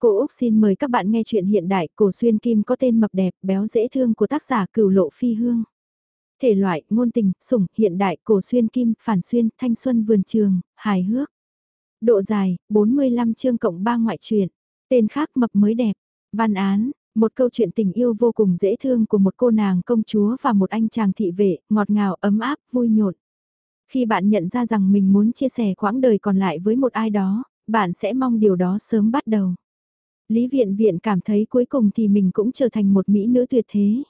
Cô Úc xin mời các bạn nghe chuyện hiện đại cổ xuyên kim có tên mập đẹp, béo dễ thương của tác giả cửu lộ phi hương. Thể loại, ngôn tình, sủng, hiện đại, cổ xuyên kim, phản xuyên, thanh xuân vườn trường, hài hước. Độ dài, 45 chương cộng 3 ngoại truyện. Tên khác mập mới đẹp. Văn án, một câu chuyện tình yêu vô cùng dễ thương của một cô nàng công chúa và một anh chàng thị vệ, ngọt ngào, ấm áp, vui nhộn. Khi bạn nhận ra rằng mình muốn chia sẻ quãng đời còn lại với một ai đó, bạn sẽ mong điều đó sớm bắt đầu. Lý Viện Viện cảm thấy cuối cùng thì mình cũng trở thành một mỹ nữ tuyệt thế.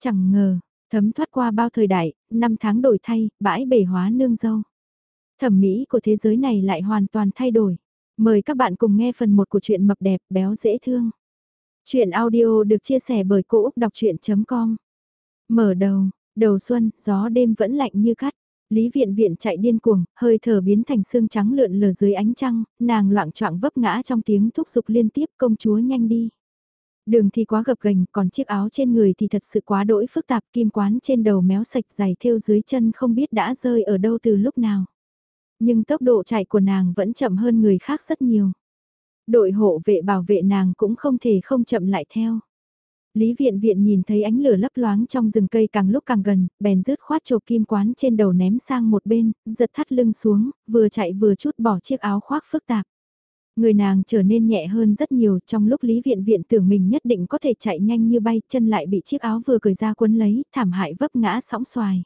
Chẳng ngờ, thấm thoát qua bao thời đại, năm tháng đổi thay, bãi bể hóa nương dâu. Thẩm mỹ của thế giới này lại hoàn toàn thay đổi. Mời các bạn cùng nghe phần 1 của truyện mập đẹp béo dễ thương. Chuyện audio được chia sẻ bởi Cô Úc Đọc Chuyện.com Mở đầu, đầu xuân, gió đêm vẫn lạnh như cắt. Lý viện viện chạy điên cuồng, hơi thở biến thành xương trắng lượn lờ dưới ánh trăng, nàng loạn choạng vấp ngã trong tiếng thúc giục liên tiếp công chúa nhanh đi. Đường thì quá gập gành, còn chiếc áo trên người thì thật sự quá đỗi phức tạp, kim quán trên đầu méo sạch dày thêu dưới chân không biết đã rơi ở đâu từ lúc nào. Nhưng tốc độ chạy của nàng vẫn chậm hơn người khác rất nhiều. Đội hộ vệ bảo vệ nàng cũng không thể không chậm lại theo. Lý viện viện nhìn thấy ánh lửa lấp loáng trong rừng cây càng lúc càng gần, bèn rứt khoát chộp kim quán trên đầu ném sang một bên, giật thắt lưng xuống, vừa chạy vừa chút bỏ chiếc áo khoác phức tạp. Người nàng trở nên nhẹ hơn rất nhiều trong lúc Lý Viện Viện tưởng mình nhất định có thể chạy nhanh như bay, chân lại bị chiếc áo vừa cởi ra quấn lấy, thảm hại vấp ngã sóng xoài.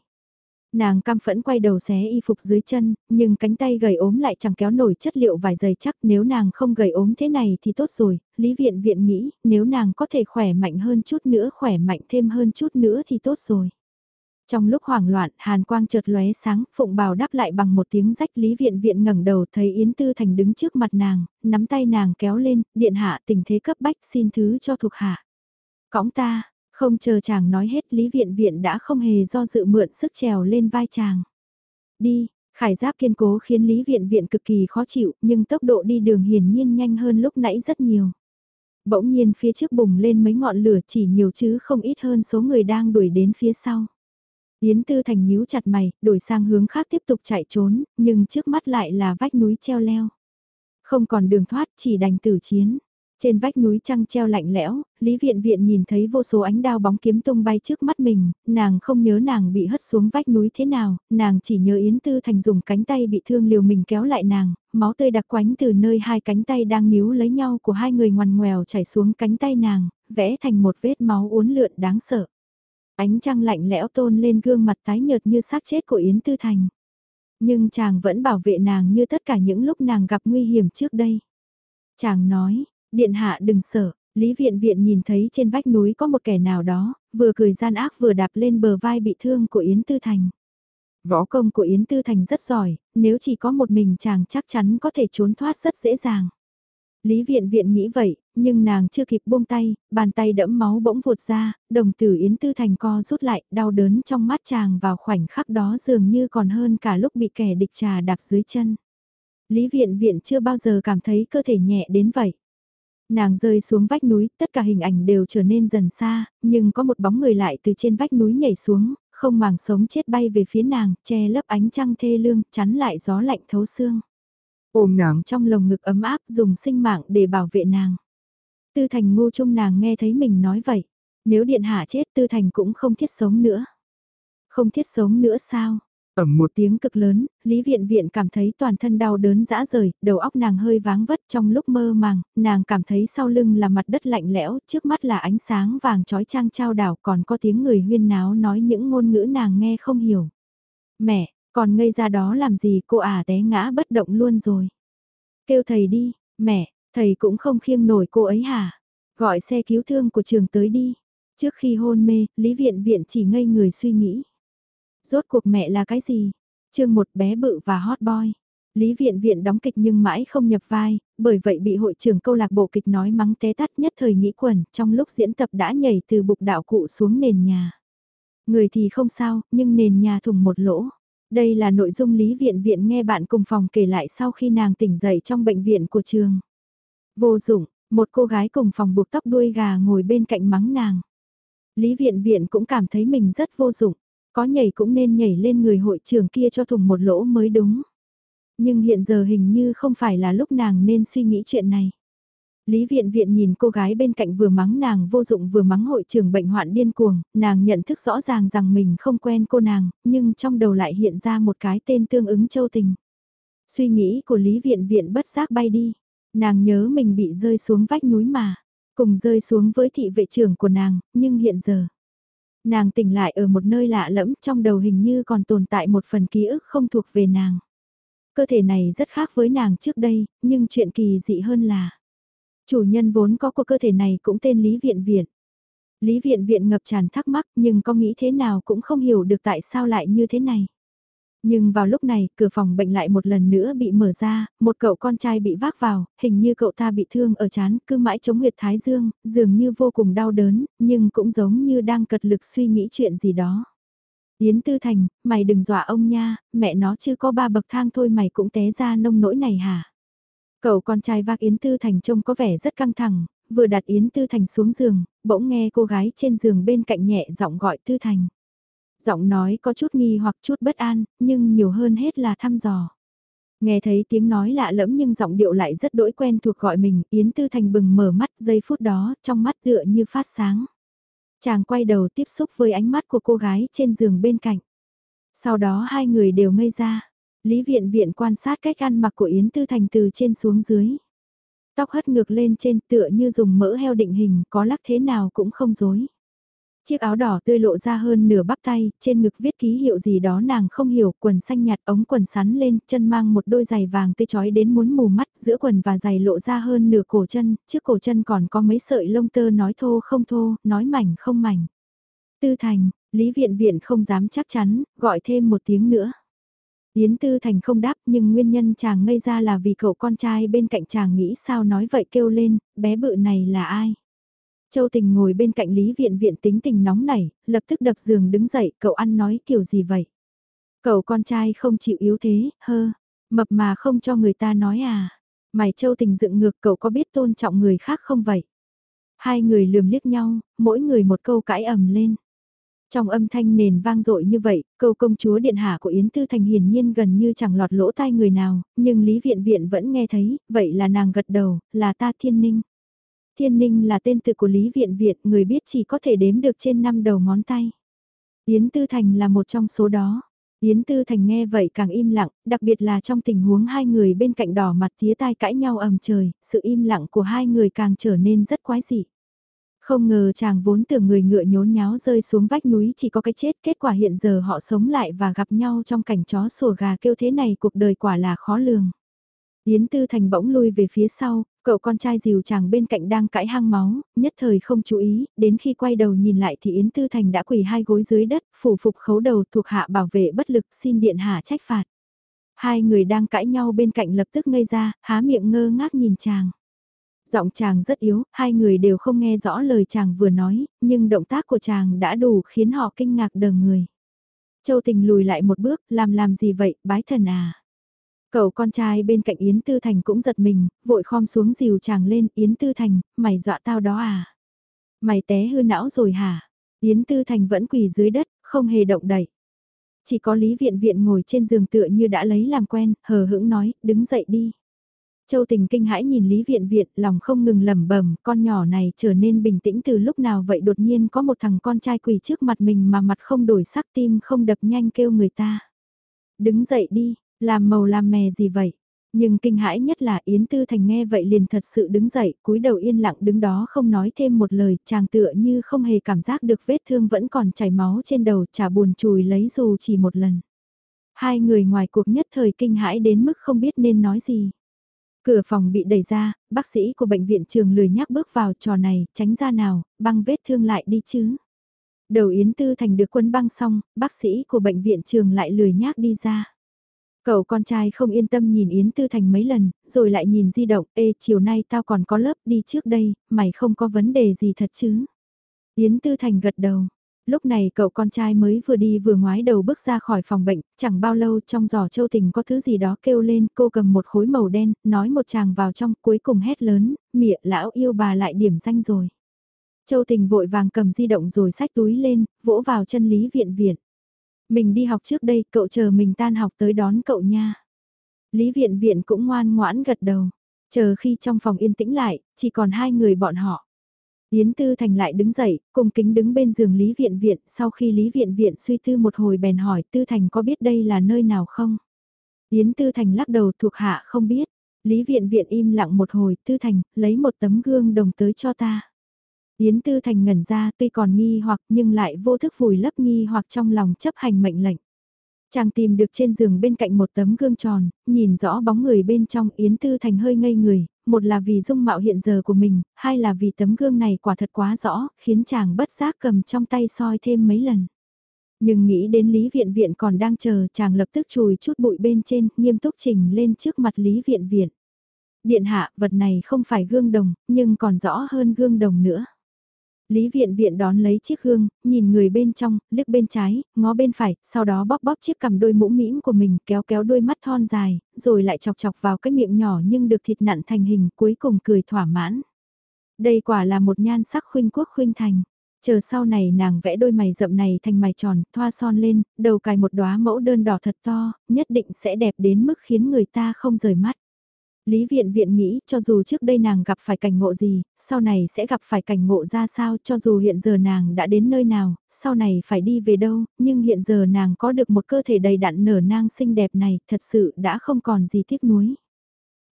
Nàng cam phẫn quay đầu xé y phục dưới chân, nhưng cánh tay gầy ốm lại chẳng kéo nổi chất liệu vải dày chắc nếu nàng không gầy ốm thế này thì tốt rồi, Lý Viện Viện nghĩ nếu nàng có thể khỏe mạnh hơn chút nữa khỏe mạnh thêm hơn chút nữa thì tốt rồi. Trong lúc hoảng loạn, hàn quang chợt lóe sáng, phụng bào đáp lại bằng một tiếng rách Lý Viện Viện ngẩng đầu thấy Yến Tư Thành đứng trước mặt nàng, nắm tay nàng kéo lên, điện hạ tình thế cấp bách xin thứ cho thuộc hạ. Cõng ta, không chờ chàng nói hết Lý Viện Viện đã không hề do dự mượn sức trèo lên vai chàng. Đi, khải giáp kiên cố khiến Lý Viện Viện cực kỳ khó chịu nhưng tốc độ đi đường hiển nhiên nhanh hơn lúc nãy rất nhiều. Bỗng nhiên phía trước bùng lên mấy ngọn lửa chỉ nhiều chứ không ít hơn số người đang đuổi đến phía sau. Yến Tư Thành nhíu chặt mày, đổi sang hướng khác tiếp tục chạy trốn, nhưng trước mắt lại là vách núi treo leo. Không còn đường thoát chỉ đành tử chiến. Trên vách núi trăng treo lạnh lẽo, Lý Viện Viện nhìn thấy vô số ánh đao bóng kiếm tung bay trước mắt mình, nàng không nhớ nàng bị hất xuống vách núi thế nào, nàng chỉ nhớ Yến Tư Thành dùng cánh tay bị thương liều mình kéo lại nàng, máu tươi đặc quánh từ nơi hai cánh tay đang níu lấy nhau của hai người ngoằn ngoèo chảy xuống cánh tay nàng, vẽ thành một vết máu uốn lượn đáng sợ. Ánh trăng lạnh lẽo tôn lên gương mặt tái nhợt như xác chết của Yến Tư Thành. Nhưng chàng vẫn bảo vệ nàng như tất cả những lúc nàng gặp nguy hiểm trước đây. Chàng nói, Điện hạ đừng sợ, Lý Viện Viện nhìn thấy trên vách núi có một kẻ nào đó, vừa cười gian ác vừa đạp lên bờ vai bị thương của Yến Tư Thành. Võ công của Yến Tư Thành rất giỏi, nếu chỉ có một mình chàng chắc chắn có thể trốn thoát rất dễ dàng. Lý Viện Viện nghĩ vậy, nhưng nàng chưa kịp buông tay, bàn tay đẫm máu bỗng vụt ra, đồng tử Yến Tư Thành co rút lại, đau đớn trong mắt chàng vào khoảnh khắc đó dường như còn hơn cả lúc bị kẻ địch trà đạp dưới chân. Lý Viện Viện chưa bao giờ cảm thấy cơ thể nhẹ đến vậy. Nàng rơi xuống vách núi, tất cả hình ảnh đều trở nên dần xa, nhưng có một bóng người lại từ trên vách núi nhảy xuống, không màng sống chết bay về phía nàng, che lấp ánh trăng thê lương, chắn lại gió lạnh thấu xương. Ôm nàng trong lồng ngực ấm áp dùng sinh mạng để bảo vệ nàng. Tư thành ngu chung nàng nghe thấy mình nói vậy. Nếu điện hạ chết tư thành cũng không thiết sống nữa. Không thiết sống nữa sao? Ẩm một tiếng cực lớn, Lý Viện Viện cảm thấy toàn thân đau đớn dã rời, đầu óc nàng hơi váng vất trong lúc mơ màng, nàng cảm thấy sau lưng là mặt đất lạnh lẽo, trước mắt là ánh sáng vàng trói trang trao đảo còn có tiếng người huyên náo nói những ngôn ngữ nàng nghe không hiểu. Mẹ, còn ngây ra đó làm gì cô à té ngã bất động luôn rồi. Kêu thầy đi, mẹ, thầy cũng không khiêng nổi cô ấy hả? Gọi xe cứu thương của trường tới đi. Trước khi hôn mê, Lý Viện Viện chỉ ngây người suy nghĩ. Rốt cuộc mẹ là cái gì? chương một bé bự và hot boy. Lý Viện Viện đóng kịch nhưng mãi không nhập vai, bởi vậy bị hội trưởng câu lạc bộ kịch nói mắng té tắt nhất thời nghĩ quẩn, trong lúc diễn tập đã nhảy từ bục đạo cụ xuống nền nhà. Người thì không sao, nhưng nền nhà thủng một lỗ. Đây là nội dung Lý Viện Viện nghe bạn cùng phòng kể lại sau khi nàng tỉnh dậy trong bệnh viện của trường. Vô dụng, một cô gái cùng phòng buộc tóc đuôi gà ngồi bên cạnh mắng nàng. Lý Viện Viện cũng cảm thấy mình rất vô dụng. Có nhảy cũng nên nhảy lên người hội trưởng kia cho thùng một lỗ mới đúng. Nhưng hiện giờ hình như không phải là lúc nàng nên suy nghĩ chuyện này. Lý viện viện nhìn cô gái bên cạnh vừa mắng nàng vô dụng vừa mắng hội trưởng bệnh hoạn điên cuồng, nàng nhận thức rõ ràng rằng mình không quen cô nàng, nhưng trong đầu lại hiện ra một cái tên tương ứng châu tình. Suy nghĩ của Lý viện viện bất giác bay đi, nàng nhớ mình bị rơi xuống vách núi mà, cùng rơi xuống với thị vệ trưởng của nàng, nhưng hiện giờ. Nàng tỉnh lại ở một nơi lạ lẫm trong đầu hình như còn tồn tại một phần ký ức không thuộc về nàng. Cơ thể này rất khác với nàng trước đây, nhưng chuyện kỳ dị hơn là Chủ nhân vốn có của cơ thể này cũng tên Lý Viện Viện. Lý Viện Viện ngập tràn thắc mắc nhưng có nghĩ thế nào cũng không hiểu được tại sao lại như thế này. Nhưng vào lúc này, cửa phòng bệnh lại một lần nữa bị mở ra, một cậu con trai bị vác vào, hình như cậu ta bị thương ở chán, cứ mãi chống huyệt thái dương, dường như vô cùng đau đớn, nhưng cũng giống như đang cật lực suy nghĩ chuyện gì đó. Yến Tư Thành, mày đừng dọa ông nha, mẹ nó chưa có ba bậc thang thôi mày cũng té ra nông nỗi này hả? Cậu con trai vác Yến Tư Thành trông có vẻ rất căng thẳng, vừa đặt Yến Tư Thành xuống giường, bỗng nghe cô gái trên giường bên cạnh nhẹ giọng gọi Tư Thành. Giọng nói có chút nghi hoặc chút bất an, nhưng nhiều hơn hết là thăm dò. Nghe thấy tiếng nói lạ lẫm nhưng giọng điệu lại rất đỗi quen thuộc gọi mình, Yến Tư Thành bừng mở mắt giây phút đó, trong mắt tựa như phát sáng. Chàng quay đầu tiếp xúc với ánh mắt của cô gái trên giường bên cạnh. Sau đó hai người đều ngây ra. Lý viện viện quan sát cách ăn mặc của Yến Tư Thành từ trên xuống dưới. Tóc hất ngược lên trên tựa như dùng mỡ heo định hình có lắc thế nào cũng không dối. Chiếc áo đỏ tươi lộ ra hơn nửa bắp tay, trên ngực viết ký hiệu gì đó nàng không hiểu, quần xanh nhạt ống quần sắn lên, chân mang một đôi giày vàng tê chói đến muốn mù mắt, giữa quần và giày lộ ra hơn nửa cổ chân, trước cổ chân còn có mấy sợi lông tơ nói thô không thô, nói mảnh không mảnh. Tư thành, Lý Viện Viện không dám chắc chắn, gọi thêm một tiếng nữa. Yến Tư Thành không đáp nhưng nguyên nhân chàng ngây ra là vì cậu con trai bên cạnh chàng nghĩ sao nói vậy kêu lên, bé bự này là ai? Châu Tình ngồi bên cạnh Lý Viện Viện tính tình nóng nảy, lập tức đập giường đứng dậy, cậu ăn nói kiểu gì vậy? Cậu con trai không chịu yếu thế, hơ, mập mà không cho người ta nói à? Mày Châu Tình dựng ngược cậu có biết tôn trọng người khác không vậy? Hai người lườm liếc nhau, mỗi người một câu cãi ầm lên. Trong âm thanh nền vang dội như vậy, câu công chúa điện hạ của Yến Tư Thành hiển nhiên gần như chẳng lọt lỗ tai người nào, nhưng Lý Viện Viện vẫn nghe thấy, vậy là nàng gật đầu, là ta Thiên Ninh. Thiên Ninh là tên tự của Lý Viện Viện, người biết chỉ có thể đếm được trên năm đầu ngón tay. Yến Tư Thành là một trong số đó. Yến Tư Thành nghe vậy càng im lặng, đặc biệt là trong tình huống hai người bên cạnh đỏ mặt tía tai cãi nhau ầm trời, sự im lặng của hai người càng trở nên rất quái dị. Không ngờ chàng vốn tưởng người ngựa nhốn nháo rơi xuống vách núi chỉ có cái chết, kết quả hiện giờ họ sống lại và gặp nhau trong cảnh chó sủa gà kêu thế này cuộc đời quả là khó lường. Yến Tư Thành bỗng lui về phía sau, cậu con trai dìu chàng bên cạnh đang cãi hang máu, nhất thời không chú ý, đến khi quay đầu nhìn lại thì Yến Tư Thành đã quỳ hai gối dưới đất, phủ phục khấu đầu thuộc hạ bảo vệ bất lực xin điện hạ trách phạt. Hai người đang cãi nhau bên cạnh lập tức ngây ra, há miệng ngơ ngác nhìn chàng. Giọng chàng rất yếu, hai người đều không nghe rõ lời chàng vừa nói, nhưng động tác của chàng đã đủ khiến họ kinh ngạc đờ người. Châu Tình lùi lại một bước, làm làm gì vậy, bái thần à? Cậu con trai bên cạnh Yến Tư Thành cũng giật mình, vội khom xuống dìu chàng lên, Yến Tư Thành, mày dọa tao đó à? Mày té hư não rồi hả? Yến Tư Thành vẫn quỳ dưới đất, không hề động đậy. Chỉ có Lý Viện Viện ngồi trên giường tựa như đã lấy làm quen, hờ hững nói, đứng dậy đi. Châu Tình kinh hãi nhìn Lý Viện Viện, lòng không ngừng lẩm bẩm, con nhỏ này trở nên bình tĩnh từ lúc nào vậy đột nhiên có một thằng con trai quỳ trước mặt mình mà mặt không đổi sắc tim không đập nhanh kêu người ta. Đứng dậy đi, làm màu làm mè gì vậy? Nhưng kinh hãi nhất là Yến Tư Thành nghe vậy liền thật sự đứng dậy, cúi đầu yên lặng đứng đó không nói thêm một lời, chàng tựa như không hề cảm giác được vết thương vẫn còn chảy máu trên đầu, chả buồn chùi lấy dù chỉ một lần. Hai người ngoài cuộc nhất thời kinh hãi đến mức không biết nên nói gì. Cửa phòng bị đẩy ra, bác sĩ của bệnh viện trường lười nhắc bước vào trò này, tránh ra nào, băng vết thương lại đi chứ. Đầu Yến Tư Thành được quân băng xong, bác sĩ của bệnh viện trường lại lười nhác đi ra. Cậu con trai không yên tâm nhìn Yến Tư Thành mấy lần, rồi lại nhìn di động, ê chiều nay tao còn có lớp đi trước đây, mày không có vấn đề gì thật chứ. Yến Tư Thành gật đầu, Lúc này cậu con trai mới vừa đi vừa ngoái đầu bước ra khỏi phòng bệnh, chẳng bao lâu trong giỏ châu tình có thứ gì đó kêu lên, cô cầm một khối màu đen, nói một chàng vào trong, cuối cùng hét lớn, mịa lão yêu bà lại điểm danh rồi. Châu tình vội vàng cầm di động rồi xách túi lên, vỗ vào chân lý viện viện. Mình đi học trước đây, cậu chờ mình tan học tới đón cậu nha. Lý viện viện cũng ngoan ngoãn gật đầu. Chờ khi trong phòng yên tĩnh lại, chỉ còn hai người bọn họ. Yến Tư Thành lại đứng dậy, cùng kính đứng bên giường Lý Viện Viện, sau khi Lý Viện Viện suy tư một hồi bèn hỏi Tư Thành có biết đây là nơi nào không? Yến Tư Thành lắc đầu thuộc hạ không biết. Lý Viện Viện im lặng một hồi, Tư Thành, lấy một tấm gương đồng tới cho ta. Yến Tư Thành ngẩn ra tuy còn nghi hoặc nhưng lại vô thức vùi lấp nghi hoặc trong lòng chấp hành mệnh lệnh. Chàng tìm được trên giường bên cạnh một tấm gương tròn, nhìn rõ bóng người bên trong Yến Tư Thành hơi ngây người, một là vì dung mạo hiện giờ của mình, hai là vì tấm gương này quả thật quá rõ, khiến chàng bất giác cầm trong tay soi thêm mấy lần. Nhưng nghĩ đến Lý Viện Viện còn đang chờ chàng lập tức chùi chút bụi bên trên, nghiêm túc trình lên trước mặt Lý Viện Viện. Điện hạ, vật này không phải gương đồng, nhưng còn rõ hơn gương đồng nữa. Lý viện viện đón lấy chiếc gương, nhìn người bên trong, liếc bên trái, ngó bên phải, sau đó bóp bóp chiếc cầm đôi mũ mĩm của mình, kéo kéo đôi mắt thon dài, rồi lại chọc chọc vào cái miệng nhỏ nhưng được thịt nặn thành hình, cuối cùng cười thỏa mãn. Đây quả là một nhan sắc khuynh quốc khuynh thành. Chờ sau này nàng vẽ đôi mày rậm này thành mày tròn, thoa son lên, đầu cài một đóa mẫu đơn đỏ thật to, nhất định sẽ đẹp đến mức khiến người ta không rời mắt. Lý viện viện nghĩ cho dù trước đây nàng gặp phải cảnh ngộ gì, sau này sẽ gặp phải cảnh ngộ ra sao cho dù hiện giờ nàng đã đến nơi nào, sau này phải đi về đâu, nhưng hiện giờ nàng có được một cơ thể đầy đặn nở nang xinh đẹp này thật sự đã không còn gì tiếc nuối.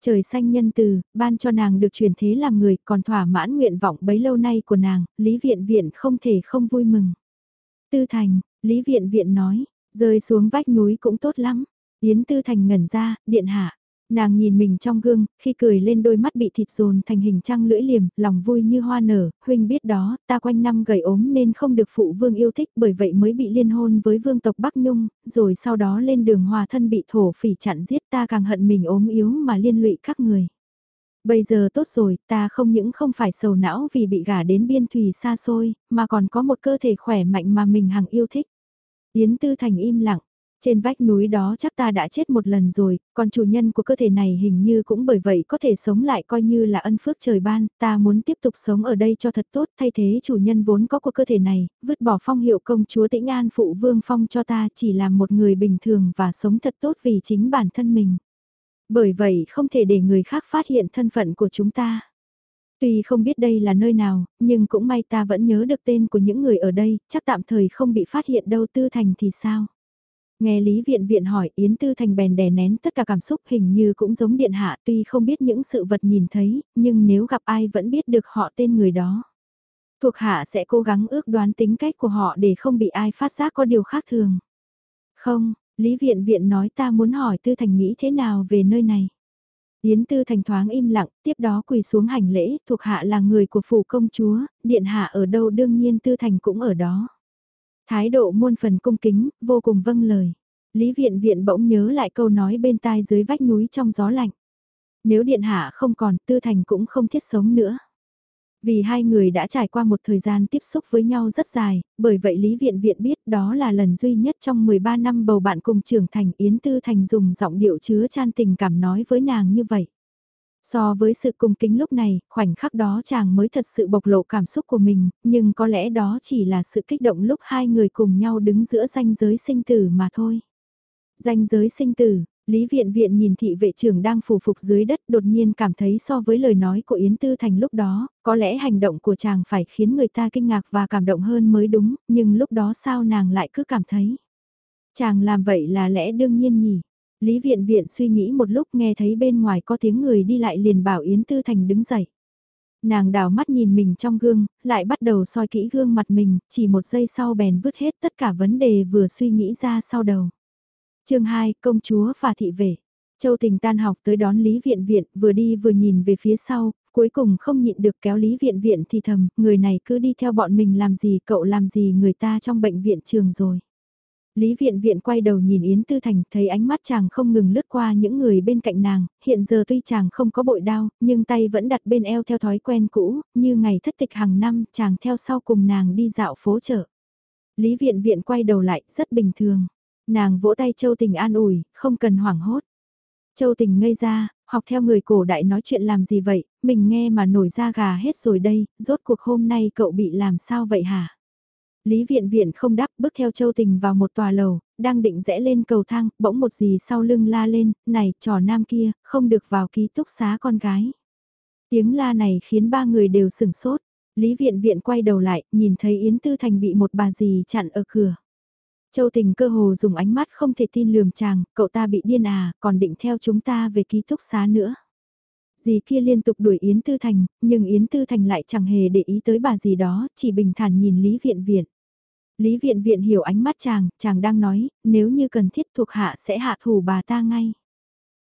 Trời xanh nhân từ, ban cho nàng được chuyển thế làm người còn thỏa mãn nguyện vọng bấy lâu nay của nàng, Lý viện viện không thể không vui mừng. Tư thành, Lý viện viện nói, rơi xuống vách núi cũng tốt lắm. Yến Tư Thành ngẩn ra, điện hạ. Nàng nhìn mình trong gương, khi cười lên đôi mắt bị thịt dồn thành hình trăng lưỡi liềm, lòng vui như hoa nở, huynh biết đó, ta quanh năm gầy ốm nên không được phụ vương yêu thích bởi vậy mới bị liên hôn với vương tộc Bắc Nhung, rồi sau đó lên đường hòa thân bị thổ phỉ chặn giết ta càng hận mình ốm yếu mà liên lụy các người. Bây giờ tốt rồi, ta không những không phải sầu não vì bị gả đến biên thùy xa xôi, mà còn có một cơ thể khỏe mạnh mà mình hằng yêu thích. Yến Tư Thành im lặng, trên vách núi đó chắc ta đã chết một lần rồi, còn chủ nhân của cơ thể này hình như cũng bởi vậy có thể sống lại coi như là ân phước trời ban, ta muốn tiếp tục sống ở đây cho thật tốt thay thế chủ nhân vốn có của cơ thể này, vứt bỏ phong hiệu công chúa tĩnh an phụ vương phong cho ta chỉ là một người bình thường và sống thật tốt vì chính bản thân mình. Bởi vậy không thể để người khác phát hiện thân phận của chúng ta. Tuy không biết đây là nơi nào, nhưng cũng may ta vẫn nhớ được tên của những người ở đây, chắc tạm thời không bị phát hiện đâu tư thành thì sao. Nghe Lý Viện Viện hỏi Yến Tư Thành bèn đè nén tất cả cảm xúc hình như cũng giống điện hạ tuy không biết những sự vật nhìn thấy, nhưng nếu gặp ai vẫn biết được họ tên người đó. Thuộc hạ sẽ cố gắng ước đoán tính cách của họ để không bị ai phát giác có điều khác thường. Không, Lý Viện Viện nói ta muốn hỏi Tư Thành nghĩ thế nào về nơi này. Yến Tư Thành thoáng im lặng, tiếp đó quỳ xuống hành lễ, thuộc hạ là người của phủ công chúa, điện hạ ở đâu đương nhiên Tư Thành cũng ở đó. Thái độ muôn phần cung kính, vô cùng vâng lời. Lý viện viện bỗng nhớ lại câu nói bên tai dưới vách núi trong gió lạnh. Nếu điện hạ không còn, tư thành cũng không thiết sống nữa. Vì hai người đã trải qua một thời gian tiếp xúc với nhau rất dài, bởi vậy Lý Viện Viện biết đó là lần duy nhất trong 13 năm bầu bạn cùng trưởng thành Yến Tư Thành dùng giọng điệu chứa chan tình cảm nói với nàng như vậy. So với sự cung kính lúc này, khoảnh khắc đó chàng mới thật sự bộc lộ cảm xúc của mình, nhưng có lẽ đó chỉ là sự kích động lúc hai người cùng nhau đứng giữa ranh giới sinh tử mà thôi. Ranh giới sinh tử, Lý Viện Viện nhìn thị vệ trưởng đang phủ phục dưới đất đột nhiên cảm thấy so với lời nói của Yến Tư Thành lúc đó, có lẽ hành động của chàng phải khiến người ta kinh ngạc và cảm động hơn mới đúng, nhưng lúc đó sao nàng lại cứ cảm thấy. Chàng làm vậy là lẽ đương nhiên nhỉ. Lý Viện Viện suy nghĩ một lúc nghe thấy bên ngoài có tiếng người đi lại liền bảo Yến Tư Thành đứng dậy. Nàng đào mắt nhìn mình trong gương, lại bắt đầu soi kỹ gương mặt mình, chỉ một giây sau bèn vứt hết tất cả vấn đề vừa suy nghĩ ra sau đầu. chương 2, công chúa và thị vệ. Châu Tình tan học tới đón Lý Viện Viện, vừa đi vừa nhìn về phía sau, cuối cùng không nhịn được kéo Lý Viện Viện thì thầm, người này cứ đi theo bọn mình làm gì cậu làm gì người ta trong bệnh viện trường rồi. Lý viện viện quay đầu nhìn Yến Tư Thành, thấy ánh mắt chàng không ngừng lướt qua những người bên cạnh nàng, hiện giờ tuy chàng không có bội đao, nhưng tay vẫn đặt bên eo theo thói quen cũ, như ngày thất tịch hàng năm, chàng theo sau cùng nàng đi dạo phố chợ. Lý viện viện quay đầu lại, rất bình thường. Nàng vỗ tay Châu Tình an ủi, không cần hoảng hốt. Châu Tình ngây ra, học theo người cổ đại nói chuyện làm gì vậy, mình nghe mà nổi da gà hết rồi đây, rốt cuộc hôm nay cậu bị làm sao vậy hả? Lý Viện Viện không đáp bước theo Châu Tình vào một tòa lầu, đang định rẽ lên cầu thang, bỗng một gì sau lưng la lên, này, trò nam kia, không được vào ký túc xá con gái. Tiếng la này khiến ba người đều sửng sốt. Lý viện viện quay đầu lại, nhìn thấy Yến Tư Thành bị một bà dì chặn ở cửa. Châu tình cơ hồ dùng ánh mắt không thể tin lườm chàng, cậu ta bị điên à, còn định theo chúng ta về ký túc xá nữa. Dì kia liên tục đuổi Yến Tư Thành, nhưng Yến Tư Thành lại chẳng hề để ý tới bà gì đó, chỉ bình thản nhìn Lý Viện Viện. Lý Viện Viện hiểu ánh mắt chàng, chàng đang nói, nếu như cần thiết thuộc hạ sẽ hạ thủ bà ta ngay.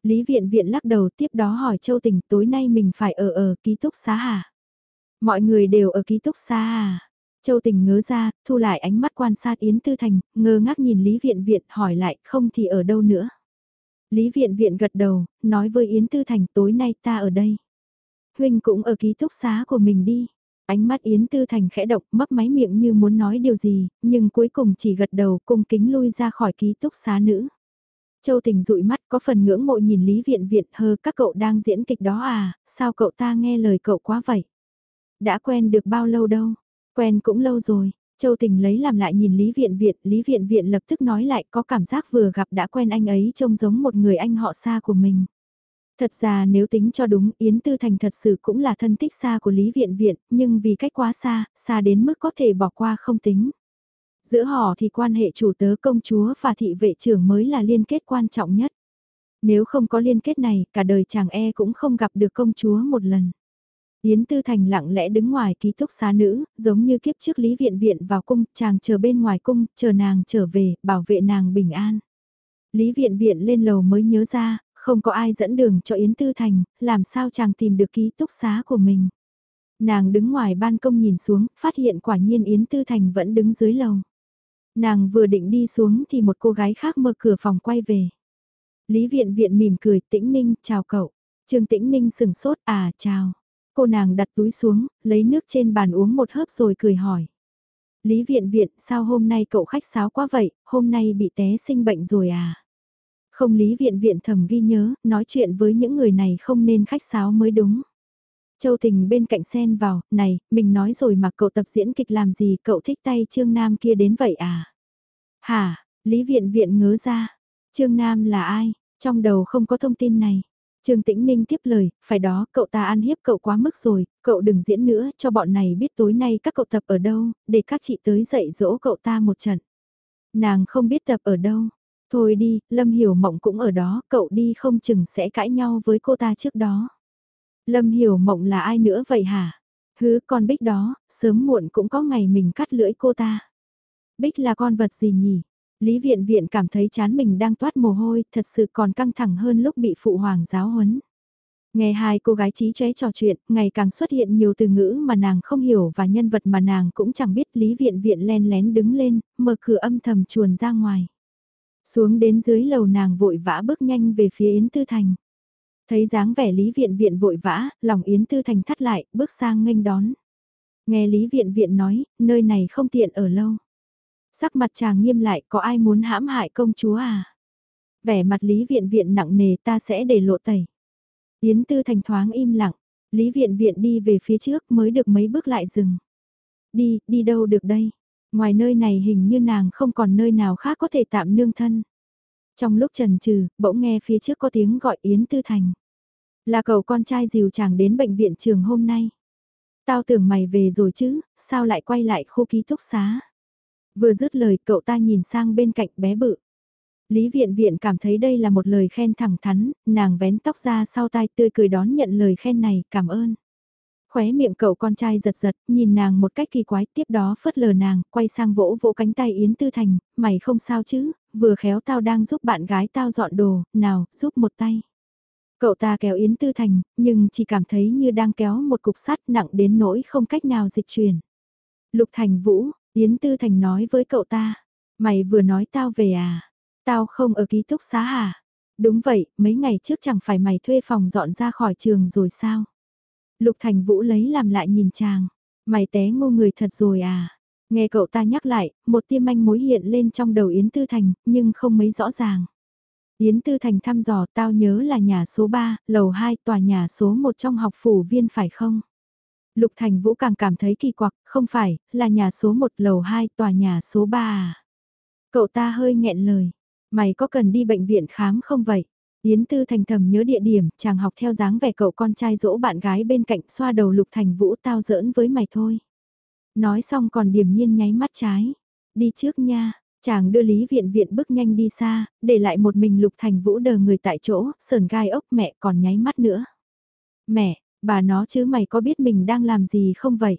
Lý Viện Viện lắc đầu tiếp đó hỏi Châu Tình tối nay mình phải ở ở ký túc xá hả? Mọi người đều ở ký túc xá à? Châu Tình ngớ ra, thu lại ánh mắt quan sát Yến Tư Thành, ngơ ngác nhìn Lý Viện Viện hỏi lại không thì ở đâu nữa. Lý Viện Viện gật đầu, nói với Yến Tư Thành tối nay ta ở đây. Huynh cũng ở ký túc xá của mình đi. Ánh mắt Yến Tư Thành khẽ động mấp máy miệng như muốn nói điều gì, nhưng cuối cùng chỉ gật đầu cung kính lui ra khỏi ký túc xá nữ. Châu Tình dụi mắt có phần ngưỡng mộ nhìn Lý Viện Viện hơ các cậu đang diễn kịch đó à, sao cậu ta nghe lời cậu quá vậy? Đã quen được bao lâu đâu? Quen cũng lâu rồi. Châu Tình lấy làm lại nhìn Lý Viện Viện, Lý Viện Viện lập tức nói lại có cảm giác vừa gặp đã quen anh ấy trông giống một người anh họ xa của mình. Thật ra nếu tính cho đúng Yến Tư Thành thật sự cũng là thân tích xa của Lý Viện Viện, nhưng vì cách quá xa, xa đến mức có thể bỏ qua không tính. Giữa họ thì quan hệ chủ tớ công chúa và thị vệ trưởng mới là liên kết quan trọng nhất. Nếu không có liên kết này, cả đời chàng e cũng không gặp được công chúa một lần. Yến Tư Thành lặng lẽ đứng ngoài ký túc xá nữ, giống như kiếp trước Lý Viện Viện vào cung, chàng chờ bên ngoài cung, chờ nàng trở về, bảo vệ nàng bình an. Lý Viện Viện lên lầu mới nhớ ra, không có ai dẫn đường cho Yến Tư Thành, làm sao chàng tìm được ký túc xá của mình. Nàng đứng ngoài ban công nhìn xuống, phát hiện quả nhiên Yến Tư Thành vẫn đứng dưới lầu. Nàng vừa định đi xuống thì một cô gái khác mở cửa phòng quay về. Lý Viện Viện mỉm cười, Tĩnh Ninh, chào cậu. Trương Tĩnh Ninh sừng sốt, à, chào. Cô nàng đặt túi xuống, lấy nước trên bàn uống một hớp rồi cười hỏi. Lý Viện Viện, sao hôm nay cậu khách sáo quá vậy, hôm nay bị té sinh bệnh rồi à? Không Lý Viện Viện thầm ghi nhớ, nói chuyện với những người này không nên khách sáo mới đúng. Châu Tình bên cạnh xen vào, này, mình nói rồi mà cậu tập diễn kịch làm gì, cậu thích tay Trương Nam kia đến vậy à? Hả, Lý Viện Viện ngớ ra, Trương Nam là ai, trong đầu không có thông tin này. Trương Tĩnh Ninh tiếp lời, phải đó, cậu ta ăn hiếp cậu quá mức rồi, cậu đừng diễn nữa, cho bọn này biết tối nay các cậu tập ở đâu, để các chị tới dạy dỗ cậu ta một trận. Nàng không biết tập ở đâu. Thôi đi, Lâm Hiểu Mộng cũng ở đó, cậu đi không chừng sẽ cãi nhau với cô ta trước đó. Lâm Hiểu Mộng là ai nữa vậy hả? Hứ con Bích đó, sớm muộn cũng có ngày mình cắt lưỡi cô ta. Bích là con vật gì nhỉ? Lý Viện Viện cảm thấy chán mình đang toát mồ hôi, thật sự còn căng thẳng hơn lúc bị phụ hoàng giáo huấn. Nghe hai cô gái trí chóe trò chuyện, ngày càng xuất hiện nhiều từ ngữ mà nàng không hiểu và nhân vật mà nàng cũng chẳng biết Lý Viện Viện len lén đứng lên, mở cửa âm thầm chuồn ra ngoài. Xuống đến dưới lầu nàng vội vã bước nhanh về phía Yến Tư Thành. Thấy dáng vẻ Lý Viện Viện vội vã, lòng Yến Tư Thành thắt lại, bước sang nghênh đón. Nghe Lý Viện Viện nói, nơi này không tiện ở lâu. Sắc mặt chàng nghiêm lại, có ai muốn hãm hại công chúa à? Vẻ mặt Lý Viện Viện nặng nề ta sẽ để lộ tẩy. Yến Tư Thành thoáng im lặng, Lý Viện Viện đi về phía trước mới được mấy bước lại dừng. Đi, đi đâu được đây? Ngoài nơi này hình như nàng không còn nơi nào khác có thể tạm nương thân. Trong lúc trần trừ, bỗng nghe phía trước có tiếng gọi Yến Tư Thành. Là cậu con trai dìu chàng đến bệnh viện trường hôm nay. Tao tưởng mày về rồi chứ, sao lại quay lại khu ký túc xá. Vừa dứt lời cậu ta nhìn sang bên cạnh bé bự. Lý Viện Viện cảm thấy đây là một lời khen thẳng thắn, nàng vén tóc ra sau tai tươi cười đón nhận lời khen này, cảm ơn. Khóe miệng cậu con trai giật giật, nhìn nàng một cách kỳ quái, tiếp đó phớt lờ nàng, quay sang vỗ vỗ cánh tay Yến Tư Thành, mày không sao chứ, vừa khéo tao đang giúp bạn gái tao dọn đồ, nào, giúp một tay. Cậu ta kéo Yến Tư Thành, nhưng chỉ cảm thấy như đang kéo một cục sắt nặng đến nỗi không cách nào dịch chuyển. Lục Thành Vũ, Yến Tư Thành nói với cậu ta, mày vừa nói tao về à? Tao không ở ký túc xá à? Đúng vậy, mấy ngày trước chẳng phải mày thuê phòng dọn ra khỏi trường rồi sao? Lục Thành Vũ lấy làm lại nhìn chàng, mày té ngu người thật rồi à? Nghe cậu ta nhắc lại, một tia manh mối hiện lên trong đầu Yến Tư Thành, nhưng không mấy rõ ràng. Yến Tư Thành thăm dò tao nhớ là nhà số 3, lầu 2 tòa nhà số 1 trong học phủ viên phải không? Lục Thành Vũ càng cảm thấy kỳ quặc, không phải, là nhà số 1 lầu 2 tòa nhà số 3 à. Cậu ta hơi nghẹn lời. Mày có cần đi bệnh viện khám không vậy? Yến Tư Thành thầm nhớ địa điểm, chàng học theo dáng vẻ cậu con trai dỗ bạn gái bên cạnh xoa đầu Lục Thành Vũ tao giỡn với mày thôi. Nói xong còn điểm nhiên nháy mắt trái. Đi trước nha, chàng đưa Lý Viện Viện bước nhanh đi xa, để lại một mình Lục Thành Vũ đờ người tại chỗ, sờn gai ốc mẹ còn nháy mắt nữa. Mẹ, bà nó chứ mày có biết mình đang làm gì không vậy?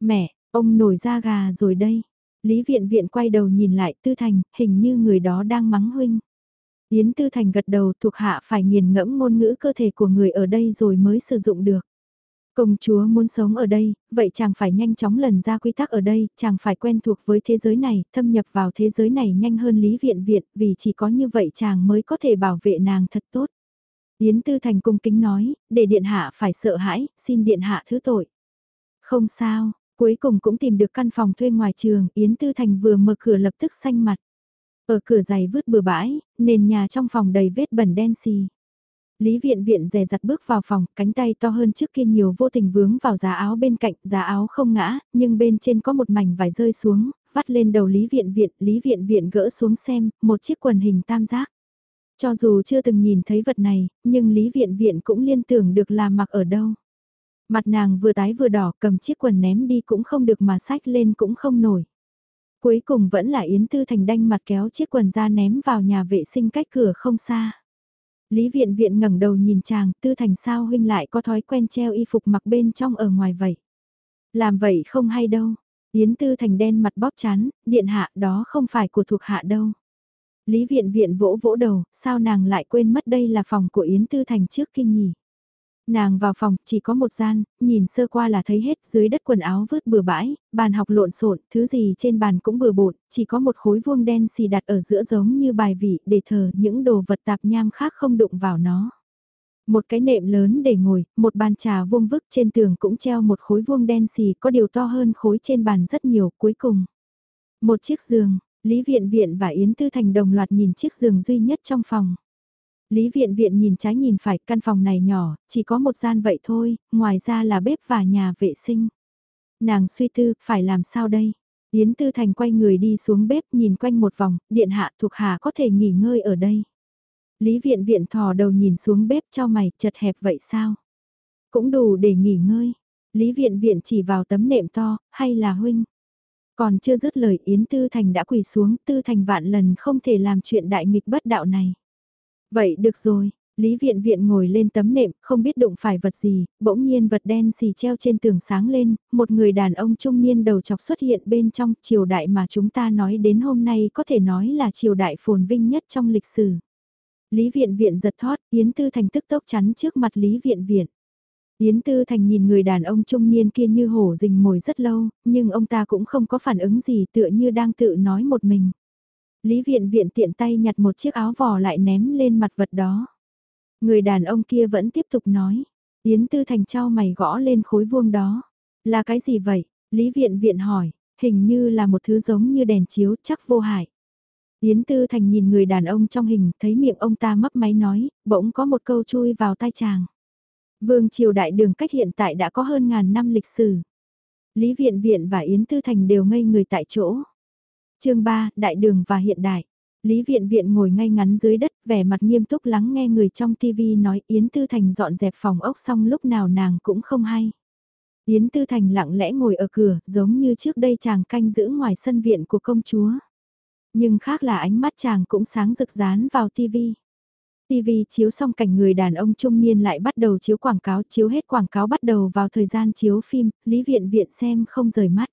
Mẹ, ông nổi da gà rồi đây. Lý Viện Viện quay đầu nhìn lại Tư Thành, hình như người đó đang mắng huynh. Yến Tư Thành gật đầu thuộc hạ phải nghiền ngẫm ngôn ngữ cơ thể của người ở đây rồi mới sử dụng được. Công chúa muốn sống ở đây, vậy chàng phải nhanh chóng lần ra quy tắc ở đây, chàng phải quen thuộc với thế giới này, thâm nhập vào thế giới này nhanh hơn Lý Viện Viện, vì chỉ có như vậy chàng mới có thể bảo vệ nàng thật tốt. Yến Tư Thành cung kính nói, để Điện Hạ phải sợ hãi, xin Điện Hạ thứ tội. Không sao, cuối cùng cũng tìm được căn phòng thuê ngoài trường, Yến Tư Thành vừa mở cửa lập tức xanh mặt. Ở cửa giày vứt bừa bãi, nền nhà trong phòng đầy vết bẩn đen xì. Lý viện viện dè dặt bước vào phòng, cánh tay to hơn trước kia nhiều vô tình vướng vào giá áo bên cạnh, giá áo không ngã, nhưng bên trên có một mảnh vải rơi xuống, vắt lên đầu Lý viện viện, Lý viện viện gỡ xuống xem, một chiếc quần hình tam giác. Cho dù chưa từng nhìn thấy vật này, nhưng Lý viện viện cũng liên tưởng được là mặc ở đâu. Mặt nàng vừa tái vừa đỏ cầm chiếc quần ném đi cũng không được mà sách lên cũng không nổi. Cuối cùng vẫn là Yến Tư Thành đanh mặt kéo chiếc quần ra ném vào nhà vệ sinh cách cửa không xa. Lý viện viện ngẩng đầu nhìn chàng, Tư Thành sao huynh lại có thói quen treo y phục mặc bên trong ở ngoài vậy. Làm vậy không hay đâu. Yến Tư Thành đen mặt bóp chán, điện hạ đó không phải của thuộc hạ đâu. Lý viện viện vỗ vỗ đầu, sao nàng lại quên mất đây là phòng của Yến Tư Thành trước kinh nhỉ? Nàng vào phòng, chỉ có một gian, nhìn sơ qua là thấy hết dưới đất quần áo vứt bừa bãi, bàn học lộn xộn, thứ gì trên bàn cũng bừa bộn, chỉ có một khối vuông đen xì đặt ở giữa giống như bài vị để thờ những đồ vật tạp nham khác không đụng vào nó. Một cái nệm lớn để ngồi, một bàn trà vuông vức trên tường cũng treo một khối vuông đen xì có điều to hơn khối trên bàn rất nhiều cuối cùng. Một chiếc giường, Lý Viện Viện và Yến Tư Thành đồng loạt nhìn chiếc giường duy nhất trong phòng. Lý Viện Viện nhìn trái nhìn phải, căn phòng này nhỏ, chỉ có một gian vậy thôi, ngoài ra là bếp và nhà vệ sinh. Nàng suy tư, phải làm sao đây? Yến Tư Thành quay người đi xuống bếp nhìn quanh một vòng, điện hạ thuộc hạ có thể nghỉ ngơi ở đây. Lý Viện Viện thò đầu nhìn xuống bếp cho mày, chật hẹp vậy sao? Cũng đủ để nghỉ ngơi. Lý Viện Viện chỉ vào tấm nệm to, hay là huynh? Còn chưa dứt lời Yến Tư Thành đã quỳ xuống, Tư Thành vạn lần không thể làm chuyện đại nghịch bất đạo này. Vậy được rồi, Lý Viện Viện ngồi lên tấm nệm, không biết đụng phải vật gì, bỗng nhiên vật đen xì treo trên tường sáng lên, một người đàn ông trung niên đầu chọc xuất hiện bên trong triều đại mà chúng ta nói đến hôm nay có thể nói là triều đại phồn vinh nhất trong lịch sử. Lý Viện Viện giật thót, Yến Tư Thành tức tốc chắn trước mặt Lý Viện Viện. Yến Tư Thành nhìn người đàn ông trung niên kia như hổ rình mồi rất lâu, nhưng ông ta cũng không có phản ứng gì tựa như đang tự nói một mình. Lý viện viện tiện tay nhặt một chiếc áo vò lại ném lên mặt vật đó. Người đàn ông kia vẫn tiếp tục nói. Yến Tư Thành trao mày gõ lên khối vuông đó. Là cái gì vậy? Lý viện viện hỏi. Hình như là một thứ giống như đèn chiếu chắc vô hại. Yến Tư Thành nhìn người đàn ông trong hình, thấy miệng ông ta mấp máy nói, bỗng có một câu chui vào tai chàng. Vương triều đại đường cách hiện tại đã có hơn ngàn năm lịch sử. Lý Viện Viện và Yến Tư Thành đều ngây người tại chỗ chương 3, Đại đường và hiện đại. Lý Viện Viện ngồi ngay ngắn dưới đất, vẻ mặt nghiêm túc lắng nghe người trong TV nói Yến Tư Thành dọn dẹp phòng ốc xong lúc nào nàng cũng không hay. Yến Tư Thành lặng lẽ ngồi ở cửa, giống như trước đây chàng canh giữ ngoài sân viện của công chúa. Nhưng khác là ánh mắt chàng cũng sáng rực rán vào TV. TV chiếu xong cảnh người đàn ông trung niên lại bắt đầu chiếu quảng cáo, chiếu hết quảng cáo bắt đầu vào thời gian chiếu phim, Lý Viện Viện xem không rời mắt.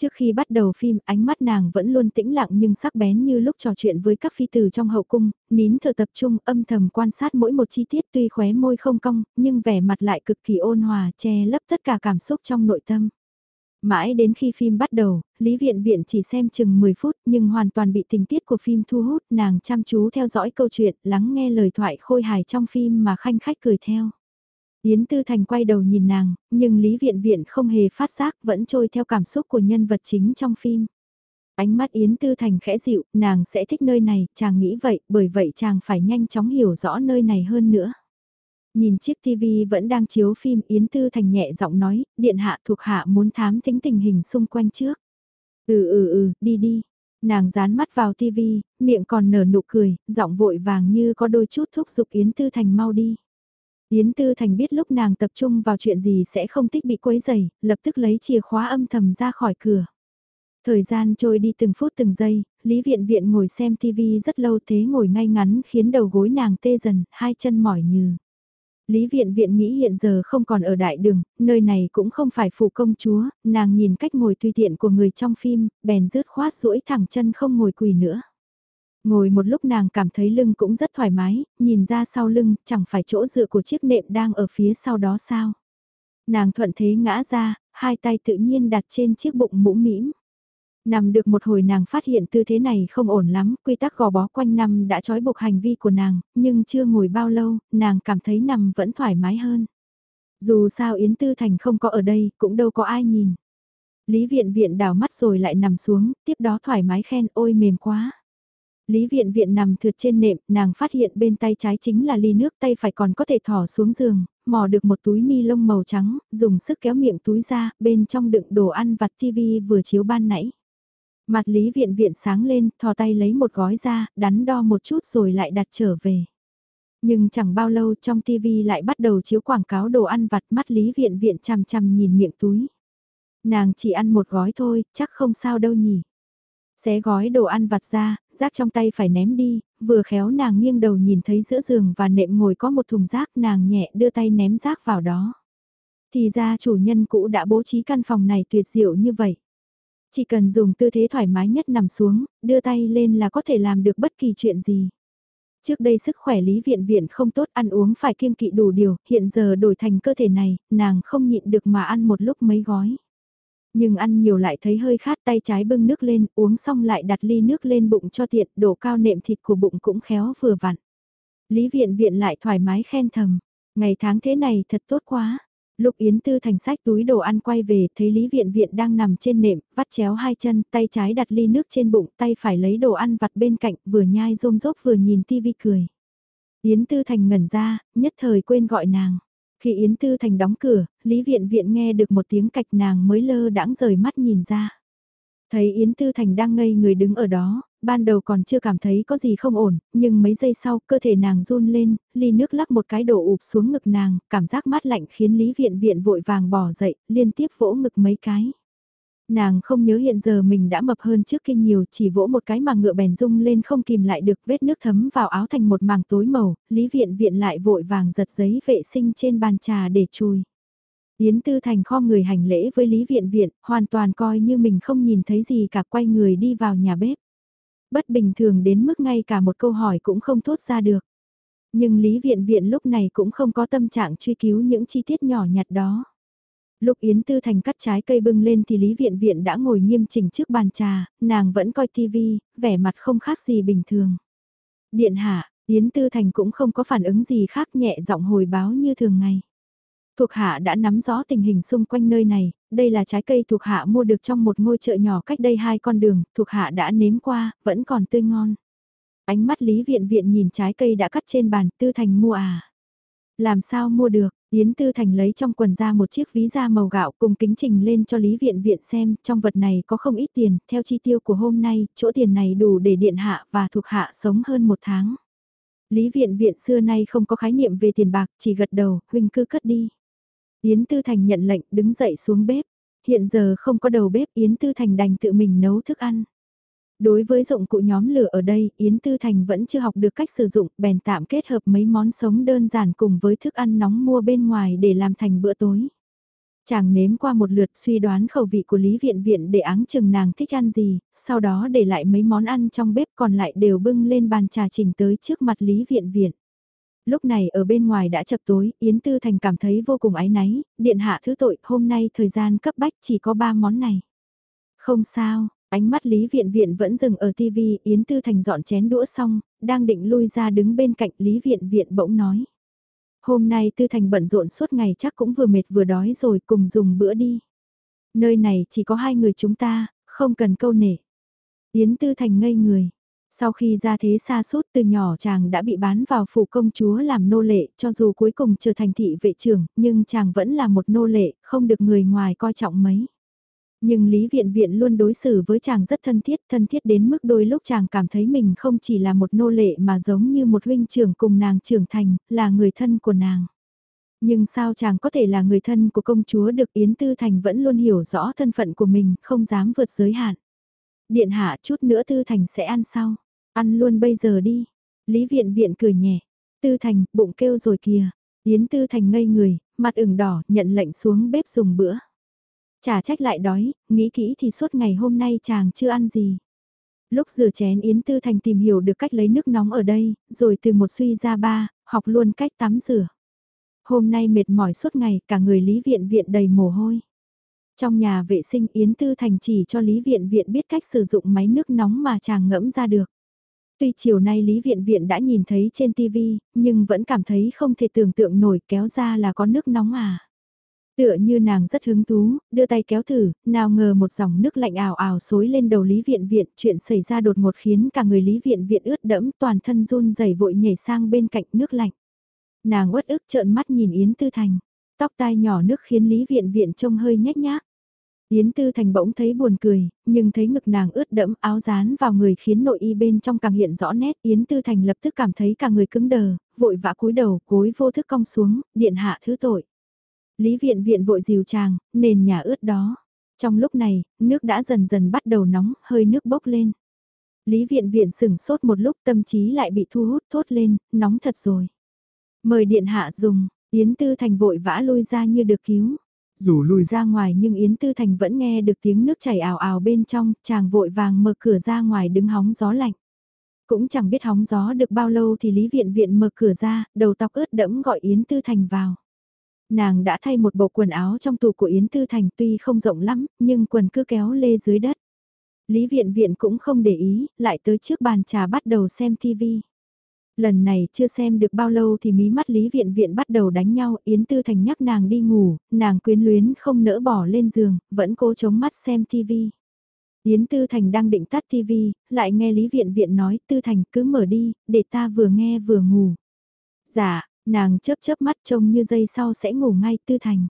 Trước khi bắt đầu phim, ánh mắt nàng vẫn luôn tĩnh lặng nhưng sắc bén như lúc trò chuyện với các phi tử trong hậu cung, nín thở tập trung âm thầm quan sát mỗi một chi tiết tuy khóe môi không cong, nhưng vẻ mặt lại cực kỳ ôn hòa, che lấp tất cả cảm xúc trong nội tâm. Mãi đến khi phim bắt đầu, Lý Viện Viện chỉ xem chừng 10 phút nhưng hoàn toàn bị tình tiết của phim thu hút nàng chăm chú theo dõi câu chuyện, lắng nghe lời thoại khôi hài trong phim mà khanh khách cười theo. Yến Tư Thành quay đầu nhìn nàng, nhưng Lý Viện Viện không hề phát giác vẫn trôi theo cảm xúc của nhân vật chính trong phim. Ánh mắt Yến Tư Thành khẽ dịu, nàng sẽ thích nơi này, chàng nghĩ vậy, bởi vậy chàng phải nhanh chóng hiểu rõ nơi này hơn nữa. Nhìn chiếc TV vẫn đang chiếu phim Yến Tư Thành nhẹ giọng nói, điện hạ thuộc hạ muốn thám thính tình hình xung quanh trước. Ừ ừ ừ, đi đi. Nàng dán mắt vào tv miệng còn nở nụ cười, giọng vội vàng như có đôi chút thúc giục Yến Tư Thành mau đi. Yến Tư Thành biết lúc nàng tập trung vào chuyện gì sẽ không thích bị quấy rầy, lập tức lấy chìa khóa âm thầm ra khỏi cửa. Thời gian trôi đi từng phút từng giây, Lý Viện Viện ngồi xem TV rất lâu thế ngồi ngay ngắn khiến đầu gối nàng tê dần, hai chân mỏi như. Lý Viện Viện nghĩ hiện giờ không còn ở đại đường, nơi này cũng không phải phủ công chúa, nàng nhìn cách ngồi tùy tiện của người trong phim, bèn rứt khoát duỗi thẳng chân không ngồi quỳ nữa. Ngồi một lúc nàng cảm thấy lưng cũng rất thoải mái, nhìn ra sau lưng, chẳng phải chỗ dựa của chiếc nệm đang ở phía sau đó sao. Nàng thuận thế ngã ra, hai tay tự nhiên đặt trên chiếc bụng mũ mĩm. Nằm được một hồi nàng phát hiện tư thế này không ổn lắm, quy tắc gò bó quanh năm đã trói buộc hành vi của nàng, nhưng chưa ngồi bao lâu, nàng cảm thấy nằm vẫn thoải mái hơn. Dù sao Yến Tư Thành không có ở đây, cũng đâu có ai nhìn. Lý viện viện đảo mắt rồi lại nằm xuống, tiếp đó thoải mái khen ôi mềm quá. Lý viện viện nằm thượt trên nệm, nàng phát hiện bên tay trái chính là ly nước tay phải còn có thể thỏ xuống giường, mò được một túi ni lông màu trắng, dùng sức kéo miệng túi ra, bên trong đựng đồ ăn vặt tivi vừa chiếu ban nãy. Mặt Lý viện viện sáng lên, thò tay lấy một gói ra, đắn đo một chút rồi lại đặt trở về. Nhưng chẳng bao lâu trong tivi lại bắt đầu chiếu quảng cáo đồ ăn vặt mắt Lý viện viện chằm chằm nhìn miệng túi. Nàng chỉ ăn một gói thôi, chắc không sao đâu nhỉ. Xé gói đồ ăn vặt ra, rác trong tay phải ném đi, vừa khéo nàng nghiêng đầu nhìn thấy giữa giường và nệm ngồi có một thùng rác nàng nhẹ đưa tay ném rác vào đó. Thì ra chủ nhân cũ đã bố trí căn phòng này tuyệt diệu như vậy. Chỉ cần dùng tư thế thoải mái nhất nằm xuống, đưa tay lên là có thể làm được bất kỳ chuyện gì. Trước đây sức khỏe Lý Viện Viện không tốt ăn uống phải kiêng kỵ đủ điều, hiện giờ đổi thành cơ thể này, nàng không nhịn được mà ăn một lúc mấy gói. Nhưng ăn nhiều lại thấy hơi khát tay trái bưng nước lên, uống xong lại đặt ly nước lên bụng cho tiện, đổ cao nệm thịt của bụng cũng khéo vừa vặn. Lý Viện Viện lại thoải mái khen thầm, ngày tháng thế này thật tốt quá. Lúc Yến Tư Thành sách túi đồ ăn quay về, thấy Lý Viện Viện đang nằm trên nệm, vắt chéo hai chân, tay trái đặt ly nước trên bụng, tay phải lấy đồ ăn vặt bên cạnh, vừa nhai rôm rốp vừa nhìn tivi cười. Yến Tư Thành ngẩn ra, nhất thời quên gọi nàng. Khi Yến Tư Thành đóng cửa, Lý Viện Viện nghe được một tiếng cạch nàng mới lơ đãng rời mắt nhìn ra. Thấy Yến Tư Thành đang ngây người đứng ở đó, ban đầu còn chưa cảm thấy có gì không ổn, nhưng mấy giây sau cơ thể nàng run lên, ly nước lắc một cái đổ ụp xuống ngực nàng, cảm giác mát lạnh khiến Lý Viện Viện vội vàng bỏ dậy, liên tiếp vỗ ngực mấy cái. Nàng không nhớ hiện giờ mình đã mập hơn trước kia nhiều, chỉ vỗ một cái mà ngựa bèn rung lên không kìm lại được vết nước thấm vào áo thành một mảng tối màu, Lý Viện Viện lại vội vàng giật giấy vệ sinh trên bàn trà để chui. Yến Tư Thành kho người hành lễ với Lý Viện Viện, hoàn toàn coi như mình không nhìn thấy gì cả quay người đi vào nhà bếp. Bất bình thường đến mức ngay cả một câu hỏi cũng không thốt ra được. Nhưng Lý Viện Viện lúc này cũng không có tâm trạng truy cứu những chi tiết nhỏ nhặt đó. Lúc Yến Tư Thành cắt trái cây bưng lên thì Lý Viện Viện đã ngồi nghiêm chỉnh trước bàn trà, nàng vẫn coi tivi, vẻ mặt không khác gì bình thường. Điện hạ, Yến Tư Thành cũng không có phản ứng gì khác nhẹ giọng hồi báo như thường ngày. Thuộc hạ đã nắm rõ tình hình xung quanh nơi này, đây là trái cây thuộc hạ mua được trong một ngôi chợ nhỏ cách đây hai con đường, thuộc hạ đã nếm qua, vẫn còn tươi ngon. Ánh mắt Lý Viện Viện nhìn trái cây đã cắt trên bàn, Tư Thành mua à? Làm sao mua được? Yến Tư Thành lấy trong quần ra một chiếc ví da màu gạo cùng kính trình lên cho Lý Viện Viện xem, trong vật này có không ít tiền, theo chi tiêu của hôm nay, chỗ tiền này đủ để điện hạ và thuộc hạ sống hơn một tháng. Lý Viện Viện xưa nay không có khái niệm về tiền bạc, chỉ gật đầu, huynh cứ cất đi. Yến Tư Thành nhận lệnh đứng dậy xuống bếp. Hiện giờ không có đầu bếp Yến Tư Thành đành tự mình nấu thức ăn. Đối với dụng cụ nhóm lửa ở đây, Yến Tư Thành vẫn chưa học được cách sử dụng, bèn tạm kết hợp mấy món sống đơn giản cùng với thức ăn nóng mua bên ngoài để làm thành bữa tối. Chàng nếm qua một lượt suy đoán khẩu vị của Lý Viện Viện để áng chừng nàng thích ăn gì, sau đó để lại mấy món ăn trong bếp còn lại đều bưng lên bàn trà trình tới trước mặt Lý Viện Viện lúc này ở bên ngoài đã chập tối, Yến Tư Thành cảm thấy vô cùng ái náy, điện hạ thứ tội, hôm nay thời gian cấp bách chỉ có ba món này. Không sao, ánh mắt Lý Viện Viện vẫn dừng ở TV, Yến Tư Thành dọn chén đũa xong, đang định lui ra đứng bên cạnh Lý Viện Viện bỗng nói. Hôm nay Tư Thành bận rộn suốt ngày chắc cũng vừa mệt vừa đói rồi cùng dùng bữa đi. Nơi này chỉ có hai người chúng ta, không cần câu nể. Yến Tư Thành ngây người, sau khi ra thế xa suốt từ nhỏ chàng đã bị bán vào phủ công chúa làm nô lệ, cho dù cuối cùng trở thành thị vệ trưởng, nhưng chàng vẫn là một nô lệ, không được người ngoài coi trọng mấy. Nhưng Lý Viện Viện luôn đối xử với chàng rất thân thiết, thân thiết đến mức đôi lúc chàng cảm thấy mình không chỉ là một nô lệ mà giống như một huynh trưởng cùng nàng trưởng thành, là người thân của nàng. Nhưng sao chàng có thể là người thân của công chúa được Yến Tư Thành vẫn luôn hiểu rõ thân phận của mình, không dám vượt giới hạn. Điện hạ chút nữa Tư Thành sẽ ăn sau. Ăn luôn bây giờ đi. Lý Viện Viện cười nhẹ. Tư Thành, bụng kêu rồi kìa. Yến Tư Thành ngây người, mặt ửng đỏ, nhận lệnh xuống bếp dùng bữa. Chả trách lại đói, nghĩ kỹ thì suốt ngày hôm nay chàng chưa ăn gì. Lúc rửa chén Yến Tư Thành tìm hiểu được cách lấy nước nóng ở đây, rồi từ một suy ra ba, học luôn cách tắm rửa. Hôm nay mệt mỏi suốt ngày, cả người Lý Viện Viện đầy mồ hôi. Trong nhà vệ sinh Yến Tư Thành chỉ cho Lý Viện Viện biết cách sử dụng máy nước nóng mà chàng ngẫm ra được. Tuy chiều nay Lý Viện Viện đã nhìn thấy trên TV, nhưng vẫn cảm thấy không thể tưởng tượng nổi kéo ra là có nước nóng à. Tựa như nàng rất hứng thú, đưa tay kéo thử, nào ngờ một dòng nước lạnh ảo ảo xối lên đầu Lý Viện Viện, chuyện xảy ra đột ngột khiến cả người Lý Viện Viện ướt đẫm toàn thân run rẩy vội nhảy sang bên cạnh nước lạnh. Nàng uất ức trợn mắt nhìn Yến Tư Thành, tóc tai nhỏ nước khiến Lý Viện Viện trông hơi nhếch nhác. Yến Tư Thành bỗng thấy buồn cười, nhưng thấy ngực nàng ướt đẫm áo dán vào người khiến nội y bên trong càng hiện rõ nét. Yến Tư Thành lập tức cảm thấy cả người cứng đờ, vội vã cúi đầu, cối vô thức cong xuống, điện hạ thứ tội. Lý viện viện vội dìu chàng, nền nhà ướt đó. Trong lúc này, nước đã dần dần bắt đầu nóng, hơi nước bốc lên. Lý viện viện sửng sốt một lúc tâm trí lại bị thu hút thốt lên, nóng thật rồi. Mời điện hạ dùng, Yến Tư Thành vội vã lui ra như được cứu. Dù lùi ra ngoài nhưng Yến Tư Thành vẫn nghe được tiếng nước chảy ào ào bên trong, chàng vội vàng mở cửa ra ngoài đứng hóng gió lạnh. Cũng chẳng biết hóng gió được bao lâu thì Lý Viện Viện mở cửa ra, đầu tóc ướt đẫm gọi Yến Tư Thành vào. Nàng đã thay một bộ quần áo trong tủ của Yến Tư Thành tuy không rộng lắm, nhưng quần cứ kéo lê dưới đất. Lý Viện Viện cũng không để ý, lại tới trước bàn trà bắt đầu xem TV. Lần này chưa xem được bao lâu thì mí mắt Lý Viện Viện bắt đầu đánh nhau, Yến Tư Thành nhắc nàng đi ngủ, nàng quyến luyến không nỡ bỏ lên giường, vẫn cố chống mắt xem TV. Yến Tư Thành đang định tắt TV, lại nghe Lý Viện Viện nói, Tư Thành cứ mở đi, để ta vừa nghe vừa ngủ. Dạ, nàng chớp chớp mắt trông như giây sau sẽ ngủ ngay Tư Thành.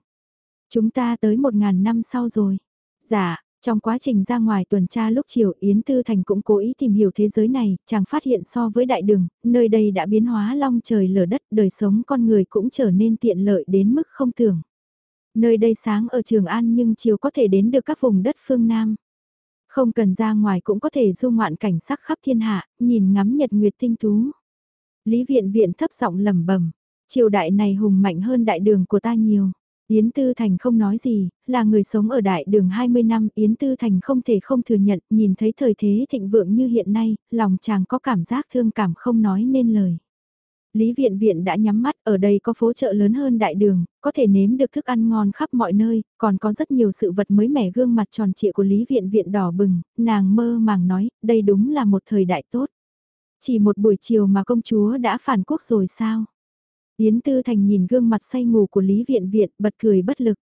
Chúng ta tới một ngàn năm sau rồi. Dạ, trong quá trình ra ngoài tuần tra lúc chiều Yến Tư Thành cũng cố ý tìm hiểu thế giới này, chàng phát hiện so với đại đường, nơi đây đã biến hóa long trời lở đất, đời sống con người cũng trở nên tiện lợi đến mức không tưởng. Nơi đây sáng ở Trường An nhưng chiều có thể đến được các vùng đất phương Nam. Không cần ra ngoài cũng có thể du ngoạn cảnh sắc khắp thiên hạ, nhìn ngắm nhật nguyệt tinh tú. Lý viện viện thấp giọng lẩm bẩm triều đại này hùng mạnh hơn đại đường của ta nhiều. Yến Tư Thành không nói gì, là người sống ở đại đường 20 năm, Yến Tư Thành không thể không thừa nhận, nhìn thấy thời thế thịnh vượng như hiện nay, lòng chàng có cảm giác thương cảm không nói nên lời. Lý Viện Viện đã nhắm mắt, ở đây có phố chợ lớn hơn đại đường, có thể nếm được thức ăn ngon khắp mọi nơi, còn có rất nhiều sự vật mới mẻ gương mặt tròn trịa của Lý Viện Viện đỏ bừng, nàng mơ màng nói, đây đúng là một thời đại tốt. Chỉ một buổi chiều mà công chúa đã phản quốc rồi sao? Yến Tư Thành nhìn gương mặt say ngủ của Lý Viện Viện bật cười bất lực.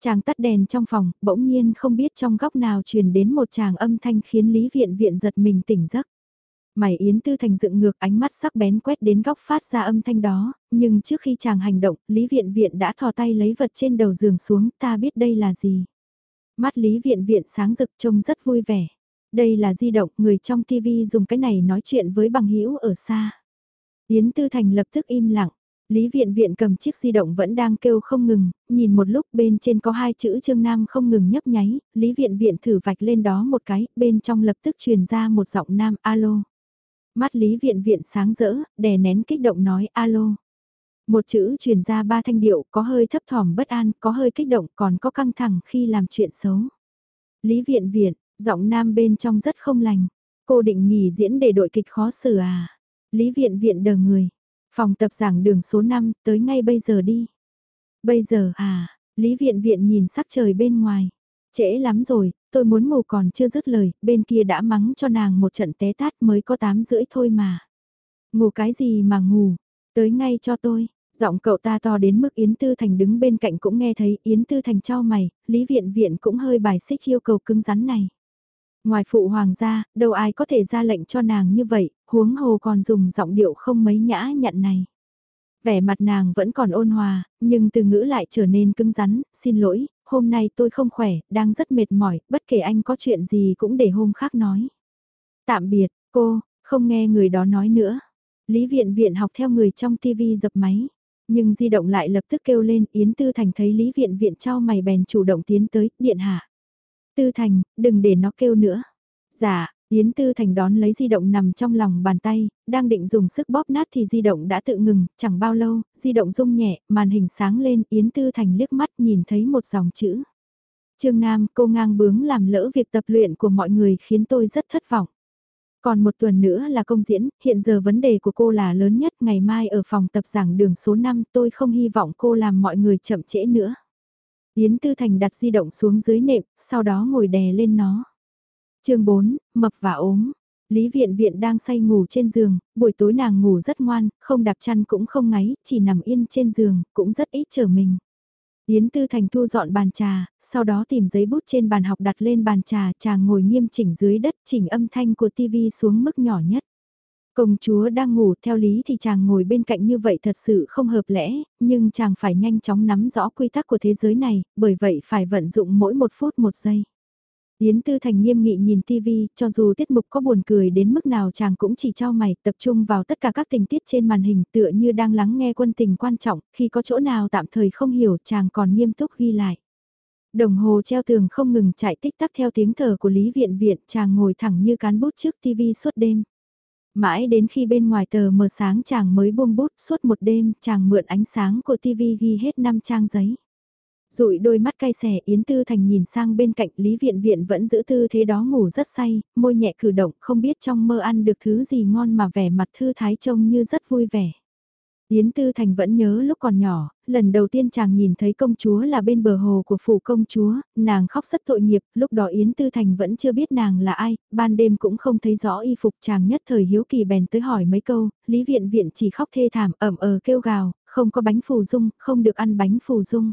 Chàng tắt đèn trong phòng, bỗng nhiên không biết trong góc nào truyền đến một chàng âm thanh khiến Lý Viện Viện giật mình tỉnh giấc. Mày Yến Tư Thành dựng ngược ánh mắt sắc bén quét đến góc phát ra âm thanh đó, nhưng trước khi chàng hành động, Lý Viện Viện đã thò tay lấy vật trên đầu giường xuống, ta biết đây là gì. Mắt Lý Viện Viện sáng rực trông rất vui vẻ. Đây là di động, người trong TV dùng cái này nói chuyện với bằng hữu ở xa. Yến Tư Thành lập tức im lặng. Lý Viện Viện cầm chiếc di động vẫn đang kêu không ngừng, nhìn một lúc bên trên có hai chữ Trương Nam không ngừng nhấp nháy, Lý Viện Viện thử vạch lên đó một cái, bên trong lập tức truyền ra một giọng nam alo. Mắt Lý Viện Viện sáng rỡ, đè nén kích động nói alo. Một chữ truyền ra ba thanh điệu, có hơi thấp thỏm bất an, có hơi kích động, còn có căng thẳng khi làm chuyện xấu. Lý Viện Viện, giọng nam bên trong rất không lành. Cô định nghỉ diễn để đội kịch khó xử à? Lý Viện Viện đờ người Phòng tập giảng đường số 5, tới ngay bây giờ đi. Bây giờ à, Lý Viện Viện nhìn sắc trời bên ngoài. Trễ lắm rồi, tôi muốn ngủ còn chưa dứt lời, bên kia đã mắng cho nàng một trận té tát mới có 8 rưỡi thôi mà. Ngủ cái gì mà ngủ, tới ngay cho tôi. Giọng cậu ta to đến mức Yến Tư Thành đứng bên cạnh cũng nghe thấy Yến Tư Thành cho mày, Lý Viện Viện cũng hơi bài xích yêu cầu cứng rắn này. Ngoài phụ hoàng gia, đâu ai có thể ra lệnh cho nàng như vậy, huống hồ còn dùng giọng điệu không mấy nhã nhặn này. Vẻ mặt nàng vẫn còn ôn hòa, nhưng từ ngữ lại trở nên cứng rắn, xin lỗi, hôm nay tôi không khỏe, đang rất mệt mỏi, bất kể anh có chuyện gì cũng để hôm khác nói. Tạm biệt, cô, không nghe người đó nói nữa. Lý viện viện học theo người trong tivi dập máy. Nhưng di động lại lập tức kêu lên Yến Tư Thành thấy Lý viện viện cho mày bèn chủ động tiến tới, điện hạ. Tư Thành, đừng để nó kêu nữa. Dạ, Yến Tư Thành đón lấy di động nằm trong lòng bàn tay, đang định dùng sức bóp nát thì di động đã tự ngừng, chẳng bao lâu, di động rung nhẹ, màn hình sáng lên, Yến Tư Thành liếc mắt nhìn thấy một dòng chữ. Trương Nam, cô ngang bướng làm lỡ việc tập luyện của mọi người khiến tôi rất thất vọng. Còn một tuần nữa là công diễn, hiện giờ vấn đề của cô là lớn nhất, ngày mai ở phòng tập giảng đường số 5 tôi không hy vọng cô làm mọi người chậm trễ nữa. Yến Tư Thành đặt di động xuống dưới nệm, sau đó ngồi đè lên nó chương 4, mập và ốm. Lý viện viện đang say ngủ trên giường, buổi tối nàng ngủ rất ngoan, không đạp chăn cũng không ngáy, chỉ nằm yên trên giường, cũng rất ít chờ mình. Yến Tư Thành thu dọn bàn trà, sau đó tìm giấy bút trên bàn học đặt lên bàn trà, chàng ngồi nghiêm chỉnh dưới đất chỉnh âm thanh của tivi xuống mức nhỏ nhất. Công chúa đang ngủ theo lý thì chàng ngồi bên cạnh như vậy thật sự không hợp lẽ, nhưng chàng phải nhanh chóng nắm rõ quy tắc của thế giới này, bởi vậy phải vận dụng mỗi một phút một giây. Yến Tư Thành nghiêm nghị nhìn TV, cho dù tiết mục có buồn cười đến mức nào chàng cũng chỉ cho mày tập trung vào tất cả các tình tiết trên màn hình tựa như đang lắng nghe quân tình quan trọng, khi có chỗ nào tạm thời không hiểu chàng còn nghiêm túc ghi lại. Đồng hồ treo tường không ngừng chạy tích tắc theo tiếng thở của Lý Viện Viện chàng ngồi thẳng như cán bút trước TV suốt đêm. Mãi đến khi bên ngoài tờ mờ sáng chàng mới buông bút suốt một đêm chàng mượn ánh sáng của TV ghi hết 5 trang giấy. Rụi đôi mắt cay xẻ Yến Tư Thành nhìn sang bên cạnh Lý Viện Viện vẫn giữ tư thế đó ngủ rất say, môi nhẹ cử động không biết trong mơ ăn được thứ gì ngon mà vẻ mặt thư thái trông như rất vui vẻ. Yến Tư Thành vẫn nhớ lúc còn nhỏ, lần đầu tiên chàng nhìn thấy công chúa là bên bờ hồ của phủ công chúa, nàng khóc rất tội nghiệp, lúc đó Yến Tư Thành vẫn chưa biết nàng là ai, ban đêm cũng không thấy rõ y phục chàng nhất thời hiếu kỳ bèn tới hỏi mấy câu, Lý Viện Viện chỉ khóc thê thảm ẩm ờ kêu gào, không có bánh phù dung, không được ăn bánh phù dung.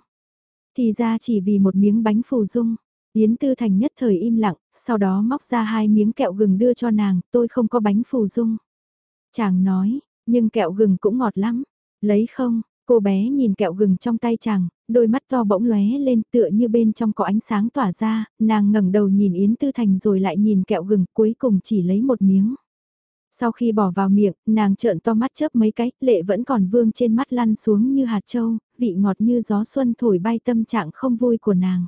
Thì ra chỉ vì một miếng bánh phù dung. Yến Tư Thành nhất thời im lặng, sau đó móc ra hai miếng kẹo gừng đưa cho nàng, tôi không có bánh phù dung. Chàng nói, nhưng kẹo gừng cũng ngọt lắm. Lấy không, cô bé nhìn kẹo gừng trong tay chàng, đôi mắt to bỗng lóe lên tựa như bên trong có ánh sáng tỏa ra, nàng ngẩng đầu nhìn Yến Tư Thành rồi lại nhìn kẹo gừng cuối cùng chỉ lấy một miếng. Sau khi bỏ vào miệng, nàng trợn to mắt chớp mấy cái, lệ vẫn còn vương trên mắt lăn xuống như hạt châu, vị ngọt như gió xuân thổi bay tâm trạng không vui của nàng.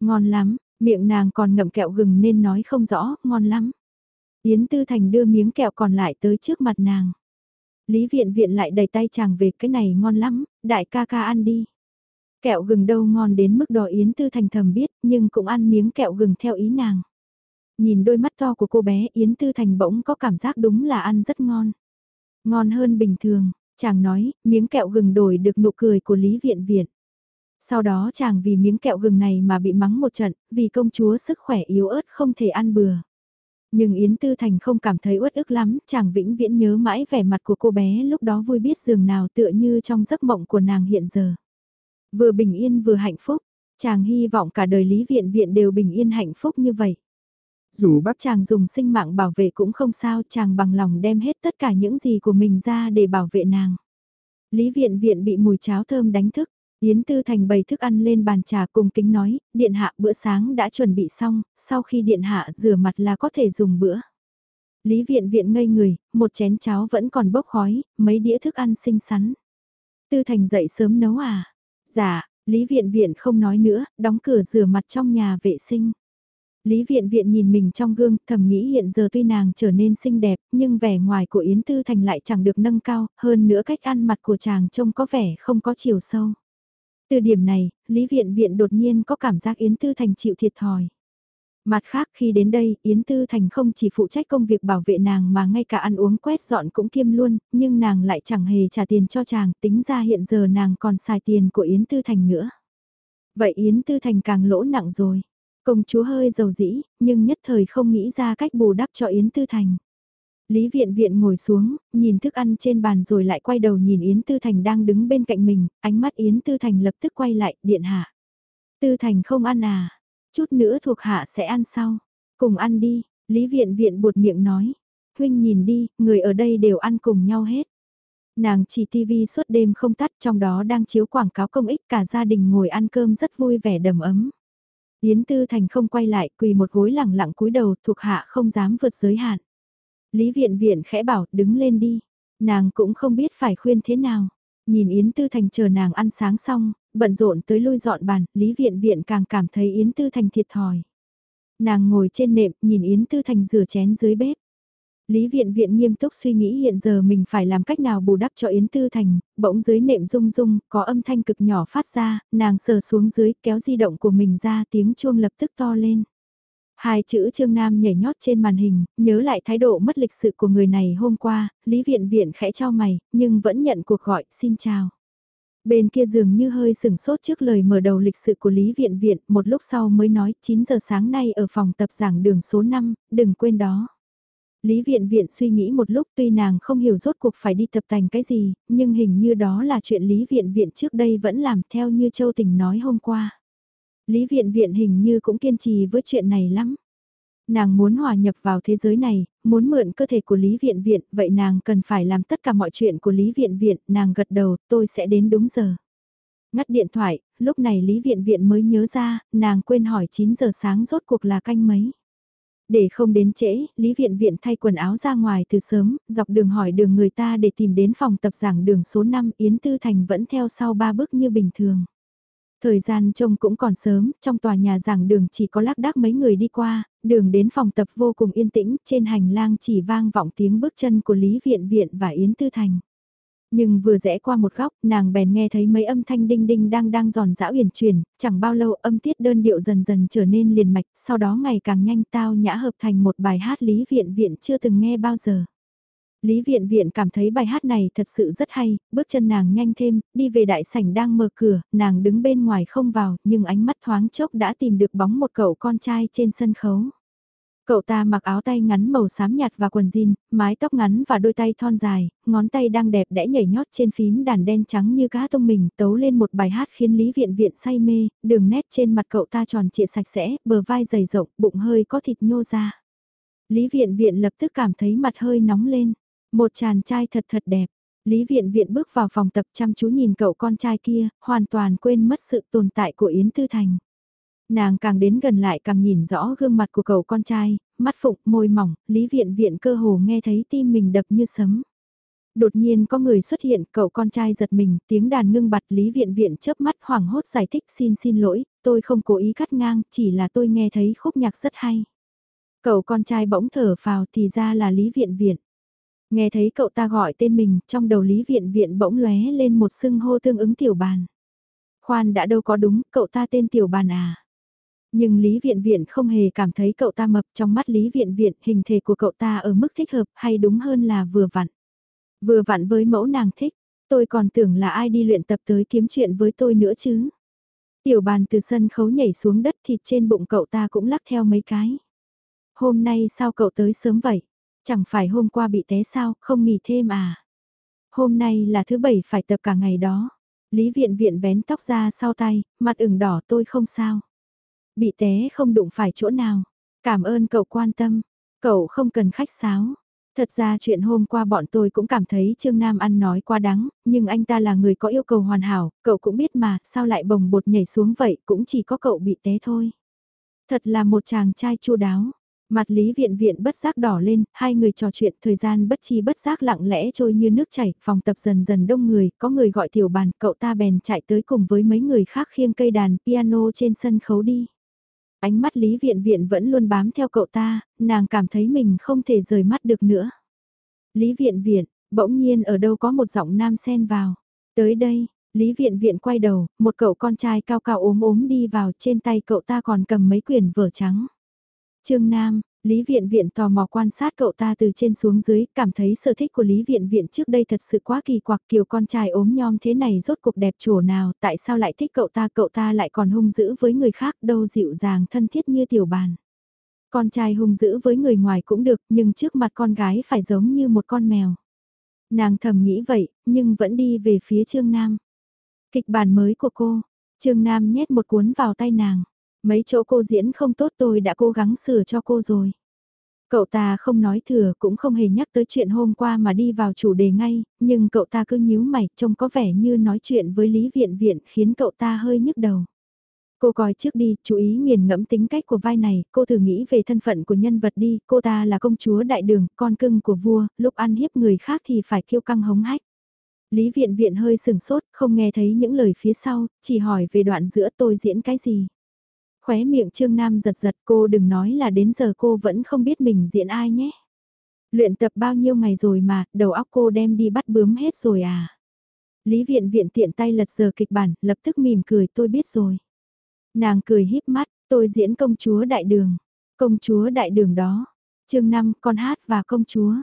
Ngon lắm, miệng nàng còn ngậm kẹo gừng nên nói không rõ, ngon lắm. Yến Tư Thành đưa miếng kẹo còn lại tới trước mặt nàng. Lý viện viện lại đầy tay chàng về cái này ngon lắm, đại ca ca ăn đi. Kẹo gừng đâu ngon đến mức đỏ Yến Tư Thành thầm biết nhưng cũng ăn miếng kẹo gừng theo ý nàng. Nhìn đôi mắt to của cô bé Yến Tư Thành bỗng có cảm giác đúng là ăn rất ngon. Ngon hơn bình thường, chàng nói, miếng kẹo gừng đổi được nụ cười của Lý Viện Viện. Sau đó chàng vì miếng kẹo gừng này mà bị mắng một trận, vì công chúa sức khỏe yếu ớt không thể ăn bừa. Nhưng Yến Tư Thành không cảm thấy uất ức lắm, chàng vĩnh viễn nhớ mãi vẻ mặt của cô bé lúc đó vui biết giường nào tựa như trong giấc mộng của nàng hiện giờ. Vừa bình yên vừa hạnh phúc, chàng hy vọng cả đời Lý Viện Viện đều bình yên hạnh phúc như vậy. Dù bắt chàng dùng sinh mạng bảo vệ cũng không sao, chàng bằng lòng đem hết tất cả những gì của mình ra để bảo vệ nàng. Lý viện viện bị mùi cháo thơm đánh thức, Yến Tư Thành bày thức ăn lên bàn trà cùng kính nói, điện hạ bữa sáng đã chuẩn bị xong, sau khi điện hạ rửa mặt là có thể dùng bữa. Lý viện viện ngây người, một chén cháo vẫn còn bốc khói, mấy đĩa thức ăn xinh xắn. Tư Thành dậy sớm nấu à? Dạ, Lý viện viện không nói nữa, đóng cửa rửa mặt trong nhà vệ sinh. Lý Viện Viện nhìn mình trong gương, thầm nghĩ hiện giờ tuy nàng trở nên xinh đẹp, nhưng vẻ ngoài của Yến Tư Thành lại chẳng được nâng cao, hơn nữa cách ăn mặt của chàng trông có vẻ không có chiều sâu. Từ điểm này, Lý Viện Viện đột nhiên có cảm giác Yến Tư Thành chịu thiệt thòi. Mặt khác khi đến đây, Yến Tư Thành không chỉ phụ trách công việc bảo vệ nàng mà ngay cả ăn uống quét dọn cũng kiêm luôn, nhưng nàng lại chẳng hề trả tiền cho chàng, tính ra hiện giờ nàng còn xài tiền của Yến Tư Thành nữa. Vậy Yến Tư Thành càng lỗ nặng rồi. Công chúa hơi dầu dĩ, nhưng nhất thời không nghĩ ra cách bù đắp cho Yến Tư Thành. Lý Viện Viện ngồi xuống, nhìn thức ăn trên bàn rồi lại quay đầu nhìn Yến Tư Thành đang đứng bên cạnh mình, ánh mắt Yến Tư Thành lập tức quay lại, điện hạ. Tư Thành không ăn à, chút nữa thuộc hạ sẽ ăn sau. Cùng ăn đi, Lý Viện Viện buột miệng nói. Huynh nhìn đi, người ở đây đều ăn cùng nhau hết. Nàng chỉ tivi suốt đêm không tắt trong đó đang chiếu quảng cáo công ích cả gia đình ngồi ăn cơm rất vui vẻ đầm ấm. Yến Tư Thành không quay lại quỳ một gối lẳng lặng cúi đầu thuộc hạ không dám vượt giới hạn. Lý viện viện khẽ bảo đứng lên đi. Nàng cũng không biết phải khuyên thế nào. Nhìn Yến Tư Thành chờ nàng ăn sáng xong, bận rộn tới lui dọn bàn, Lý viện viện càng cảm thấy Yến Tư Thành thiệt thòi. Nàng ngồi trên nệm nhìn Yến Tư Thành rửa chén dưới bếp. Lý viện viện nghiêm túc suy nghĩ hiện giờ mình phải làm cách nào bù đắp cho Yến Tư Thành, bỗng dưới nệm rung rung, có âm thanh cực nhỏ phát ra, nàng sờ xuống dưới kéo di động của mình ra tiếng chuông lập tức to lên. Hai chữ Trương Nam nhảy nhót trên màn hình, nhớ lại thái độ mất lịch sự của người này hôm qua, Lý Viện Viện khẽ trao mày, nhưng vẫn nhận cuộc gọi, xin chào. Bên kia dường như hơi sừng sốt trước lời mở đầu lịch sự của Lý Viện Viện, một lúc sau mới nói 9 giờ sáng nay ở phòng tập giảng đường số 5, đừng quên đó. Lý Viện Viện suy nghĩ một lúc tuy nàng không hiểu rốt cuộc phải đi tập thành cái gì, nhưng hình như đó là chuyện Lý Viện Viện trước đây vẫn làm theo như Châu Tình nói hôm qua. Lý Viện Viện hình như cũng kiên trì với chuyện này lắm. Nàng muốn hòa nhập vào thế giới này, muốn mượn cơ thể của Lý Viện Viện, vậy nàng cần phải làm tất cả mọi chuyện của Lý Viện Viện, nàng gật đầu, tôi sẽ đến đúng giờ. Ngắt điện thoại, lúc này Lý Viện Viện mới nhớ ra, nàng quên hỏi 9 giờ sáng rốt cuộc là canh mấy. Để không đến trễ, Lý Viện Viện thay quần áo ra ngoài từ sớm, dọc đường hỏi đường người ta để tìm đến phòng tập giảng đường số 5 Yến Tư Thành vẫn theo sau ba bước như bình thường. Thời gian trông cũng còn sớm, trong tòa nhà giảng đường chỉ có lác đác mấy người đi qua, đường đến phòng tập vô cùng yên tĩnh, trên hành lang chỉ vang vọng tiếng bước chân của Lý Viện Viện và Yến Tư Thành. Nhưng vừa rẽ qua một góc, nàng bèn nghe thấy mấy âm thanh đinh đinh đang đang giòn giã uyển chuyển, chẳng bao lâu âm tiết đơn điệu dần dần trở nên liền mạch, sau đó ngày càng nhanh tao nhã hợp thành một bài hát Lý Viện Viện chưa từng nghe bao giờ. Lý Viện Viện cảm thấy bài hát này thật sự rất hay, bước chân nàng nhanh thêm, đi về đại sảnh đang mở cửa, nàng đứng bên ngoài không vào, nhưng ánh mắt thoáng chốc đã tìm được bóng một cậu con trai trên sân khấu. Cậu ta mặc áo tay ngắn màu xám nhạt và quần jean, mái tóc ngắn và đôi tay thon dài, ngón tay đang đẹp đẽ nhảy nhót trên phím đàn đen trắng như cá tông mình, tấu lên một bài hát khiến Lý Viện Viện say mê, đường nét trên mặt cậu ta tròn trịa sạch sẽ, bờ vai dày rộng, bụng hơi có thịt nhô ra. Lý Viện Viện lập tức cảm thấy mặt hơi nóng lên. Một chàng trai thật thật đẹp. Lý Viện Viện bước vào phòng tập chăm chú nhìn cậu con trai kia, hoàn toàn quên mất sự tồn tại của Yến Tư Thành. Nàng càng đến gần lại càng nhìn rõ gương mặt của cậu con trai, mắt phụng, môi mỏng, Lý Viện Viện cơ hồ nghe thấy tim mình đập như sấm. Đột nhiên có người xuất hiện, cậu con trai giật mình, tiếng đàn ngưng bặt Lý Viện Viện chớp mắt hoảng hốt giải thích xin xin lỗi, tôi không cố ý cắt ngang, chỉ là tôi nghe thấy khúc nhạc rất hay. Cậu con trai bỗng thở phào thì ra là Lý Viện Viện. Nghe thấy cậu ta gọi tên mình, trong đầu Lý Viện Viện bỗng lóe lên một xưng hô tương ứng tiểu bàn. Khoan đã đâu có đúng, cậu ta tên tiểu bàn à. Nhưng Lý Viện Viện không hề cảm thấy cậu ta mập trong mắt Lý Viện Viện hình thể của cậu ta ở mức thích hợp hay đúng hơn là vừa vặn. Vừa vặn với mẫu nàng thích, tôi còn tưởng là ai đi luyện tập tới kiếm chuyện với tôi nữa chứ. Tiểu bàn từ sân khấu nhảy xuống đất thịt trên bụng cậu ta cũng lắc theo mấy cái. Hôm nay sao cậu tới sớm vậy? Chẳng phải hôm qua bị té sao, không nghỉ thêm à? Hôm nay là thứ bảy phải tập cả ngày đó. Lý viện viện vén tóc ra sau tay, mặt ửng đỏ tôi không sao. Bị té không đụng phải chỗ nào. Cảm ơn cậu quan tâm. Cậu không cần khách sáo. Thật ra chuyện hôm qua bọn tôi cũng cảm thấy Trương Nam ăn nói quá đắng, nhưng anh ta là người có yêu cầu hoàn hảo, cậu cũng biết mà, sao lại bồng bột nhảy xuống vậy, cũng chỉ có cậu bị té thôi. Thật là một chàng trai chu đáo. Mặt Lý Viện Viện bất giác đỏ lên, hai người trò chuyện thời gian bất chi bất giác lặng lẽ trôi như nước chảy, phòng tập dần dần đông người, có người gọi tiểu bàn, cậu ta bèn chạy tới cùng với mấy người khác khiêng cây đàn piano trên sân khấu đi. Ánh mắt Lý Viện Viện vẫn luôn bám theo cậu ta, nàng cảm thấy mình không thể rời mắt được nữa. Lý Viện Viện, bỗng nhiên ở đâu có một giọng nam xen vào. Tới đây, Lý Viện Viện quay đầu, một cậu con trai cao cao ốm ốm đi vào trên tay cậu ta còn cầm mấy quyển vở trắng. Trương Nam, Lý Viện Viện tò mò quan sát cậu ta từ trên xuống dưới, cảm thấy sở thích của Lý Viện Viện trước đây thật sự quá kỳ quặc kiểu con trai ốm nhom thế này rốt cuộc đẹp chỗ nào, tại sao lại thích cậu ta, cậu ta lại còn hung dữ với người khác đâu dịu dàng thân thiết như tiểu bàn. Con trai hung dữ với người ngoài cũng được, nhưng trước mặt con gái phải giống như một con mèo. Nàng thầm nghĩ vậy, nhưng vẫn đi về phía Trương Nam. Kịch bản mới của cô, Trương Nam nhét một cuốn vào tay nàng. Mấy chỗ cô diễn không tốt tôi đã cố gắng sửa cho cô rồi. Cậu ta không nói thừa cũng không hề nhắc tới chuyện hôm qua mà đi vào chủ đề ngay, nhưng cậu ta cứ nhíu mày trông có vẻ như nói chuyện với Lý Viện Viện khiến cậu ta hơi nhức đầu. Cô coi trước đi, chú ý nghiền ngẫm tính cách của vai này, cô thử nghĩ về thân phận của nhân vật đi, cô ta là công chúa đại đường, con cưng của vua, lúc ăn hiếp người khác thì phải kiêu căng hống hách. Lý Viện Viện hơi sừng sốt, không nghe thấy những lời phía sau, chỉ hỏi về đoạn giữa tôi diễn cái gì. Khóe miệng Trương Nam giật giật cô đừng nói là đến giờ cô vẫn không biết mình diễn ai nhé. Luyện tập bao nhiêu ngày rồi mà, đầu óc cô đem đi bắt bướm hết rồi à. Lý Viện Viện tiện tay lật giờ kịch bản, lập tức mỉm cười tôi biết rồi. Nàng cười híp mắt, tôi diễn công chúa đại đường. Công chúa đại đường đó. chương 5 con hát và công chúa.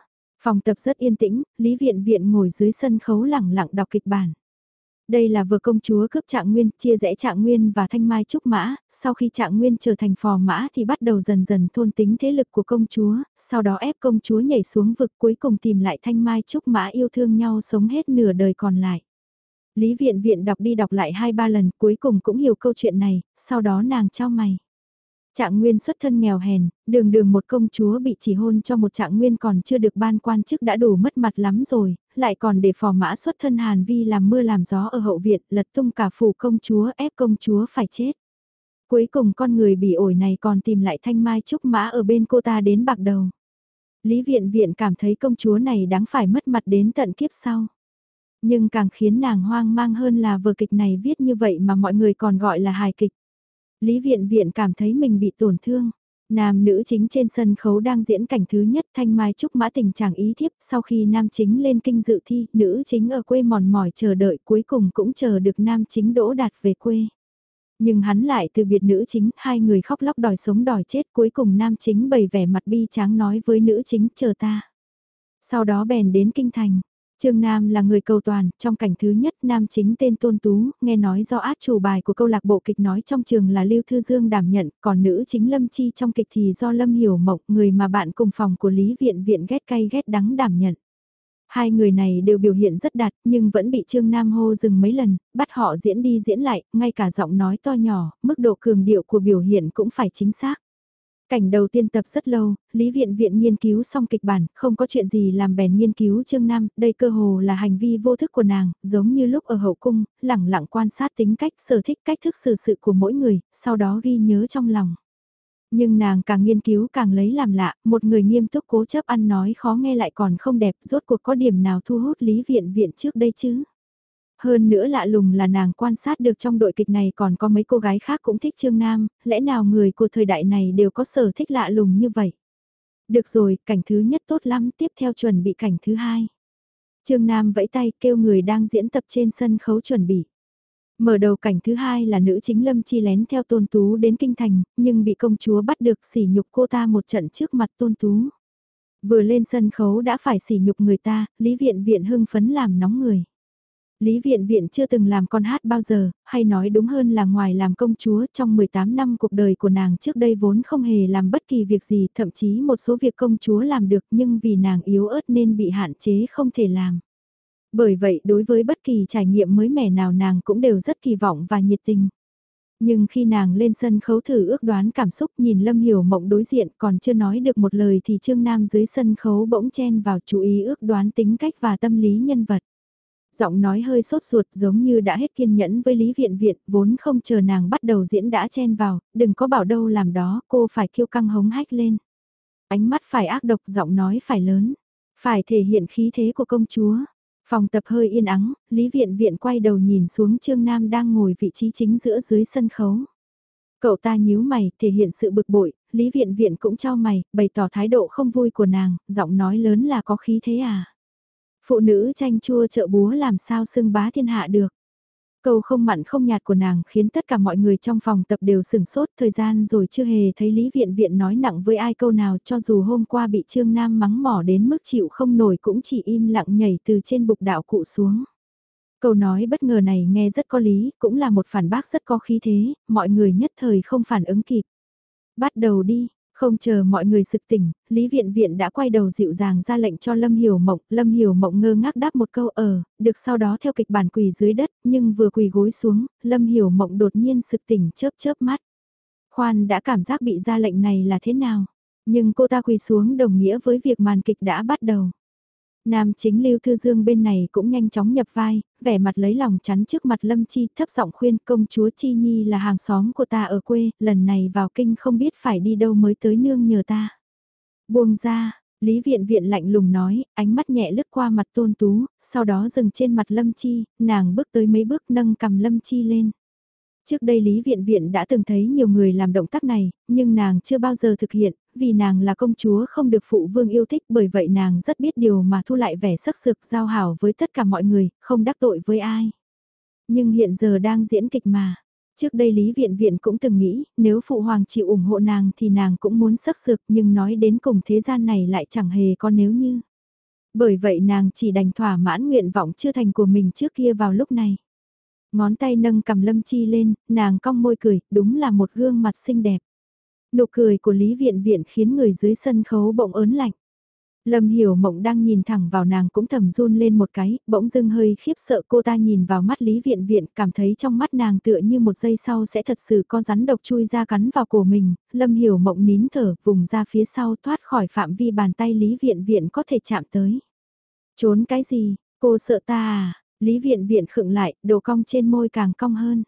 Phòng tập rất yên tĩnh, Lý Viện Viện ngồi dưới sân khấu lẳng lặng đọc kịch bản. Đây là vừa công chúa cướp trạng nguyên, chia rẽ trạng nguyên và thanh mai trúc mã, sau khi trạng nguyên trở thành phò mã thì bắt đầu dần dần thôn tính thế lực của công chúa, sau đó ép công chúa nhảy xuống vực cuối cùng tìm lại thanh mai trúc mã yêu thương nhau sống hết nửa đời còn lại. Lý viện viện đọc đi đọc lại hai ba lần cuối cùng cũng hiểu câu chuyện này, sau đó nàng trao mày. Trạng nguyên xuất thân nghèo hèn, đường đường một công chúa bị chỉ hôn cho một trạng nguyên còn chưa được ban quan chức đã đủ mất mặt lắm rồi, lại còn để phò mã xuất thân Hàn Vi làm mưa làm gió ở hậu viện, lật tung cả phủ công chúa ép công chúa phải chết. Cuối cùng con người bị ổi này còn tìm lại thanh mai trúc mã ở bên cô ta đến bạc đầu. Lý viện viện cảm thấy công chúa này đáng phải mất mặt đến tận kiếp sau. Nhưng càng khiến nàng hoang mang hơn là vở kịch này viết như vậy mà mọi người còn gọi là hài kịch. Lý viện viện cảm thấy mình bị tổn thương. Nam nữ chính trên sân khấu đang diễn cảnh thứ nhất thanh mai trúc mã tình chàng ý thiếp sau khi nam chính lên kinh dự thi, nữ chính ở quê mòn mỏi chờ đợi cuối cùng cũng chờ được nam chính đỗ đạt về quê. Nhưng hắn lại từ biệt nữ chính, hai người khóc lóc đòi sống đòi chết cuối cùng nam chính bày vẻ mặt bi tráng nói với nữ chính chờ ta. Sau đó bèn đến kinh thành, Trương Nam là người cầu toàn, trong cảnh thứ nhất Nam chính tên Tôn Tú, nghe nói do át chủ bài của câu lạc bộ kịch nói trong trường là Lưu Thư Dương đảm nhận, còn nữ chính Lâm Chi trong kịch thì do Lâm Hiểu Mộc, người mà bạn cùng phòng của Lý Viện Viện ghét cay ghét đắng đảm nhận. Hai người này đều biểu hiện rất đạt nhưng vẫn bị Trương Nam hô dừng mấy lần, bắt họ diễn đi diễn lại, ngay cả giọng nói to nhỏ, mức độ cường điệu của biểu hiện cũng phải chính xác. Cảnh đầu tiên tập rất lâu, Lý Viện Viện nghiên cứu xong kịch bản, không có chuyện gì làm bèn nghiên cứu chương năm, đây cơ hồ là hành vi vô thức của nàng, giống như lúc ở hậu cung, lẳng lặng quan sát tính cách, sở thích cách thức xử sự của mỗi người, sau đó ghi nhớ trong lòng. Nhưng nàng càng nghiên cứu càng lấy làm lạ, một người nghiêm túc cố chấp ăn nói khó nghe lại còn không đẹp, rốt cuộc có điểm nào thu hút Lý Viện Viện trước đây chứ? Hơn nữa lạ lùng là nàng quan sát được trong đội kịch này còn có mấy cô gái khác cũng thích Trương Nam, lẽ nào người của thời đại này đều có sở thích lạ lùng như vậy. Được rồi, cảnh thứ nhất tốt lắm, tiếp theo chuẩn bị cảnh thứ hai. Trương Nam vẫy tay kêu người đang diễn tập trên sân khấu chuẩn bị. Mở đầu cảnh thứ hai là nữ chính Lâm Chi lén theo Tôn Tú đến Kinh Thành, nhưng bị công chúa bắt được sỉ nhục cô ta một trận trước mặt Tôn Tú. Vừa lên sân khấu đã phải sỉ nhục người ta, Lý Viện Viện hưng phấn làm nóng người. Lý Viện Viện chưa từng làm con hát bao giờ, hay nói đúng hơn là ngoài làm công chúa trong 18 năm cuộc đời của nàng trước đây vốn không hề làm bất kỳ việc gì, thậm chí một số việc công chúa làm được nhưng vì nàng yếu ớt nên bị hạn chế không thể làm. Bởi vậy đối với bất kỳ trải nghiệm mới mẻ nào nàng cũng đều rất kỳ vọng và nhiệt tình. Nhưng khi nàng lên sân khấu thử ước đoán cảm xúc nhìn Lâm Hiểu Mộng đối diện còn chưa nói được một lời thì Trương Nam dưới sân khấu bỗng chen vào chú ý ước đoán tính cách và tâm lý nhân vật. Giọng nói hơi sốt ruột giống như đã hết kiên nhẫn với Lý Viện Viện, vốn không chờ nàng bắt đầu diễn đã chen vào, đừng có bảo đâu làm đó, cô phải kiêu căng hống hách lên. Ánh mắt phải ác độc, giọng nói phải lớn, phải thể hiện khí thế của công chúa. Phòng tập hơi yên ắng, Lý Viện Viện quay đầu nhìn xuống Trương Nam đang ngồi vị trí chính giữa dưới sân khấu. Cậu ta nhíu mày, thể hiện sự bực bội, Lý Viện Viện cũng cho mày, bày tỏ thái độ không vui của nàng, giọng nói lớn là có khí thế à. Phụ nữ tranh chua chợ búa làm sao xưng bá thiên hạ được. Câu không mặn không nhạt của nàng khiến tất cả mọi người trong phòng tập đều sừng sốt thời gian rồi chưa hề thấy Lý Viện Viện nói nặng với ai câu nào cho dù hôm qua bị Trương Nam mắng mỏ đến mức chịu không nổi cũng chỉ im lặng nhảy từ trên bục đạo cụ xuống. Câu nói bất ngờ này nghe rất có lý, cũng là một phản bác rất có khí thế, mọi người nhất thời không phản ứng kịp. Bắt đầu đi, không chờ mọi người sực tỉnh, Lý Viện Viện đã quay đầu dịu dàng ra lệnh cho Lâm Hiểu Mộng, Lâm Hiểu Mộng ngơ ngác đáp một câu ờ, được sau đó theo kịch bản quỳ dưới đất, nhưng vừa quỳ gối xuống, Lâm Hiểu Mộng đột nhiên sực tỉnh chớp chớp mắt. Khoan đã cảm giác bị ra lệnh này là thế nào? Nhưng cô ta quỳ xuống đồng nghĩa với việc màn kịch đã bắt đầu. Nam chính Lưu Thư Dương bên này cũng nhanh chóng nhập vai, vẻ mặt lấy lòng chắn trước mặt Lâm Chi thấp giọng khuyên công chúa Chi Nhi là hàng xóm của ta ở quê, lần này vào kinh không biết phải đi đâu mới tới nương nhờ ta. Buông ra, Lý Viện Viện lạnh lùng nói, ánh mắt nhẹ lướt qua mặt tôn tú, sau đó dừng trên mặt Lâm Chi, nàng bước tới mấy bước nâng cầm Lâm Chi lên. Trước đây Lý Viện Viện đã từng thấy nhiều người làm động tác này, nhưng nàng chưa bao giờ thực hiện, vì nàng là công chúa không được phụ vương yêu thích bởi vậy nàng rất biết điều mà thu lại vẻ sắc sực giao hảo với tất cả mọi người, không đắc tội với ai. Nhưng hiện giờ đang diễn kịch mà. Trước đây Lý Viện Viện cũng từng nghĩ, nếu Phụ Hoàng chịu ủng hộ nàng thì nàng cũng muốn sắc sực nhưng nói đến cùng thế gian này lại chẳng hề có nếu như. Bởi vậy nàng chỉ đành thỏa mãn nguyện vọng chưa thành của mình trước kia vào lúc này. Ngón tay nâng cầm Lâm Chi lên, nàng cong môi cười, đúng là một gương mặt xinh đẹp. Nụ cười của Lý Viện Viện khiến người dưới sân khấu bỗng ớn lạnh. Lâm Hiểu Mộng đang nhìn thẳng vào nàng cũng thầm run lên một cái, bỗng dưng hơi khiếp sợ cô ta nhìn vào mắt Lý Viện Viện, cảm thấy trong mắt nàng tựa như một giây sau sẽ thật sự có rắn độc chui ra cắn vào cổ mình, Lâm Hiểu Mộng nín thở, vùng ra phía sau thoát khỏi phạm vi bàn tay Lý Viện Viện có thể chạm tới. Trốn cái gì, cô sợ ta à, Lý Viện Viện khựng lại, đồ cong trên môi càng cong hơn.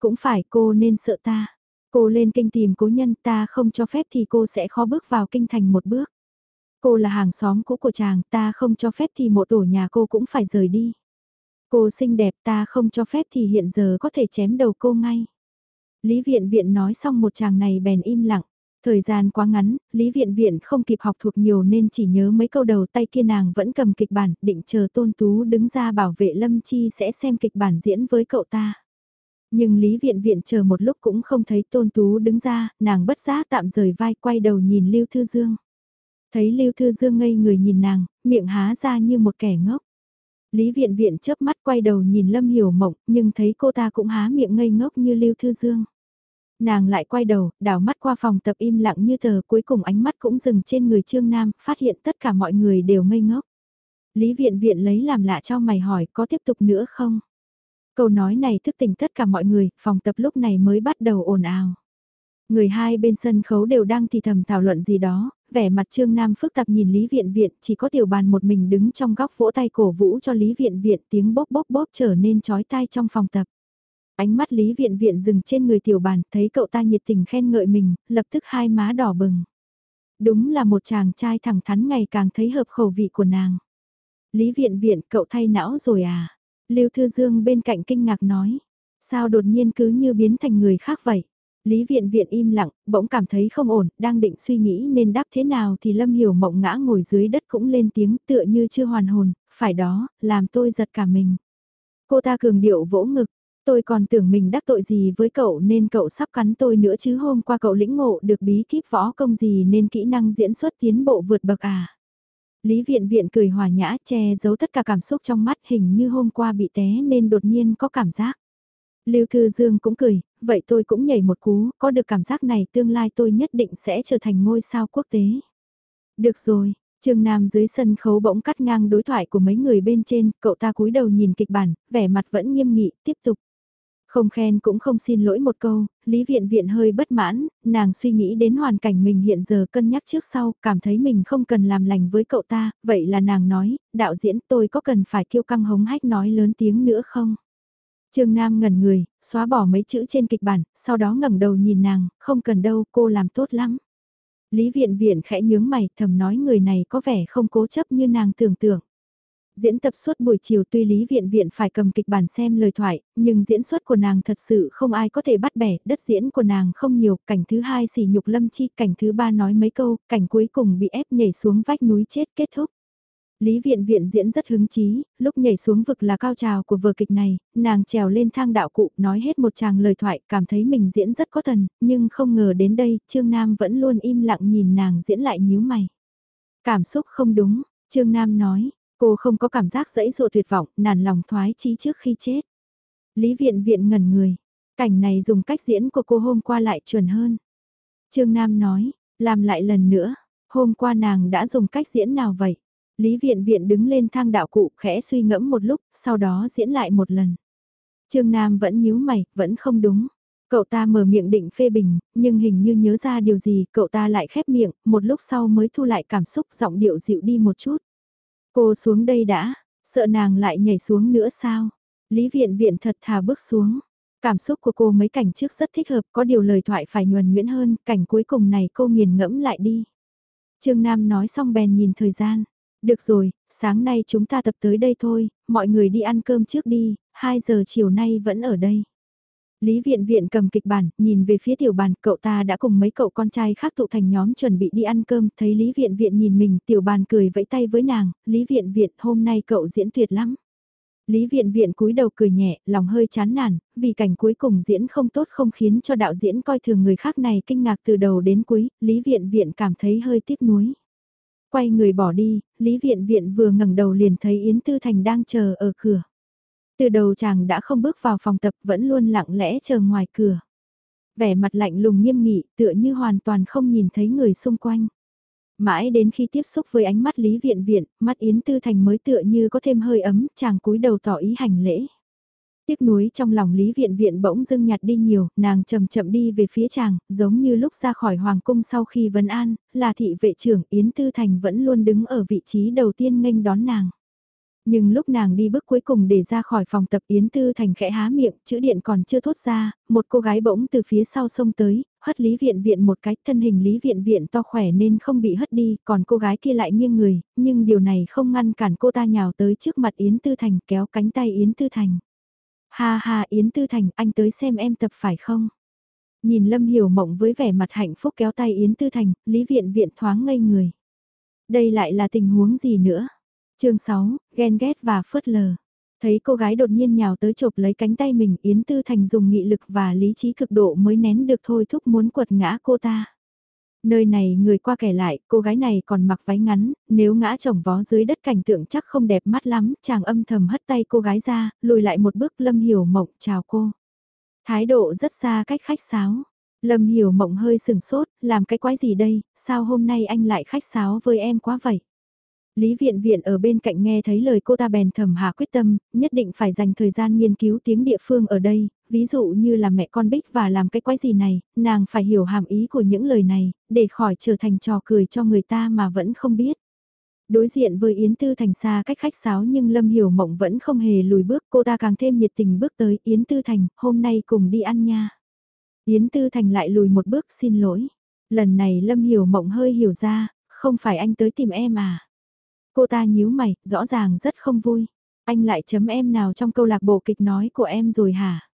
Cũng phải cô nên sợ ta. Cô lên kinh tìm cố nhân ta không cho phép thì cô sẽ khó bước vào kinh thành một bước. Cô là hàng xóm cũ của chàng ta không cho phép thì một ổ nhà cô cũng phải rời đi. Cô xinh đẹp ta không cho phép thì hiện giờ có thể chém đầu cô ngay. Lý Viện Viện nói xong một chàng này bèn im lặng. Thời gian quá ngắn, Lý Viện Viện không kịp học thuộc nhiều nên chỉ nhớ mấy câu đầu tay kia nàng vẫn cầm kịch bản, định chờ Tôn Tú đứng ra bảo vệ Lâm Chi sẽ xem kịch bản diễn với cậu ta. Nhưng Lý Viện Viện chờ một lúc cũng không thấy Tôn Tú đứng ra, nàng bất giác tạm rời vai quay đầu nhìn Lưu Thư Dương. Thấy Lưu Thư Dương ngây người nhìn nàng, miệng há ra như một kẻ ngốc. Lý Viện Viện chớp mắt quay đầu nhìn Lâm Hiểu Mộng, nhưng thấy cô ta cũng há miệng ngây ngốc như Lưu Thư Dương. Nàng lại quay đầu, đảo mắt qua phòng tập im lặng như tờ cuối cùng ánh mắt cũng dừng trên người Trương Nam, phát hiện tất cả mọi người đều ngây ngốc. Lý Viện Viện lấy làm lạ cho mày hỏi có tiếp tục nữa không? Câu nói này thức tỉnh tất cả mọi người, phòng tập lúc này mới bắt đầu ồn ào. Người hai bên sân khấu đều đang thì thầm thảo luận gì đó, vẻ mặt Trương Nam phức tạp nhìn Lý Viện Viện, chỉ có tiểu bàn một mình đứng trong góc vỗ tay cổ vũ cho Lý Viện Viện tiếng bóp bóp bóp trở nên chói tai trong phòng tập. Ánh mắt Lý Viện Viện dừng trên người tiểu bàn, thấy cậu ta nhiệt tình khen ngợi mình, lập tức hai má đỏ bừng. Đúng là một chàng trai thẳng thắn ngày càng thấy hợp khẩu vị của nàng. Lý Viện Viện, cậu thay não rồi à? Lưu Thư Dương bên cạnh kinh ngạc nói. Sao đột nhiên cứ như biến thành người khác vậy? Lý Viện Viện im lặng, bỗng cảm thấy không ổn, đang định suy nghĩ nên đáp thế nào thì Lâm Hiểu Mộng ngã ngồi dưới đất cũng lên tiếng tựa như chưa hoàn hồn, phải đó, làm tôi giật cả mình. Cô ta cường điệu vỗ ngực, tôi còn tưởng mình đắc tội gì với cậu nên cậu sắp cắn tôi nữa chứ hôm qua cậu lĩnh ngộ được bí kíp võ công gì nên kỹ năng diễn xuất tiến bộ vượt bậc à. Lý Viện Viện cười hòa nhã che giấu tất cả cảm xúc trong mắt hình như hôm qua bị té nên đột nhiên có cảm giác. Lưu Thư Dương cũng cười, vậy tôi cũng nhảy một cú, có được cảm giác này tương lai tôi nhất định sẽ trở thành ngôi sao quốc tế. Được rồi, Trương Nam dưới sân khấu bỗng cắt ngang đối thoại của mấy người bên trên, cậu ta cúi đầu nhìn kịch bản, vẻ mặt vẫn nghiêm nghị, tiếp tục. Không khen cũng không xin lỗi một câu, Lý Viện Viện hơi bất mãn, nàng suy nghĩ đến hoàn cảnh mình hiện giờ cân nhắc trước sau, cảm thấy mình không cần làm lành với cậu ta, vậy là nàng nói, đạo diễn tôi có cần phải kêu căng hống hách nói lớn tiếng nữa không? Trương Nam ngẩn người, xóa bỏ mấy chữ trên kịch bản, sau đó ngẩng đầu nhìn nàng, không cần đâu, cô làm tốt lắm. Lý Viện Viện khẽ nhướng mày, thầm nói người này có vẻ không cố chấp như nàng tưởng tượng. Diễn tập suốt buổi chiều tuy Lý Viện Viện phải cầm kịch bản xem lời thoại, nhưng diễn xuất của nàng thật sự không ai có thể bắt bẻ, đất diễn của nàng không nhiều, cảnh thứ hai xỉ nhục lâm chi, cảnh thứ ba nói mấy câu, cảnh cuối cùng bị ép nhảy xuống vách núi chết kết thúc. Lý Viện Viện diễn rất hứng chí, lúc nhảy xuống vực là cao trào của vở kịch này, nàng trèo lên thang đạo cụ nói hết một tràng lời thoại cảm thấy mình diễn rất có thần, nhưng không ngờ đến đây Trương Nam vẫn luôn im lặng nhìn nàng diễn lại nhíu mày. Cảm xúc không đúng, Trương Nam nói, cô không có cảm giác dẫy dụa tuyệt vọng, nản lòng thoái chí trước khi chết. Lý Viện Viện ngẩn người, cảnh này dùng cách diễn của cô hôm qua lại chuẩn hơn. Trương Nam nói, làm lại lần nữa, hôm qua nàng đã dùng cách diễn nào vậy? Lý Viện Viện đứng lên thang đạo cụ khẽ suy ngẫm một lúc, sau đó diễn lại một lần. Trương Nam vẫn nhíu mày, vẫn không đúng. Cậu ta mở miệng định phê bình, nhưng hình như nhớ ra điều gì, cậu ta lại khép miệng, một lúc sau mới thu lại cảm xúc giọng điệu dịu đi một chút. Cô xuống đây đã, sợ nàng lại nhảy xuống nữa sao? Lý viện viện thật thà bước xuống. Cảm xúc của cô mấy cảnh trước rất thích hợp, có điều lời thoại phải nhuần nhuyễn hơn, cảnh cuối cùng này cô nghiền ngẫm lại đi. Trương Nam nói xong bèn nhìn thời gian. Được rồi, sáng nay chúng ta tập tới đây thôi, mọi người đi ăn cơm trước đi, 2 giờ chiều nay vẫn ở đây. Lý Viện Viện cầm kịch bản, nhìn về phía tiểu bàn, cậu ta đã cùng mấy cậu con trai khác tụ thành nhóm chuẩn bị đi ăn cơm, thấy Lý Viện Viện nhìn mình, tiểu bàn cười vẫy tay với nàng, Lý Viện Viện, hôm nay cậu diễn tuyệt lắm. Lý Viện Viện cúi đầu cười nhẹ, lòng hơi chán nản, vì cảnh cuối cùng diễn không tốt không khiến cho đạo diễn coi thường người khác này kinh ngạc từ đầu đến cuối, Lý Viện Viện cảm thấy hơi tiếc nuối. Quay người bỏ đi, Lý Viện Viện vừa ngẩng đầu liền thấy Yến Tư Thành đang chờ ở cửa. Từ đầu chàng đã không bước vào phòng tập vẫn luôn lặng lẽ chờ ngoài cửa. Vẻ mặt lạnh lùng nghiêm nghị tựa như hoàn toàn không nhìn thấy người xung quanh. Mãi đến khi tiếp xúc với ánh mắt Lý Viện Viện, mắt Yến Tư Thành mới tựa như có thêm hơi ấm, chàng cúi đầu tỏ ý hành lễ. Tiếc nuối trong lòng Lý Viện Viện bỗng dưng nhạt đi nhiều, nàng chậm chậm đi về phía chàng, giống như lúc ra khỏi Hoàng cung sau khi vấn an, là thị vệ trưởng Yến Tư Thành vẫn luôn đứng ở vị trí đầu tiên nghênh đón nàng. Nhưng lúc nàng đi bước cuối cùng để ra khỏi phòng tập Yến Tư Thành khẽ há miệng, chữ điện còn chưa thốt ra, một cô gái bỗng từ phía sau sông tới, hất Lý Viện Viện một cái, thân hình Lý Viện Viện to khỏe nên không bị hất đi, còn cô gái kia lại nghiêng người, nhưng điều này không ngăn cản cô ta nhào tới trước mặt Yến Tư Thành kéo cánh tay Yến Tư Thành. Ha ha Yến Tư Thành, anh tới xem em tập phải không? Nhìn Lâm Hiểu Mộng với vẻ mặt hạnh phúc kéo tay Yến Tư Thành, Lý Viện Viện thoáng ngây người. Đây lại là tình huống gì nữa? Chương 6, ghen ghét và phớt lờ. Thấy cô gái đột nhiên nhào tới chộp lấy cánh tay mình Yến Tư Thành dùng nghị lực và lý trí cực độ mới nén được thôi thúc muốn quật ngã cô ta. Nơi này người qua kẻ lại, cô gái này còn mặc váy ngắn, nếu ngã chồng vó dưới đất cảnh tượng chắc không đẹp mắt lắm, chàng âm thầm hất tay cô gái ra, lùi lại một bước Lâm Hiểu Mộng chào cô. Thái độ rất xa cách khách sáo. Lâm Hiểu Mộng hơi sừng sốt, làm cái quái gì đây, sao hôm nay anh lại khách sáo với em quá vậy? Lý Viện Viện ở bên cạnh nghe thấy lời cô ta bèn thầm hạ quyết tâm, nhất định phải dành thời gian nghiên cứu tiếng địa phương ở đây, ví dụ như là mẹ con Bích và làm cái quái gì này, nàng phải hiểu hàm ý của những lời này, để khỏi trở thành trò cười cho người ta mà vẫn không biết. Đối diện với Yến Tư Thành xa cách khách sáo nhưng Lâm Hiểu Mộng vẫn không hề lùi bước, cô ta càng thêm nhiệt tình bước tới Yến Tư Thành, hôm nay cùng đi ăn nha. Yến Tư Thành lại lùi một bước xin lỗi. Lần này Lâm Hiểu Mộng hơi hiểu ra, không phải anh tới tìm em à. Cô ta nhíu mày, rõ ràng rất không vui. Anh lại chấm em nào trong câu lạc bộ kịch nói của em rồi hả?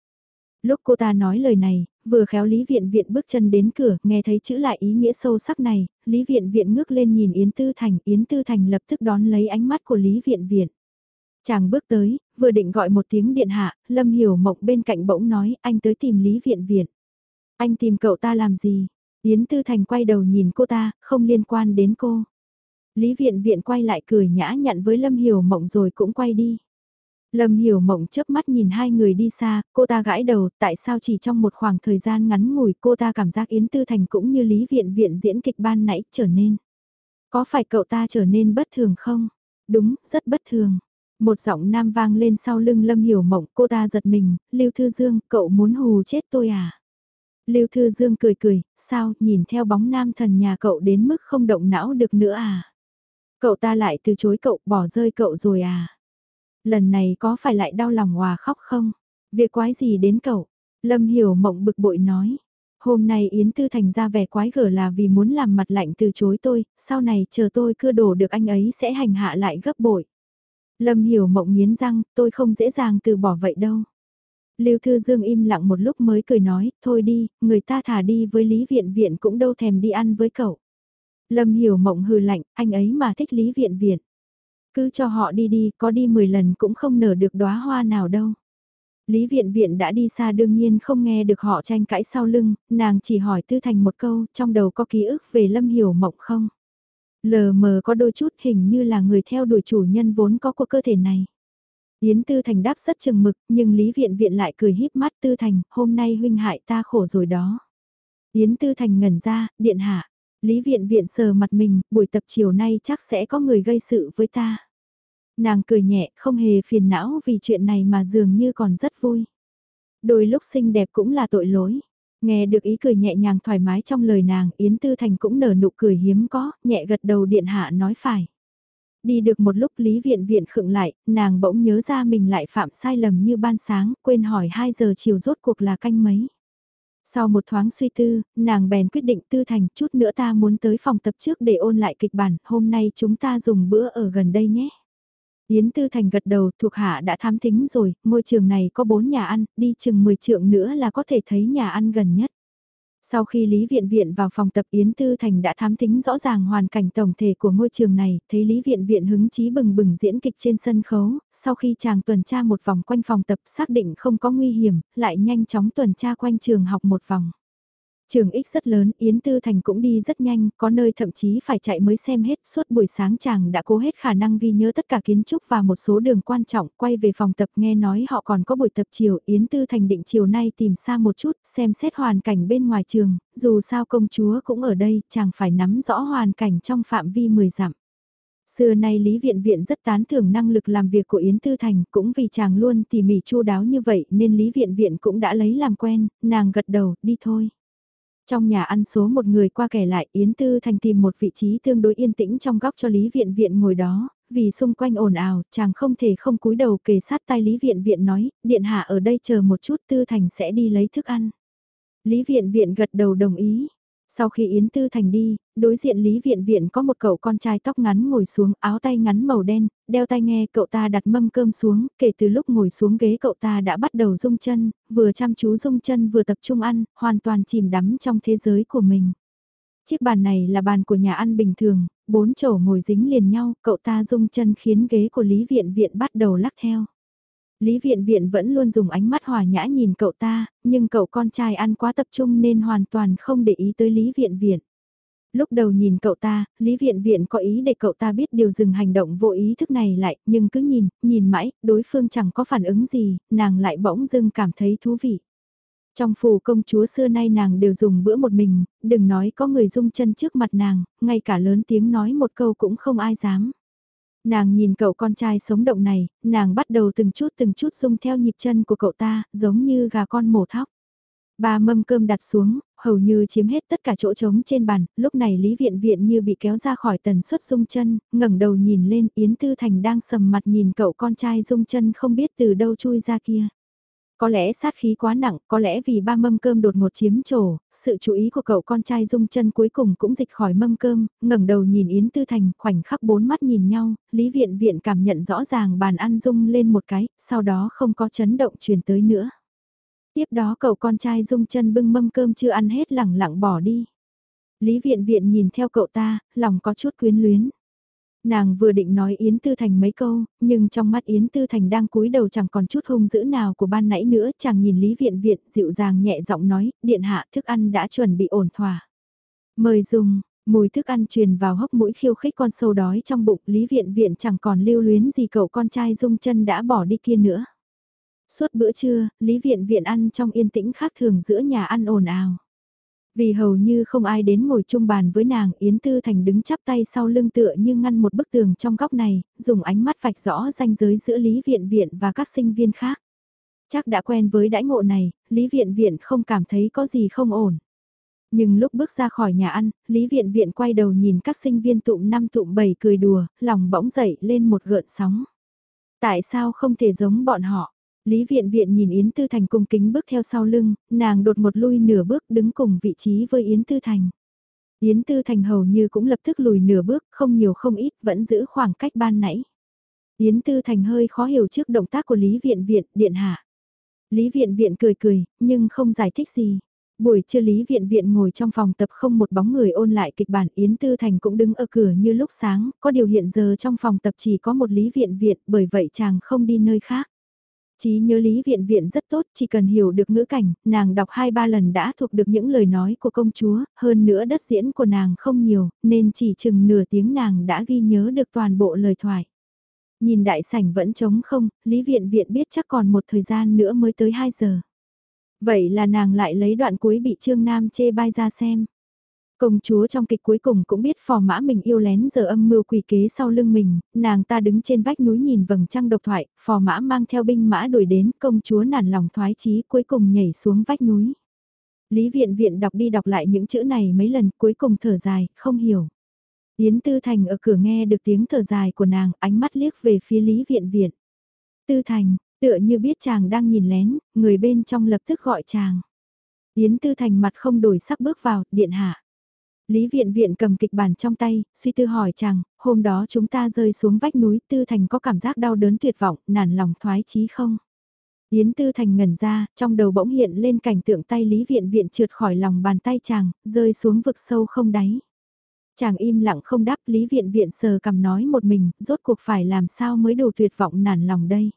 Lúc cô ta nói lời này, vừa khéo Lý Viện Viện bước chân đến cửa, nghe thấy chữ lại ý nghĩa sâu sắc này, Lý Viện Viện ngước lên nhìn Yến Tư Thành, Yến Tư Thành lập tức đón lấy ánh mắt của Lý Viện Viện. Chàng bước tới, vừa định gọi một tiếng điện hạ, Lâm Hiểu Mộng bên cạnh bỗng nói, anh tới tìm Lý Viện Viện. Anh tìm cậu ta làm gì? Yến Tư Thành quay đầu nhìn cô ta, không liên quan đến cô. Lý Viện Viện quay lại cười nhã nhặn với Lâm Hiểu Mộng rồi cũng quay đi. Lâm Hiểu Mộng chớp mắt nhìn hai người đi xa, cô ta gãi đầu, tại sao chỉ trong một khoảng thời gian ngắn ngủi cô ta cảm giác Yến Tư Thành cũng như Lý Viện Viện diễn kịch ban nãy trở nên. Có phải cậu ta trở nên bất thường không? Đúng, rất bất thường. Một giọng nam vang lên sau lưng Lâm Hiểu Mộng, cô ta giật mình, Lưu Thư Dương, cậu muốn hù chết tôi à? Lưu Thư Dương cười cười, sao, nhìn theo bóng nam thần nhà cậu đến mức không động não được nữa à? Cậu ta lại từ chối cậu bỏ rơi cậu rồi à? Lần này có phải lại đau lòng hòa khóc không? Việc quái gì đến cậu? Lâm Hiểu Mộng bực bội nói. Hôm nay Yến Tư Thành ra vẻ quái gở là vì muốn làm mặt lạnh từ chối tôi, sau này chờ tôi cưa đổ được anh ấy sẽ hành hạ lại gấp bội. Lâm Hiểu Mộng nghiến răng, tôi không dễ dàng từ bỏ vậy đâu. Lưu Thư Dương im lặng một lúc mới cười nói, thôi đi, người ta thả đi với Lý Viện Viện cũng đâu thèm đi ăn với cậu. Lâm hiểu mộng hừ lạnh, anh ấy mà thích Lý Viện Viện. Cứ cho họ đi đi, có đi 10 lần cũng không nở được đóa hoa nào đâu. Lý Viện Viện đã đi xa đương nhiên không nghe được họ tranh cãi sau lưng, nàng chỉ hỏi Tư Thành một câu, trong đầu có ký ức về Lâm Hiểu Mộng không? Lờ mờ có đôi chút hình như là người theo đuổi chủ nhân vốn có của cơ thể này. Yến Tư Thành đáp rất chừng mực, nhưng Lý Viện Viện lại cười híp mắt Tư Thành, hôm nay huynh hại ta khổ rồi đó. Yến Tư Thành ngẩn ra, điện hạ, Lý viện viện sờ mặt mình, buổi tập chiều nay chắc sẽ có người gây sự với ta. Nàng cười nhẹ, không hề phiền não vì chuyện này mà dường như còn rất vui. Đôi lúc xinh đẹp cũng là tội lỗi. Nghe được ý cười nhẹ nhàng thoải mái trong lời nàng, Yến Tư Thành cũng nở nụ cười hiếm có, nhẹ gật đầu điện hạ nói phải. Đi được một lúc Lý Viện Viện khựng lại, nàng bỗng nhớ ra mình lại phạm sai lầm như ban sáng, quên hỏi 2 giờ chiều rốt cuộc là canh mấy. Sau một thoáng suy tư, nàng bèn quyết định tư thành chút nữa ta muốn tới phòng tập trước để ôn lại kịch bản, hôm nay chúng ta dùng bữa ở gần đây nhé. Yến Tư Thành gật đầu thuộc hạ đã thám tính rồi, ngôi trường này có 4 nhà ăn, đi chừng 10 trượng nữa là có thể thấy nhà ăn gần nhất. Sau khi Lý Viện Viện vào phòng tập Yến Tư Thành đã thám tính rõ ràng hoàn cảnh tổng thể của ngôi trường này, thấy Lý Viện Viện hứng chí bừng bừng diễn kịch trên sân khấu, sau khi chàng tuần tra một vòng quanh phòng tập xác định không có nguy hiểm, lại nhanh chóng tuần tra quanh trường học một vòng. Trường ích rất lớn, Yến Tư Thành cũng đi rất nhanh, có nơi thậm chí phải chạy mới xem hết, suốt buổi sáng chàng đã cố hết khả năng ghi nhớ tất cả kiến trúc và một số đường quan trọng, quay về phòng tập nghe nói họ còn có buổi tập chiều, Yến Tư Thành định chiều nay tìm xa một chút, xem xét hoàn cảnh bên ngoài trường, dù sao công chúa cũng ở đây, chàng phải nắm rõ hoàn cảnh trong phạm vi 10 dặm. Xưa nay Lý Viện Viện rất tán thưởng năng lực làm việc của Yến Tư Thành, cũng vì chàng luôn tỉ mỉ chu đáo như vậy nên Lý Viện Viện cũng đã lấy làm quen, nàng gật đầu, đi thôi. Trong nhà ăn số một người qua kẻ lại Yến Tư Thành tìm một vị trí tương đối yên tĩnh trong góc cho Lý Viện Viện ngồi đó, vì xung quanh ồn ào, chàng không thể không cúi đầu kề sát tay Lý Viện Viện nói, Điện Hạ ở đây chờ một chút Tư Thành sẽ đi lấy thức ăn. Lý Viện Viện gật đầu đồng ý, sau khi Yến Tư Thành đi, đối diện Lý Viện Viện có một cậu con trai tóc ngắn ngồi xuống áo tay ngắn màu đen, đeo tai nghe cậu ta đặt mâm cơm xuống, kể từ lúc ngồi xuống ghế cậu ta đã bắt đầu rung chân, vừa chăm chú rung chân vừa tập trung ăn, hoàn toàn chìm đắm trong thế giới của mình. Chiếc bàn này là bàn của nhà ăn bình thường, bốn chổ ngồi dính liền nhau, cậu ta rung chân khiến ghế của Lý Viện Viện bắt đầu lắc theo. Lý Viện Viện vẫn luôn dùng ánh mắt hòa nhã nhìn cậu ta, nhưng cậu con trai ăn quá tập trung nên hoàn toàn không để ý tới Lý Viện Viện. Lúc đầu nhìn cậu ta, Lý Viện Viện có ý để cậu ta biết điều dừng hành động vô ý thức này lại, nhưng cứ nhìn, nhìn mãi, đối phương chẳng có phản ứng gì, nàng lại bỗng dưng cảm thấy thú vị. Trong phủ công chúa xưa nay nàng đều dùng bữa một mình, đừng nói có người dung chân trước mặt nàng, ngay cả lớn tiếng nói một câu cũng không ai dám. Nàng nhìn cậu con trai sống động này, nàng bắt đầu từng chút từng chút rung theo nhịp chân của cậu ta, giống như gà con mổ thóc. Ba mâm cơm đặt xuống, hầu như chiếm hết tất cả chỗ trống trên bàn, lúc này Lý Viện Viện như bị kéo ra khỏi tần suất rung chân, ngẩng đầu nhìn lên Yến Tư Thành đang sầm mặt nhìn cậu con trai rung chân không biết từ đâu chui ra kia. Có lẽ sát khí quá nặng, có lẽ vì ba mâm cơm đột ngột chiếm trổ, sự chú ý của cậu con trai dung chân cuối cùng cũng dịch khỏi mâm cơm, ngẩng đầu nhìn Yến Tư Thành, khoảnh khắc bốn mắt nhìn nhau, Lý Viện Viện cảm nhận rõ ràng bàn ăn rung lên một cái, sau đó không có chấn động truyền tới nữa. Tiếp đó cậu con trai dung chân bưng mâm cơm chưa ăn hết lẳng lặng bỏ đi. Lý Viện Viện nhìn theo cậu ta, lòng có chút quyến luyến. Nàng vừa định nói Yến Tư Thành mấy câu, nhưng trong mắt Yến Tư Thành đang cúi đầu chẳng còn chút hung dữ nào của ban nãy nữa, chàng nhìn Lý Viện Viện dịu dàng nhẹ giọng nói, điện hạ thức ăn đã chuẩn bị ổn thỏa. Mời dùng, mùi thức ăn truyền vào hốc mũi khiêu khích con sâu đói trong bụng Lý Viện Viện chẳng còn lưu luyến gì cậu con trai dung chân đã bỏ đi kia nữa. Suốt bữa trưa, Lý Viện Viện ăn trong yên tĩnh khác thường giữa nhà ăn ồn ào. Vì hầu như không ai đến ngồi chung bàn với nàng, Yến Tư Thành đứng chắp tay sau lưng tựa như ngăn một bức tường trong góc này, dùng ánh mắt vạch rõ ranh giới giữa Lý Viện Viện và các sinh viên khác. Chắc đã quen với đãi ngộ này, Lý Viện Viện không cảm thấy có gì không ổn. Nhưng lúc bước ra khỏi nhà ăn, Lý Viện Viện quay đầu nhìn các sinh viên tụm năm tụm bảy cười đùa, lòng bỗng dậy lên một gợn sóng. Tại sao không thể giống bọn họ? Lý Viện Viện nhìn Yến Tư Thành cung kính bước theo sau lưng, nàng đột một lui nửa bước đứng cùng vị trí với Yến Tư Thành. Yến Tư Thành hầu như cũng lập tức lùi nửa bước, không nhiều không ít, vẫn giữ khoảng cách ban nãy. Yến Tư Thành hơi khó hiểu trước động tác của Lý Viện Viện, điện hạ. Lý Viện Viện cười cười, nhưng không giải thích gì. Buổi trưa Lý Viện Viện ngồi trong phòng tập không một bóng người ôn lại kịch bản Yến Tư Thành cũng đứng ở cửa như lúc sáng, có điều hiện giờ trong phòng tập chỉ có một Lý Viện Viện bởi vậy chàng không đi nơi khác. Chí nhớ Lý Viện Viện rất tốt, chỉ cần hiểu được ngữ cảnh, nàng đọc hai ba lần đã thuộc được những lời nói của công chúa, hơn nữa đất diễn của nàng không nhiều, nên chỉ chừng nửa tiếng nàng đã ghi nhớ được toàn bộ lời thoại. Nhìn đại sảnh vẫn trống không, Lý Viện Viện biết chắc còn một thời gian nữa mới tới 2 giờ. Vậy là nàng lại lấy đoạn cuối bị Trương Nam chê bai ra xem. Công chúa trong kịch cuối cùng cũng biết phò mã mình yêu lén giờ âm mưu quỷ kế sau lưng mình, nàng ta đứng trên vách núi nhìn vầng trăng độc thoại, phò mã mang theo binh mã đuổi đến, công chúa nản lòng thoái chí cuối cùng nhảy xuống vách núi. Lý viện viện đọc đi đọc lại những chữ này mấy lần cuối cùng thở dài, không hiểu. Yến Tư Thành ở cửa nghe được tiếng thở dài của nàng, ánh mắt liếc về phía Lý viện viện. Tư Thành, tựa như biết chàng đang nhìn lén, người bên trong lập tức gọi chàng. Yến Tư Thành mặt không đổi sắc bước vào, điện hạ. Lý viện viện cầm kịch bản trong tay, suy tư hỏi chàng, hôm đó chúng ta rơi xuống vách núi, Tư Thành có cảm giác đau đớn tuyệt vọng, nản lòng thoái chí không? Yến Tư Thành ngẩn ra, trong đầu bỗng hiện lên cảnh tượng tay Lý Viện Viện trượt khỏi lòng bàn tay chàng, rơi xuống vực sâu không đáy. Chàng im lặng không đáp Lý Viện Viện sờ cầm nói một mình, rốt cuộc phải làm sao mới đủ tuyệt vọng nản lòng đây.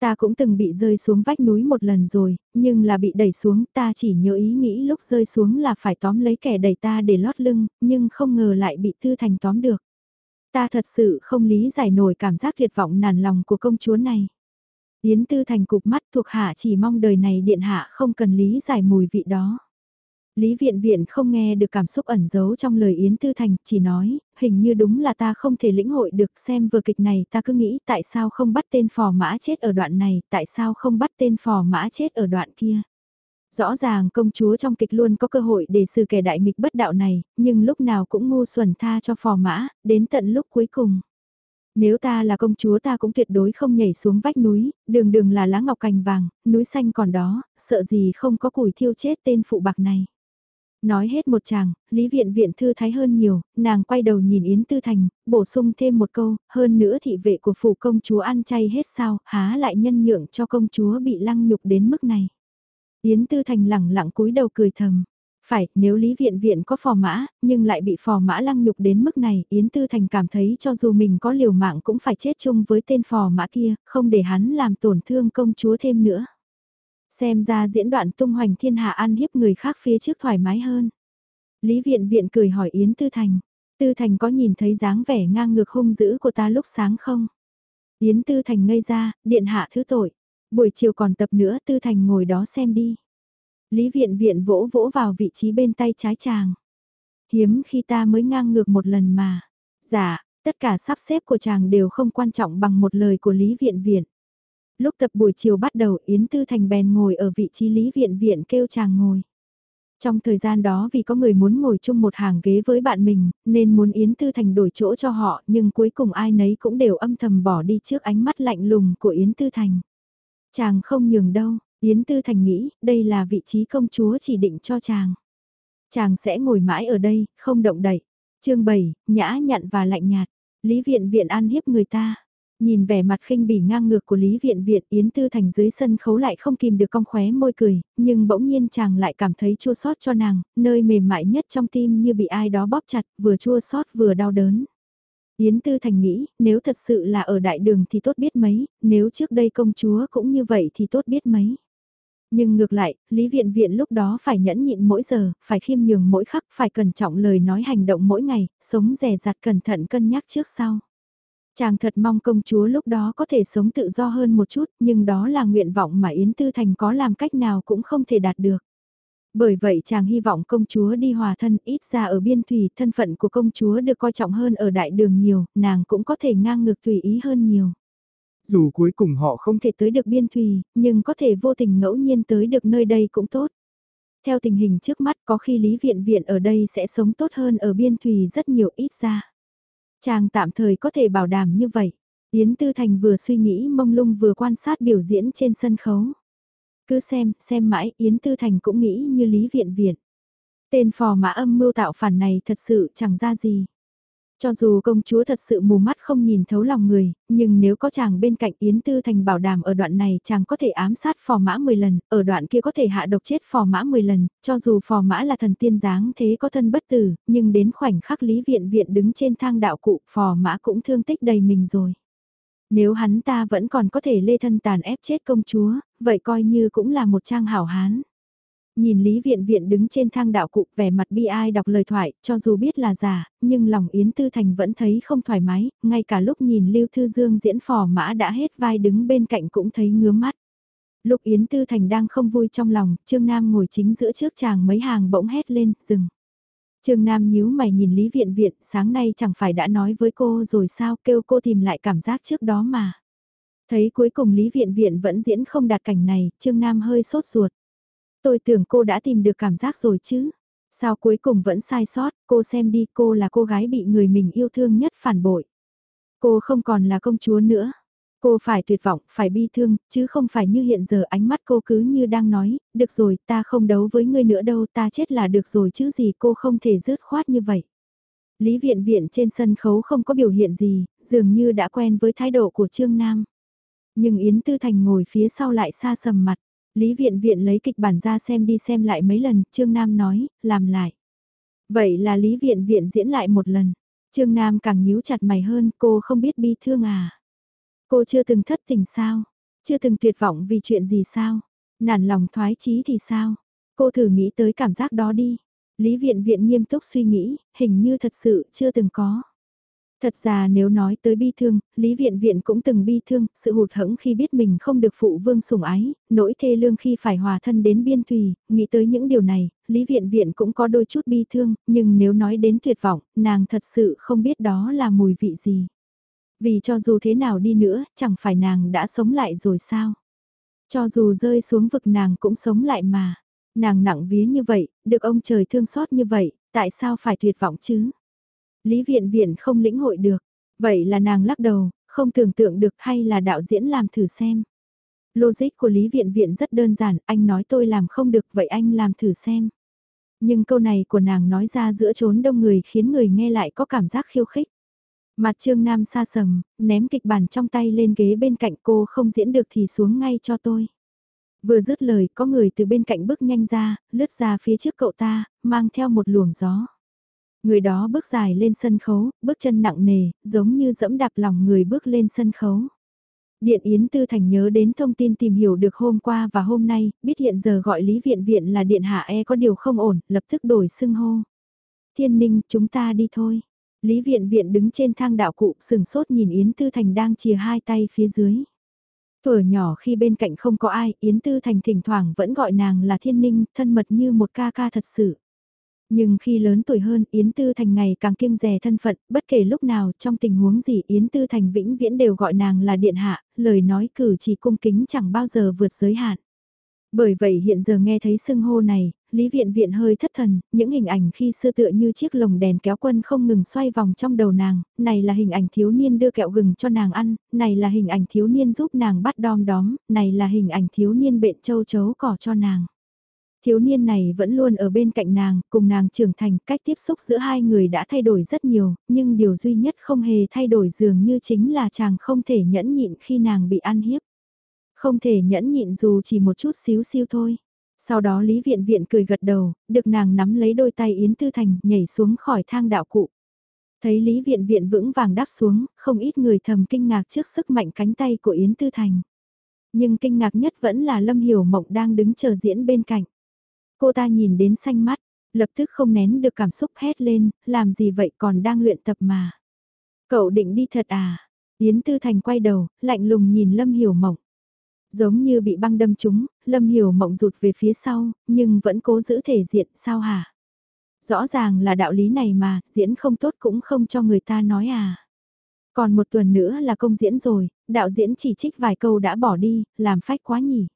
Ta cũng từng bị rơi xuống vách núi một lần rồi, nhưng là bị đẩy xuống, ta chỉ nhớ ý nghĩ lúc rơi xuống là phải tóm lấy kẻ đẩy ta để lót lưng, nhưng không ngờ lại bị Tư Thành tóm được. Ta thật sự không lý giải nổi cảm giác tuyệt vọng nản lòng của công chúa này. Yến Tư Thành cục mắt thuộc hạ chỉ mong đời này điện hạ không cần lý giải mùi vị đó. Lý Viện Viện không nghe được cảm xúc ẩn giấu trong lời Yến Tư Thành, chỉ nói, hình như đúng là ta không thể lĩnh hội được xem vừa kịch này ta cứ nghĩ tại sao không bắt tên phò mã chết ở đoạn này, tại sao không bắt tên phò mã chết ở đoạn kia. Rõ ràng công chúa trong kịch luôn có cơ hội để xử kẻ đại nghịch bất đạo này, nhưng lúc nào cũng ngu xuẩn tha cho phò mã, đến tận lúc cuối cùng. Nếu ta là công chúa ta cũng tuyệt đối không nhảy xuống vách núi, đường đường là lá ngọc cành vàng, núi xanh còn đó, sợ gì không có củi thiêu chết tên phụ bạc này. Nói hết một chàng, Lý Viện Viện thư thái hơn nhiều, nàng quay đầu nhìn Yến Tư Thành, bổ sung thêm một câu, hơn nữa thị vệ của phủ công chúa ăn chay hết sao, há lại nhân nhượng cho công chúa bị lăng nhục đến mức này. Yến Tư Thành lẳng lặng cúi đầu cười thầm. Phải, nếu Lý Viện Viện có phò mã, nhưng lại bị phò mã lăng nhục đến mức này, Yến Tư Thành cảm thấy cho dù mình có liều mạng cũng phải chết chung với tên phò mã kia, không để hắn làm tổn thương công chúa thêm nữa. Xem ra diễn đoạn tung hoành thiên hạ ăn hiếp người khác phía trước thoải mái hơn. Lý Viện Viện cười hỏi Yến Tư Thành, Tư Thành có nhìn thấy dáng vẻ ngang ngược hung dữ của ta lúc sáng không? Yến Tư Thành ngây ra, điện hạ thứ tội. Buổi chiều còn tập nữa Tư Thành ngồi đó xem đi. Lý Viện Viện vỗ vỗ vào vị trí bên tay trái chàng. Hiếm khi ta mới ngang ngược một lần mà. Dạ, tất cả sắp xếp của chàng đều không quan trọng bằng một lời của Lý Viện Viện. Lúc tập buổi chiều bắt đầu Yến Tư Thành bèn ngồi ở vị trí Lý Viện Viện kêu chàng ngồi. Trong thời gian đó vì có người muốn ngồi chung một hàng ghế với bạn mình, nên muốn Yến Tư Thành đổi chỗ cho họ, nhưng cuối cùng ai nấy cũng đều âm thầm bỏ đi trước ánh mắt lạnh lùng của Yến Tư Thành. Chàng không nhường đâu, Yến Tư Thành nghĩ, đây là vị trí công chúa chỉ định cho chàng. Chàng sẽ ngồi mãi ở đây, không động đậy. chương 7, nhã nhặn và lạnh nhạt. Lý viện viện ăn hiếp người ta. Nhìn vẻ mặt khinh bỉ ngang ngược của Lý Viện Viện Yến Tư Thành dưới sân khấu lại không kìm được cong khóe môi cười, nhưng bỗng nhiên chàng lại cảm thấy chua xót cho nàng, nơi mềm mại nhất trong tim như bị ai đó bóp chặt, vừa chua xót vừa đau đớn. Yến Tư Thành nghĩ, nếu thật sự là ở đại đường thì tốt biết mấy, nếu trước đây công chúa cũng như vậy thì tốt biết mấy. Nhưng ngược lại, Lý Viện Viện lúc đó phải nhẫn nhịn mỗi giờ, phải khiêm nhường mỗi khắc, phải cẩn trọng lời nói hành động mỗi ngày, sống rẻ rặt cẩn thận cân nhắc trước sau. Chàng thật mong công chúa lúc đó có thể sống tự do hơn một chút, nhưng đó là nguyện vọng mà Yến Tư Thành có làm cách nào cũng không thể đạt được. Bởi vậy chàng hy vọng công chúa đi hòa thân ít ra ở biên thủy thân phận của công chúa được coi trọng hơn ở đại đường nhiều, nàng cũng có thể ngang ngược tùy ý hơn nhiều. Dù cuối cùng họ không thể tới được biên thủy, nhưng có thể vô tình ngẫu nhiên tới được nơi đây cũng tốt. Theo tình hình trước mắt có khi Lý Viện Viện ở đây sẽ sống tốt hơn ở biên thủy rất nhiều ít ra. Chàng tạm thời có thể bảo đảm như vậy. Yến Tư Thành vừa suy nghĩ mông lung vừa quan sát biểu diễn trên sân khấu. Cứ xem, xem mãi, Yến Tư Thành cũng nghĩ như Lý Viện Viện. Tên phò mã âm mưu tạo phản này thật sự chẳng ra gì. Cho dù công chúa thật sự mù mắt không nhìn thấu lòng người, nhưng nếu có chàng bên cạnh Yến Tư Thành bảo đảm ở đoạn này chàng có thể ám sát phò mã 10 lần, ở đoạn kia có thể hạ độc chết phò mã 10 lần, cho dù phò mã là thần tiên dáng thế có thân bất tử, nhưng đến khoảnh khắc Lý Viện Viện đứng trên thang đạo cụ phò mã cũng thương tích đầy mình rồi. Nếu hắn ta vẫn còn có thể lê thân tàn ép chết công chúa, vậy coi như cũng là một trang hảo hán. Nhìn Lý Viện Viện đứng trên thang đạo cụ vẻ mặt bi ai đọc lời thoại, cho dù biết là giả, nhưng lòng Yến Tư Thành vẫn thấy không thoải mái, ngay cả lúc nhìn Lưu Thư Dương diễn phò mã đã hết vai đứng bên cạnh cũng thấy ngứa mắt. Lúc Yến Tư Thành đang không vui trong lòng, Trương Nam ngồi chính giữa trước chàng mấy hàng bỗng hét lên, dừng. Trương Nam nhíu mày nhìn Lý Viện Viện, sáng nay chẳng phải đã nói với cô rồi sao, kêu cô tìm lại cảm giác trước đó mà. Thấy cuối cùng Lý Viện Viện vẫn diễn không đạt cảnh này, Trương Nam hơi sốt ruột. Tôi tưởng cô đã tìm được cảm giác rồi chứ. Sao cuối cùng vẫn sai sót, cô xem đi cô là cô gái bị người mình yêu thương nhất phản bội. Cô không còn là công chúa nữa. Cô phải tuyệt vọng, phải bi thương, chứ không phải như hiện giờ ánh mắt cô cứ như đang nói, được rồi, ta không đấu với ngươi nữa đâu, ta chết là được rồi chứ gì cô không thể dứt khoát như vậy. Lý viện viện trên sân khấu không có biểu hiện gì, dường như đã quen với thái độ của Trương Nam. Nhưng Yến Tư Thành ngồi phía sau lại xa sầm mặt. Lý viện viện lấy kịch bản ra xem đi xem lại mấy lần, Trương Nam nói, làm lại. Vậy là Lý viện viện diễn lại một lần. Trương Nam càng nhíu chặt mày hơn, cô không biết bi thương à. Cô chưa từng thất tình sao? Chưa từng tuyệt vọng vì chuyện gì sao? Nản lòng thoái chí thì sao? Cô thử nghĩ tới cảm giác đó đi. Lý viện viện nghiêm túc suy nghĩ, hình như thật sự chưa từng có. Thật ra nếu nói tới bi thương, Lý Viện Viện cũng từng bi thương, sự hụt hẫng khi biết mình không được phụ vương sủng ái, nỗi thê lương khi phải hòa thân đến biên thùy, nghĩ tới những điều này, Lý Viện Viện cũng có đôi chút bi thương, nhưng nếu nói đến tuyệt vọng, nàng thật sự không biết đó là mùi vị gì. Vì cho dù thế nào đi nữa, chẳng phải nàng đã sống lại rồi sao? Cho dù rơi xuống vực nàng cũng sống lại mà. Nàng nặng vía như vậy, được ông trời thương xót như vậy, tại sao phải tuyệt vọng chứ? Lý viện viện không lĩnh hội được. Vậy là nàng lắc đầu, không tưởng tượng được hay là đạo diễn làm thử xem. Logic của Lý Viện Viện rất đơn giản, anh nói tôi làm không được vậy anh làm thử xem. Nhưng câu này của nàng nói ra giữa chốn đông người khiến người nghe lại có cảm giác khiêu khích. Mặt Trương Nam xa sầm, ném kịch bản trong tay lên ghế bên cạnh cô không diễn được thì xuống ngay cho tôi. Vừa dứt lời có người từ bên cạnh bước nhanh ra, lướt ra phía trước cậu ta, mang theo một luồng gió. Người đó bước dài lên sân khấu, bước chân nặng nề, giống như dẫm đạp lòng người bước lên sân khấu. Điện Yến Tư Thành nhớ đến thông tin tìm hiểu được hôm qua và hôm nay, biết hiện giờ gọi Lý Viện Viện là Điện Hạ E có điều không ổn, lập tức đổi xưng hô. Thiên Ninh, chúng ta đi thôi. Lý Viện Viện đứng trên thang đạo cụ sừng sốt nhìn Yến Tư Thành đang chìa hai tay phía dưới. Thuở nhỏ khi bên cạnh không có ai, Yến Tư Thành thỉnh thoảng vẫn gọi nàng là Thiên Ninh, thân mật như một ca ca thật sự. Nhưng khi lớn tuổi hơn Yến Tư Thành ngày càng kiêng rè thân phận, bất kể lúc nào trong tình huống gì Yến Tư Thành vĩnh viễn đều gọi nàng là điện hạ, lời nói cử chỉ cung kính chẳng bao giờ vượt giới hạn. Bởi vậy hiện giờ nghe thấy sưng hô này, Lý Viện Viện hơi thất thần, những hình ảnh khi xưa tựa như chiếc lồng đèn kéo quân không ngừng xoay vòng trong đầu nàng, này là hình ảnh thiếu niên đưa kẹo gừng cho nàng ăn, này là hình ảnh thiếu niên giúp nàng bắt đom đóm, này là hình ảnh thiếu niên bện châu chấu cỏ cho nàng. Thiếu niên này vẫn luôn ở bên cạnh nàng, cùng nàng trưởng thành, cách tiếp xúc giữa hai người đã thay đổi rất nhiều, nhưng điều duy nhất không hề thay đổi dường như chính là chàng không thể nhẫn nhịn khi nàng bị ăn hiếp. Không thể nhẫn nhịn dù chỉ một chút xíu siêu thôi. Sau đó Lý Viện Viện cười gật đầu, được nàng nắm lấy đôi tay Yến Tư Thành, nhảy xuống khỏi thang đạo cụ. Thấy Lý Viện Viện vững vàng đáp xuống, không ít người thầm kinh ngạc trước sức mạnh cánh tay của Yến Tư Thành. Nhưng kinh ngạc nhất vẫn là Lâm Hiểu Mộng đang đứng chờ diễn bên cạnh. Cô ta nhìn đến xanh mắt, lập tức không nén được cảm xúc hét lên, làm gì vậy còn đang luyện tập mà. Cậu định đi thật à? Yến Tư Thành quay đầu, lạnh lùng nhìn Lâm Hiểu Mộng. Giống như bị băng đâm trúng, Lâm Hiểu Mộng rụt về phía sau, nhưng vẫn cố giữ thể diện, sao hả? Rõ ràng là đạo lý này mà, diễn không tốt cũng không cho người ta nói à. Còn một tuần nữa là công diễn rồi, đạo diễn chỉ trích vài câu đã bỏ đi, làm phách quá nhỉ.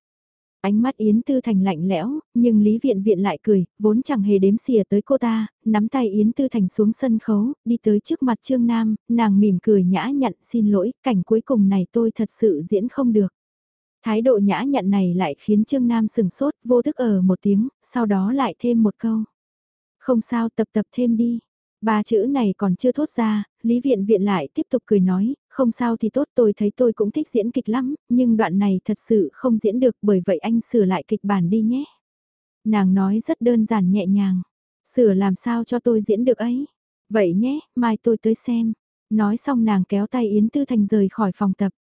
Ánh mắt Yến Tư Thành lạnh lẽo, nhưng Lý Viện Viện lại cười, vốn chẳng hề đếm xỉa tới cô ta, nắm tay Yến Tư Thành xuống sân khấu, đi tới trước mặt Trương Nam, nàng mỉm cười nhã nhặn xin lỗi, cảnh cuối cùng này tôi thật sự diễn không được. Thái độ nhã nhặn này lại khiến Trương Nam sừng sốt, vô thức ở một tiếng, sau đó lại thêm một câu. Không sao tập tập thêm đi. Ba chữ này còn chưa thốt ra, Lý Viện Viện lại tiếp tục cười nói, không sao thì tốt tôi thấy tôi cũng thích diễn kịch lắm, nhưng đoạn này thật sự không diễn được bởi vậy anh sửa lại kịch bản đi nhé. Nàng nói rất đơn giản nhẹ nhàng, sửa làm sao cho tôi diễn được ấy. Vậy nhé, mai tôi tới xem. Nói xong nàng kéo tay Yến Tư Thành rời khỏi phòng tập.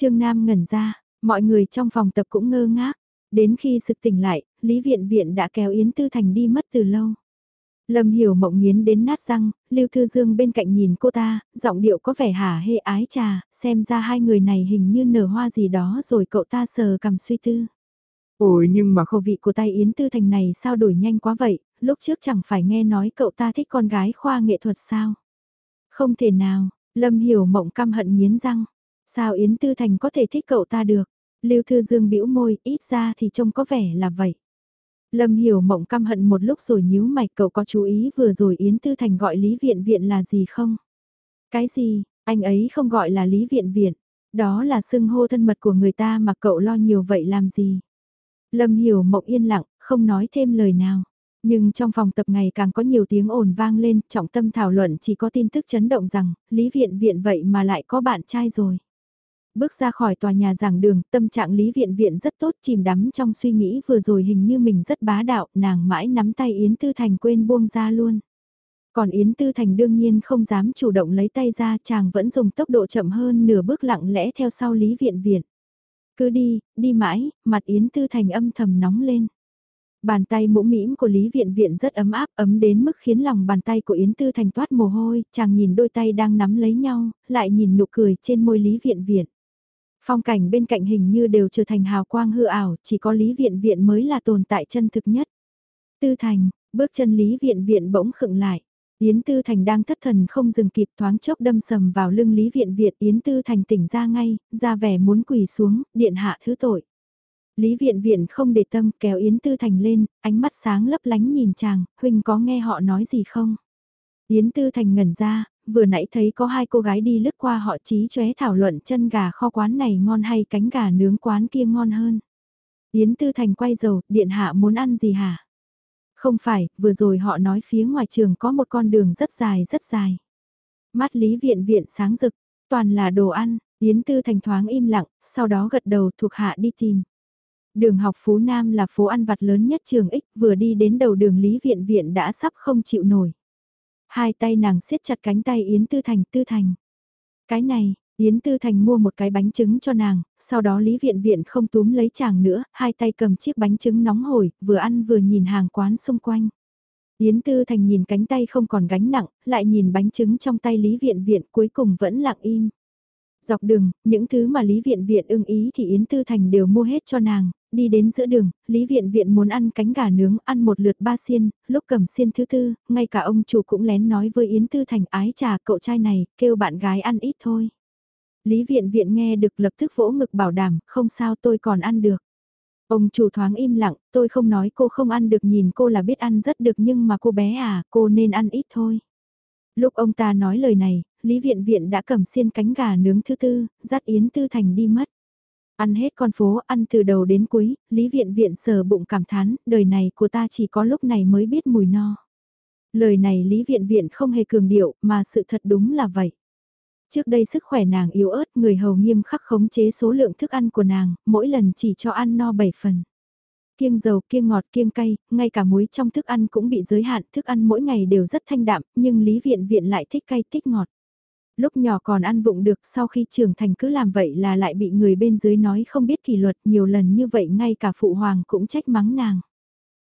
Trương Nam ngẩn ra, mọi người trong phòng tập cũng ngơ ngác. Đến khi sực tỉnh lại, Lý Viện Viện đã kéo Yến Tư Thành đi mất từ lâu. Lâm Hiểu Mộng nghiến đến nát răng, Lưu Thư Dương bên cạnh nhìn cô ta, giọng điệu có vẻ hả hê ái trà, xem ra hai người này hình như nở hoa gì đó rồi cậu ta sờ cầm suy tư. Ôi nhưng mà khẩu vị của tay Yến Tư Thành này sao đổi nhanh quá vậy, lúc trước chẳng phải nghe nói cậu ta thích con gái khoa nghệ thuật sao. Không thể nào, Lâm Hiểu Mộng căm hận nghiến răng, sao Yến Tư Thành có thể thích cậu ta được. Lưu Thư Dương bĩu môi, ít ra thì trông có vẻ là vậy. Lâm Hiểu Mộng căm hận một lúc rồi nhíu mày cậu có chú ý vừa rồi Yến Tư Thành gọi Lý Viện Viện là gì không? Cái gì, anh ấy không gọi là Lý Viện Viện, đó là xưng hô thân mật của người ta mà cậu lo nhiều vậy làm gì? Lâm Hiểu Mộng yên lặng, không nói thêm lời nào. Nhưng trong phòng tập ngày càng có nhiều tiếng ồn vang lên, trọng tâm thảo luận chỉ có tin tức chấn động rằng, Lý Viện Viện vậy mà lại có bạn trai rồi. Bước ra khỏi tòa nhà giảng đường, tâm trạng Lý Viện Viện rất tốt chìm đắm trong suy nghĩ vừa rồi hình như mình rất bá đạo, nàng mãi nắm tay Yến Tư Thành quên buông ra luôn. Còn Yến Tư Thành đương nhiên không dám chủ động lấy tay ra chàng vẫn dùng tốc độ chậm hơn nửa bước lặng lẽ theo sau Lý Viện Viện. Cứ đi, đi mãi, mặt Yến Tư Thành âm thầm nóng lên. Bàn tay mũ mĩm của Lý Viện Viện rất ấm áp, ấm đến mức khiến lòng bàn tay của Yến Tư Thành toát mồ hôi, chàng nhìn đôi tay đang nắm lấy nhau, lại nhìn nụ cười trên môi Lý Viện Viện. Phong cảnh bên cạnh hình như đều trở thành hào quang hư ảo, chỉ có Lý Viện Viện mới là tồn tại chân thực nhất. Tư Thành, bước chân Lý Viện Viện bỗng khựng lại. Yến Tư Thành đang thất thần không dừng kịp thoáng chốc đâm sầm vào lưng Lý Viện Viện. Yến Tư Thành tỉnh ra ngay, ra vẻ muốn quỳ xuống, điện hạ thứ tội. Lý Viện Viện không để tâm kéo Yến Tư Thành lên, ánh mắt sáng lấp lánh nhìn chàng, huynh có nghe họ nói gì không? Yến Tư Thành ngẩn ra, vừa nãy thấy có hai cô gái đi lướt qua họ trí chóe thảo luận chân gà kho quán này ngon hay cánh gà nướng quán kia ngon hơn. Yến Tư Thành quay dầu, điện hạ muốn ăn gì hả? Không phải, vừa rồi họ nói phía ngoài trường có một con đường rất dài rất dài. Mắt Lý Viện Viện sáng rực, toàn là đồ ăn, Yến Tư Thành thoáng im lặng, sau đó gật đầu thuộc hạ đi tìm. Đường học Phú Nam là phố ăn vặt lớn nhất trường X vừa đi đến đầu đường Lý Viện Viện đã sắp không chịu nổi. Hai tay nàng siết chặt cánh tay Yến Tư Thành, Tư Thành. Cái này, Yến Tư Thành mua một cái bánh trứng cho nàng, sau đó Lý Viện Viện không túm lấy chàng nữa, hai tay cầm chiếc bánh trứng nóng hổi, vừa ăn vừa nhìn hàng quán xung quanh. Yến Tư Thành nhìn cánh tay không còn gánh nặng, lại nhìn bánh trứng trong tay Lý Viện Viện cuối cùng vẫn lặng im. Dọc đường, những thứ mà Lý Viện Viện ưng ý thì Yến Tư Thành đều mua hết cho nàng, đi đến giữa đường, Lý Viện Viện muốn ăn cánh gà nướng, ăn một lượt ba xiên, lúc cầm xiên thứ tư, ngay cả ông chủ cũng lén nói với Yến Tư Thành ái trà cậu trai này, kêu bạn gái ăn ít thôi. Lý Viện Viện nghe được lập tức vỗ ngực bảo đảm, không sao tôi còn ăn được. Ông chủ thoáng im lặng, tôi không nói cô không ăn được nhìn cô là biết ăn rất được nhưng mà cô bé à, cô nên ăn ít thôi. Lúc ông ta nói lời này, Lý Viện Viện đã cầm xiên cánh gà nướng thứ tư, dắt Yến Tư Thành đi mất. Ăn hết con phố, ăn từ đầu đến cuối, Lý Viện Viện sờ bụng cảm thán, đời này của ta chỉ có lúc này mới biết mùi no. Lời này Lý Viện Viện không hề cường điệu, mà sự thật đúng là vậy. Trước đây sức khỏe nàng yếu ớt, người hầu nghiêm khắc khống chế số lượng thức ăn của nàng, mỗi lần chỉ cho ăn no 7 phần. Kiêng dầu, kiêng ngọt, kiêng cay, ngay cả muối trong thức ăn cũng bị giới hạn, thức ăn mỗi ngày đều rất thanh đạm, nhưng Lý Viện Viện lại thích cay thích ngọt lúc nhỏ còn ăn vụng được sau khi trưởng thành cứ làm vậy là lại bị người bên dưới nói không biết kỷ luật nhiều lần như vậy ngay cả phụ hoàng cũng trách mắng nàng.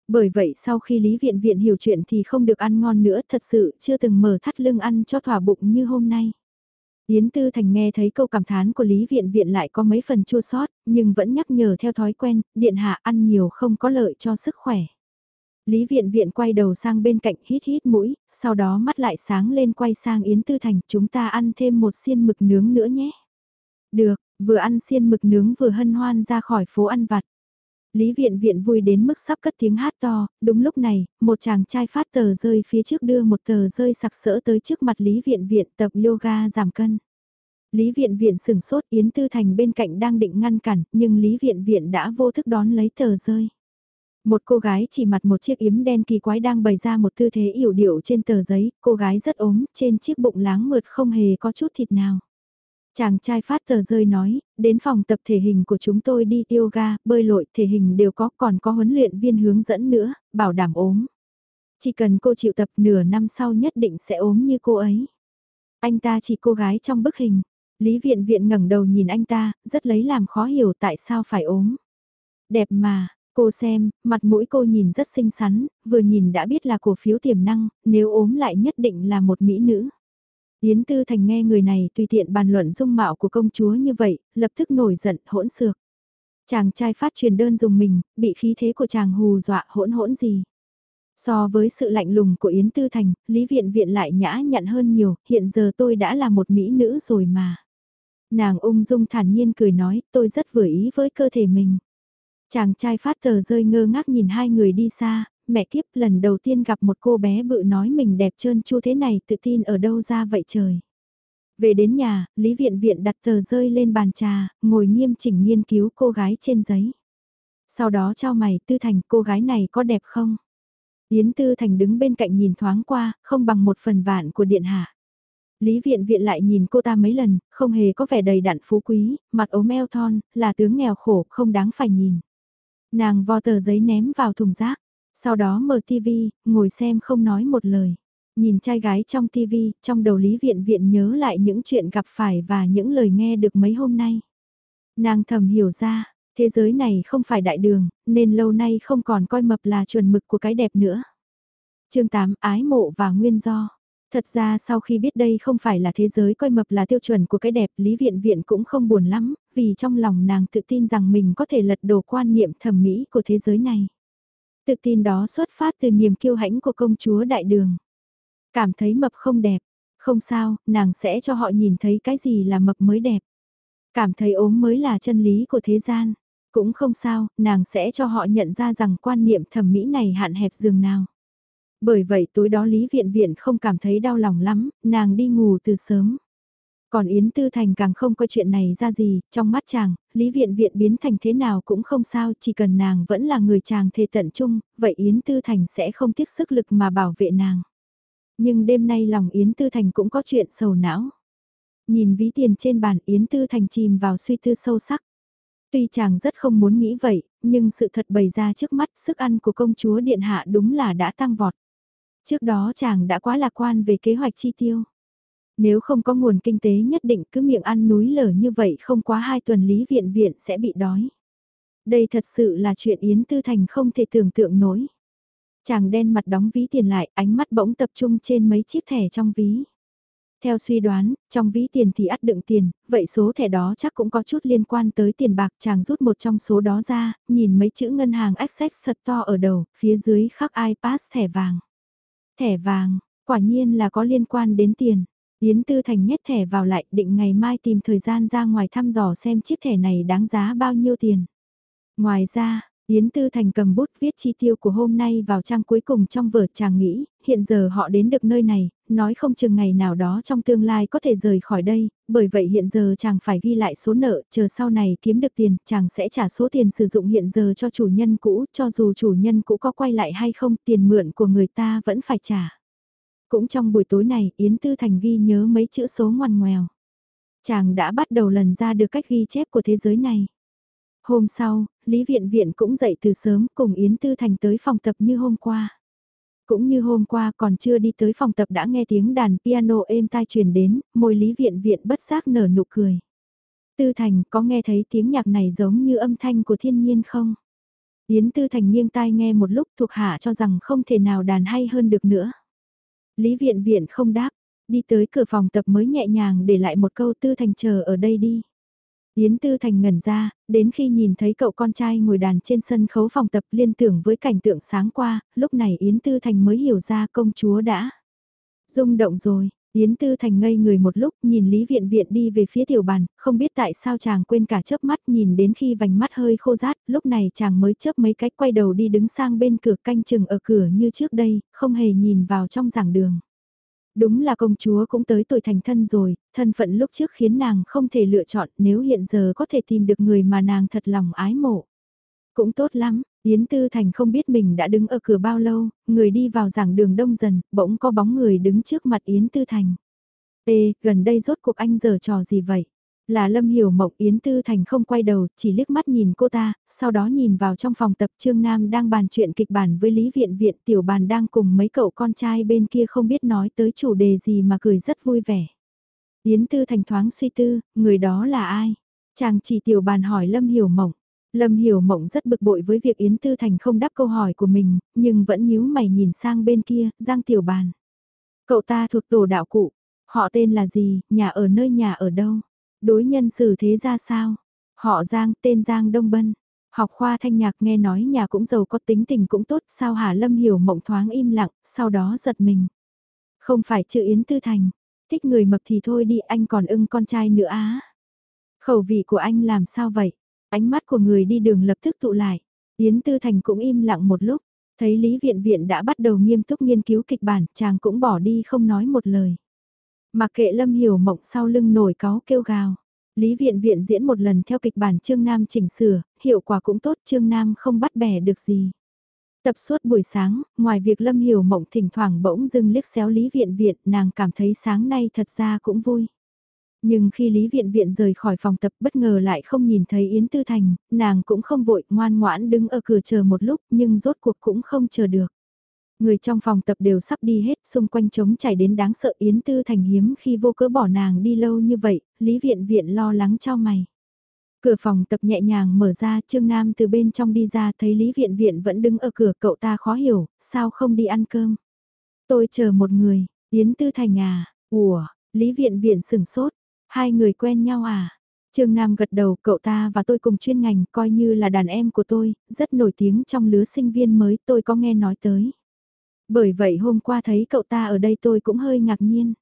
Bởi vậy sau khi Lý Viện Viện hiểu chuyện thì không được ăn ngon nữa thật sự chưa từng mở thắt lưng ăn cho thỏa bụng như hôm nay. Yến Tư Thành nghe thấy câu cảm thán của Lý Viện Viện lại có mấy phần chua sót, nhưng vẫn nhắc nhở theo thói quen, điện hạ ăn nhiều không có lợi cho sức khỏe. Lý Viện Viện quay đầu sang bên cạnh hít hít mũi, sau đó mắt lại sáng lên quay sang Yến Tư Thành, chúng ta ăn thêm một xiên mực nướng nữa nhé. Được, vừa ăn xiên mực nướng vừa hân hoan ra khỏi phố ăn vặt. Lý Viện Viện vui đến mức sắp cất tiếng hát to, đúng lúc này, một chàng trai phát tờ rơi phía trước đưa một tờ rơi sặc sỡ tới trước mặt Lý Viện Viện tập yoga giảm cân. Lý Viện Viện sửng sốt Yến Tư Thành bên cạnh đang định ngăn cản, nhưng Lý Viện Viện đã vô thức đón lấy tờ rơi. Một cô gái chỉ mặt một chiếc yếm đen kỳ quái đang bày ra một tư thế yểu điệu trên tờ giấy, cô gái rất ốm, trên chiếc bụng láng mượt không hề có chút thịt nào. Chàng trai phát tờ rơi nói, đến phòng tập thể hình của chúng tôi đi yoga, bơi lội, thể hình đều có, còn có huấn luyện viên hướng dẫn nữa, bảo đảm ốm. Chỉ cần cô chịu tập nửa năm sau nhất định sẽ ốm như cô ấy. Anh ta chỉ cô gái trong bức hình. Lý viện viện ngẩng đầu nhìn anh ta, rất lấy làm khó hiểu tại sao phải ốm. Đẹp mà, Cô xem, mặt mũi cô nhìn rất xinh xắn, vừa nhìn đã biết là cổ phiếu tiềm năng, nếu ốm lại nhất định là một mỹ nữ. Yến Tư Thành nghe người này tùy tiện bàn luận dung mạo của công chúa như vậy, lập tức nổi giận hỗn xược. Chàng trai phát truyền đơn dùng mình, bị khí thế của chàng hù dọa hỗn hỗn gì. So với sự lạnh lùng của Yến Tư Thành, Lý Viện Viện lại nhã nhặn hơn nhiều, hiện giờ tôi đã là một mỹ nữ rồi mà. Nàng ung dung thản nhiên cười nói, tôi rất vừa ý với cơ thể mình. Chàng trai phát tờ rơi ngơ ngác nhìn hai người đi xa, mẹ kiếp lần đầu tiên gặp một cô bé bự nói mình đẹp trơn chu thế này tự tin ở đâu ra vậy trời. Về đến nhà, Lý Viện Viện đặt tờ rơi lên bàn trà, ngồi nghiêm chỉnh nghiên cứu cô gái trên giấy. Sau đó cho mày Tư Thành cô gái này có đẹp không? Yến Tư Thành đứng bên cạnh nhìn thoáng qua, không bằng một phần vạn của điện hạ. Lý Viện Viện lại nhìn cô ta mấy lần, không hề có vẻ đầy đặn phú quý, mặt ốm eo thon, là tướng nghèo khổ, không đáng phải nhìn. Nàng vo tờ giấy ném vào thùng rác, sau đó mở tivi, ngồi xem không nói một lời. Nhìn trai gái trong tivi, trong đầu Lý Viện Viện nhớ lại những chuyện gặp phải và những lời nghe được mấy hôm nay. Nàng thầm hiểu ra, thế giới này không phải đại đường, nên lâu nay không còn coi mập là chuẩn mực của cái đẹp nữa. chương 8 Ái mộ và nguyên do Thật ra sau khi biết đây không phải là thế giới coi mập là tiêu chuẩn của cái đẹp, Lý Viện Viện cũng không buồn lắm, vì trong lòng nàng tự tin rằng mình có thể lật đổ quan niệm thẩm mỹ của thế giới này. Tự tin đó xuất phát từ niềm kiêu hãnh của công chúa đại đường. Cảm thấy mập không đẹp, không sao, nàng sẽ cho họ nhìn thấy cái gì là mập mới đẹp. Cảm thấy ốm mới là chân lý của thế gian, cũng không sao, nàng sẽ cho họ nhận ra rằng quan niệm thẩm mỹ này hạn hẹp dường nào. Bởi vậy tối đó Lý Viện Viện không cảm thấy đau lòng lắm, nàng đi ngủ từ sớm. Còn Yến Tư Thành càng không coi chuyện này ra gì, trong mắt chàng, Lý Viện Viện biến thành thế nào cũng không sao, chỉ cần nàng vẫn là người chàng thề tận chung, vậy Yến Tư Thành sẽ không tiếc sức lực mà bảo vệ nàng. Nhưng đêm nay lòng Yến Tư Thành cũng có chuyện sầu não. Nhìn ví tiền trên bàn Yến Tư Thành chìm vào suy tư sâu sắc. Tuy chàng rất không muốn nghĩ vậy, nhưng sự thật bày ra trước mắt sức ăn của công chúa Điện Hạ đúng là đã tăng vọt. Trước đó chàng đã quá lạc quan về kế hoạch chi tiêu. Nếu không có nguồn kinh tế nhất định cứ miệng ăn núi lở như vậy không quá hai tuần lý viện viện sẽ bị đói. Đây thật sự là chuyện Yến Tư Thành không thể tưởng tượng nổi. Chàng đen mặt đóng ví tiền lại, ánh mắt bỗng tập trung trên mấy chiếc thẻ trong ví. Theo suy đoán, trong ví tiền thì ắt đựng tiền, vậy số thẻ đó chắc cũng có chút liên quan tới tiền bạc. Chàng rút một trong số đó ra, nhìn mấy chữ ngân hàng Access thật to ở đầu, phía dưới khắc iPass thẻ vàng. Thẻ vàng, quả nhiên là có liên quan đến tiền. Yến Tư Thành nhét thẻ vào lại định ngày mai tìm thời gian ra ngoài thăm dò xem chiếc thẻ này đáng giá bao nhiêu tiền. Ngoài ra, Yến Tư Thành cầm bút viết chi tiêu của hôm nay vào trang cuối cùng trong vở chàng nghĩ, hiện giờ họ đến được nơi này, nói không chừng ngày nào đó trong tương lai có thể rời khỏi đây, bởi vậy hiện giờ chàng phải ghi lại số nợ, chờ sau này kiếm được tiền, chàng sẽ trả số tiền sử dụng hiện giờ cho chủ nhân cũ, cho dù chủ nhân cũ có quay lại hay không, tiền mượn của người ta vẫn phải trả. Cũng trong buổi tối này, Yến Tư Thành ghi nhớ mấy chữ số ngoằn ngoèo. Chàng đã bắt đầu lần ra được cách ghi chép của thế giới này. Hôm sau, Lý Viện Viện cũng dậy từ sớm cùng Yến Tư Thành tới phòng tập như hôm qua. Cũng như hôm qua còn chưa đi tới phòng tập đã nghe tiếng đàn piano êm tai truyền đến, môi Lý Viện Viện bất giác nở nụ cười. Tư Thành có nghe thấy tiếng nhạc này giống như âm thanh của thiên nhiên không? Yến Tư Thành nghiêng tai nghe một lúc thuộc hạ cho rằng không thể nào đàn hay hơn được nữa. Lý Viện Viện không đáp, đi tới cửa phòng tập mới nhẹ nhàng để lại một câu Tư Thành chờ ở đây đi. Yến Tư Thành ngẩn ra, đến khi nhìn thấy cậu con trai ngồi đàn trên sân khấu phòng tập liên tưởng với cảnh tượng sáng qua, lúc này Yến Tư Thành mới hiểu ra công chúa đã. rung động rồi, Yến Tư Thành ngây người một lúc nhìn Lý Viện Viện đi về phía tiểu bàn, không biết tại sao chàng quên cả chớp mắt nhìn đến khi vành mắt hơi khô rát, lúc này chàng mới chớp mấy cách quay đầu đi đứng sang bên cửa canh chừng ở cửa như trước đây, không hề nhìn vào trong giảng đường. Đúng là công chúa cũng tới tuổi thành thân rồi, thân phận lúc trước khiến nàng không thể lựa chọn nếu hiện giờ có thể tìm được người mà nàng thật lòng ái mộ. Cũng tốt lắm, Yến Tư Thành không biết mình đã đứng ở cửa bao lâu, người đi vào giảng đường đông dần, bỗng có bóng người đứng trước mặt Yến Tư Thành. Ê, gần đây rốt cuộc anh giờ trò gì vậy? Là Lâm Hiểu Mộng Yến Tư Thành không quay đầu, chỉ liếc mắt nhìn cô ta, sau đó nhìn vào trong phòng tập Trương Nam đang bàn chuyện kịch bản với Lý Viện Viện tiểu bàn đang cùng mấy cậu con trai bên kia không biết nói tới chủ đề gì mà cười rất vui vẻ. Yến Tư Thành thoáng suy tư, người đó là ai? Chàng chỉ tiểu bàn hỏi Lâm Hiểu Mộng. Lâm Hiểu Mộng rất bực bội với việc Yến Tư Thành không đáp câu hỏi của mình, nhưng vẫn nhíu mày nhìn sang bên kia, Giang Tiểu Bàn. Cậu ta thuộc tổ đạo cụ, họ tên là gì, nhà ở nơi nhà ở đâu? Đối nhân xử thế ra sao? Họ Giang, tên Giang Đông Bân. Học khoa thanh nhạc nghe nói nhà cũng giàu có tính tình cũng tốt, sao Hà Lâm hiểu mộng thoáng im lặng, sau đó giật mình. Không phải chữ Yến Tư Thành, thích người mập thì thôi đi anh còn ưng con trai nữa á. Khẩu vị của anh làm sao vậy? Ánh mắt của người đi đường lập tức tụ lại. Yến Tư Thành cũng im lặng một lúc. Thấy Lý Viện Viện đã bắt đầu nghiêm túc nghiên cứu kịch bản, chàng cũng bỏ đi không nói một lời. Mặc kệ Lâm Hiểu Mộng sau lưng nổi cáo kêu gào. Lý Viện Viện diễn một lần theo kịch bản Trương Nam chỉnh sửa, hiệu quả cũng tốt Trương Nam không bắt bẻ được gì. Tập suốt buổi sáng, ngoài việc Lâm Hiểu Mộng thỉnh thoảng bỗng dưng liếc xéo Lý Viện Viện, nàng cảm thấy sáng nay thật ra cũng vui. Nhưng khi Lý Viện Viện rời khỏi phòng tập bất ngờ lại không nhìn thấy Yến Tư Thành, nàng cũng không vội ngoan ngoãn đứng ở cửa chờ một lúc nhưng rốt cuộc cũng không chờ được. Người trong phòng tập đều sắp đi hết, xung quanh trống chảy đến đáng sợ Yến Tư Thành hiếm khi vô cớ bỏ nàng đi lâu như vậy, Lý Viện Viện lo lắng cho mày. Cửa phòng tập nhẹ nhàng mở ra, Trương Nam từ bên trong đi ra thấy Lý Viện Viện vẫn đứng ở cửa cậu ta khó hiểu, sao không đi ăn cơm. Tôi chờ một người, Yến Tư Thành à, ủa, Lý Viện Viện sửng sốt, hai người quen nhau à. Trương Nam gật đầu, cậu ta và tôi cùng chuyên ngành, coi như là đàn em của tôi, rất nổi tiếng trong lứa sinh viên mới, tôi có nghe nói tới. Bởi vậy hôm qua thấy cậu ta ở đây tôi cũng hơi ngạc nhiên.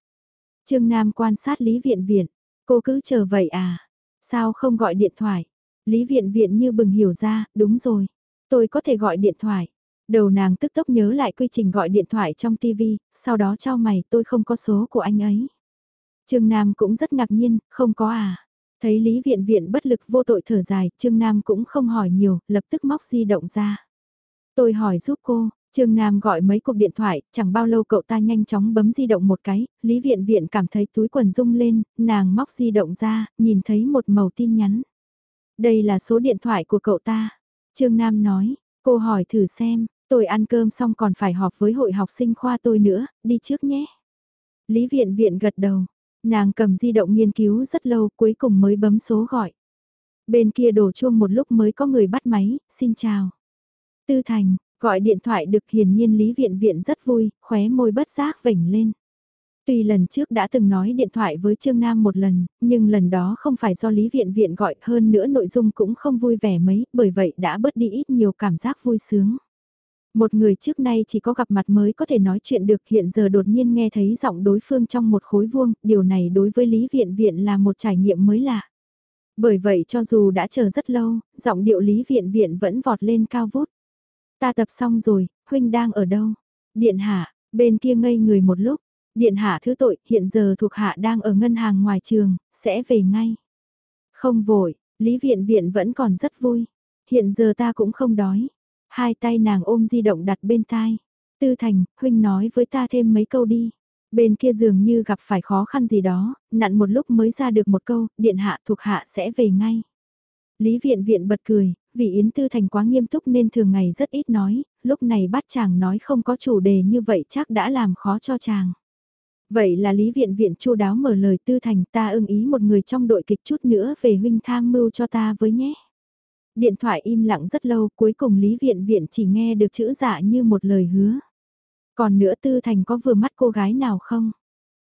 Trương Nam quan sát Lý Viện Viện, cô cứ chờ vậy à? Sao không gọi điện thoại? Lý Viện Viện như bừng hiểu ra, đúng rồi. Tôi có thể gọi điện thoại. Đầu nàng tức tốc nhớ lại quy trình gọi điện thoại trong TV, sau đó cho mày tôi không có số của anh ấy. Trương Nam cũng rất ngạc nhiên, không có à. Thấy Lý Viện Viện bất lực vô tội thở dài, Trương Nam cũng không hỏi nhiều, lập tức móc di động ra. Tôi hỏi giúp cô, Trương Nam gọi mấy cuộc điện thoại, chẳng bao lâu cậu ta nhanh chóng bấm di động một cái, Lý Viện Viện cảm thấy túi quần rung lên, nàng móc di động ra, nhìn thấy một màu tin nhắn. Đây là số điện thoại của cậu ta. Trương Nam nói, cô hỏi thử xem, tôi ăn cơm xong còn phải họp với hội học sinh khoa tôi nữa, đi trước nhé. Lý Viện Viện gật đầu, nàng cầm di động nghiên cứu rất lâu cuối cùng mới bấm số gọi. Bên kia đổ chuông một lúc mới có người bắt máy, xin chào. Tư Thành, Gọi điện thoại được hiển nhiên Lý Viện Viện rất vui, khóe môi bất giác vểnh lên. Tuy lần trước đã từng nói điện thoại với Trương Nam một lần, nhưng lần đó không phải do Lý Viện Viện gọi hơn nữa nội dung cũng không vui vẻ mấy, bởi vậy đã bớt đi ít nhiều cảm giác vui sướng. Một người trước nay chỉ có gặp mặt mới có thể nói chuyện được hiện giờ đột nhiên nghe thấy giọng đối phương trong một khối vuông, điều này đối với Lý Viện Viện là một trải nghiệm mới lạ. Bởi vậy cho dù đã chờ rất lâu, giọng điệu Lý Viện Viện vẫn vọt lên cao vút. Ta tập xong rồi, huynh đang ở đâu? Điện hạ, bên kia ngây người một lúc. Điện hạ thứ tội, hiện giờ thuộc hạ đang ở ngân hàng ngoài trường, sẽ về ngay. Không vội, Lý Viện Viện vẫn còn rất vui. Hiện giờ ta cũng không đói. Hai tay nàng ôm di động đặt bên tai. Tư Thành, huynh nói với ta thêm mấy câu đi. Bên kia dường như gặp phải khó khăn gì đó, nặn một lúc mới ra được một câu, điện hạ thuộc hạ sẽ về ngay. Lý Viện Viện bật cười, vì Yến Tư Thành quá nghiêm túc nên thường ngày rất ít nói, lúc này bắt chàng nói không có chủ đề như vậy chắc đã làm khó cho chàng. Vậy là Lý Viện Viện chu đáo mở lời Tư Thành ta ưng ý một người trong đội kịch chút nữa về huynh tham mưu cho ta với nhé. Điện thoại im lặng rất lâu cuối cùng Lý Viện Viện chỉ nghe được chữ dạ như một lời hứa. Còn nữa Tư Thành có vừa mắt cô gái nào không?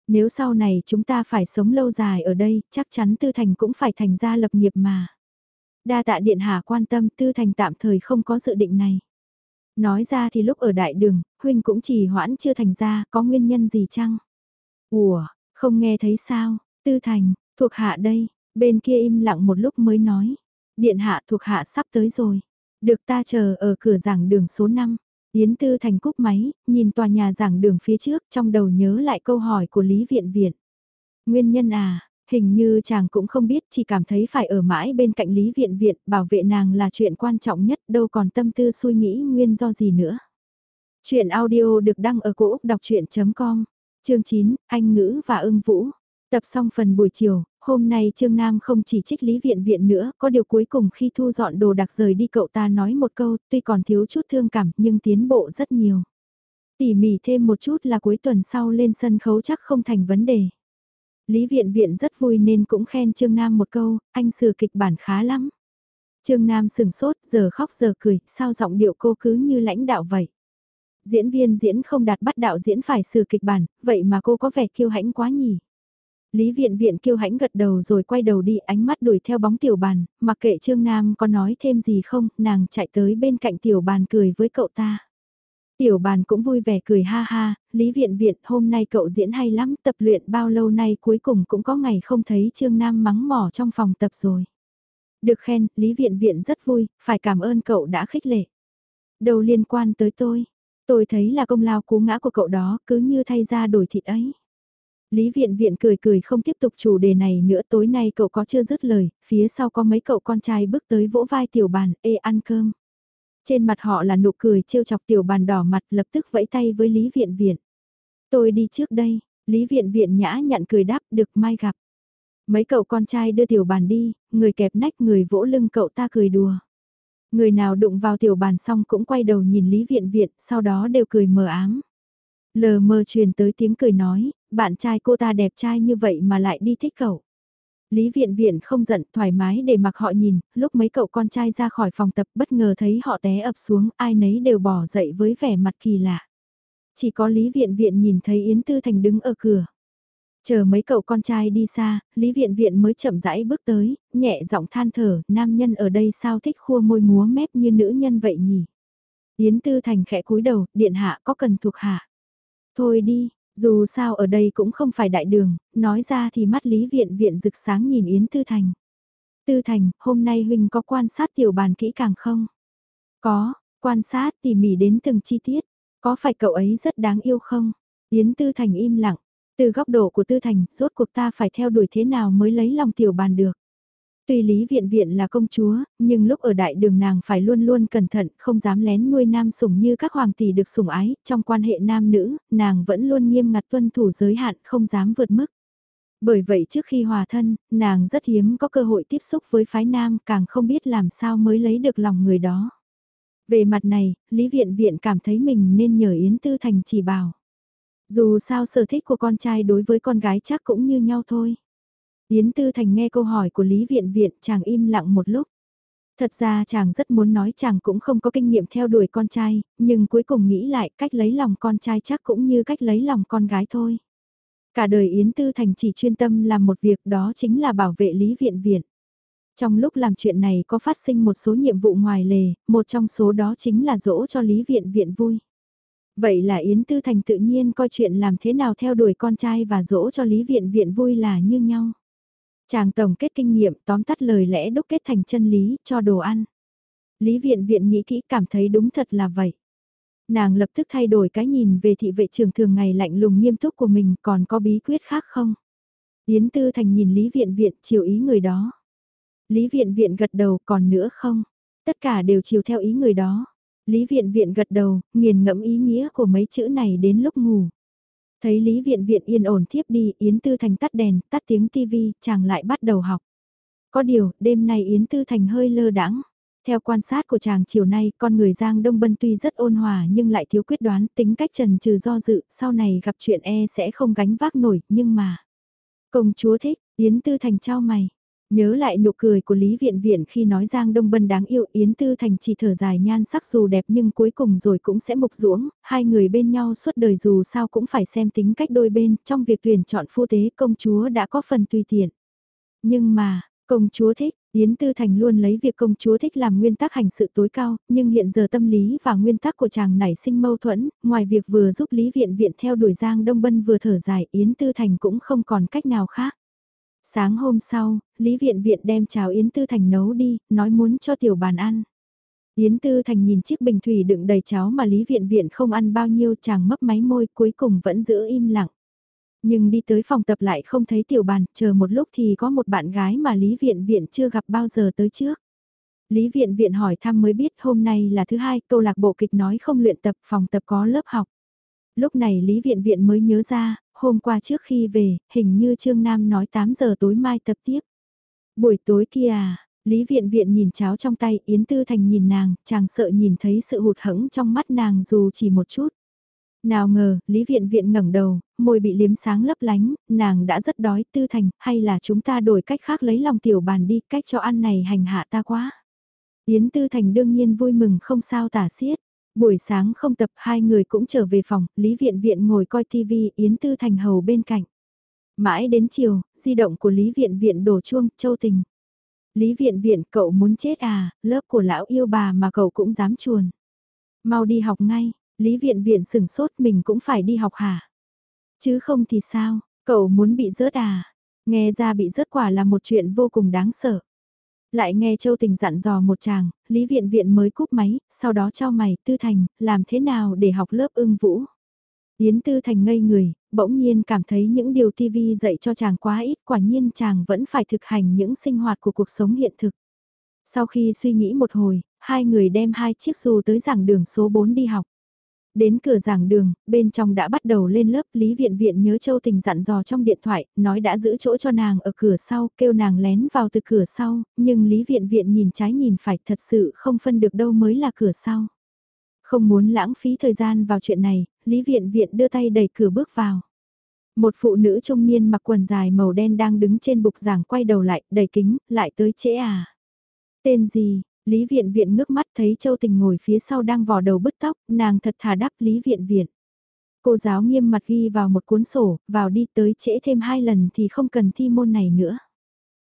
Nếu sau này chúng ta phải sống lâu dài ở đây, chắc chắn Tư Thành cũng phải thành ra lập nghiệp mà. Đa tạ điện hạ quan tâm tư thành tạm thời không có dự định này. Nói ra thì lúc ở đại đường, huynh cũng chỉ hoãn chưa thành ra, có nguyên nhân gì chăng? Ủa, không nghe thấy sao, tư thành, thuộc hạ đây, bên kia im lặng một lúc mới nói. Điện hạ thuộc hạ sắp tới rồi, được ta chờ ở cửa giảng đường số 5. Yến Tư Thành cúp máy, nhìn tòa nhà giảng đường phía trước trong đầu nhớ lại câu hỏi của Lý Viện Viện. Nguyên nhân à, Hình như chàng cũng không biết chỉ cảm thấy phải ở mãi bên cạnh Lý Viện Viện bảo vệ nàng là chuyện quan trọng nhất đâu còn tâm tư suy nghĩ nguyên do gì nữa. Chuyện audio được đăng ở cổ Úc đọc chuyện.com, chương 9, Anh Ngữ và ưng vũ. Tập xong phần buổi chiều, hôm nay Trương Nam không chỉ trích Lý Viện Viện nữa, có điều cuối cùng khi thu dọn đồ đặc rời đi cậu ta nói một câu, tuy còn thiếu chút thương cảm nhưng tiến bộ rất nhiều. Tỉ mỉ thêm một chút là cuối tuần sau lên sân khấu chắc không thành vấn đề. Lý Viện Viện rất vui nên cũng khen Trương Nam một câu, anh sửa kịch bản khá lắm. Trương Nam sừng sốt, giờ khóc giờ cười, sao giọng điệu cô cứ như lãnh đạo vậy. Diễn viên diễn không đạt bắt đạo diễn phải sửa kịch bản, vậy mà cô có vẻ kiêu hãnh quá nhỉ. Lý Viện Viện kiêu hãnh gật đầu rồi quay đầu đi ánh mắt đuổi theo bóng tiểu bàn, mặc kệ Trương Nam có nói thêm gì không, nàng chạy tới bên cạnh tiểu bàn cười với cậu ta. Tiểu bàn cũng vui vẻ cười ha ha, Lý Viện Viện hôm nay cậu diễn hay lắm, tập luyện bao lâu nay cuối cùng cũng có ngày không thấy Trương Nam mắng mỏ trong phòng tập rồi. Được khen, Lý Viện Viện rất vui, phải cảm ơn cậu đã khích lệ. Đâu liên quan tới tôi, tôi thấy là công lao cú ngã của cậu đó cứ như thay ra đổi thịt ấy. Lý Viện Viện cười cười không tiếp tục chủ đề này nữa tối nay cậu có chưa dứt lời, phía sau có mấy cậu con trai bước tới vỗ vai tiểu bàn, ê ăn cơm. Trên mặt họ là nụ cười trêu chọc tiểu bàn đỏ mặt lập tức vẫy tay với Lý Viện Viện. Tôi đi trước đây, Lý Viện Viện nhã nhặn cười đáp được mai gặp. Mấy cậu con trai đưa tiểu bàn đi, người kẹp nách người vỗ lưng cậu ta cười đùa. Người nào đụng vào tiểu bàn xong cũng quay đầu nhìn Lý Viện Viện, sau đó đều cười mờ ám. Lờ mờ truyền tới tiếng cười nói, bạn trai cô ta đẹp trai như vậy mà lại đi thích cậu. Lý Viện Viện không giận thoải mái để mặc họ nhìn, lúc mấy cậu con trai ra khỏi phòng tập bất ngờ thấy họ té ập xuống, ai nấy đều bỏ dậy với vẻ mặt kỳ lạ. Chỉ có Lý Viện Viện nhìn thấy Yến Tư Thành đứng ở cửa. Chờ mấy cậu con trai đi xa, Lý Viện Viện mới chậm rãi bước tới, nhẹ giọng than thở, nam nhân ở đây sao thích khua môi múa mép như nữ nhân vậy nhỉ? Yến Tư Thành khẽ cúi đầu, điện hạ có cần thuộc hạ. Thôi đi, dù sao ở đây cũng không phải đại đường, nói ra thì mắt Lý Viện Viện rực sáng nhìn Yến Tư Thành. Tư Thành, hôm nay Huynh có quan sát tiểu bàn kỹ càng không? Có, quan sát tỉ mỉ đến từng chi tiết. Có phải cậu ấy rất đáng yêu không? Yến Tư Thành im lặng. Từ góc độ của Tư Thành, rốt cuộc ta phải theo đuổi thế nào mới lấy lòng tiểu bàn được. Tuy Lý Viện Viện là công chúa, nhưng lúc ở đại đường nàng phải luôn luôn cẩn thận, không dám lén nuôi nam sủng như các hoàng tỷ được sủng ái, trong quan hệ nam nữ, nàng vẫn luôn nghiêm ngặt tuân thủ giới hạn, không dám vượt mức. Bởi vậy trước khi hòa thân, nàng rất hiếm có cơ hội tiếp xúc với phái nam, càng không biết làm sao mới lấy được lòng người đó. Về mặt này, Lý Viện Viện cảm thấy mình nên nhờ Yến Tư Thành chỉ bảo. Dù sao sở thích của con trai đối với con gái chắc cũng như nhau thôi. Yến Tư Thành nghe câu hỏi của Lý Viện Viện chàng im lặng một lúc. Thật ra chàng rất muốn nói chàng cũng không có kinh nghiệm theo đuổi con trai, nhưng cuối cùng nghĩ lại cách lấy lòng con trai chắc cũng như cách lấy lòng con gái thôi. Cả đời Yến Tư Thành chỉ chuyên tâm làm một việc đó chính là bảo vệ Lý Viện Viện. Trong lúc làm chuyện này có phát sinh một số nhiệm vụ ngoài lề, một trong số đó chính là dỗ cho Lý Viện Viện vui. Vậy là Yến Tư Thành tự nhiên coi chuyện làm thế nào theo đuổi con trai và dỗ cho Lý Viện Viện vui là như nhau. Chàng tổng kết kinh nghiệm tóm tắt lời lẽ đúc kết thành chân lý cho đồ ăn. Lý Viện Viện nghĩ kỹ cảm thấy đúng thật là vậy. Nàng lập tức thay đổi cái nhìn về thị vệ trưởng thường ngày lạnh lùng nghiêm túc của mình còn có bí quyết khác không? Yến Tư Thành nhìn Lý Viện Viện chiều ý người đó. Lý Viện Viện gật đầu còn nữa không? Tất cả đều chiều theo ý người đó. Lý Viện Viện gật đầu, nghiền ngẫm ý nghĩa của mấy chữ này đến lúc ngủ. Thấy Lý Viện Viện yên ổn thiếp đi, Yến Tư Thành tắt đèn, tắt tiếng tivi, chàng lại bắt đầu học. Có điều, đêm nay Yến Tư Thành hơi lơ đãng. Theo quan sát của chàng chiều nay, con người Giang Đông Bân tuy rất ôn hòa nhưng lại thiếu quyết đoán, tính cách trần trừ do dự, sau này gặp chuyện e sẽ không gánh vác nổi, nhưng mà... Công chúa thích, Yến Tư Thành trao mày. Nhớ lại nụ cười của Lý Viện Viện khi nói Giang Đông Bân đáng yêu Yến Tư Thành chỉ thở dài nhan sắc dù đẹp nhưng cuối cùng rồi cũng sẽ mục ruỗng, hai người bên nhau suốt đời dù sao cũng phải xem tính cách đôi bên, trong việc tuyển chọn phu tế công chúa đã có phần tùy tiện. Nhưng mà, công chúa thích, Yến Tư Thành luôn lấy việc công chúa thích làm nguyên tắc hành sự tối cao, nhưng hiện giờ tâm lý và nguyên tắc của chàng nảy sinh mâu thuẫn, ngoài việc vừa giúp Lý Viện Viện theo đuổi Giang Đông Bân vừa thở dài Yến Tư Thành cũng không còn cách nào khác. Sáng hôm sau, Lý Viện Viện đem cháo Yến Tư Thành nấu đi, nói muốn cho tiểu bàn ăn. Yến Tư Thành nhìn chiếc bình thủy đựng đầy cháo mà Lý Viện Viện không ăn bao nhiêu chàng mấp máy môi cuối cùng vẫn giữ im lặng. Nhưng đi tới phòng tập lại không thấy tiểu bàn, chờ một lúc thì có một bạn gái mà Lý Viện Viện chưa gặp bao giờ tới trước. Lý Viện Viện hỏi thăm mới biết hôm nay là thứ hai, câu lạc bộ kịch nói không luyện tập, phòng tập có lớp học. Lúc này Lý Viện Viện mới nhớ ra, hôm qua trước khi về, hình như Trương Nam nói 8 giờ tối mai tập tiếp. Buổi tối kia à, Lý Viện Viện nhìn cháo trong tay, Yến Tư Thành nhìn nàng, chàng sợ nhìn thấy sự hụt hẫng trong mắt nàng dù chỉ một chút. Nào ngờ, Lý Viện Viện ngẩng đầu, môi bị liếm sáng lấp lánh, nàng đã rất đói, Tư Thành, hay là chúng ta đổi cách khác lấy lòng tiểu bàn đi, cách cho ăn này hành hạ ta quá. Yến Tư Thành đương nhiên vui mừng không sao tả xiết. Buổi sáng không tập hai người cũng trở về phòng, Lý Viện Viện ngồi coi TV, Yến Tư Thành hầu bên cạnh. Mãi đến chiều, di động của Lý Viện Viện đổ chuông, châu tình. Lý Viện Viện, cậu muốn chết à, lớp của lão yêu bà mà cậu cũng dám chuồn. Mau đi học ngay, Lý Viện Viện sừng sốt mình cũng phải đi học hả? Chứ không thì sao, cậu muốn bị rớt à? Nghe ra bị rớt quả là một chuyện vô cùng đáng sợ. Lại nghe Châu Tình dặn dò một chàng, Lý Viện Viện mới cúp máy, sau đó cho mày, Tư Thành, làm thế nào để học lớp ưng vũ. Yến Tư Thành ngây người, bỗng nhiên cảm thấy những điều TV dạy cho chàng quá ít, quả nhiên chàng vẫn phải thực hành những sinh hoạt của cuộc sống hiện thực. Sau khi suy nghĩ một hồi, hai người đem hai chiếc dù tới giảng đường số 4 đi học. Đến cửa giảng đường, bên trong đã bắt đầu lên lớp, Lý Viện Viện nhớ Châu Tình dặn dò trong điện thoại, nói đã giữ chỗ cho nàng ở cửa sau, kêu nàng lén vào từ cửa sau, nhưng Lý Viện Viện nhìn trái nhìn phải thật sự không phân được đâu mới là cửa sau. Không muốn lãng phí thời gian vào chuyện này, Lý Viện Viện đưa tay đẩy cửa bước vào. Một phụ nữ trung niên mặc quần dài màu đen đang đứng trên bục giảng quay đầu lại, đẩy kính, lại tới trễ à. Tên gì, Lý Viện Viện ngước mắt thấy Châu Tình ngồi phía sau đang vò đầu bứt tóc, nàng thật thà đáp Lý Viện Viện. Cô giáo nghiêm mặt ghi vào một cuốn sổ, vào đi tới trễ thêm hai lần thì không cần thi môn này nữa.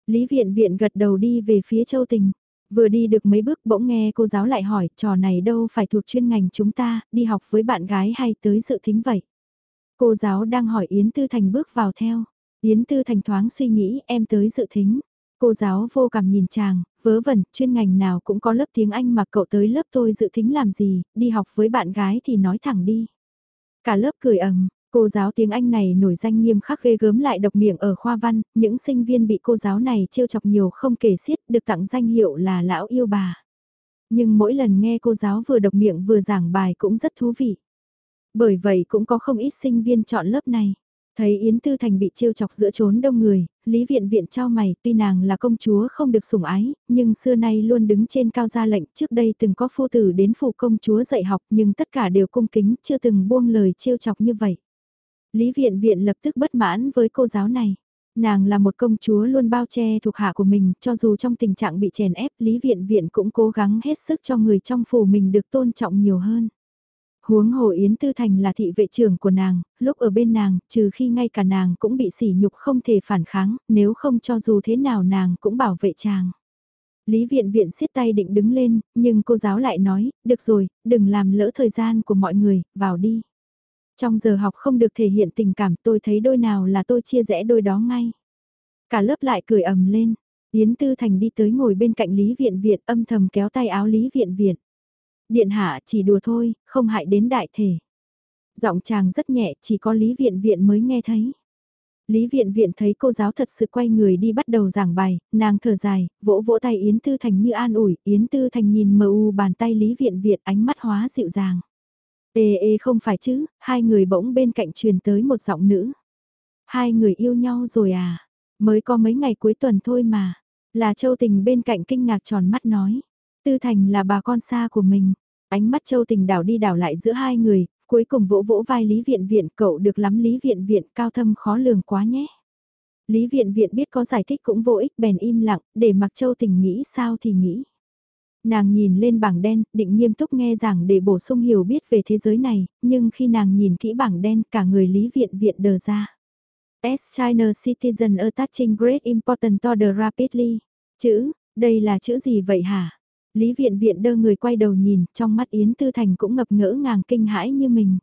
Lý Viện Viện gật đầu đi về phía Châu Tình. Vừa đi được mấy bước bỗng nghe cô giáo lại hỏi trò này đâu phải thuộc chuyên ngành chúng ta, đi học với bạn gái hay tới dự thính vậy. Cô giáo đang hỏi Yến Tư Thành bước vào theo. Yến Tư Thành thoáng suy nghĩ em tới dự thính. Cô giáo vô cảm nhìn chàng, vớ vẩn, chuyên ngành nào cũng có lớp tiếng Anh mà cậu tới lớp tôi dự tính làm gì, đi học với bạn gái thì nói thẳng đi. Cả lớp cười ầm, cô giáo tiếng Anh này nổi danh nghiêm khắc ghê gớm lại độc miệng ở khoa văn, những sinh viên bị cô giáo này trêu chọc nhiều không kể xiết được tặng danh hiệu là lão yêu bà. Nhưng mỗi lần nghe cô giáo vừa độc miệng vừa giảng bài cũng rất thú vị. Bởi vậy cũng có không ít sinh viên chọn lớp này. Thấy Yến Tư Thành bị trêu chọc giữa chốn đông người, Lý Viện Viện trao mày, tuy nàng là công chúa không được sủng ái, nhưng xưa nay luôn đứng trên cao gia lệnh, trước đây từng có phu tử đến phụ công chúa dạy học nhưng tất cả đều cung kính, chưa từng buông lời trêu chọc như vậy. Lý Viện Viện lập tức bất mãn với cô giáo này. Nàng là một công chúa luôn bao che thuộc hạ của mình, cho dù trong tình trạng bị chèn ép, Lý Viện Viện cũng cố gắng hết sức cho người trong phủ mình được tôn trọng nhiều hơn. Huống hồ Yến Tư Thành là thị vệ trưởng của nàng, lúc ở bên nàng, trừ khi ngay cả nàng cũng bị sỉ nhục không thể phản kháng, nếu không cho dù thế nào nàng cũng bảo vệ chàng. Lý viện viện siết tay định đứng lên, nhưng cô giáo lại nói, được rồi, đừng làm lỡ thời gian của mọi người, vào đi. Trong giờ học không được thể hiện tình cảm tôi thấy đôi nào là tôi chia rẽ đôi đó ngay. Cả lớp lại cười ầm lên, Yến Tư Thành đi tới ngồi bên cạnh Lý Viện Viện âm thầm kéo tay áo Lý Viện Viện. Điện hạ chỉ đùa thôi, không hại đến đại thể. Giọng chàng rất nhẹ, chỉ có Lý Viện Viện mới nghe thấy. Lý Viện Viện thấy cô giáo thật sự quay người đi bắt đầu giảng bài, nàng thở dài, vỗ vỗ tay Yến Tư Thành như an ủi, Yến Tư Thành nhìn mờ u bàn tay Lý Viện Viện ánh mắt hóa dịu dàng. Ê ê không phải chứ, hai người bỗng bên cạnh truyền tới một giọng nữ. Hai người yêu nhau rồi à, mới có mấy ngày cuối tuần thôi mà. Là Châu Tình bên cạnh kinh ngạc tròn mắt nói. Tư Thành là bà con xa của mình. Ánh mắt Châu Tình đảo đi đảo lại giữa hai người, cuối cùng vỗ vỗ vai Lý Viện Viện cậu được lắm Lý Viện Viện cao thâm khó lường quá nhé. Lý Viện Viện biết có giải thích cũng vô ích bèn im lặng, để mặc Châu Tình nghĩ sao thì nghĩ. Nàng nhìn lên bảng đen, định nghiêm túc nghe giảng để bổ sung hiểu biết về thế giới này, nhưng khi nàng nhìn kỹ bảng đen cả người Lý Viện Viện đờ ra. S China citizen attaching great importance to the rapidly. Chữ, đây là chữ gì vậy hả? Lý viện viện đơ người quay đầu nhìn, trong mắt Yến Tư Thành cũng ngập ngỡ ngàng kinh hãi như mình.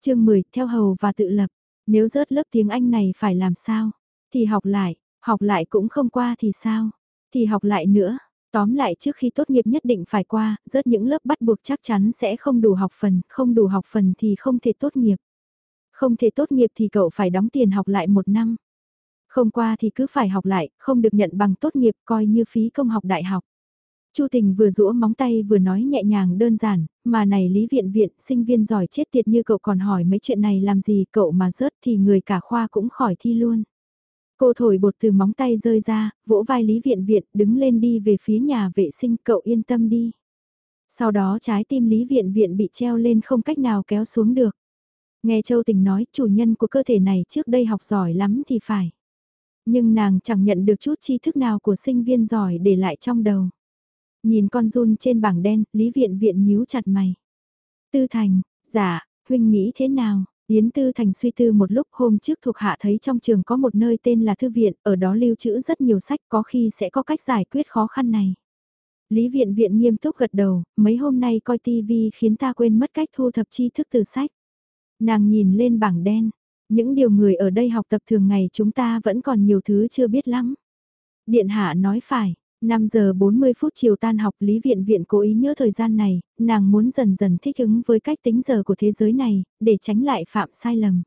chương 10, theo hầu và tự lập. Nếu rớt lớp tiếng Anh này phải làm sao? Thì học lại, học lại cũng không qua thì sao? Thì học lại nữa. Tóm lại trước khi tốt nghiệp nhất định phải qua, rớt những lớp bắt buộc chắc chắn sẽ không đủ học phần, không đủ học phần thì không thể tốt nghiệp. Không thể tốt nghiệp thì cậu phải đóng tiền học lại một năm. Không qua thì cứ phải học lại, không được nhận bằng tốt nghiệp coi như phí công học đại học. Chu Tình vừa rũa móng tay vừa nói nhẹ nhàng đơn giản, mà này Lý Viện Viện, sinh viên giỏi chết tiệt như cậu còn hỏi mấy chuyện này làm gì cậu mà rớt thì người cả khoa cũng khỏi thi luôn. Cô thổi bột từ móng tay rơi ra, vỗ vai Lý Viện Viện đứng lên đi về phía nhà vệ sinh cậu yên tâm đi. Sau đó trái tim Lý Viện Viện bị treo lên không cách nào kéo xuống được. Nghe Châu Tình nói chủ nhân của cơ thể này trước đây học giỏi lắm thì phải. Nhưng nàng chẳng nhận được chút tri thức nào của sinh viên giỏi để lại trong đầu. Nhìn con run trên bảng đen, Lý Viện Viện nhíu chặt mày. Tư Thành, dạ, huynh nghĩ thế nào? Yến Tư Thành suy tư một lúc hôm trước thuộc hạ thấy trong trường có một nơi tên là thư viện, ở đó lưu trữ rất nhiều sách có khi sẽ có cách giải quyết khó khăn này. Lý Viện Viện nghiêm túc gật đầu, mấy hôm nay coi tivi khiến ta quên mất cách thu thập tri thức từ sách. Nàng nhìn lên bảng đen, những điều người ở đây học tập thường ngày chúng ta vẫn còn nhiều thứ chưa biết lắm. Điện hạ nói phải, 5 giờ 40 phút chiều tan học Lý Viện Viện cố ý nhớ thời gian này, nàng muốn dần dần thích ứng với cách tính giờ của thế giới này, để tránh lại phạm sai lầm.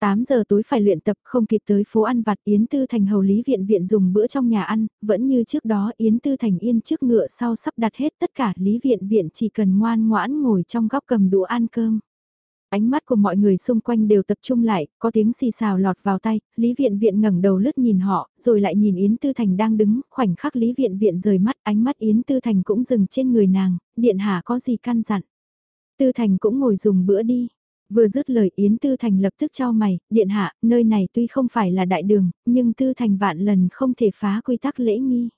8 giờ tối phải luyện tập không kịp tới phố ăn vặt Yến Tư Thành hầu Lý Viện Viện dùng bữa trong nhà ăn, vẫn như trước đó Yến Tư Thành yên trước ngựa sau sắp đặt hết tất cả Lý Viện Viện chỉ cần ngoan ngoãn ngồi trong góc cầm đũa ăn cơm. Ánh mắt của mọi người xung quanh đều tập trung lại, có tiếng xì xào lọt vào tay, Lý Viện Viện ngẩng đầu lướt nhìn họ, rồi lại nhìn Yến Tư Thành đang đứng, khoảnh khắc Lý Viện Viện rời mắt, ánh mắt Yến Tư Thành cũng dừng trên người nàng, điện hạ có gì căn dặn. Tư Thành cũng ngồi dùng bữa đi. Vừa dứt lời Yến Tư Thành lập tức cho mày, điện hạ, nơi này tuy không phải là đại đường, nhưng Tư Thành vạn lần không thể phá quy tắc lễ nghi.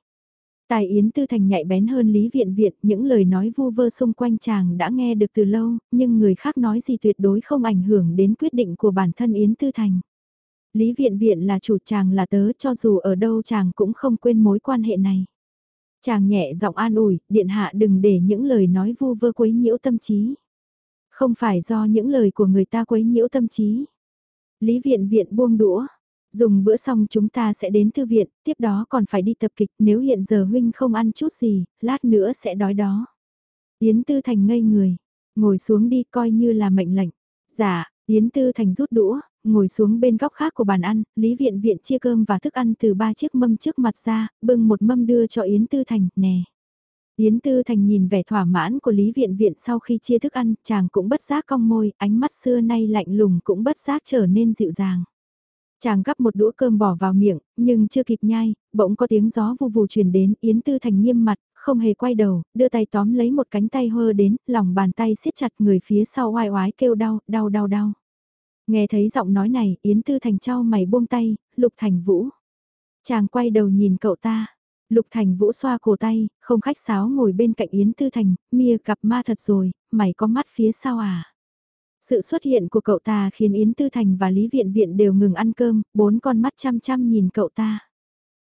Tài Yến Tư Thành nhạy bén hơn Lý Viện Viện, những lời nói vu vơ xung quanh chàng đã nghe được từ lâu, nhưng người khác nói gì tuyệt đối không ảnh hưởng đến quyết định của bản thân Yến Tư Thành. Lý Viện Viện là chủ chàng là tớ cho dù ở đâu chàng cũng không quên mối quan hệ này. Chàng nhẹ giọng an ủi, điện hạ đừng để những lời nói vu vơ quấy nhiễu tâm trí. Không phải do những lời của người ta quấy nhiễu tâm trí. Lý Viện Viện buông đũa, Dùng bữa xong chúng ta sẽ đến thư viện, tiếp đó còn phải đi tập kịch, nếu hiện giờ huynh không ăn chút gì, lát nữa sẽ đói đó. Yến Tư Thành ngây người, ngồi xuống đi coi như là mệnh lệnh. Dạ, Yến Tư Thành rút đũa, ngồi xuống bên góc khác của bàn ăn, Lý Viện Viện chia cơm và thức ăn từ ba chiếc mâm trước mặt ra, bưng một mâm đưa cho Yến Tư Thành, nè. Yến Tư Thành nhìn vẻ thỏa mãn của Lý Viện Viện sau khi chia thức ăn, chàng cũng bất giác cong môi, ánh mắt xưa nay lạnh lùng cũng bất giác trở nên dịu dàng. Chàng gắp một đũa cơm bỏ vào miệng, nhưng chưa kịp nhai, bỗng có tiếng gió vù vù truyền đến, Yến Tư Thành nghiêm mặt, không hề quay đầu, đưa tay tóm lấy một cánh tay hơ đến, lòng bàn tay siết chặt người phía sau oai oái kêu đau, đau đau đau. Nghe thấy giọng nói này, Yến Tư Thành trao mày buông tay, Lục Thành Vũ. Chàng quay đầu nhìn cậu ta. Lục Thành Vũ xoa cổ tay, không khách sáo ngồi bên cạnh Yến Tư Thành, mia gặp ma thật rồi, mày có mắt phía sau à? Sự xuất hiện của cậu ta khiến Yến Tư Thành và Lý Viện Viện đều ngừng ăn cơm, bốn con mắt chăm chăm nhìn cậu ta.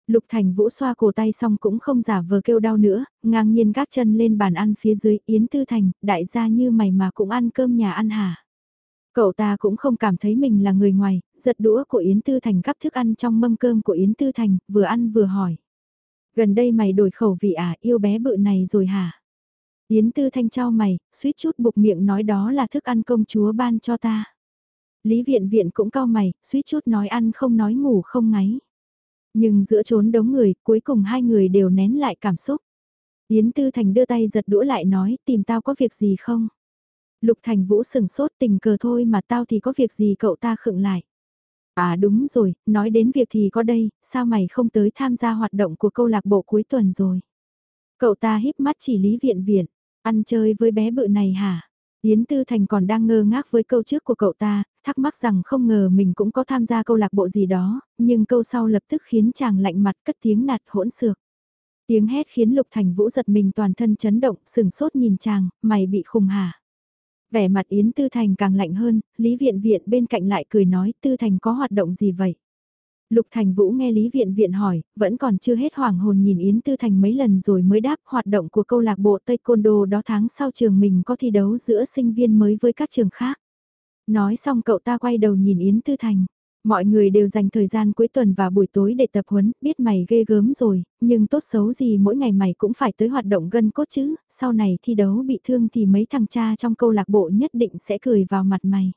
Lục Thành Vũ xoa cổ tay xong cũng không giả vờ kêu đau nữa, ngang nhiên gác chân lên bàn ăn phía dưới Yến Tư Thành, đại gia như mày mà cũng ăn cơm nhà ăn hả. Cậu ta cũng không cảm thấy mình là người ngoài, giật đũa của Yến Tư Thành gắp thức ăn trong mâm cơm của Yến Tư Thành, vừa ăn vừa hỏi. Gần đây mày đổi khẩu vị à, yêu bé bự này rồi hả? Yến Tư Thanh trao mày, suýt chút buộc miệng nói đó là thức ăn công chúa ban cho ta. Lý Viện Viện cũng cao mày, suýt chút nói ăn không nói ngủ không ngáy. Nhưng giữa trốn đống người, cuối cùng hai người đều nén lại cảm xúc. Yến Tư Thành đưa tay giật đũa lại nói, tìm tao có việc gì không? Lục Thành Vũ sừng sốt tình cờ thôi mà tao thì có việc gì cậu ta khựng lại. À đúng rồi, nói đến việc thì có đây, sao mày không tới tham gia hoạt động của câu lạc bộ cuối tuần rồi? Cậu ta híp mắt chỉ Lý Viện Viện. Ăn chơi với bé bự này hả? Yến Tư Thành còn đang ngơ ngác với câu trước của cậu ta, thắc mắc rằng không ngờ mình cũng có tham gia câu lạc bộ gì đó, nhưng câu sau lập tức khiến chàng lạnh mặt cất tiếng nạt hỗn xược. Tiếng hét khiến Lục Thành Vũ giật mình toàn thân chấn động, sừng sốt nhìn chàng, mày bị khùng hả? Vẻ mặt Yến Tư Thành càng lạnh hơn, Lý Viện Viện bên cạnh lại cười nói Tư Thành có hoạt động gì vậy? Lục Thành Vũ nghe Lý Viện Viện hỏi, vẫn còn chưa hết hoàng hồn nhìn Yến Tư Thành mấy lần rồi mới đáp hoạt động của câu lạc bộ Tây Côn Đô đó tháng sau trường mình có thi đấu giữa sinh viên mới với các trường khác. Nói xong cậu ta quay đầu nhìn Yến Tư Thành. Mọi người đều dành thời gian cuối tuần và buổi tối để tập huấn, biết mày ghê gớm rồi, nhưng tốt xấu gì mỗi ngày mày cũng phải tới hoạt động gân cốt chứ, sau này thi đấu bị thương thì mấy thằng cha trong câu lạc bộ nhất định sẽ cười vào mặt mày.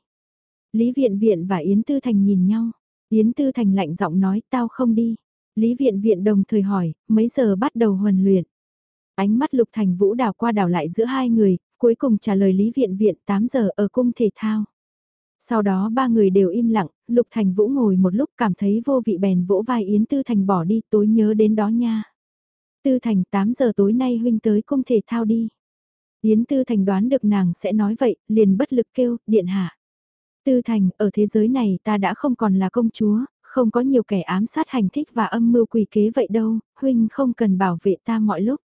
Lý Viện Viện và Yến Tư Thành nhìn nhau. Yến Tư Thành lạnh giọng nói tao không đi. Lý Viện Viện đồng thời hỏi, mấy giờ bắt đầu huấn luyện. Ánh mắt Lục Thành Vũ đảo qua đảo lại giữa hai người, cuối cùng trả lời Lý Viện Viện 8 giờ ở cung thể thao. Sau đó ba người đều im lặng, Lục Thành Vũ ngồi một lúc cảm thấy vô vị bèn vỗ vai Yến Tư Thành bỏ đi tối nhớ đến đó nha. Tư Thành 8 giờ tối nay huynh tới cung thể thao đi. Yến Tư Thành đoán được nàng sẽ nói vậy, liền bất lực kêu, điện hạ. Tư Thành, ở thế giới này ta đã không còn là công chúa, không có nhiều kẻ ám sát hành thích và âm mưu quỷ kế vậy đâu, huynh không cần bảo vệ ta mọi lúc.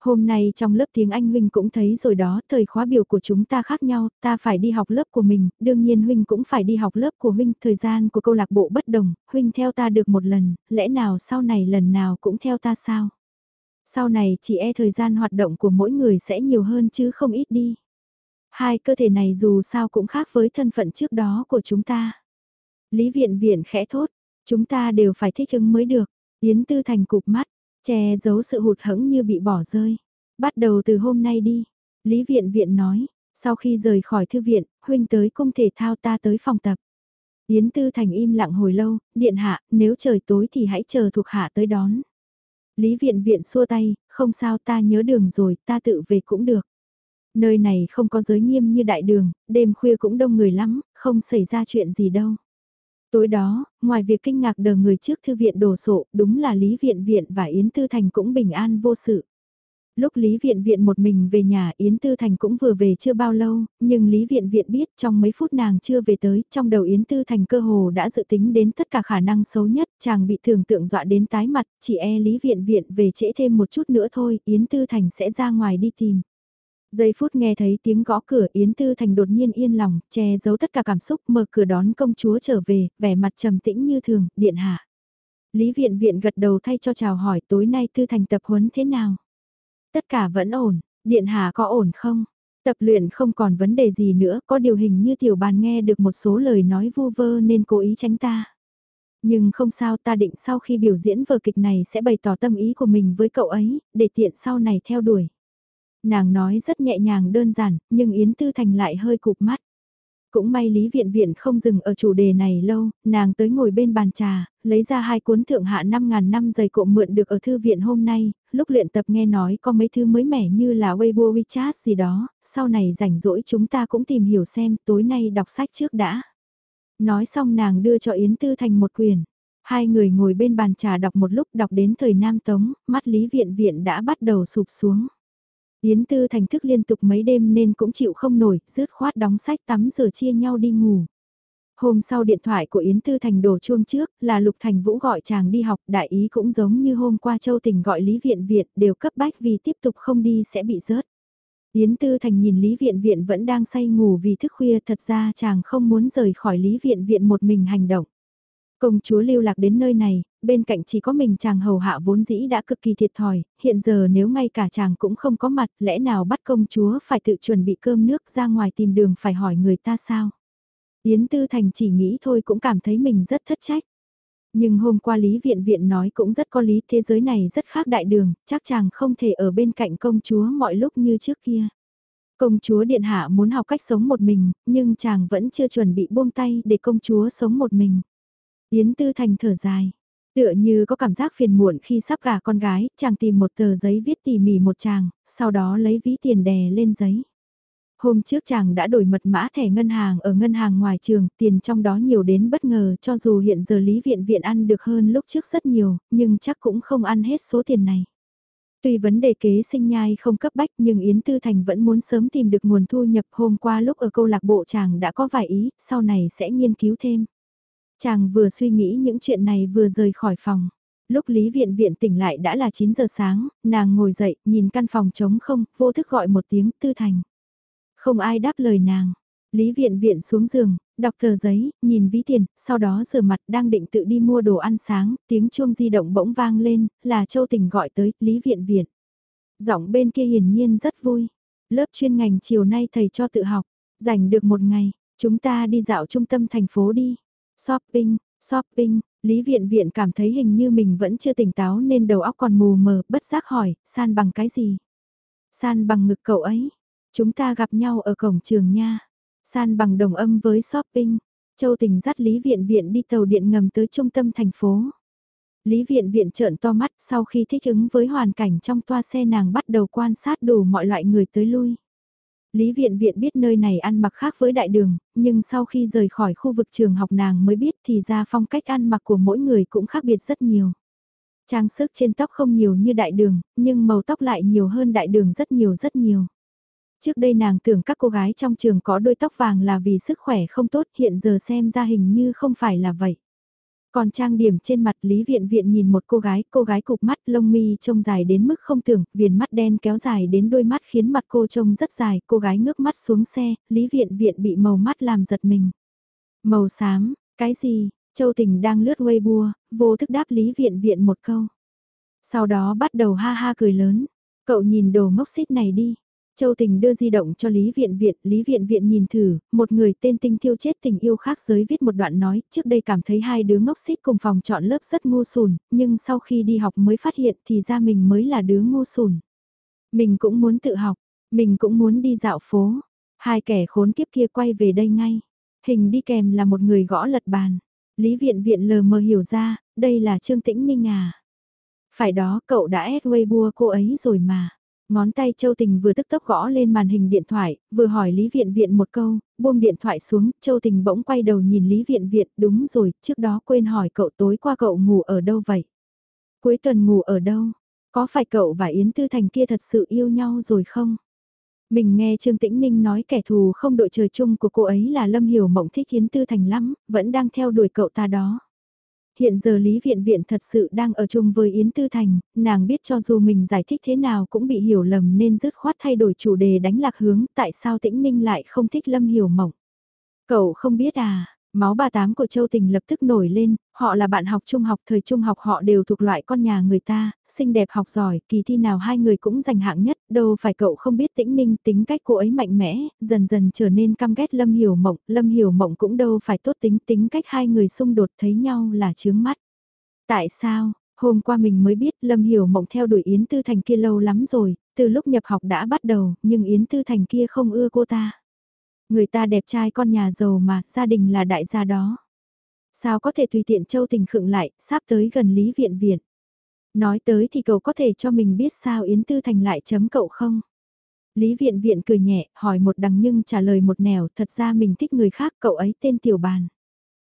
Hôm nay trong lớp tiếng Anh huynh cũng thấy rồi đó, thời khóa biểu của chúng ta khác nhau, ta phải đi học lớp của mình, đương nhiên huynh cũng phải đi học lớp của huynh, thời gian của câu lạc bộ bất đồng, huynh theo ta được một lần, lẽ nào sau này lần nào cũng theo ta sao? Sau này chỉ e thời gian hoạt động của mỗi người sẽ nhiều hơn chứ không ít đi. Hai cơ thể này dù sao cũng khác với thân phận trước đó của chúng ta. Lý viện viện khẽ thốt, chúng ta đều phải thích ứng mới được. Yến Tư Thành cụp mắt, Che giấu sự hụt hẫng như bị bỏ rơi. Bắt đầu từ hôm nay đi. Lý viện viện nói, sau khi rời khỏi thư viện, huynh tới cung thể thao ta tới phòng tập. Yến Tư Thành im lặng hồi lâu, điện hạ, nếu trời tối thì hãy chờ thuộc hạ tới đón. Lý viện viện xua tay, không sao ta nhớ đường rồi, ta tự về cũng được. Nơi này không có giới nghiêm như đại đường, đêm khuya cũng đông người lắm, không xảy ra chuyện gì đâu. Tối đó, ngoài việc kinh ngạc đờ người trước thư viện đổ sộ, đúng là Lý Viện Viện và Yến Tư Thành cũng bình an vô sự. Lúc Lý Viện Viện một mình về nhà Yến Tư Thành cũng vừa về chưa bao lâu, nhưng Lý Viện Viện biết trong mấy phút nàng chưa về tới, trong đầu Yến Tư Thành cơ hồ đã dự tính đến tất cả khả năng xấu nhất, chàng bị thường tượng dọa đến tái mặt, chỉ e Lý Viện Viện về trễ thêm một chút nữa thôi, Yến Tư Thành sẽ ra ngoài đi tìm. Giây phút nghe thấy tiếng gõ cửa Yến Tư Thành đột nhiên yên lòng, che giấu tất cả cảm xúc mở cửa đón công chúa trở về, vẻ mặt trầm tĩnh như thường, điện hạ. Lý Viện Viện gật đầu thay cho chào hỏi tối nay Tư Thành tập huấn thế nào. Tất cả vẫn ổn, điện hạ có ổn không? Tập luyện không còn vấn đề gì nữa, có điều hình như tiểu bàn nghe được một số lời nói vu vơ nên cố ý tránh ta. Nhưng không sao ta định sau khi biểu diễn vở kịch này sẽ bày tỏ tâm ý của mình với cậu ấy, để tiện sau này theo đuổi. Nàng nói rất nhẹ nhàng đơn giản, nhưng Yến Tư Thành lại hơi cụp mắt. Cũng may Lý Viện Viện không dừng ở chủ đề này lâu, nàng tới ngồi bên bàn trà, lấy ra hai cuốn thượng hạ 5.000 năm giày cộ mượn được ở thư viện hôm nay, lúc luyện tập nghe nói có mấy thứ mới mẻ như là Weibo WeChat gì đó, sau này rảnh rỗi chúng ta cũng tìm hiểu xem tối nay đọc sách trước đã. Nói xong nàng đưa cho Yến Tư Thành một quyền. Hai người ngồi bên bàn trà đọc một lúc đọc đến thời Nam Tống, mắt Lý Viện Viện đã bắt đầu sụp xuống. Yến Tư Thành thức liên tục mấy đêm nên cũng chịu không nổi, rứt khoát đóng sách tắm rửa chia nhau đi ngủ. Hôm sau điện thoại của Yến Tư Thành đổ chuông trước là Lục Thành Vũ gọi chàng đi học, đại ý cũng giống như hôm qua Châu Tình gọi Lý Viện Viện đều cấp bách vì tiếp tục không đi sẽ bị rớt. Yến Tư Thành nhìn Lý Viện Viện vẫn đang say ngủ vì thức khuya thật ra chàng không muốn rời khỏi Lý Viện Viện một mình hành động. Công chúa lưu lạc đến nơi này, bên cạnh chỉ có mình chàng hầu hạ vốn dĩ đã cực kỳ thiệt thòi, hiện giờ nếu ngay cả chàng cũng không có mặt, lẽ nào bắt công chúa phải tự chuẩn bị cơm nước ra ngoài tìm đường phải hỏi người ta sao? Yến Tư Thành chỉ nghĩ thôi cũng cảm thấy mình rất thất trách. Nhưng hôm qua Lý Viện Viện nói cũng rất có lý thế giới này rất khác đại đường, chắc chàng không thể ở bên cạnh công chúa mọi lúc như trước kia. Công chúa Điện Hạ muốn học cách sống một mình, nhưng chàng vẫn chưa chuẩn bị buông tay để công chúa sống một mình. Yến Tư Thành thở dài. Tựa như có cảm giác phiền muộn khi sắp gả con gái, chàng tìm một tờ giấy viết tỉ mỉ một chàng, sau đó lấy ví tiền đè lên giấy. Hôm trước chàng đã đổi mật mã thẻ ngân hàng ở ngân hàng ngoài trường, tiền trong đó nhiều đến bất ngờ cho dù hiện giờ Lý Viện Viện ăn được hơn lúc trước rất nhiều, nhưng chắc cũng không ăn hết số tiền này. Tuy vấn đề kế sinh nhai không cấp bách nhưng Yến Tư Thành vẫn muốn sớm tìm được nguồn thu nhập hôm qua lúc ở câu lạc bộ chàng đã có vài ý, sau này sẽ nghiên cứu thêm. Chàng vừa suy nghĩ những chuyện này vừa rời khỏi phòng. Lúc Lý Viện Viện tỉnh lại đã là 9 giờ sáng, nàng ngồi dậy, nhìn căn phòng trống không, vô thức gọi một tiếng Tư Thành. Không ai đáp lời nàng. Lý Viện Viện xuống giường, đọc tờ giấy, nhìn ví tiền, sau đó rửa mặt đang định tự đi mua đồ ăn sáng, tiếng chuông di động bỗng vang lên, là Châu Tình gọi tới, Lý Viện Viện. Giọng bên kia hiển nhiên rất vui. Lớp chuyên ngành chiều nay thầy cho tự học, dành được một ngày, chúng ta đi dạo trung tâm thành phố đi. Shopping, shopping, Lý Viện Viện cảm thấy hình như mình vẫn chưa tỉnh táo nên đầu óc còn mù mờ, bất giác hỏi, san bằng cái gì? San bằng ngực cậu ấy. Chúng ta gặp nhau ở cổng trường nha. San bằng đồng âm với shopping. Châu Tình dắt Lý Viện Viện đi tàu điện ngầm tới trung tâm thành phố. Lý Viện Viện trợn to mắt sau khi thích ứng với hoàn cảnh trong toa xe nàng bắt đầu quan sát đủ mọi loại người tới lui. Lý Viện Viện biết nơi này ăn mặc khác với đại đường, nhưng sau khi rời khỏi khu vực trường học nàng mới biết thì ra phong cách ăn mặc của mỗi người cũng khác biệt rất nhiều. Trang sức trên tóc không nhiều như đại đường, nhưng màu tóc lại nhiều hơn đại đường rất nhiều rất nhiều. Trước đây nàng tưởng các cô gái trong trường có đôi tóc vàng là vì sức khỏe không tốt, hiện giờ xem ra hình như không phải là vậy. Còn trang điểm trên mặt Lý Viện Viện nhìn một cô gái, cô gái cục mắt lông mi trông dài đến mức không tưởng, viền mắt đen kéo dài đến đôi mắt khiến mặt cô trông rất dài, cô gái ngước mắt xuống xe, Lý Viện Viện bị màu mắt làm giật mình. Màu xám, cái gì, Châu Tình đang lướt Weibo, vô thức đáp Lý Viện Viện một câu. Sau đó bắt đầu ha ha cười lớn, cậu nhìn đồ ngốc xít này đi, Châu Tình đưa di động cho Lý Viện Viện, Lý Viện Viện nhìn thử, một người tên Tinh Thiêu chết tình yêu khác giới viết một đoạn nói, trước đây cảm thấy hai đứa ngốc xít cùng phòng chọn lớp rất ngu sùn, nhưng sau khi đi học mới phát hiện thì ra mình mới là đứa ngu sùn. Mình cũng muốn tự học, mình cũng muốn đi dạo phố, hai kẻ khốn kiếp kia quay về đây ngay. Hình đi kèm là một người gõ lật bàn. Lý Viện Viện lờ mờ hiểu ra, đây là Trương Tĩnh Ninh à. Phải đó, cậu đã ép Weibo cô ấy rồi mà. Ngón tay Châu Tình vừa tức tốc gõ lên màn hình điện thoại, vừa hỏi Lý Viện Viện một câu, buông điện thoại xuống, Châu Tình bỗng quay đầu nhìn Lý Viện Viện, đúng rồi, trước đó quên hỏi cậu tối qua cậu ngủ ở đâu vậy? Cuối tuần ngủ ở đâu? Có phải cậu và Yến Tư Thành kia thật sự yêu nhau rồi không? Mình nghe Trương Tĩnh Ninh nói kẻ thù không đội trời chung của cô ấy là Lâm Hiểu Mộng thích Yến Tư Thành lắm, vẫn đang theo đuổi cậu ta đó hiện giờ Lý Viện Viện thật sự đang ở chung với Yến Tư Thành, nàng biết cho dù mình giải thích thế nào cũng bị hiểu lầm nên dứt khoát thay đổi chủ đề đánh lạc hướng, tại sao Tĩnh Ninh lại không thích Lâm Hiểu Mộng. Cậu không biết à, Máu ba tám của Châu Tình lập tức nổi lên, họ là bạn học trung học thời trung học họ đều thuộc loại con nhà người ta, xinh đẹp học giỏi, kỳ thi nào hai người cũng giành hạng nhất, đâu phải cậu không biết tĩnh ninh tính cách cô ấy mạnh mẽ, dần dần trở nên căm ghét Lâm Hiểu Mộng, Lâm Hiểu Mộng cũng đâu phải tốt tính tính cách hai người xung đột thấy nhau là chướng mắt. Tại sao, hôm qua mình mới biết Lâm Hiểu Mộng theo đuổi Yến Tư Thành kia lâu lắm rồi, từ lúc nhập học đã bắt đầu, nhưng Yến Tư Thành kia không ưa cô ta. Người ta đẹp trai con nhà giàu mà, gia đình là đại gia đó. Sao có thể tùy tiện châu tình khựng lại, sắp tới gần Lý Viện Viện. Nói tới thì cậu có thể cho mình biết sao Yến Tư Thành lại chấm cậu không? Lý Viện Viện cười nhẹ, hỏi một đằng nhưng trả lời một nẻo, thật ra mình thích người khác, cậu ấy tên Tiểu Bàn.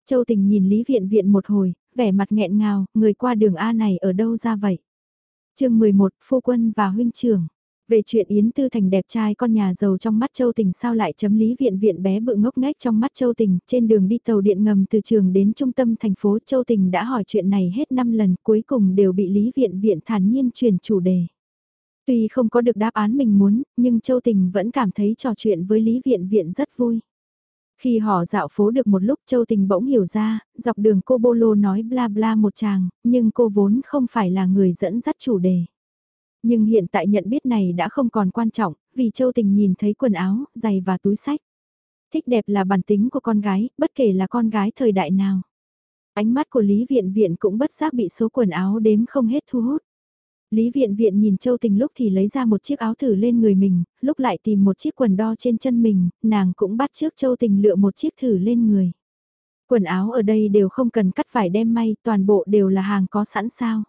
Châu Tình nhìn Lý Viện Viện một hồi, vẻ mặt nghẹn ngào, người qua đường A này ở đâu ra vậy? chương 11, Phu Quân và Huynh Trưởng. Về chuyện Yến Tư Thành đẹp trai con nhà giàu trong mắt Châu Tình sao lại chấm lý viện viện bé bự ngốc nghếch trong mắt Châu Tình, trên đường đi tàu điện ngầm từ trường đến trung tâm thành phố Châu Tình đã hỏi chuyện này hết 5 lần cuối cùng đều bị lý viện viện thản nhiên truyền chủ đề. Tuy không có được đáp án mình muốn, nhưng Châu Tình vẫn cảm thấy trò chuyện với Lý Viện Viện rất vui. Khi họ dạo phố được một lúc Châu Tình bỗng hiểu ra, dọc đường cô Bolo nói bla bla một chàng, nhưng cô vốn không phải là người dẫn dắt chủ đề. Nhưng hiện tại nhận biết này đã không còn quan trọng, vì Châu Tình nhìn thấy quần áo, giày và túi sách. Thích đẹp là bản tính của con gái, bất kể là con gái thời đại nào. Ánh mắt của Lý Viện Viện cũng bất giác bị số quần áo đếm không hết thu hút. Lý Viện Viện nhìn Châu Tình lúc thì lấy ra một chiếc áo thử lên người mình, lúc lại tìm một chiếc quần đo trên chân mình, nàng cũng bắt trước Châu Tình lựa một chiếc thử lên người. Quần áo ở đây đều không cần cắt vải đem may, toàn bộ đều là hàng có sẵn sao.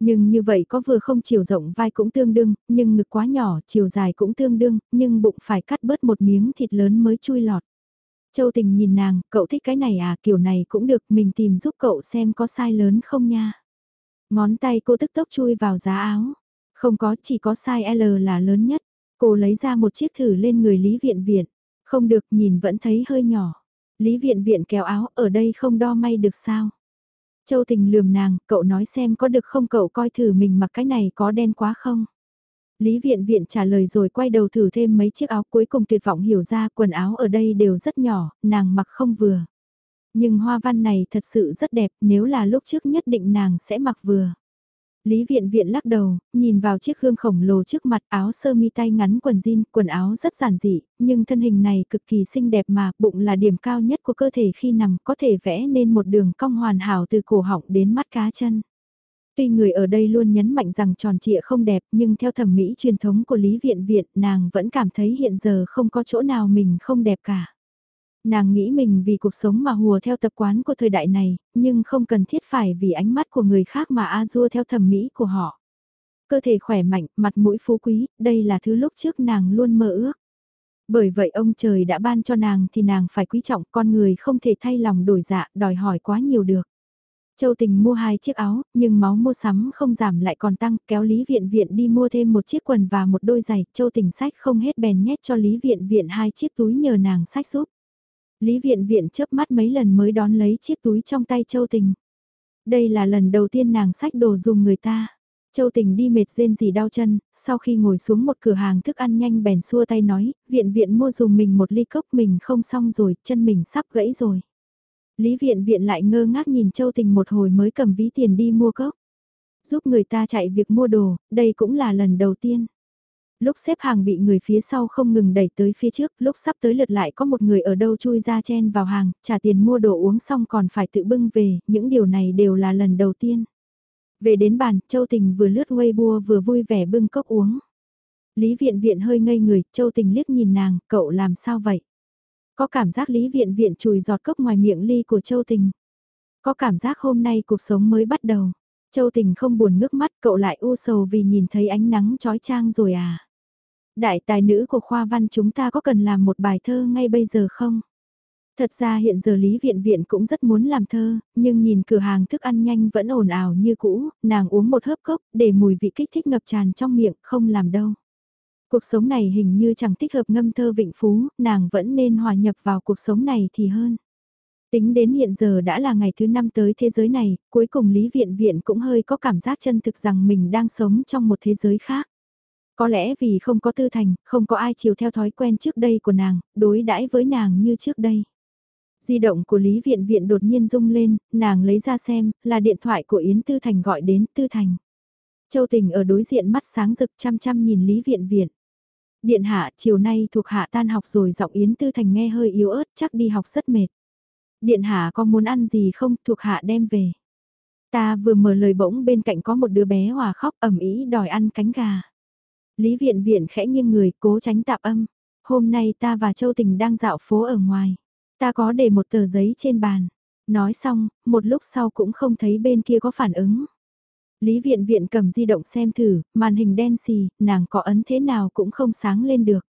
Nhưng như vậy có vừa không chiều rộng vai cũng tương đương, nhưng ngực quá nhỏ, chiều dài cũng tương đương, nhưng bụng phải cắt bớt một miếng thịt lớn mới chui lọt. Châu tình nhìn nàng, cậu thích cái này à, kiểu này cũng được, mình tìm giúp cậu xem có sai lớn không nha. Ngón tay cô tức tốc chui vào giá áo. Không có, chỉ có size L là lớn nhất. Cô lấy ra một chiếc thử lên người Lý Viện Viện. Không được, nhìn vẫn thấy hơi nhỏ. Lý Viện Viện kéo áo, ở đây không đo may được sao? Châu Tình lườm nàng, cậu nói xem có được không cậu coi thử mình mặc cái này có đen quá không? Lý Viện Viện trả lời rồi quay đầu thử thêm mấy chiếc áo cuối cùng tuyệt vọng hiểu ra quần áo ở đây đều rất nhỏ, nàng mặc không vừa. Nhưng hoa văn này thật sự rất đẹp, nếu là lúc trước nhất định nàng sẽ mặc vừa. Lý Viện Viện lắc đầu, nhìn vào chiếc gương khổng lồ trước mặt áo sơ mi tay ngắn quần jean, quần áo rất giản dị, nhưng thân hình này cực kỳ xinh đẹp mà bụng là điểm cao nhất của cơ thể khi nằm có thể vẽ nên một đường cong hoàn hảo từ cổ họng đến mắt cá chân. Tuy người ở đây luôn nhấn mạnh rằng tròn trịa không đẹp nhưng theo thẩm mỹ truyền thống của Lý Viện Viện nàng vẫn cảm thấy hiện giờ không có chỗ nào mình không đẹp cả. Nàng nghĩ mình vì cuộc sống mà hùa theo tập quán của thời đại này, nhưng không cần thiết phải vì ánh mắt của người khác mà a dua theo thẩm mỹ của họ. Cơ thể khỏe mạnh, mặt mũi phú quý, đây là thứ lúc trước nàng luôn mơ ước. Bởi vậy ông trời đã ban cho nàng thì nàng phải quý trọng con người không thể thay lòng đổi dạ, đòi hỏi quá nhiều được. Châu Tình mua hai chiếc áo, nhưng máu mua sắm không giảm lại còn tăng, kéo Lý Viện Viện đi mua thêm một chiếc quần và một đôi giày, Châu Tình sách không hết bèn nhét cho Lý Viện Viện hai chiếc túi nhờ nàng sách giúp. Lý Viện Viện chớp mắt mấy lần mới đón lấy chiếc túi trong tay Châu Tình. Đây là lần đầu tiên nàng sách đồ dùng người ta. Châu Tình đi mệt rên gì đau chân, sau khi ngồi xuống một cửa hàng thức ăn nhanh bèn xua tay nói, viện viện mua dùng mình một ly cốc mình không xong rồi, chân mình sắp gãy rồi. Lý viện viện lại ngơ ngác nhìn Châu Tình một hồi mới cầm ví tiền đi mua cốc. Giúp người ta chạy việc mua đồ, đây cũng là lần đầu tiên. Lúc xếp hàng bị người phía sau không ngừng đẩy tới phía trước, lúc sắp tới lượt lại có một người ở đâu chui ra chen vào hàng, trả tiền mua đồ uống xong còn phải tự bưng về, những điều này đều là lần đầu tiên. Về đến bàn, Châu Tình vừa lướt Weibo vừa vui vẻ bưng cốc uống. Lý Viện Viện hơi ngây người, Châu Tình liếc nhìn nàng, cậu làm sao vậy? Có cảm giác Lý Viện Viện chùi giọt cốc ngoài miệng ly của Châu Tình. Có cảm giác hôm nay cuộc sống mới bắt đầu. Châu Tình không buồn ngước mắt cậu lại u sầu vì nhìn thấy ánh nắng trói trang rồi à. Đại tài nữ của khoa văn chúng ta có cần làm một bài thơ ngay bây giờ không? Thật ra hiện giờ Lý Viện Viện cũng rất muốn làm thơ, nhưng nhìn cửa hàng thức ăn nhanh vẫn ồn ào như cũ, nàng uống một hớp cốc để mùi vị kích thích ngập tràn trong miệng, không làm đâu. Cuộc sống này hình như chẳng thích hợp ngâm thơ vịnh phú, nàng vẫn nên hòa nhập vào cuộc sống này thì hơn. Tính đến hiện giờ đã là ngày thứ năm tới thế giới này, cuối cùng Lý Viện Viện cũng hơi có cảm giác chân thực rằng mình đang sống trong một thế giới khác. Có lẽ vì không có tư thành, không có ai chiều theo thói quen trước đây của nàng, đối đãi với nàng như trước đây. Di động của Lý Viện Viện đột nhiên rung lên, nàng lấy ra xem, là điện thoại của Yến Tư Thành gọi đến Tư Thành. Châu Tình ở đối diện mắt sáng rực chăm chăm nhìn Lý Viện Viện. Điện hạ, chiều nay thuộc hạ tan học rồi giọng Yến Tư Thành nghe hơi yếu ớt chắc đi học rất mệt. Điện hạ có muốn ăn gì không thuộc hạ đem về. Ta vừa mở lời bỗng bên cạnh có một đứa bé hòa khóc ẩm ý đòi ăn cánh gà. Lý viện viện khẽ nghiêng người cố tránh tạp âm. Hôm nay ta và Châu Tình đang dạo phố ở ngoài. Ta có để một tờ giấy trên bàn. Nói xong, một lúc sau cũng không thấy bên kia có phản ứng. Lý viện viện cầm di động xem thử, màn hình đen xì, nàng có ấn thế nào cũng không sáng lên được.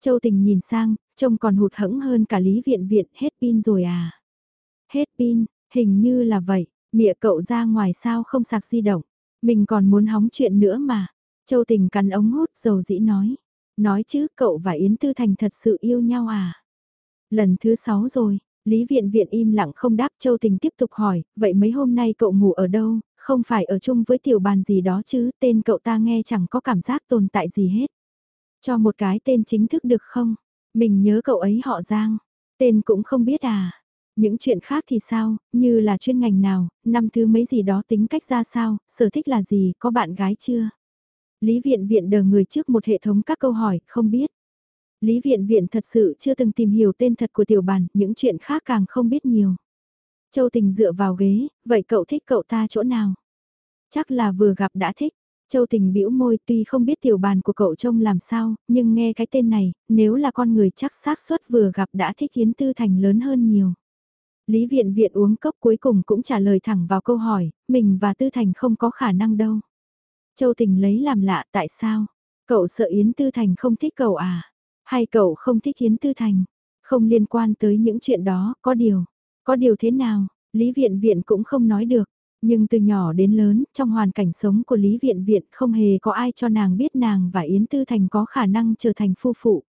Châu Tình nhìn sang, trông còn hụt hẫng hơn cả Lý viện viện, hết pin rồi à. Hết pin, hình như là vậy, mịa cậu ra ngoài sao không sạc di động. Mình còn muốn hóng chuyện nữa mà. Châu Tình cắn ống hút dầu dĩ nói. Nói chứ cậu và Yến Tư Thành thật sự yêu nhau à? Lần thứ sáu rồi, Lý Viện Viện im lặng không đáp Châu Tình tiếp tục hỏi, vậy mấy hôm nay cậu ngủ ở đâu, không phải ở chung với tiểu bàn gì đó chứ, tên cậu ta nghe chẳng có cảm giác tồn tại gì hết. Cho một cái tên chính thức được không? Mình nhớ cậu ấy họ Giang, tên cũng không biết à. Những chuyện khác thì sao, như là chuyên ngành nào, năm thứ mấy gì đó tính cách ra sao, sở thích là gì, có bạn gái chưa? Lý Viện Viện đờ người trước một hệ thống các câu hỏi, không biết. Lý Viện Viện thật sự chưa từng tìm hiểu tên thật của tiểu bản, những chuyện khác càng không biết nhiều. Châu Tình dựa vào ghế, vậy cậu thích cậu ta chỗ nào? Chắc là vừa gặp đã thích. Châu Tình bĩu môi tuy không biết tiểu bàn của cậu trông làm sao, nhưng nghe cái tên này, nếu là con người chắc xác suất vừa gặp đã thích Yến Tư Thành lớn hơn nhiều. Lý Viện Viện uống cốc cuối cùng cũng trả lời thẳng vào câu hỏi, mình và Tư Thành không có khả năng đâu. Châu Tình lấy làm lạ tại sao? Cậu sợ Yến Tư Thành không thích cậu à? Hay cậu không thích Yến Tư Thành? Không liên quan tới những chuyện đó, có điều. Có điều thế nào? Lý Viện Viện cũng không nói được. Nhưng từ nhỏ đến lớn, trong hoàn cảnh sống của Lý Viện Viện không hề có ai cho nàng biết nàng và Yến Tư Thành có khả năng trở thành phu phụ.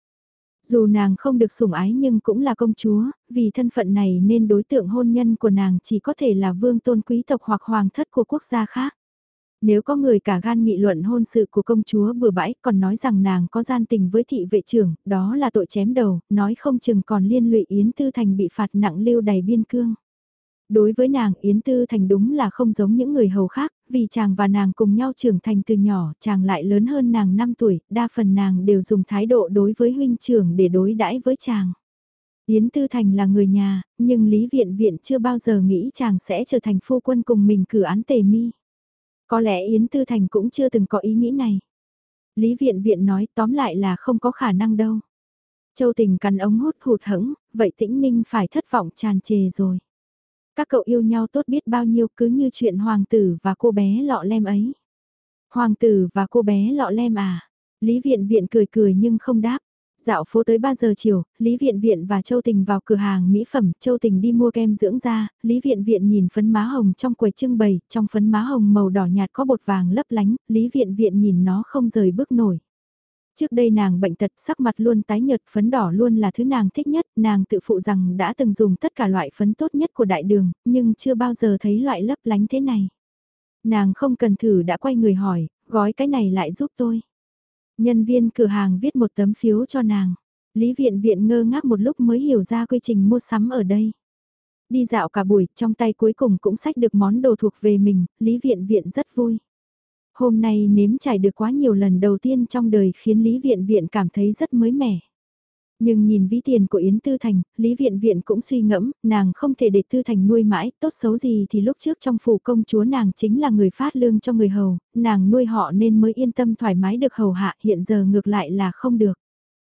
Dù nàng không được sủng ái nhưng cũng là công chúa, vì thân phận này nên đối tượng hôn nhân của nàng chỉ có thể là vương tôn quý tộc hoặc hoàng thất của quốc gia khác. Nếu có người cả gan nghị luận hôn sự của công chúa bừa bãi còn nói rằng nàng có gian tình với thị vệ trưởng, đó là tội chém đầu, nói không chừng còn liên lụy Yến Tư Thành bị phạt nặng lưu đầy biên cương. Đối với nàng Yến Tư Thành đúng là không giống những người hầu khác, vì chàng và nàng cùng nhau trưởng thành từ nhỏ, chàng lại lớn hơn nàng 5 tuổi, đa phần nàng đều dùng thái độ đối với huynh trưởng để đối đãi với chàng. Yến Tư Thành là người nhà, nhưng Lý Viện Viện chưa bao giờ nghĩ chàng sẽ trở thành phu quân cùng mình cử án tề mi. Có lẽ Yến Tư Thành cũng chưa từng có ý nghĩ này. Lý Viện Viện nói tóm lại là không có khả năng đâu. Châu Tình cắn ống hút hụt hẫng, vậy Tĩnh Ninh phải thất vọng tràn trề rồi. Các cậu yêu nhau tốt biết bao nhiêu cứ như chuyện hoàng tử và cô bé lọ lem ấy. Hoàng tử và cô bé lọ lem à? Lý Viện Viện cười cười nhưng không đáp. Dạo phố tới 3 giờ chiều, Lý Viện Viện và Châu Tình vào cửa hàng mỹ phẩm, Châu Tình đi mua kem dưỡng da, Lý Viện Viện nhìn phấn má hồng trong quầy trưng bày, trong phấn má hồng màu đỏ nhạt có bột vàng lấp lánh, Lý Viện Viện nhìn nó không rời bước nổi. Trước đây nàng bệnh tật sắc mặt luôn tái nhợt phấn đỏ luôn là thứ nàng thích nhất, nàng tự phụ rằng đã từng dùng tất cả loại phấn tốt nhất của đại đường, nhưng chưa bao giờ thấy loại lấp lánh thế này. Nàng không cần thử đã quay người hỏi, gói cái này lại giúp tôi. Nhân viên cửa hàng viết một tấm phiếu cho nàng. Lý viện viện ngơ ngác một lúc mới hiểu ra quy trình mua sắm ở đây. Đi dạo cả buổi, trong tay cuối cùng cũng sách được món đồ thuộc về mình, Lý viện viện rất vui. Hôm nay nếm trải được quá nhiều lần đầu tiên trong đời khiến Lý Viện Viện cảm thấy rất mới mẻ. Nhưng nhìn ví tiền của Yến Tư Thành, Lý Viện Viện cũng suy ngẫm, nàng không thể để Tư Thành nuôi mãi, tốt xấu gì thì lúc trước trong phủ công chúa nàng chính là người phát lương cho người hầu, nàng nuôi họ nên mới yên tâm thoải mái được hầu hạ, hiện giờ ngược lại là không được.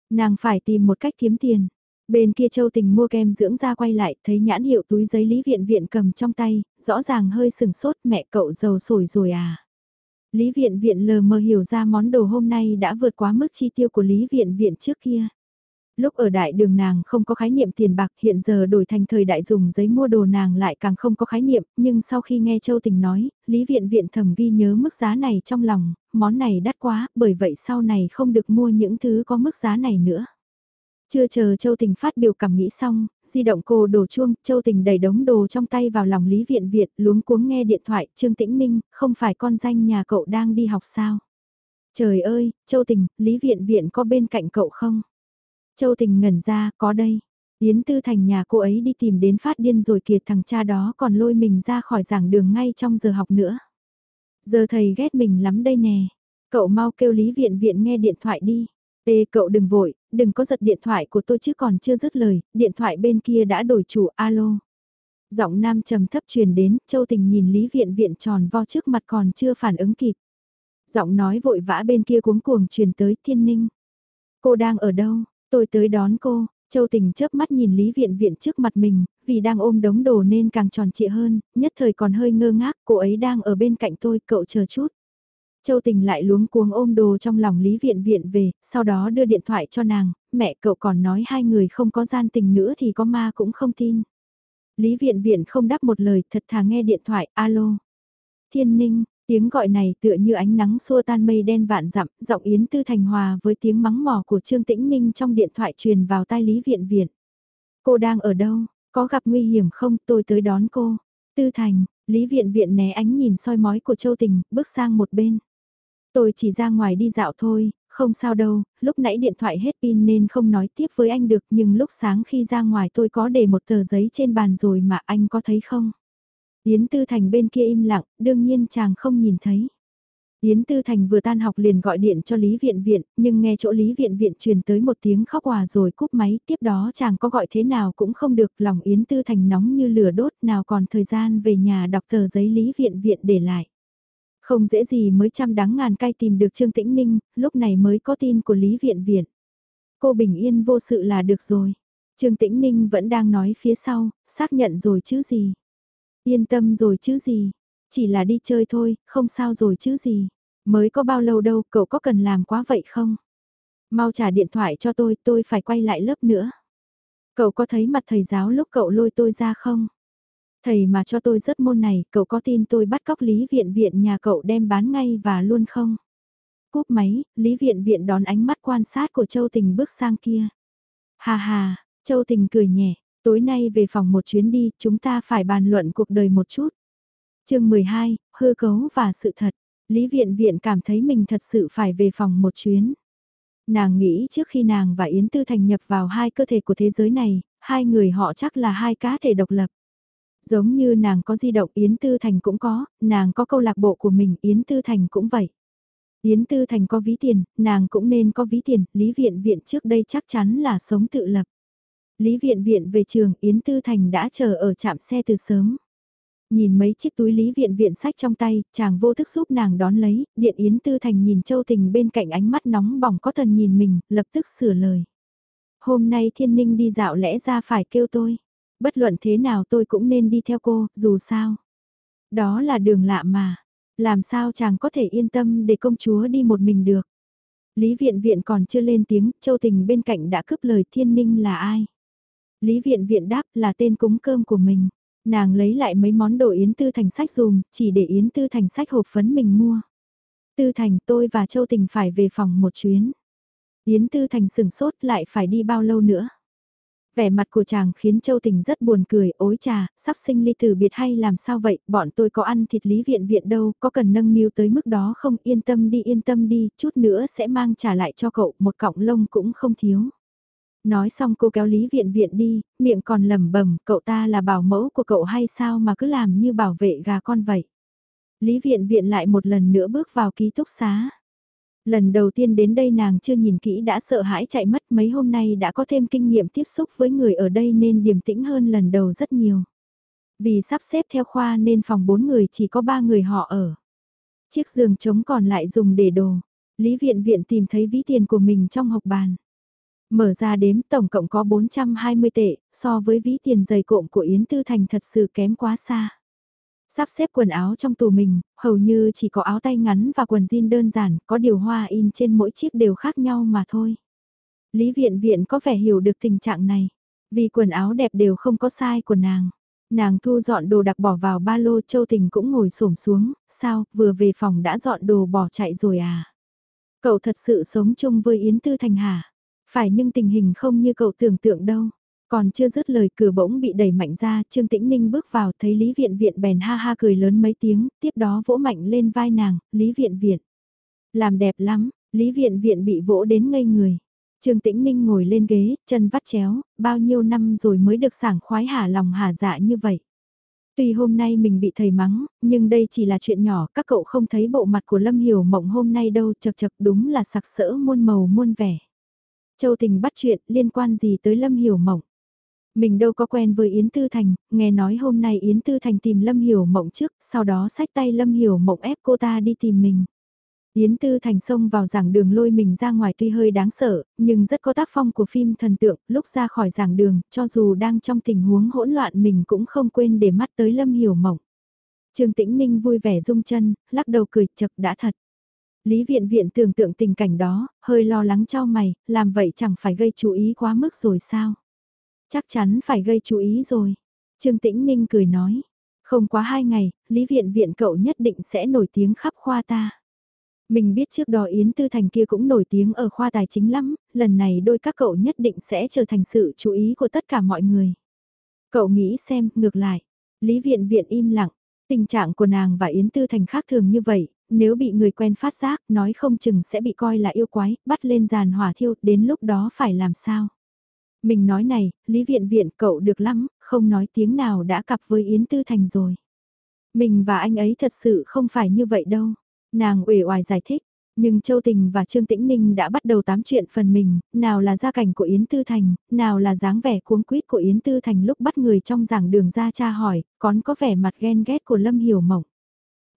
Nàng phải tìm một cách kiếm tiền. Bên kia Châu Tình mua kem dưỡng da quay lại, thấy nhãn hiệu túi giấy Lý Viện Viện cầm trong tay, rõ ràng hơi sừng sốt mẹ cậu giàu sổi rồi à. Lý Viện Viện lờ mờ hiểu ra món đồ hôm nay đã vượt quá mức chi tiêu của Lý Viện Viện trước kia. Lúc ở đại đường nàng không có khái niệm tiền bạc hiện giờ đổi thành thời đại dùng giấy mua đồ nàng lại càng không có khái niệm, nhưng sau khi nghe Châu Tình nói, Lý Viện Viện thầm ghi nhớ mức giá này trong lòng, món này đắt quá, bởi vậy sau này không được mua những thứ có mức giá này nữa. Chưa chờ Châu Tình phát biểu cảm nghĩ xong, di động cô đổ chuông, Châu Tình đẩy đống đồ trong tay vào lòng Lý Viện Viện, luống cuống nghe điện thoại, Trương Tĩnh Ninh, không phải con danh nhà cậu đang đi học sao? Trời ơi, Châu Tình, Lý Viện Viện có bên cạnh cậu không? Châu Tình ngẩn ra, có đây. Yến Tư Thành nhà cô ấy đi tìm đến phát điên rồi kiệt thằng cha đó còn lôi mình ra khỏi giảng đường ngay trong giờ học nữa. Giờ thầy ghét mình lắm đây nè. Cậu mau kêu Lý Viện Viện nghe điện thoại đi. Ê cậu đừng vội, đừng có giật điện thoại của tôi chứ còn chưa dứt lời, điện thoại bên kia đã đổi chủ alo. Giọng nam trầm thấp truyền đến, Châu Tình nhìn Lý Viện Viện tròn vo trước mặt còn chưa phản ứng kịp. Giọng nói vội vã bên kia cuống cuồng truyền tới Thiên Ninh. Cô đang ở đâu? Tôi tới đón cô, Châu Tình chớp mắt nhìn Lý Viện Viện trước mặt mình, vì đang ôm đống đồ nên càng tròn trịa hơn, nhất thời còn hơi ngơ ngác, cô ấy đang ở bên cạnh tôi, cậu chờ chút. Châu Tình lại luống cuống ôm đồ trong lòng Lý Viện Viện về, sau đó đưa điện thoại cho nàng, mẹ cậu còn nói hai người không có gian tình nữa thì có ma cũng không tin. Lý Viện Viện không đáp một lời, thật thà nghe điện thoại, alo. Thiên Ninh, Tiếng gọi này tựa như ánh nắng xua tan mây đen vạn dặm, giọng Yến Tư Thành hòa với tiếng mắng mỏ của Trương Tĩnh Ninh trong điện thoại truyền vào tai Lý Viện Viện. Cô đang ở đâu? Có gặp nguy hiểm không? Tôi tới đón cô. Tư Thành, Lý Viện Viện né ánh nhìn soi mói của Châu Tình, bước sang một bên. Tôi chỉ ra ngoài đi dạo thôi, không sao đâu, lúc nãy điện thoại hết pin nên không nói tiếp với anh được nhưng lúc sáng khi ra ngoài tôi có để một tờ giấy trên bàn rồi mà anh có thấy không? Yến Tư Thành bên kia im lặng, đương nhiên chàng không nhìn thấy. Yến Tư Thành vừa tan học liền gọi điện cho Lý Viện Viện, nhưng nghe chỗ Lý Viện Viện truyền tới một tiếng khóc hòa rồi cúp máy, tiếp đó chàng có gọi thế nào cũng không được, lòng Yến Tư Thành nóng như lửa đốt nào còn thời gian về nhà đọc tờ giấy Lý Viện Viện để lại. Không dễ gì mới trăm đắng ngàn cay tìm được Trương Tĩnh Ninh, lúc này mới có tin của Lý Viện Viện. Cô bình yên vô sự là được rồi. Trương Tĩnh Ninh vẫn đang nói phía sau, xác nhận rồi chứ gì. Yên tâm rồi chứ gì, chỉ là đi chơi thôi, không sao rồi chứ gì. Mới có bao lâu đâu, cậu có cần làm quá vậy không? Mau trả điện thoại cho tôi, tôi phải quay lại lớp nữa. Cậu có thấy mặt thầy giáo lúc cậu lôi tôi ra không? Thầy mà cho tôi rớt môn này, cậu có tin tôi bắt cóc Lý Viện Viện nhà cậu đem bán ngay và luôn không? Cúp máy, Lý Viện Viện đón ánh mắt quan sát của Châu Tình bước sang kia. Hà hà, Châu Tình cười nhẹ, Tối nay về phòng một chuyến đi, chúng ta phải bàn luận cuộc đời một chút. chương 12, hư cấu và sự thật. Lý Viện Viện cảm thấy mình thật sự phải về phòng một chuyến. Nàng nghĩ trước khi nàng và Yến Tư Thành nhập vào hai cơ thể của thế giới này, hai người họ chắc là hai cá thể độc lập. Giống như nàng có di động Yến Tư Thành cũng có, nàng có câu lạc bộ của mình Yến Tư Thành cũng vậy. Yến Tư Thành có ví tiền, nàng cũng nên có ví tiền, Lý Viện Viện trước đây chắc chắn là sống tự lập. Lý Viện Viện về trường Yến Tư Thành đã chờ ở trạm xe từ sớm. Nhìn mấy chiếc túi Lý Viện Viện sách trong tay, chàng vô thức giúp nàng đón lấy, Điện Yến Tư Thành nhìn Châu Tình bên cạnh ánh mắt nóng bỏng có thần nhìn mình, lập tức sửa lời. Hôm nay Thiên Ninh đi dạo lẽ ra phải kêu tôi. Bất luận thế nào tôi cũng nên đi theo cô, dù sao. Đó là đường lạ mà. Làm sao chàng có thể yên tâm để công chúa đi một mình được. Lý Viện Viện còn chưa lên tiếng, Châu Tình bên cạnh đã cướp lời Thiên Ninh là ai. Lý viện viện đáp là tên cúng cơm của mình. Nàng lấy lại mấy món đồ Yến Tư Thành sách dùm, chỉ để Yến Tư Thành sách hộp phấn mình mua. Tư Thành tôi và Châu Tình phải về phòng một chuyến. Yến Tư Thành sừng sốt lại phải đi bao lâu nữa. Vẻ mặt của chàng khiến Châu Tình rất buồn cười, ối trà, sắp sinh ly từ biệt hay làm sao vậy, bọn tôi có ăn thịt lý viện viện đâu, có cần nâng niu tới mức đó không, yên tâm đi yên tâm đi, chút nữa sẽ mang trả lại cho cậu, một cọng lông cũng không thiếu. Nói xong cô kéo Lý Viện Viện đi, miệng còn lẩm bẩm cậu ta là bảo mẫu của cậu hay sao mà cứ làm như bảo vệ gà con vậy. Lý Viện Viện lại một lần nữa bước vào ký túc xá. Lần đầu tiên đến đây nàng chưa nhìn kỹ đã sợ hãi chạy mất mấy hôm nay đã có thêm kinh nghiệm tiếp xúc với người ở đây nên điềm tĩnh hơn lần đầu rất nhiều. Vì sắp xếp theo khoa nên phòng 4 người chỉ có 3 người họ ở. Chiếc giường trống còn lại dùng để đồ. Lý Viện Viện tìm thấy ví tiền của mình trong hộp bàn. Mở ra đếm tổng cộng có 420 tệ, so với ví tiền dày cộm của Yến Tư Thành thật sự kém quá xa. Sắp xếp quần áo trong tù mình, hầu như chỉ có áo tay ngắn và quần jean đơn giản, có điều hoa in trên mỗi chiếc đều khác nhau mà thôi. Lý Viện Viện có vẻ hiểu được tình trạng này, vì quần áo đẹp đều không có sai của nàng. Nàng thu dọn đồ đặc bỏ vào ba lô Châu Tình cũng ngồi xổm xuống, sao, vừa về phòng đã dọn đồ bỏ chạy rồi à? Cậu thật sự sống chung với Yến Tư Thành hả? Phải nhưng tình hình không như cậu tưởng tượng đâu. Còn chưa dứt lời cửa bỗng bị đẩy mạnh ra, Trương Tĩnh Ninh bước vào thấy Lý Viện Viện bèn ha ha cười lớn mấy tiếng, tiếp đó vỗ mạnh lên vai nàng, Lý Viện Viện. Làm đẹp lắm, Lý Viện Viện bị vỗ đến ngây người. Trương Tĩnh Ninh ngồi lên ghế, chân vắt chéo, bao nhiêu năm rồi mới được sảng khoái hả lòng hả dạ như vậy. Tuy hôm nay mình bị thầy mắng, nhưng đây chỉ là chuyện nhỏ, các cậu không thấy bộ mặt của Lâm Hiểu Mộng hôm nay đâu, chật chật đúng là sặc sỡ muôn màu muôn vẻ. Châu Tình bắt chuyện liên quan gì tới Lâm Hiểu Mộng. Mình đâu có quen với Yến Tư Thành, nghe nói hôm nay Yến Tư Thành tìm Lâm Hiểu Mộng trước, sau đó sách tay Lâm Hiểu Mộng ép cô ta đi tìm mình. Yến Tư Thành xông vào giảng đường lôi mình ra ngoài tuy hơi đáng sợ, nhưng rất có tác phong của phim thần tượng, lúc ra khỏi giảng đường, cho dù đang trong tình huống hỗn loạn mình cũng không quên để mắt tới Lâm Hiểu Mộng. Trương Tĩnh Ninh vui vẻ rung chân, lắc đầu cười chật đã thật. Lý Viện Viện tưởng tượng tình cảnh đó, hơi lo lắng cho mày, làm vậy chẳng phải gây chú ý quá mức rồi sao? Chắc chắn phải gây chú ý rồi. Trương Tĩnh Ninh cười nói, không quá hai ngày, Lý Viện Viện cậu nhất định sẽ nổi tiếng khắp khoa ta. Mình biết trước đó Yến Tư Thành kia cũng nổi tiếng ở khoa tài chính lắm, lần này đôi các cậu nhất định sẽ trở thành sự chú ý của tất cả mọi người. Cậu nghĩ xem, ngược lại. Lý Viện Viện im lặng, tình trạng của nàng và Yến Tư Thành khác thường như vậy, nếu bị người quen phát giác, nói không chừng sẽ bị coi là yêu quái, bắt lên giàn hỏa thiêu, đến lúc đó phải làm sao? Mình nói này, Lý Viện Viện cậu được lắm, không nói tiếng nào đã cặp với Yến Tư Thành rồi. Mình và anh ấy thật sự không phải như vậy đâu. Nàng uể oải giải thích, nhưng Châu Tình và Trương Tĩnh Ninh đã bắt đầu tám chuyện phần mình, nào là gia cảnh của Yến Tư Thành, nào là dáng vẻ cuống quýt của Yến Tư Thành lúc bắt người trong giảng đường ra tra hỏi, còn có vẻ mặt ghen ghét của Lâm Hiểu Mộng.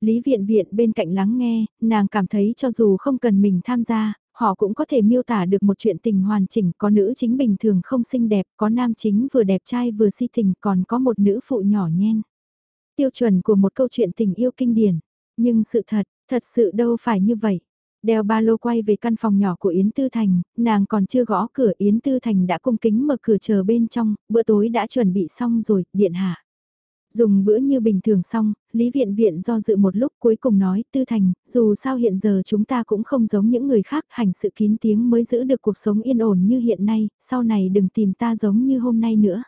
Lý Viện Viện bên cạnh lắng nghe, nàng cảm thấy cho dù không cần mình tham gia, họ cũng có thể miêu tả được một chuyện tình hoàn chỉnh, có nữ chính bình thường không xinh đẹp, có nam chính vừa đẹp trai vừa si tình, còn có một nữ phụ nhỏ nhen. Tiêu chuẩn của một câu chuyện tình yêu kinh điển, nhưng sự thật, thật sự đâu phải như vậy. Đeo ba lô quay về căn phòng nhỏ của Yến Tư Thành, nàng còn chưa gõ cửa Yến Tư Thành đã cung kính mở cửa chờ bên trong, bữa tối đã chuẩn bị xong rồi, điện hạ. Dùng bữa như bình thường xong, Lý Viện Viện do dự một lúc cuối cùng nói, Tư Thành, dù sao hiện giờ chúng ta cũng không giống những người khác, hành sự kín tiếng mới giữ được cuộc sống yên ổn như hiện nay, sau này đừng tìm ta giống như hôm nay nữa.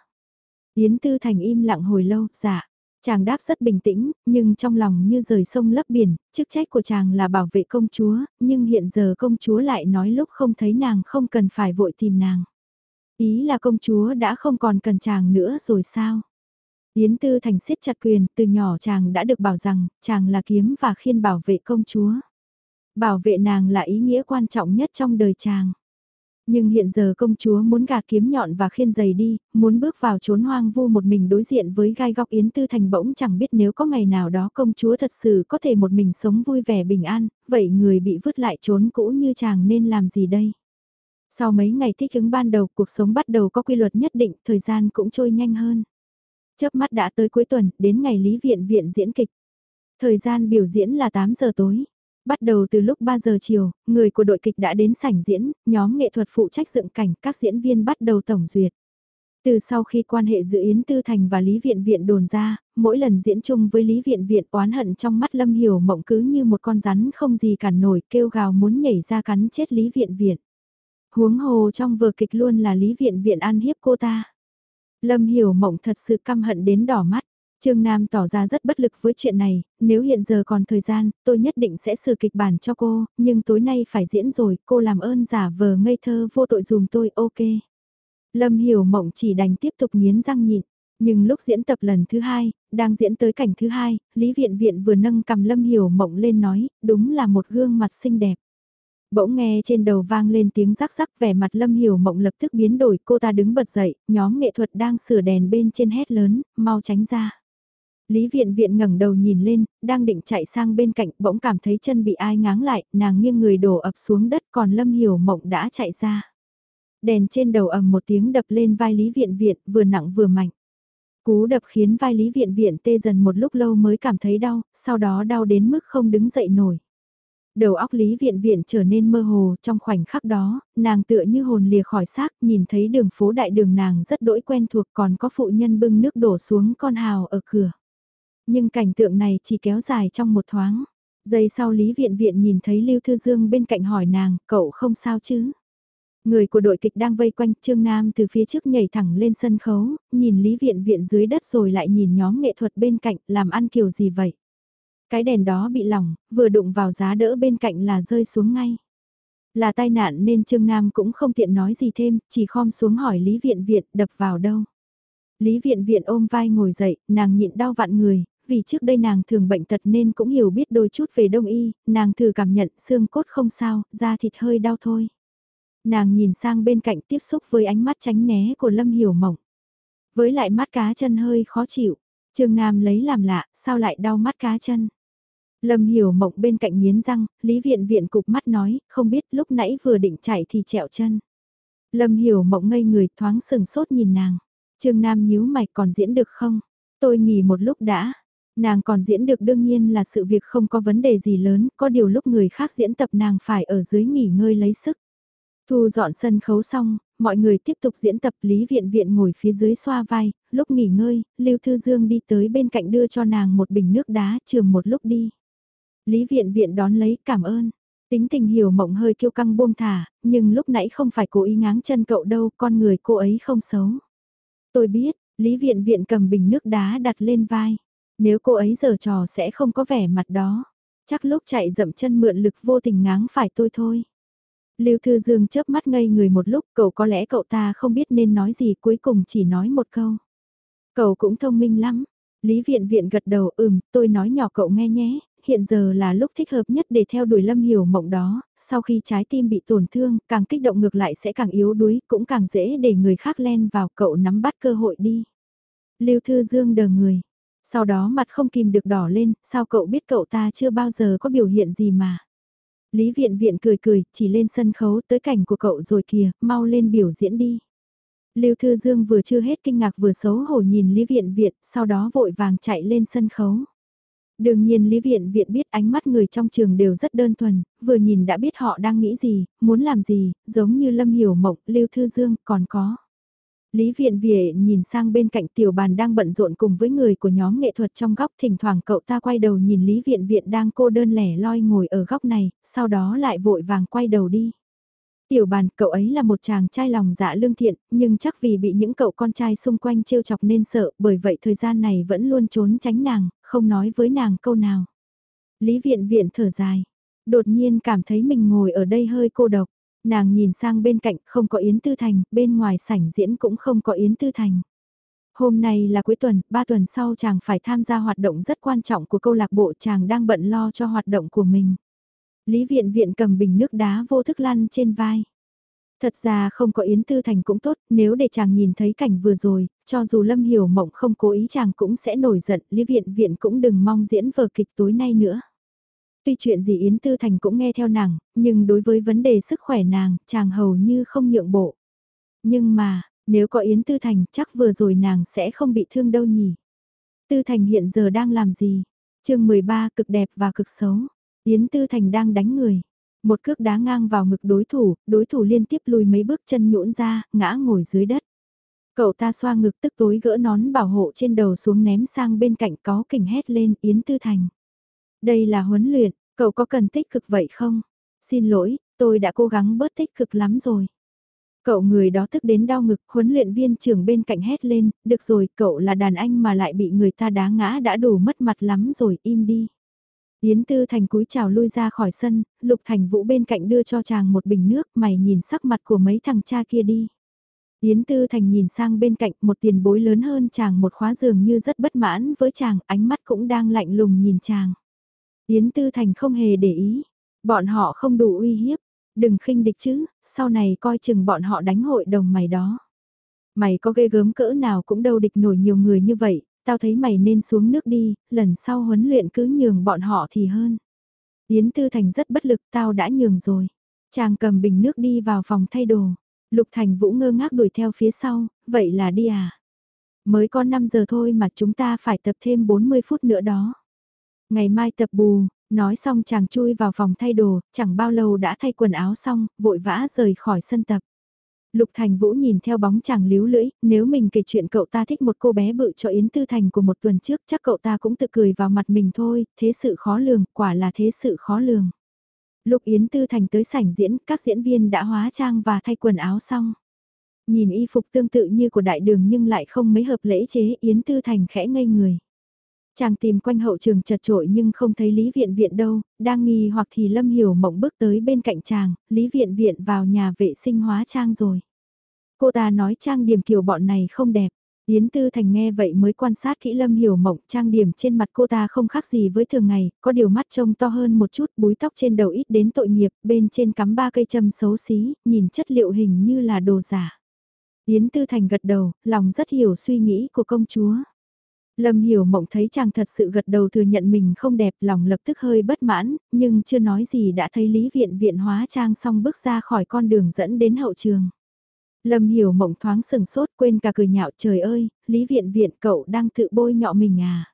Yến Tư Thành im lặng hồi lâu, dạ. Chàng đáp rất bình tĩnh, nhưng trong lòng như rời sông lấp biển, chức trách của chàng là bảo vệ công chúa, nhưng hiện giờ công chúa lại nói lúc không thấy nàng không cần phải vội tìm nàng. Ý là công chúa đã không còn cần chàng nữa rồi sao? Yến Tư Thành siết chặt quyền, từ nhỏ chàng đã được bảo rằng, chàng là kiếm và khiên bảo vệ công chúa. Bảo vệ nàng là ý nghĩa quan trọng nhất trong đời chàng. Nhưng hiện giờ công chúa muốn gạt kiếm nhọn và khiên giày đi, muốn bước vào trốn hoang vu một mình đối diện với gai góc Yến Tư Thành bỗng chẳng biết nếu có ngày nào đó công chúa thật sự có thể một mình sống vui vẻ bình an, vậy người bị vứt lại trốn cũ như chàng nên làm gì đây? Sau mấy ngày thích ứng ban đầu cuộc sống bắt đầu có quy luật nhất định, thời gian cũng trôi nhanh hơn. Chớp mắt đã tới cuối tuần, đến ngày Lý Viện Viện diễn kịch. Thời gian biểu diễn là 8 giờ tối. Bắt đầu từ lúc 3 giờ chiều, người của đội kịch đã đến sảnh diễn, nhóm nghệ thuật phụ trách dựng cảnh, các diễn viên bắt đầu tổng duyệt. Từ sau khi quan hệ giữa Yến Tư Thành và Lý Viện Viện đồn ra, mỗi lần diễn chung với Lý Viện Viện oán hận trong mắt Lâm Hiểu mộng cứ như một con rắn không gì cản nổi kêu gào muốn nhảy ra cắn chết Lý Viện Viện. Huống hồ trong vở kịch luôn là Lý Viện Viện ăn hiếp cô ta. Lâm Hiểu Mộng thật sự căm hận đến đỏ mắt. Trương Nam tỏ ra rất bất lực với chuyện này, nếu hiện giờ còn thời gian, tôi nhất định sẽ sửa kịch bản cho cô, nhưng tối nay phải diễn rồi, cô làm ơn giả vờ ngây thơ vô tội dùm tôi, ok. Lâm Hiểu Mộng chỉ đành tiếp tục nghiến răng nhịn, Nhưng lúc diễn tập lần thứ hai, đang diễn tới cảnh thứ hai, Lý Viện Viện vừa nâng cầm Lâm Hiểu Mộng lên nói, đúng là một gương mặt xinh đẹp. Bỗng nghe trên đầu vang lên tiếng rắc rắc vẻ mặt Lâm Hiểu Mộng lập tức biến đổi cô ta đứng bật dậy, nhóm nghệ thuật đang sửa đèn bên trên hét lớn, mau tránh ra. Lý Viện Viện ngẩng đầu nhìn lên, đang định chạy sang bên cạnh bỗng cảm thấy chân bị ai ngáng lại, nàng nghiêng người đổ ập xuống đất còn Lâm Hiểu Mộng đã chạy ra. Đèn trên đầu ầm một tiếng đập lên vai Lý Viện Viện vừa nặng vừa mạnh. Cú đập khiến vai Lý Viện Viện tê dần một lúc lâu mới cảm thấy đau, sau đó đau đến mức không đứng dậy nổi. Đầu óc Lý Viện Viện trở nên mơ hồ, trong khoảnh khắc đó, nàng tựa như hồn lìa khỏi xác, nhìn thấy đường phố đại đường nàng rất đỗi quen thuộc còn có phụ nhân bưng nước đổ xuống con hào ở cửa. Nhưng cảnh tượng này chỉ kéo dài trong một thoáng. Giây sau Lý Viện Viện nhìn thấy Lưu Thư Dương bên cạnh hỏi nàng, cậu không sao chứ? Người của đội kịch đang vây quanh Trương Nam từ phía trước nhảy thẳng lên sân khấu, nhìn Lý Viện Viện dưới đất rồi lại nhìn nhóm nghệ thuật bên cạnh làm ăn kiểu gì vậy? Cái đèn đó bị lỏng, vừa đụng vào giá đỡ bên cạnh là rơi xuống ngay. Là tai nạn nên Trương Nam cũng không tiện nói gì thêm, chỉ khom xuống hỏi Lý Viện Viện đập vào đâu. Lý Viện Viện ôm vai ngồi dậy, nàng nhịn đau vạn người, vì trước đây nàng thường bệnh tật nên cũng hiểu biết đôi chút về đông y, nàng thử cảm nhận xương cốt không sao, da thịt hơi đau thôi. Nàng nhìn sang bên cạnh tiếp xúc với ánh mắt tránh né của Lâm Hiểu Mộng. Với lại mắt cá chân hơi khó chịu, Trương Nam lấy làm lạ, sao lại đau mắt cá chân. Lâm Hiểu Mộng bên cạnh miến răng, Lý Viện Viện cục mắt nói, không biết lúc nãy vừa định chạy thì trẹo chân. Lâm Hiểu Mộng ngây người thoáng sừng sốt nhìn nàng. Trương Nam nhíu mày còn diễn được không? Tôi nghỉ một lúc đã. Nàng còn diễn được đương nhiên là sự việc không có vấn đề gì lớn, có điều lúc người khác diễn tập nàng phải ở dưới nghỉ ngơi lấy sức. Thu dọn sân khấu xong, mọi người tiếp tục diễn tập Lý Viện Viện ngồi phía dưới xoa vai, lúc nghỉ ngơi, Lưu Thư Dương đi tới bên cạnh đưa cho nàng một bình nước đá trường một lúc đi. Lý Viện Viện đón lấy cảm ơn. Tính tình hiểu mộng hơi kiêu căng buông thả, nhưng lúc nãy không phải cố ý ngáng chân cậu đâu, con người cô ấy không xấu. Tôi biết, Lý Viện Viện cầm bình nước đá đặt lên vai. Nếu cô ấy giờ trò sẽ không có vẻ mặt đó. Chắc lúc chạy dậm chân mượn lực vô tình ngáng phải tôi thôi. Lưu Thư Dương chớp mắt ngây người một lúc, cậu có lẽ cậu ta không biết nên nói gì cuối cùng chỉ nói một câu. Cậu cũng thông minh lắm. Lý Viện Viện gật đầu ừm, tôi nói nhỏ cậu nghe nhé, hiện giờ là lúc thích hợp nhất để theo đuổi Lâm Hiểu Mộng đó, sau khi trái tim bị tổn thương, càng kích động ngược lại sẽ càng yếu đuối, cũng càng dễ để người khác len vào cậu nắm bắt cơ hội đi. Lưu Thư Dương đờ người, sau đó mặt không kìm được đỏ lên, sao cậu biết cậu ta chưa bao giờ có biểu hiện gì mà. Lý Viện Viện cười cười, chỉ lên sân khấu tới cảnh của cậu rồi kìa, mau lên biểu diễn đi. Lưu Thư Dương vừa chưa hết kinh ngạc vừa xấu hổ nhìn Lý Viện Viện, sau đó vội vàng chạy lên sân khấu. Đương nhiên Lý Viện Viện biết ánh mắt người trong trường đều rất đơn thuần, vừa nhìn đã biết họ đang nghĩ gì, muốn làm gì, giống như Lâm Hiểu Mộng, Lưu Thư Dương, còn có. Lý Viện Viện nhìn sang bên cạnh tiểu bàn đang bận rộn cùng với người của nhóm nghệ thuật trong góc thỉnh thoảng cậu ta quay đầu nhìn Lý Viện Viện đang cô đơn lẻ loi ngồi ở góc này, sau đó lại vội vàng quay đầu đi. Tiểu bàn, cậu ấy là một chàng trai lòng dạ lương thiện, nhưng chắc vì bị những cậu con trai xung quanh trêu chọc nên sợ, bởi vậy thời gian này vẫn luôn trốn tránh nàng, không nói với nàng câu nào. Lý viện viện thở dài, đột nhiên cảm thấy mình ngồi ở đây hơi cô độc. Nàng nhìn sang bên cạnh không có Yến Tư Thành, bên ngoài sảnh diễn cũng không có Yến Tư Thành. Hôm nay là cuối tuần, ba tuần sau chàng phải tham gia hoạt động rất quan trọng của câu lạc bộ chàng đang bận lo cho hoạt động của mình. Lý Viện Viện cầm bình nước đá vô thức lăn trên vai. Thật ra không có Yến Tư Thành cũng tốt, nếu để chàng nhìn thấy cảnh vừa rồi, cho dù Lâm Hiểu Mộng không cố ý chàng cũng sẽ nổi giận, Lý Viện Viện cũng đừng mong diễn vở kịch tối nay nữa. Tuy chuyện gì Yến Tư Thành cũng nghe theo nàng, nhưng đối với vấn đề sức khỏe nàng, chàng hầu như không nhượng bộ. Nhưng mà, nếu có Yến Tư Thành chắc vừa rồi nàng sẽ không bị thương đâu nhỉ. Tư Thành hiện giờ đang làm gì? chương 13 cực đẹp và cực xấu. Yến Tư Thành đang đánh người. Một cước đá ngang vào ngực đối thủ, đối thủ liên tiếp lùi mấy bước chân nhũn ra, ngã ngồi dưới đất. Cậu ta xoa ngực tức tối gỡ nón bảo hộ trên đầu xuống ném sang bên cạnh có kình hét lên Yến Tư Thành. Đây là huấn luyện, cậu có cần tích cực vậy không? Xin lỗi, tôi đã cố gắng bớt tích cực lắm rồi. Cậu người đó tức đến đau ngực, huấn luyện viên trưởng bên cạnh hét lên, được rồi, cậu là đàn anh mà lại bị người ta đá ngã đã đủ mất mặt lắm rồi, im đi. Yến Tư Thành cúi chào lui ra khỏi sân, Lục Thành Vũ bên cạnh đưa cho chàng một bình nước, mày nhìn sắc mặt của mấy thằng cha kia đi. Yến Tư Thành nhìn sang bên cạnh một tiền bối lớn hơn chàng một khóa giường như rất bất mãn với chàng, ánh mắt cũng đang lạnh lùng nhìn chàng. Yến Tư Thành không hề để ý, bọn họ không đủ uy hiếp, đừng khinh địch chứ, sau này coi chừng bọn họ đánh hội đồng mày đó. Mày có ghê gớm cỡ nào cũng đâu địch nổi nhiều người như vậy, tao thấy mày nên xuống nước đi, lần sau huấn luyện cứ nhường bọn họ thì hơn. Yến Tư Thành rất bất lực, tao đã nhường rồi. Chàng cầm bình nước đi vào phòng thay đồ. Lục Thành Vũ ngơ ngác đuổi theo phía sau, vậy là đi à? Mới có 5 giờ thôi mà chúng ta phải tập thêm 40 phút nữa đó. Ngày mai tập bù, nói xong chàng chui vào phòng thay đồ, chẳng bao lâu đã thay quần áo xong, vội vã rời khỏi sân tập. Lục Thành Vũ nhìn theo bóng chàng líu lưỡi, nếu mình kể chuyện cậu ta thích một cô bé bự cho Yến Tư Thành của một tuần trước chắc cậu ta cũng tự cười vào mặt mình thôi, thế sự khó lường, quả là thế sự khó lường. Lục Yến Tư Thành tới sảnh diễn, các diễn viên đã hóa trang và thay quần áo xong. Nhìn y phục tương tự như của đại đường nhưng lại không mấy hợp lễ chế Yến Tư Thành khẽ ngây người. Chàng tìm quanh hậu trường chật trội nhưng không thấy Lý Viện Viện đâu, đang nghi hoặc thì Lâm Hiểu Mộng bước tới bên cạnh chàng, Lý Viện Viện vào nhà vệ sinh hóa trang rồi. Cô ta nói trang điểm kiểu bọn này không đẹp. Yến Tư Thành nghe vậy mới quan sát kỹ Lâm Hiểu Mộng trang điểm trên mặt cô ta không khác gì với thường ngày, có điều mắt trông to hơn một chút, búi tóc trên đầu ít đến tội nghiệp, bên trên cắm ba cây châm xấu xí, nhìn chất liệu hình như là đồ giả. Yến Tư Thành gật đầu, lòng rất hiểu suy nghĩ của công chúa. Lâm Hiểu Mộng thấy chàng thật sự gật đầu thừa nhận mình không đẹp lòng lập tức hơi bất mãn, nhưng chưa nói gì đã thấy Lý Viện Viện hóa trang xong bước ra khỏi con đường dẫn đến hậu trường. Lâm Hiểu Mộng thoáng sừng sốt quên cả cười nhạo trời ơi, Lý Viện Viện cậu đang tự bôi nhọ mình à.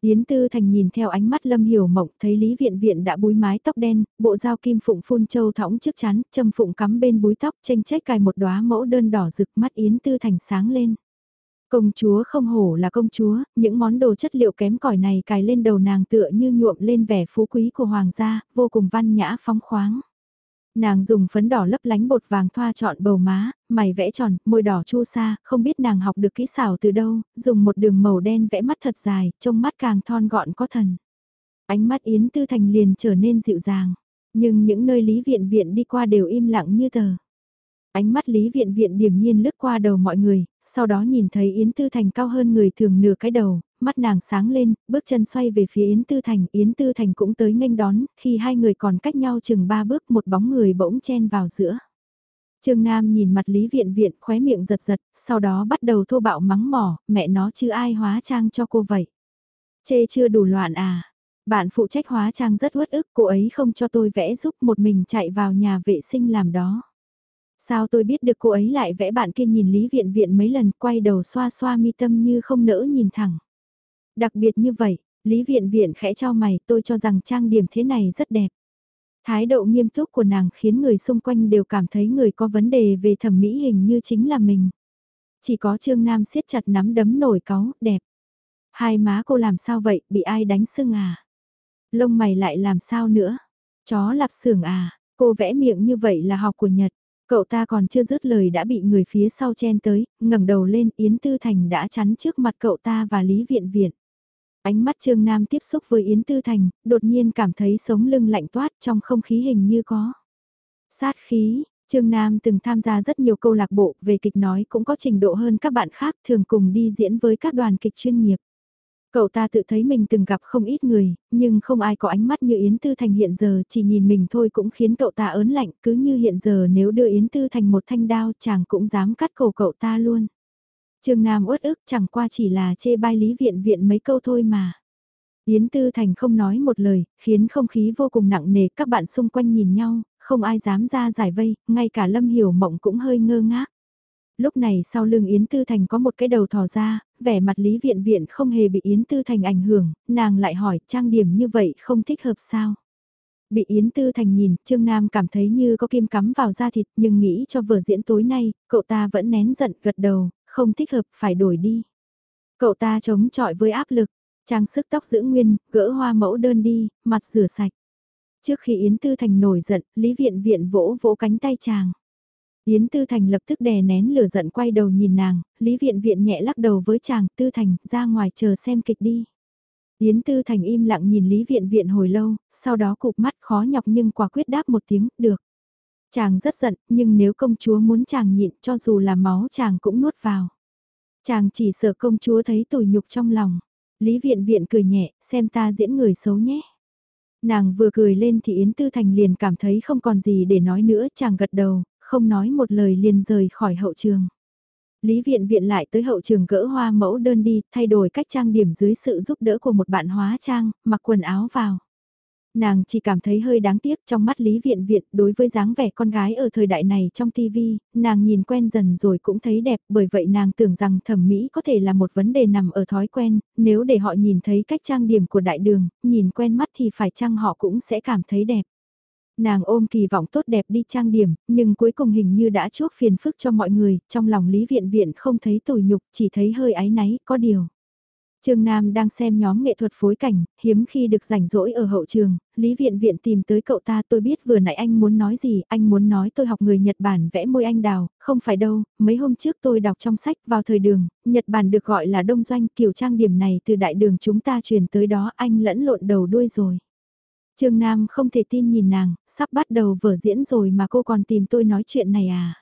Yến Tư Thành nhìn theo ánh mắt Lâm Hiểu Mộng thấy Lý Viện Viện đã búi mái tóc đen, bộ dao kim phụng phun châu thõng trước chán, châm phụng cắm bên búi tóc tranh trách cài một đóa mẫu đơn đỏ rực mắt Yến Tư Thành sáng lên. Công chúa không hổ là công chúa, những món đồ chất liệu kém cỏi này cài lên đầu nàng tựa như nhuộm lên vẻ phú quý của hoàng gia, vô cùng văn nhã phóng khoáng. Nàng dùng phấn đỏ lấp lánh bột vàng thoa trọn bầu má, mày vẽ tròn, môi đỏ chu sa, không biết nàng học được kỹ xảo từ đâu, dùng một đường màu đen vẽ mắt thật dài, trông mắt càng thon gọn có thần. Ánh mắt Yến Tư Thành liền trở nên dịu dàng, nhưng những nơi Lý Viện Viện đi qua đều im lặng như tờ. Ánh mắt Lý Viện Viện điềm nhiên lướt qua đầu mọi người, sau đó nhìn thấy Yến Tư Thành cao hơn người thường nửa cái đầu, mắt nàng sáng lên, bước chân xoay về phía Yến Tư Thành, Yến Tư Thành cũng tới nghênh đón, khi hai người còn cách nhau chừng ba bước một bóng người bỗng chen vào giữa. Trương Nam nhìn mặt Lý Viện Viện khóe miệng giật giật, sau đó bắt đầu thô bạo mắng mỏ, mẹ nó chứ ai hóa trang cho cô vậy. Chê chưa đủ loạn à, bạn phụ trách hóa trang rất uất ức, cô ấy không cho tôi vẽ giúp một mình chạy vào nhà vệ sinh làm đó. Sao tôi biết được cô ấy lại vẽ bạn kia nhìn Lý Viện Viện mấy lần quay đầu xoa xoa mi tâm như không nỡ nhìn thẳng. Đặc biệt như vậy, Lý Viện Viện khẽ cho mày tôi cho rằng trang điểm thế này rất đẹp. Thái độ nghiêm túc của nàng khiến người xung quanh đều cảm thấy người có vấn đề về thẩm mỹ hình như chính là mình. Chỉ có Trương Nam siết chặt nắm đấm nổi cáu, đẹp. Hai má cô làm sao vậy, bị ai đánh sưng à? Lông mày lại làm sao nữa? Chó lạp xưởng à? Cô vẽ miệng như vậy là học của Nhật. Cậu ta còn chưa dứt lời đã bị người phía sau chen tới, ngẩng đầu lên Yến Tư Thành đã chắn trước mặt cậu ta và Lý Viện Viện. Ánh mắt Trương Nam tiếp xúc với Yến Tư Thành, đột nhiên cảm thấy sống lưng lạnh toát trong không khí hình như có. Sát khí, Trương Nam từng tham gia rất nhiều câu lạc bộ về kịch nói cũng có trình độ hơn các bạn khác thường cùng đi diễn với các đoàn kịch chuyên nghiệp. Cậu ta tự thấy mình từng gặp không ít người, nhưng không ai có ánh mắt như Yến Tư Thành hiện giờ, chỉ nhìn mình thôi cũng khiến cậu ta ớn lạnh, cứ như hiện giờ nếu đưa Yến Tư Thành một thanh đao chàng cũng dám cắt cổ cậu ta luôn. Trương Nam uất ức chẳng qua chỉ là chê bai lý viện viện mấy câu thôi mà. Yến Tư Thành không nói một lời, khiến không khí vô cùng nặng nề, các bạn xung quanh nhìn nhau, không ai dám ra giải vây, ngay cả Lâm Hiểu Mộng cũng hơi ngơ ngác lúc này sau lưng Yến Tư Thành có một cái đầu thò ra, vẻ mặt Lý Viện Viện không hề bị Yến Tư Thành ảnh hưởng, nàng lại hỏi trang điểm như vậy không thích hợp sao. Bị Yến Tư Thành nhìn, Trương Nam cảm thấy như có kim cắm vào da thịt nhưng nghĩ cho vở diễn tối nay, cậu ta vẫn nén giận gật đầu, không thích hợp, phải đổi đi. Cậu ta chống chọi với áp lực, trang sức tóc giữ nguyên, gỡ hoa mẫu đơn đi, mặt rửa sạch. Trước khi Yến Tư Thành nổi giận, Lý Viện Viện vỗ vỗ cánh tay chàng. Yến Tư Thành lập tức đè nén lửa giận quay đầu nhìn nàng, Lý Viện Viện nhẹ lắc đầu với chàng, Tư Thành, ra ngoài chờ xem kịch đi. Yến Tư Thành im lặng nhìn Lý Viện Viện hồi lâu, sau đó cụp mắt khó nhọc nhưng quả quyết đáp một tiếng, được. Chàng rất giận, nhưng nếu công chúa muốn chàng nhịn cho dù là máu chàng cũng nuốt vào. Chàng chỉ sợ công chúa thấy tủi nhục trong lòng. Lý viện viện cười nhẹ, xem ta diễn người xấu nhé. Nàng vừa cười lên thì Yến Tư Thành liền cảm thấy không còn gì để nói nữa, chàng gật đầu, không nói một lời liền rời khỏi hậu trường. Lý viện viện lại tới hậu trường gỡ hoa mẫu đơn đi, thay đổi cách trang điểm dưới sự giúp đỡ của một bạn hóa trang, mặc quần áo vào nàng chỉ cảm thấy hơi đáng tiếc trong mắt Lý Viện Viện đối với dáng vẻ con gái ở thời đại này trong TV, nàng nhìn quen dần rồi cũng thấy đẹp bởi vậy nàng tưởng rằng thẩm mỹ có thể là một vấn đề nằm ở thói quen, nếu để họ nhìn thấy cách trang điểm của đại đường, nhìn quen mắt thì phải chăng họ cũng sẽ cảm thấy đẹp. Nàng ôm kỳ vọng tốt đẹp đi trang điểm, nhưng cuối cùng hình như đã chuốc phiền phức cho mọi người, trong lòng Lý Viện Viện không thấy tủi nhục, chỉ thấy hơi áy náy, có điều. Trương Nam đang xem nhóm nghệ thuật phối cảnh, hiếm khi được rảnh rỗi ở hậu trường, Lý Viện Viện tìm tới cậu ta tôi biết vừa nãy anh muốn nói gì, anh muốn nói tôi học người Nhật Bản vẽ môi anh đào, không phải đâu, mấy hôm trước tôi đọc trong sách vào thời đường, Nhật Bản được gọi là đông doanh kiểu trang điểm này từ đại đường chúng ta truyền tới đó anh lẫn lộn đầu đuôi rồi. Trương Nam không thể tin nhìn nàng, sắp bắt đầu vở diễn rồi mà cô còn tìm tôi nói chuyện này à.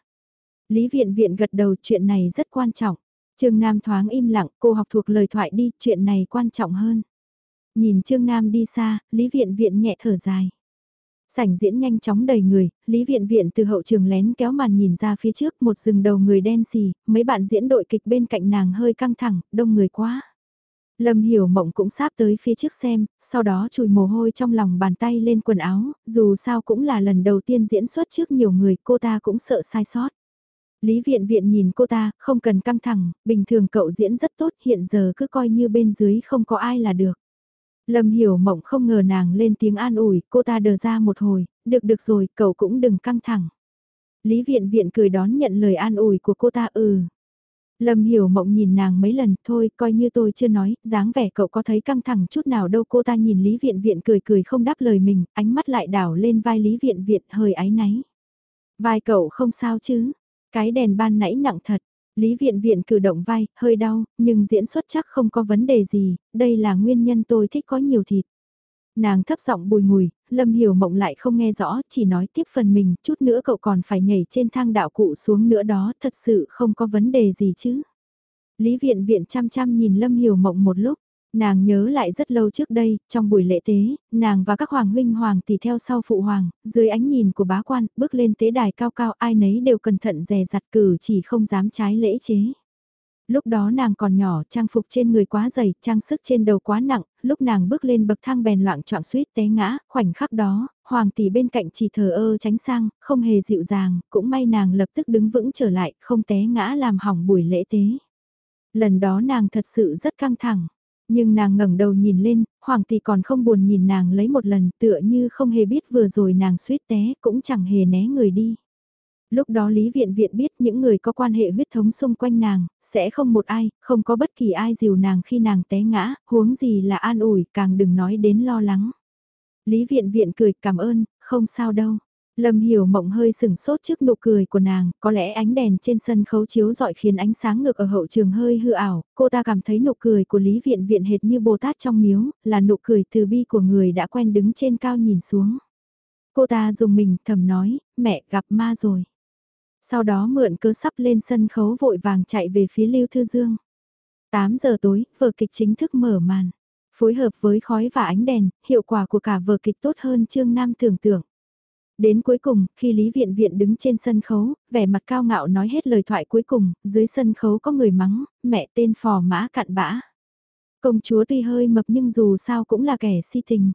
Lý Viện Viện gật đầu chuyện này rất quan trọng. Trương Nam thoáng im lặng, cô học thuộc lời thoại đi, chuyện này quan trọng hơn. Nhìn Trương Nam đi xa, Lý Viện Viện nhẹ thở dài. Sảnh diễn nhanh chóng đầy người, Lý Viện Viện từ hậu trường lén kéo màn nhìn ra phía trước một rừng đầu người đen xì, mấy bạn diễn đội kịch bên cạnh nàng hơi căng thẳng, đông người quá. Lâm Hiểu Mộng cũng sáp tới phía trước xem, sau đó chùi mồ hôi trong lòng bàn tay lên quần áo, dù sao cũng là lần đầu tiên diễn xuất trước nhiều người cô ta cũng sợ sai sót. Lý viện viện nhìn cô ta, không cần căng thẳng, bình thường cậu diễn rất tốt, hiện giờ cứ coi như bên dưới không có ai là được. Lâm hiểu mộng không ngờ nàng lên tiếng an ủi, cô ta đờ ra một hồi, được được rồi, cậu cũng đừng căng thẳng. Lý viện viện cười đón nhận lời an ủi của cô ta ừ. Lâm hiểu mộng nhìn nàng mấy lần, thôi coi như tôi chưa nói, dáng vẻ cậu có thấy căng thẳng chút nào đâu cô ta nhìn Lý viện viện cười cười không đáp lời mình, ánh mắt lại đảo lên vai Lý viện viện hơi áy náy. Vai cậu không sao chứ, cái đèn ban nãy nặng thật, Lý Viện Viện cử động vai, hơi đau, nhưng diễn xuất chắc không có vấn đề gì, đây là nguyên nhân tôi thích có nhiều thịt. Nàng thấp giọng bùi ngùi, Lâm Hiểu Mộng lại không nghe rõ, chỉ nói tiếp phần mình, chút nữa cậu còn phải nhảy trên thang đạo cụ xuống nữa đó, thật sự không có vấn đề gì chứ. Lý Viện Viện chăm chăm nhìn Lâm Hiểu Mộng một lúc, Nàng nhớ lại rất lâu trước đây, trong buổi lễ tế, nàng và các hoàng huynh hoàng tỷ theo sau phụ hoàng, dưới ánh nhìn của bá quan, bước lên tế đài cao cao ai nấy đều cẩn thận dè dặt cử chỉ không dám trái lễ chế. Lúc đó nàng còn nhỏ, trang phục trên người quá dày, trang sức trên đầu quá nặng, lúc nàng bước lên bậc thang bèn loạn trọng suýt té ngã, khoảnh khắc đó, hoàng tỷ bên cạnh chỉ thờ ơ tránh sang, không hề dịu dàng, cũng may nàng lập tức đứng vững trở lại, không té ngã làm hỏng buổi lễ tế. Lần đó nàng thật sự rất căng thẳng. Nhưng nàng ngẩng đầu nhìn lên, hoàng tỷ còn không buồn nhìn nàng lấy một lần tựa như không hề biết vừa rồi nàng suýt té cũng chẳng hề né người đi. Lúc đó Lý Viện Viện biết những người có quan hệ huyết thống xung quanh nàng, sẽ không một ai, không có bất kỳ ai dìu nàng khi nàng té ngã, huống gì là an ủi, càng đừng nói đến lo lắng. Lý Viện Viện cười cảm ơn, không sao đâu. Lâm Hiểu Mộng hơi sừng sốt trước nụ cười của nàng, có lẽ ánh đèn trên sân khấu chiếu dọi khiến ánh sáng ngược ở hậu trường hơi hư ảo, cô ta cảm thấy nụ cười của Lý Viện Viện hệt như Bồ Tát trong miếu, là nụ cười từ bi của người đã quen đứng trên cao nhìn xuống. Cô ta dùng mình thầm nói, mẹ gặp ma rồi. Sau đó mượn cớ sắp lên sân khấu vội vàng chạy về phía Lưu Thư Dương. 8 giờ tối, vở kịch chính thức mở màn. Phối hợp với khói và ánh đèn, hiệu quả của cả vở kịch tốt hơn Trương Nam tưởng tượng. Đến cuối cùng, khi Lý Viện Viện đứng trên sân khấu, vẻ mặt cao ngạo nói hết lời thoại cuối cùng, dưới sân khấu có người mắng, mẹ tên phò mã cặn bã. Công chúa tuy hơi mập nhưng dù sao cũng là kẻ si tình.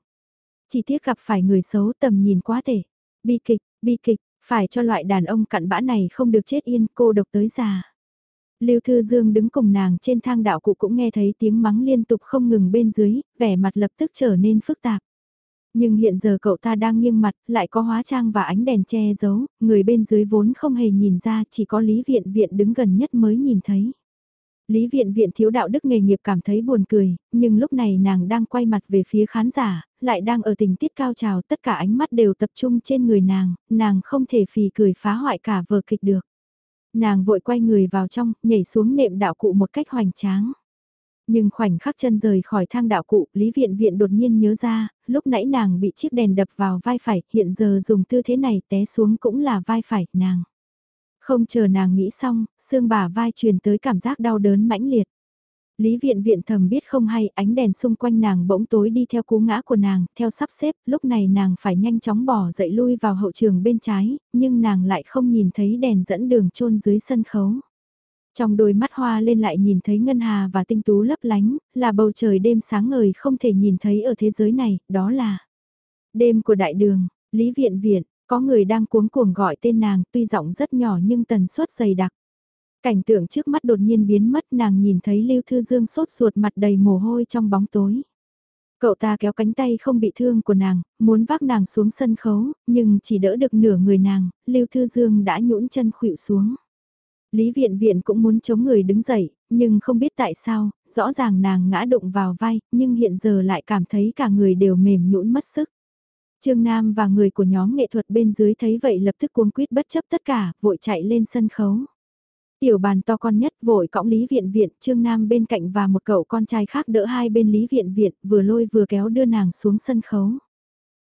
Chỉ tiếc gặp phải người xấu tầm nhìn quá tệ. Bi kịch, bi kịch, phải cho loại đàn ông cặn bã này không được chết yên cô độc tới già. Lưu Thư Dương đứng cùng nàng trên thang đạo cụ cũng nghe thấy tiếng mắng liên tục không ngừng bên dưới, vẻ mặt lập tức trở nên phức tạp. Nhưng hiện giờ cậu ta đang nghiêng mặt, lại có hóa trang và ánh đèn che giấu, người bên dưới vốn không hề nhìn ra, chỉ có Lý Viện Viện đứng gần nhất mới nhìn thấy. Lý Viện Viện thiếu đạo đức nghề nghiệp cảm thấy buồn cười, nhưng lúc này nàng đang quay mặt về phía khán giả, lại đang ở tình tiết cao trào, tất cả ánh mắt đều tập trung trên người nàng, nàng không thể phì cười phá hoại cả vở kịch được. Nàng vội quay người vào trong, nhảy xuống nệm đạo cụ một cách hoành tráng. Nhưng khoảnh khắc chân rời khỏi thang đạo cụ, Lý Viện Viện đột nhiên nhớ ra, lúc nãy nàng bị chiếc đèn đập vào vai phải, hiện giờ dùng tư thế này té xuống cũng là vai phải, nàng. Không chờ nàng nghĩ xong, xương bả vai truyền tới cảm giác đau đớn mãnh liệt. Lý viện viện thầm biết không hay ánh đèn xung quanh nàng bỗng tối đi theo cú ngã của nàng, theo sắp xếp, lúc này nàng phải nhanh chóng bỏ dậy lui vào hậu trường bên trái, nhưng nàng lại không nhìn thấy đèn dẫn đường chôn dưới sân khấu. Trong đôi mắt hoa lên lại nhìn thấy ngân hà và tinh tú lấp lánh, là bầu trời đêm sáng ngời không thể nhìn thấy ở thế giới này, đó là đêm của đại đường, Lý viện viện, có người đang cuống cuồng gọi tên nàng tuy giọng rất nhỏ nhưng tần suất dày đặc. Cảnh tượng trước mắt đột nhiên biến mất nàng nhìn thấy Lưu Thư Dương sốt ruột mặt đầy mồ hôi trong bóng tối. Cậu ta kéo cánh tay không bị thương của nàng, muốn vác nàng xuống sân khấu, nhưng chỉ đỡ được nửa người nàng, Lưu Thư Dương đã nhũn chân khuỵu xuống. Lý Viện Viện cũng muốn chống người đứng dậy, nhưng không biết tại sao, rõ ràng nàng ngã đụng vào vai, nhưng hiện giờ lại cảm thấy cả người đều mềm nhũn mất sức. Trương Nam và người của nhóm nghệ thuật bên dưới thấy vậy lập tức cuống quýt bất chấp tất cả, vội chạy lên sân khấu. Tiểu bàn to con nhất vội cõng Lý Viện Viện, Trương Nam bên cạnh và một cậu con trai khác đỡ hai bên Lý Viện Viện, vừa lôi vừa kéo đưa nàng xuống sân khấu.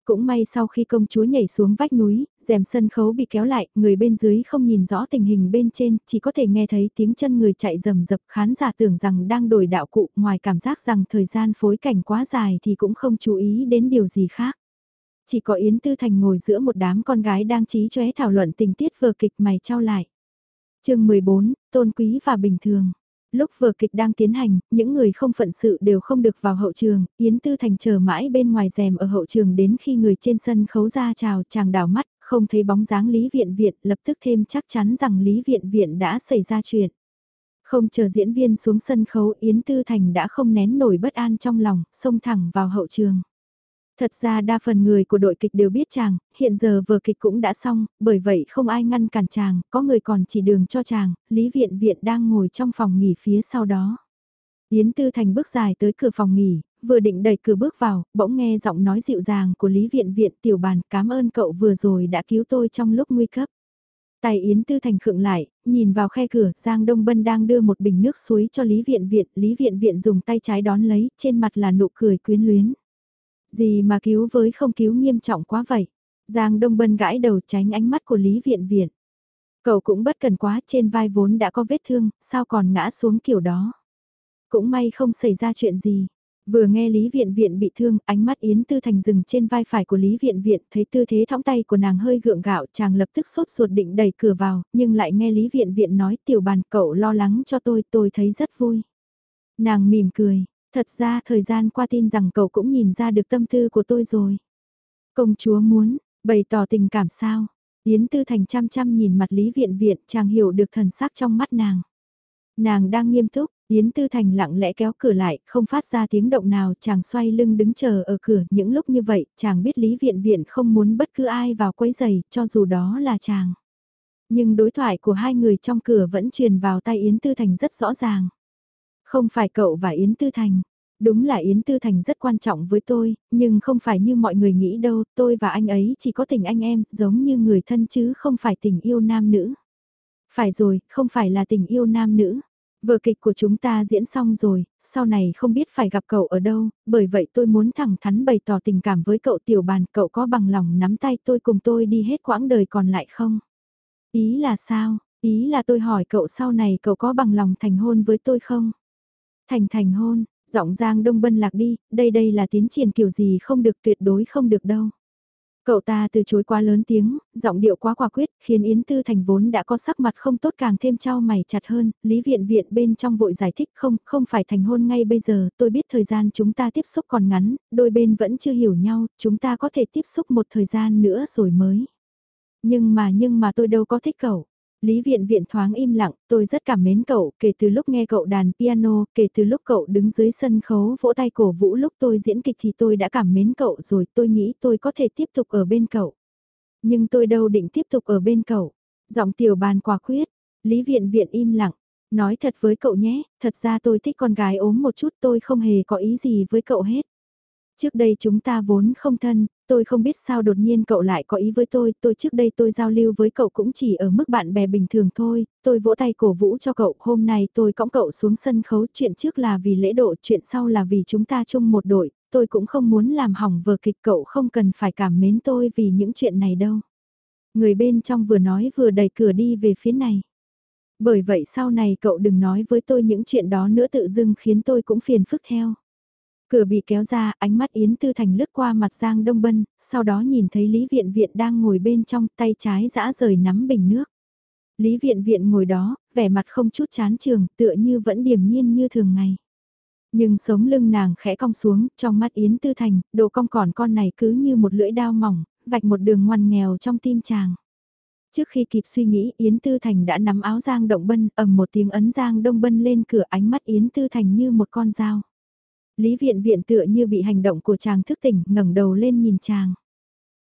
Cũng may sau khi công chúa nhảy xuống vách núi, rèm sân khấu bị kéo lại, người bên dưới không nhìn rõ tình hình bên trên, chỉ có thể nghe thấy tiếng chân người chạy rầm rập khán giả tưởng rằng đang đổi đạo cụ, ngoài cảm giác rằng thời gian phối cảnh quá dài thì cũng không chú ý đến điều gì khác. Chỉ có Yến Tư Thành ngồi giữa một đám con gái đang trí chóe thảo luận tình tiết vở kịch mày trao lại. chương 14, Tôn Quý và Bình Thường. Lúc vở kịch đang tiến hành, những người không phận sự đều không được vào hậu trường, Yến Tư Thành chờ mãi bên ngoài rèm ở hậu trường đến khi người trên sân khấu ra chào chàng đảo mắt, không thấy bóng dáng Lý Viện Viện, lập tức thêm chắc chắn rằng Lý Viện Viện đã xảy ra chuyện. Không chờ diễn viên xuống sân khấu Yến Tư Thành đã không nén nổi bất an trong lòng, xông thẳng vào hậu trường. Thật ra đa phần người của đội kịch đều biết chàng, hiện giờ vở kịch cũng đã xong, bởi vậy không ai ngăn cản chàng, có người còn chỉ đường cho chàng, Lý Viện Viện đang ngồi trong phòng nghỉ phía sau đó. Yến Tư Thành bước dài tới cửa phòng nghỉ, vừa định đẩy cửa bước vào, bỗng nghe giọng nói dịu dàng của Lý Viện Viện tiểu bàn cảm ơn cậu vừa rồi đã cứu tôi trong lúc nguy cấp. tài Yến Tư Thành khựng lại, nhìn vào khe cửa, Giang Đông Bân đang đưa một bình nước suối cho Lý Viện Viện, Lý Viện Viện dùng tay trái đón lấy, trên mặt là nụ cười quyến luyến. Gì mà cứu với không cứu nghiêm trọng quá vậy. Giang Đông Bân gãi đầu tránh ánh mắt của Lý Viện Viện. Cậu cũng bất cần quá trên vai vốn đã có vết thương, sao còn ngã xuống kiểu đó. Cũng may không xảy ra chuyện gì. Vừa nghe Lý Viện Viện bị thương, ánh mắt Yến Tư Thành dừng trên vai phải của Lý Viện Viện, thấy tư thế thõng tay của nàng hơi gượng gạo, chàng lập tức sốt ruột định đẩy cửa vào, nhưng lại nghe Lý Viện Viện nói tiểu bàn cậu lo lắng cho tôi, tôi thấy rất vui. Nàng mỉm cười, Thật ra thời gian qua tin rằng cậu cũng nhìn ra được tâm tư của tôi rồi. Công chúa muốn, bày tỏ tình cảm sao? Yến Tư Thành chăm chăm nhìn mặt Lý Viện Viện chàng hiểu được thần sắc trong mắt nàng. Nàng đang nghiêm túc, Yến Tư Thành lặng lẽ kéo cửa lại, không phát ra tiếng động nào, chàng xoay lưng đứng chờ ở cửa, những lúc như vậy, chàng biết Lý Viện Viện không muốn bất cứ ai vào quấy giày, cho dù đó là chàng. Nhưng đối thoại của hai người trong cửa vẫn truyền vào tay Yến Tư Thành rất rõ ràng. Không phải cậu và Yến Tư Thành. Đúng là Yến Tư Thành rất quan trọng với tôi, nhưng không phải như mọi người nghĩ đâu, tôi và anh ấy chỉ có tình anh em, giống như người thân chứ không phải tình yêu nam nữ. Phải rồi, không phải là tình yêu nam nữ. Vở kịch của chúng ta diễn xong rồi, sau này không biết phải gặp cậu ở đâu, bởi vậy tôi muốn thẳng thắn bày tỏ tình cảm với cậu tiểu bàn, cậu có bằng lòng nắm tay tôi cùng tôi đi hết quãng đời còn lại không? Ý là sao? Ý là tôi hỏi cậu sau này cậu có bằng lòng thành hôn với tôi không? Thành thành hôn, giọng Giang Đông Bân lạc đi, đây đây là tiến triển kiểu gì không được tuyệt đối không được đâu. Cậu ta từ chối quá lớn tiếng, giọng điệu quá quả quyết, khiến Yến Tư Thành vốn đã có sắc mặt không tốt càng thêm trao mày chặt hơn, Lý Viện Viện bên trong vội giải thích không, không phải thành hôn ngay bây giờ, tôi biết thời gian chúng ta tiếp xúc còn ngắn, đôi bên vẫn chưa hiểu nhau, chúng ta có thể tiếp xúc một thời gian nữa rồi mới. Nhưng mà nhưng mà tôi đâu có thích cậu. Lý Viện Viện thoáng im lặng, tôi rất cảm mến cậu, kể từ lúc nghe cậu đàn piano, kể từ lúc cậu đứng dưới sân khấu vỗ tay cổ vũ lúc tôi diễn kịch thì tôi đã cảm mến cậu rồi, tôi nghĩ tôi có thể tiếp tục ở bên cậu. Nhưng tôi đâu định tiếp tục ở bên cậu. Giọng tiểu bàn quả quyết, Lý Viện Viện im lặng, nói thật với cậu nhé, thật ra tôi thích con gái ốm một chút tôi không hề có ý gì với cậu hết. Trước đây chúng ta vốn không thân, tôi không biết sao đột nhiên cậu lại có ý với tôi, tôi trước đây tôi giao lưu với cậu cũng chỉ ở mức bạn bè bình thường thôi, tôi vỗ tay cổ vũ cho cậu, hôm nay tôi cõng cậu xuống sân khấu, chuyện trước là vì lễ độ, chuyện sau là vì chúng ta chung một đội, tôi cũng không muốn làm hỏng vở kịch cậu không cần phải cảm mến tôi vì những chuyện này đâu. Người bên trong vừa nói vừa đẩy cửa đi về phía này. Bởi vậy sau này cậu đừng nói với tôi những chuyện đó nữa tự dưng khiến tôi cũng phiền phức theo. Cửa bị kéo ra, ánh mắt Yến Tư Thành lướt qua mặt Giang Đông Bân, sau đó nhìn thấy Lý Viện Viện đang ngồi bên trong tay trái dã rời nắm bình nước. Lý Viện Viện ngồi đó, vẻ mặt không chút chán trường, tựa như vẫn điềm nhiên như thường ngày. Nhưng sống lưng nàng khẽ cong xuống, trong mắt Yến Tư Thành, đồ cong còn con này cứ như một lưỡi đao mỏng, vạch một đường ngoằn nghèo trong tim chàng. Trước khi kịp suy nghĩ Yến Tư Thành đã nắm áo Giang Động Bân ầm một tiếng ấn Giang Đông Bân lên cửa ánh mắt Yến Tư Thành như một con dao. Lý viện viện tựa như bị hành động của chàng thức tỉnh ngẩng đầu lên nhìn chàng.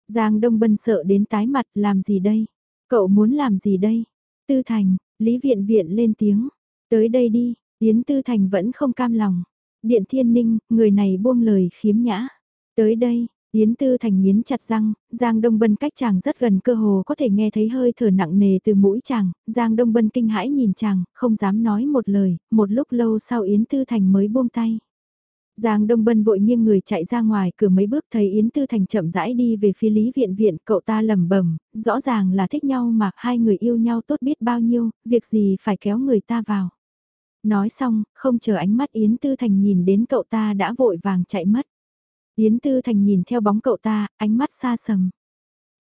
Giang Đông Bân sợ đến tái mặt làm gì đây? Cậu muốn làm gì đây? Tư Thành, Lý viện viện lên tiếng. Tới đây đi, Yến Tư Thành vẫn không cam lòng. Điện Thiên Ninh, người này buông lời khiếm nhã. Tới đây, Yến Tư Thành nghiến chặt răng, Giang Đông Bân cách chàng rất gần cơ hồ có thể nghe thấy hơi thở nặng nề từ mũi chàng, Giang Đông Bân kinh hãi nhìn chàng, không dám nói một lời, một lúc lâu sau Yến Tư Thành mới buông tay. Giang Đông Bân vội nghiêng người chạy ra ngoài cửa mấy bước thấy Yến Tư Thành chậm rãi đi về phía Lý Viện Viện, cậu ta lẩm bẩm, rõ ràng là thích nhau mà hai người yêu nhau tốt biết bao nhiêu, việc gì phải kéo người ta vào. Nói xong, không chờ ánh mắt Yến Tư Thành nhìn đến cậu ta đã vội vàng chạy mất. Yến Tư Thành nhìn theo bóng cậu ta, ánh mắt xa sầm.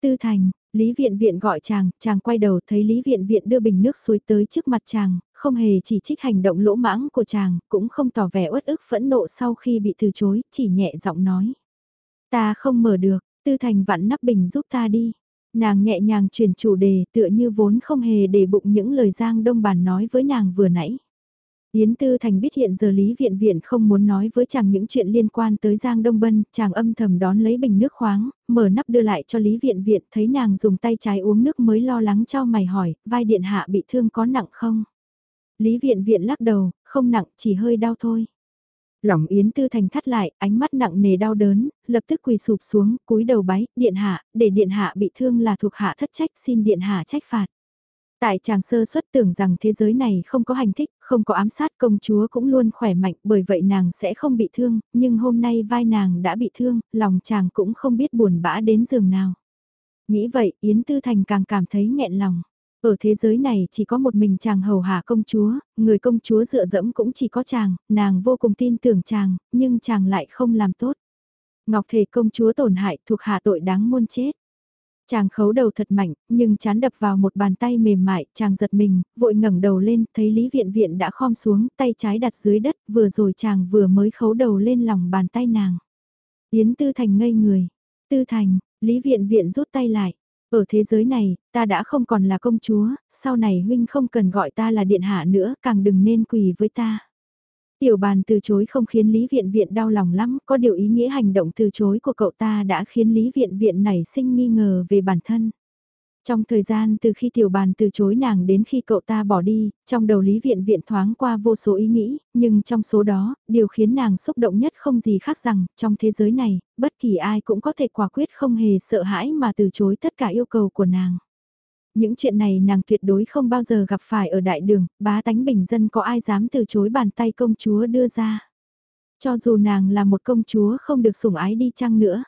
Tư Thành, Lý Viện Viện gọi chàng, chàng quay đầu thấy Lý Viện Viện đưa bình nước suối tới trước mặt chàng, không hề chỉ trích hành động lỗ mãng của chàng, cũng không tỏ vẻ uất ức phẫn nộ sau khi bị từ chối, chỉ nhẹ giọng nói. Ta không mở được, Tư Thành vặn nắp bình giúp ta đi. Nàng nhẹ nhàng chuyển chủ đề tựa như vốn không hề để bụng những lời Giang Đông Bàn nói với nàng vừa nãy. Yến Tư Thành biết hiện giờ Lý Viện Viện không muốn nói với chàng những chuyện liên quan tới Giang Đông Bân, chàng âm thầm đón lấy bình nước khoáng, mở nắp đưa lại cho Lý Viện Viện, thấy nàng dùng tay trái uống nước mới lo lắng cho mày hỏi, vai điện hạ bị thương có nặng không? Lý Viện Viện lắc đầu, không nặng, chỉ hơi đau thôi. Lòng Yến Tư Thành thắt lại, ánh mắt nặng nề đau đớn, lập tức quỳ sụp xuống, cúi đầu bái, điện hạ, để điện hạ bị thương là thuộc hạ thất trách, xin điện hạ trách phạt. Tại chàng sơ xuất tưởng rằng thế giới này không có hành thích, không có ám sát công chúa cũng luôn khỏe mạnh bởi vậy nàng sẽ không bị thương, nhưng hôm nay vai nàng đã bị thương, lòng chàng cũng không biết buồn bã đến giường nào. Nghĩ vậy Yến Tư Thành càng cảm thấy nghẹn lòng. Ở thế giới này chỉ có một mình chàng hầu hạ công chúa, người công chúa dựa dẫm cũng chỉ có chàng, nàng vô cùng tin tưởng chàng, nhưng chàng lại không làm tốt. Ngọc thể công chúa tổn hại thuộc hạ tội đáng muôn chết. Chàng khấu đầu thật mạnh, nhưng chán đập vào một bàn tay mềm mại, chàng giật mình, vội ngẩng đầu lên, thấy Lý Viện Viện đã khom xuống, tay trái đặt dưới đất, vừa rồi chàng vừa mới khấu đầu lên lòng bàn tay nàng. Yến Tư Thành ngây người. Tư Thành, Lý Viện Viện rút tay lại. Ở thế giới này, ta đã không còn là công chúa, sau này huynh không cần gọi ta là điện hạ nữa, càng đừng nên quỳ với ta. Tiểu bàn từ chối không khiến Lý Viện Viện đau lòng lắm, có điều ý nghĩa hành động từ chối của cậu ta đã khiến Lý Viện Viện nảy sinh nghi ngờ về bản thân. Trong thời gian từ khi tiểu bàn từ chối nàng đến khi cậu ta bỏ đi, trong đầu Lý Viện Viện thoáng qua vô số ý nghĩ, nhưng trong số đó, điều khiến nàng xúc động nhất không gì khác rằng, trong thế giới này, bất kỳ ai cũng có thể quả quyết không hề sợ hãi mà từ chối tất cả yêu cầu của nàng. Những chuyện này nàng tuyệt đối không bao giờ gặp phải ở đại đường, bá tánh bình dân có ai dám từ chối bàn tay công chúa đưa ra. Cho dù nàng là một công chúa không được sủng ái đi chăng nữa.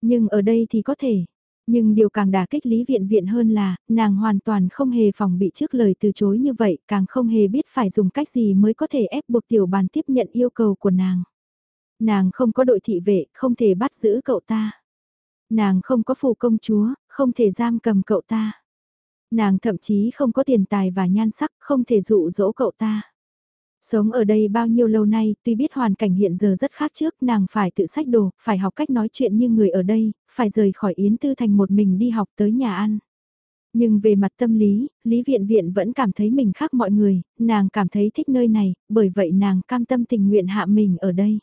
Nhưng ở đây thì có thể. Nhưng điều càng đả kích Lý Viện Viện hơn là, nàng hoàn toàn không hề phòng bị trước lời từ chối như vậy, càng không hề biết phải dùng cách gì mới có thể ép buộc tiểu bàn tiếp nhận yêu cầu của nàng. Nàng không có đội thị vệ, không thể bắt giữ cậu ta. Nàng không có phù công chúa, không thể giam cầm cậu ta. Nàng thậm chí không có tiền tài và nhan sắc, không thể dụ dỗ cậu ta. Sống ở đây bao nhiêu lâu nay, tuy biết hoàn cảnh hiện giờ rất khác trước, nàng phải tự sách đồ, phải học cách nói chuyện như người ở đây, phải rời khỏi Yến Tư Thành một mình đi học tới nhà ăn. Nhưng về mặt tâm lý, Lý Viện Viện vẫn cảm thấy mình khác mọi người, nàng cảm thấy thích nơi này, bởi vậy nàng cam tâm tình nguyện hạ mình ở đây.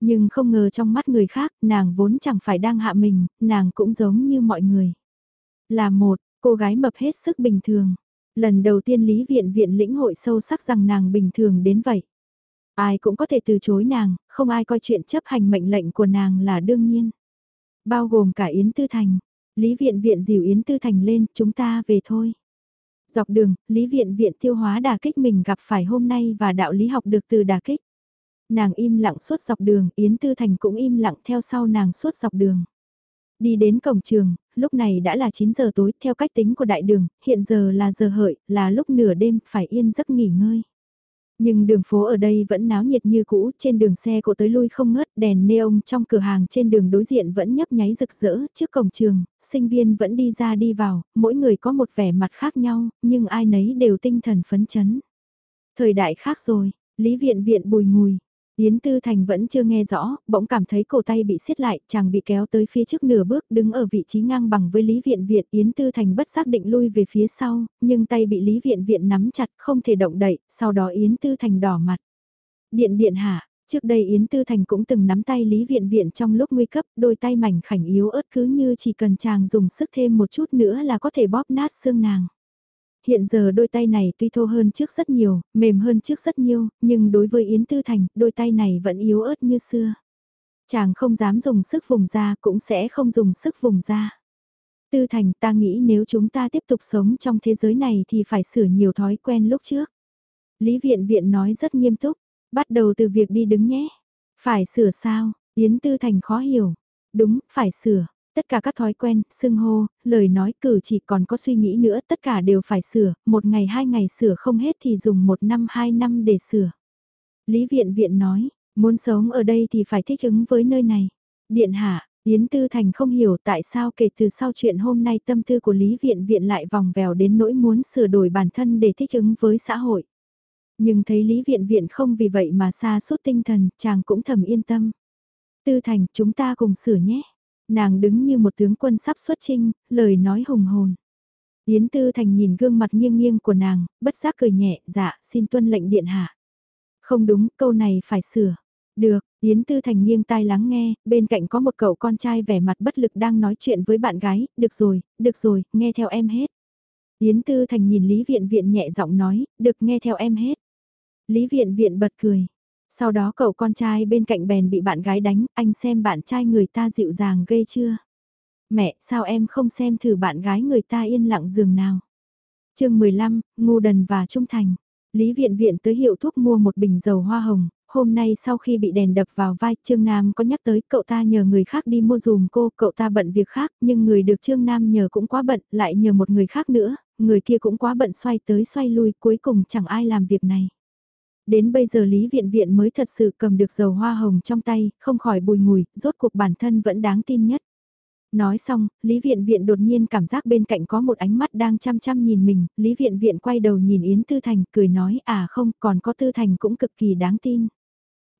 Nhưng không ngờ trong mắt người khác, nàng vốn chẳng phải đang hạ mình, nàng cũng giống như mọi người. Là một, cô gái mập hết sức bình thường. Lần đầu tiên Lý Viện Viện lĩnh hội sâu sắc rằng nàng bình thường đến vậy. Ai cũng có thể từ chối nàng, không ai coi chuyện chấp hành mệnh lệnh của nàng là đương nhiên. Bao gồm cả Yến Tư Thành. Lý Viện Viện dìu Yến Tư Thành lên, chúng ta về thôi. Dọc đường, Lý Viện Viện tiêu hóa đà kích mình gặp phải hôm nay và đạo lý học được từ đà kích. Nàng im lặng suốt dọc đường, Yến Tư Thành cũng im lặng theo sau nàng suốt dọc đường. Đi đến cổng trường, lúc này đã là 9 giờ tối, theo cách tính của đại đường, hiện giờ là giờ hợi, là lúc nửa đêm, phải yên giấc nghỉ ngơi. Nhưng đường phố ở đây vẫn náo nhiệt như cũ, trên đường xe cộ tới lui không ngớt, đèn neon trong cửa hàng trên đường đối diện vẫn nhấp nháy rực rỡ, trước cổng trường, sinh viên vẫn đi ra đi vào, mỗi người có một vẻ mặt khác nhau, nhưng ai nấy đều tinh thần phấn chấn. Thời đại khác rồi, Lý Viện Viện bùi ngùi, Yến Tư Thành vẫn chưa nghe rõ, bỗng cảm thấy cổ tay bị siết lại, chàng bị kéo tới phía trước nửa bước đứng ở vị trí ngang bằng với Lý Viện Viện. Yến Tư Thành bất xác định lui về phía sau, nhưng tay bị Lý Viện Viện nắm chặt không thể động đậy, sau đó Yến Tư Thành đỏ mặt. Điện điện hạ, trước đây Yến Tư Thành cũng từng nắm tay Lý Viện Viện trong lúc nguy cấp, đôi tay mảnh khảnh yếu ớt cứ như chỉ cần chàng dùng sức thêm một chút nữa là có thể bóp nát xương nàng. Hiện giờ đôi tay này tuy thô hơn trước rất nhiều, mềm hơn trước rất nhiều, nhưng đối với Yến Tư Thành, đôi tay này vẫn yếu ớt như xưa. Chàng không dám dùng sức vùng ra cũng sẽ không dùng sức vùng ra. Tư Thành ta nghĩ nếu chúng ta tiếp tục sống trong thế giới này thì phải sửa nhiều thói quen lúc trước. Lý Viện Viện nói rất nghiêm túc, bắt đầu từ việc đi đứng nhé. Phải sửa sao, Yến Tư Thành khó hiểu. Đúng, phải sửa. Tất cả các thói quen, xưng hô, lời nói cử chỉ còn có suy nghĩ nữa tất cả đều phải sửa, một ngày hai ngày sửa không hết thì dùng một năm hai năm để sửa. Lý Viện Viện nói, muốn sống ở đây thì phải thích ứng với nơi này. Điện hạ, Yến Tư Thành không hiểu tại sao kể từ sau chuyện hôm nay tâm tư của Lý Viện Viện lại vòng vèo đến nỗi muốn sửa đổi bản thân để thích ứng với xã hội. Nhưng thấy Lý Viện Viện không vì vậy mà xa suốt tinh thần, chàng cũng thầm yên tâm. Tư Thành, chúng ta cùng sửa nhé. Nàng đứng như một tướng quân sắp xuất trinh, lời nói hùng hồn. Yến Tư Thành nhìn gương mặt nghiêng nghiêng của nàng, bất giác cười nhẹ, dạ, xin tuân lệnh điện hạ. Không đúng, câu này phải sửa. Được, Yến Tư Thành nghiêng tai lắng nghe, bên cạnh có một cậu con trai vẻ mặt bất lực đang nói chuyện với bạn gái, được rồi, được rồi, nghe theo em hết. Yến Tư Thành nhìn Lý Viện Viện nhẹ giọng nói, được nghe theo em hết. Lý Viện Viện bật cười, sau đó cậu con trai bên cạnh bèn bị bạn gái đánh, anh xem bạn trai người ta dịu dàng ghê chưa? Mẹ, sao em không xem thử bạn gái người ta yên lặng giường nào? chương 15, Ngu Đần và Trung Thành. Lý Viện Viện tới hiệu thuốc mua một bình dầu hoa hồng, hôm nay sau khi bị đèn đập vào vai Trương Nam có nhắc tới cậu ta nhờ người khác đi mua dùm cô, cậu ta bận việc khác nhưng người được Trương Nam nhờ cũng quá bận, lại nhờ một người khác nữa, người kia cũng quá bận xoay tới xoay lui cuối cùng chẳng ai làm việc này. Đến bây giờ Lý Viện Viện mới thật sự cầm được dầu hoa hồng trong tay, không khỏi bùi ngùi, rốt cuộc bản thân vẫn đáng tin nhất. Nói xong, Lý Viện Viện đột nhiên cảm giác bên cạnh có một ánh mắt đang chăm chăm nhìn mình, Lý Viện Viện quay đầu nhìn Yến Tư Thành, cười nói à không, còn có Tư Thành cũng cực kỳ đáng tin.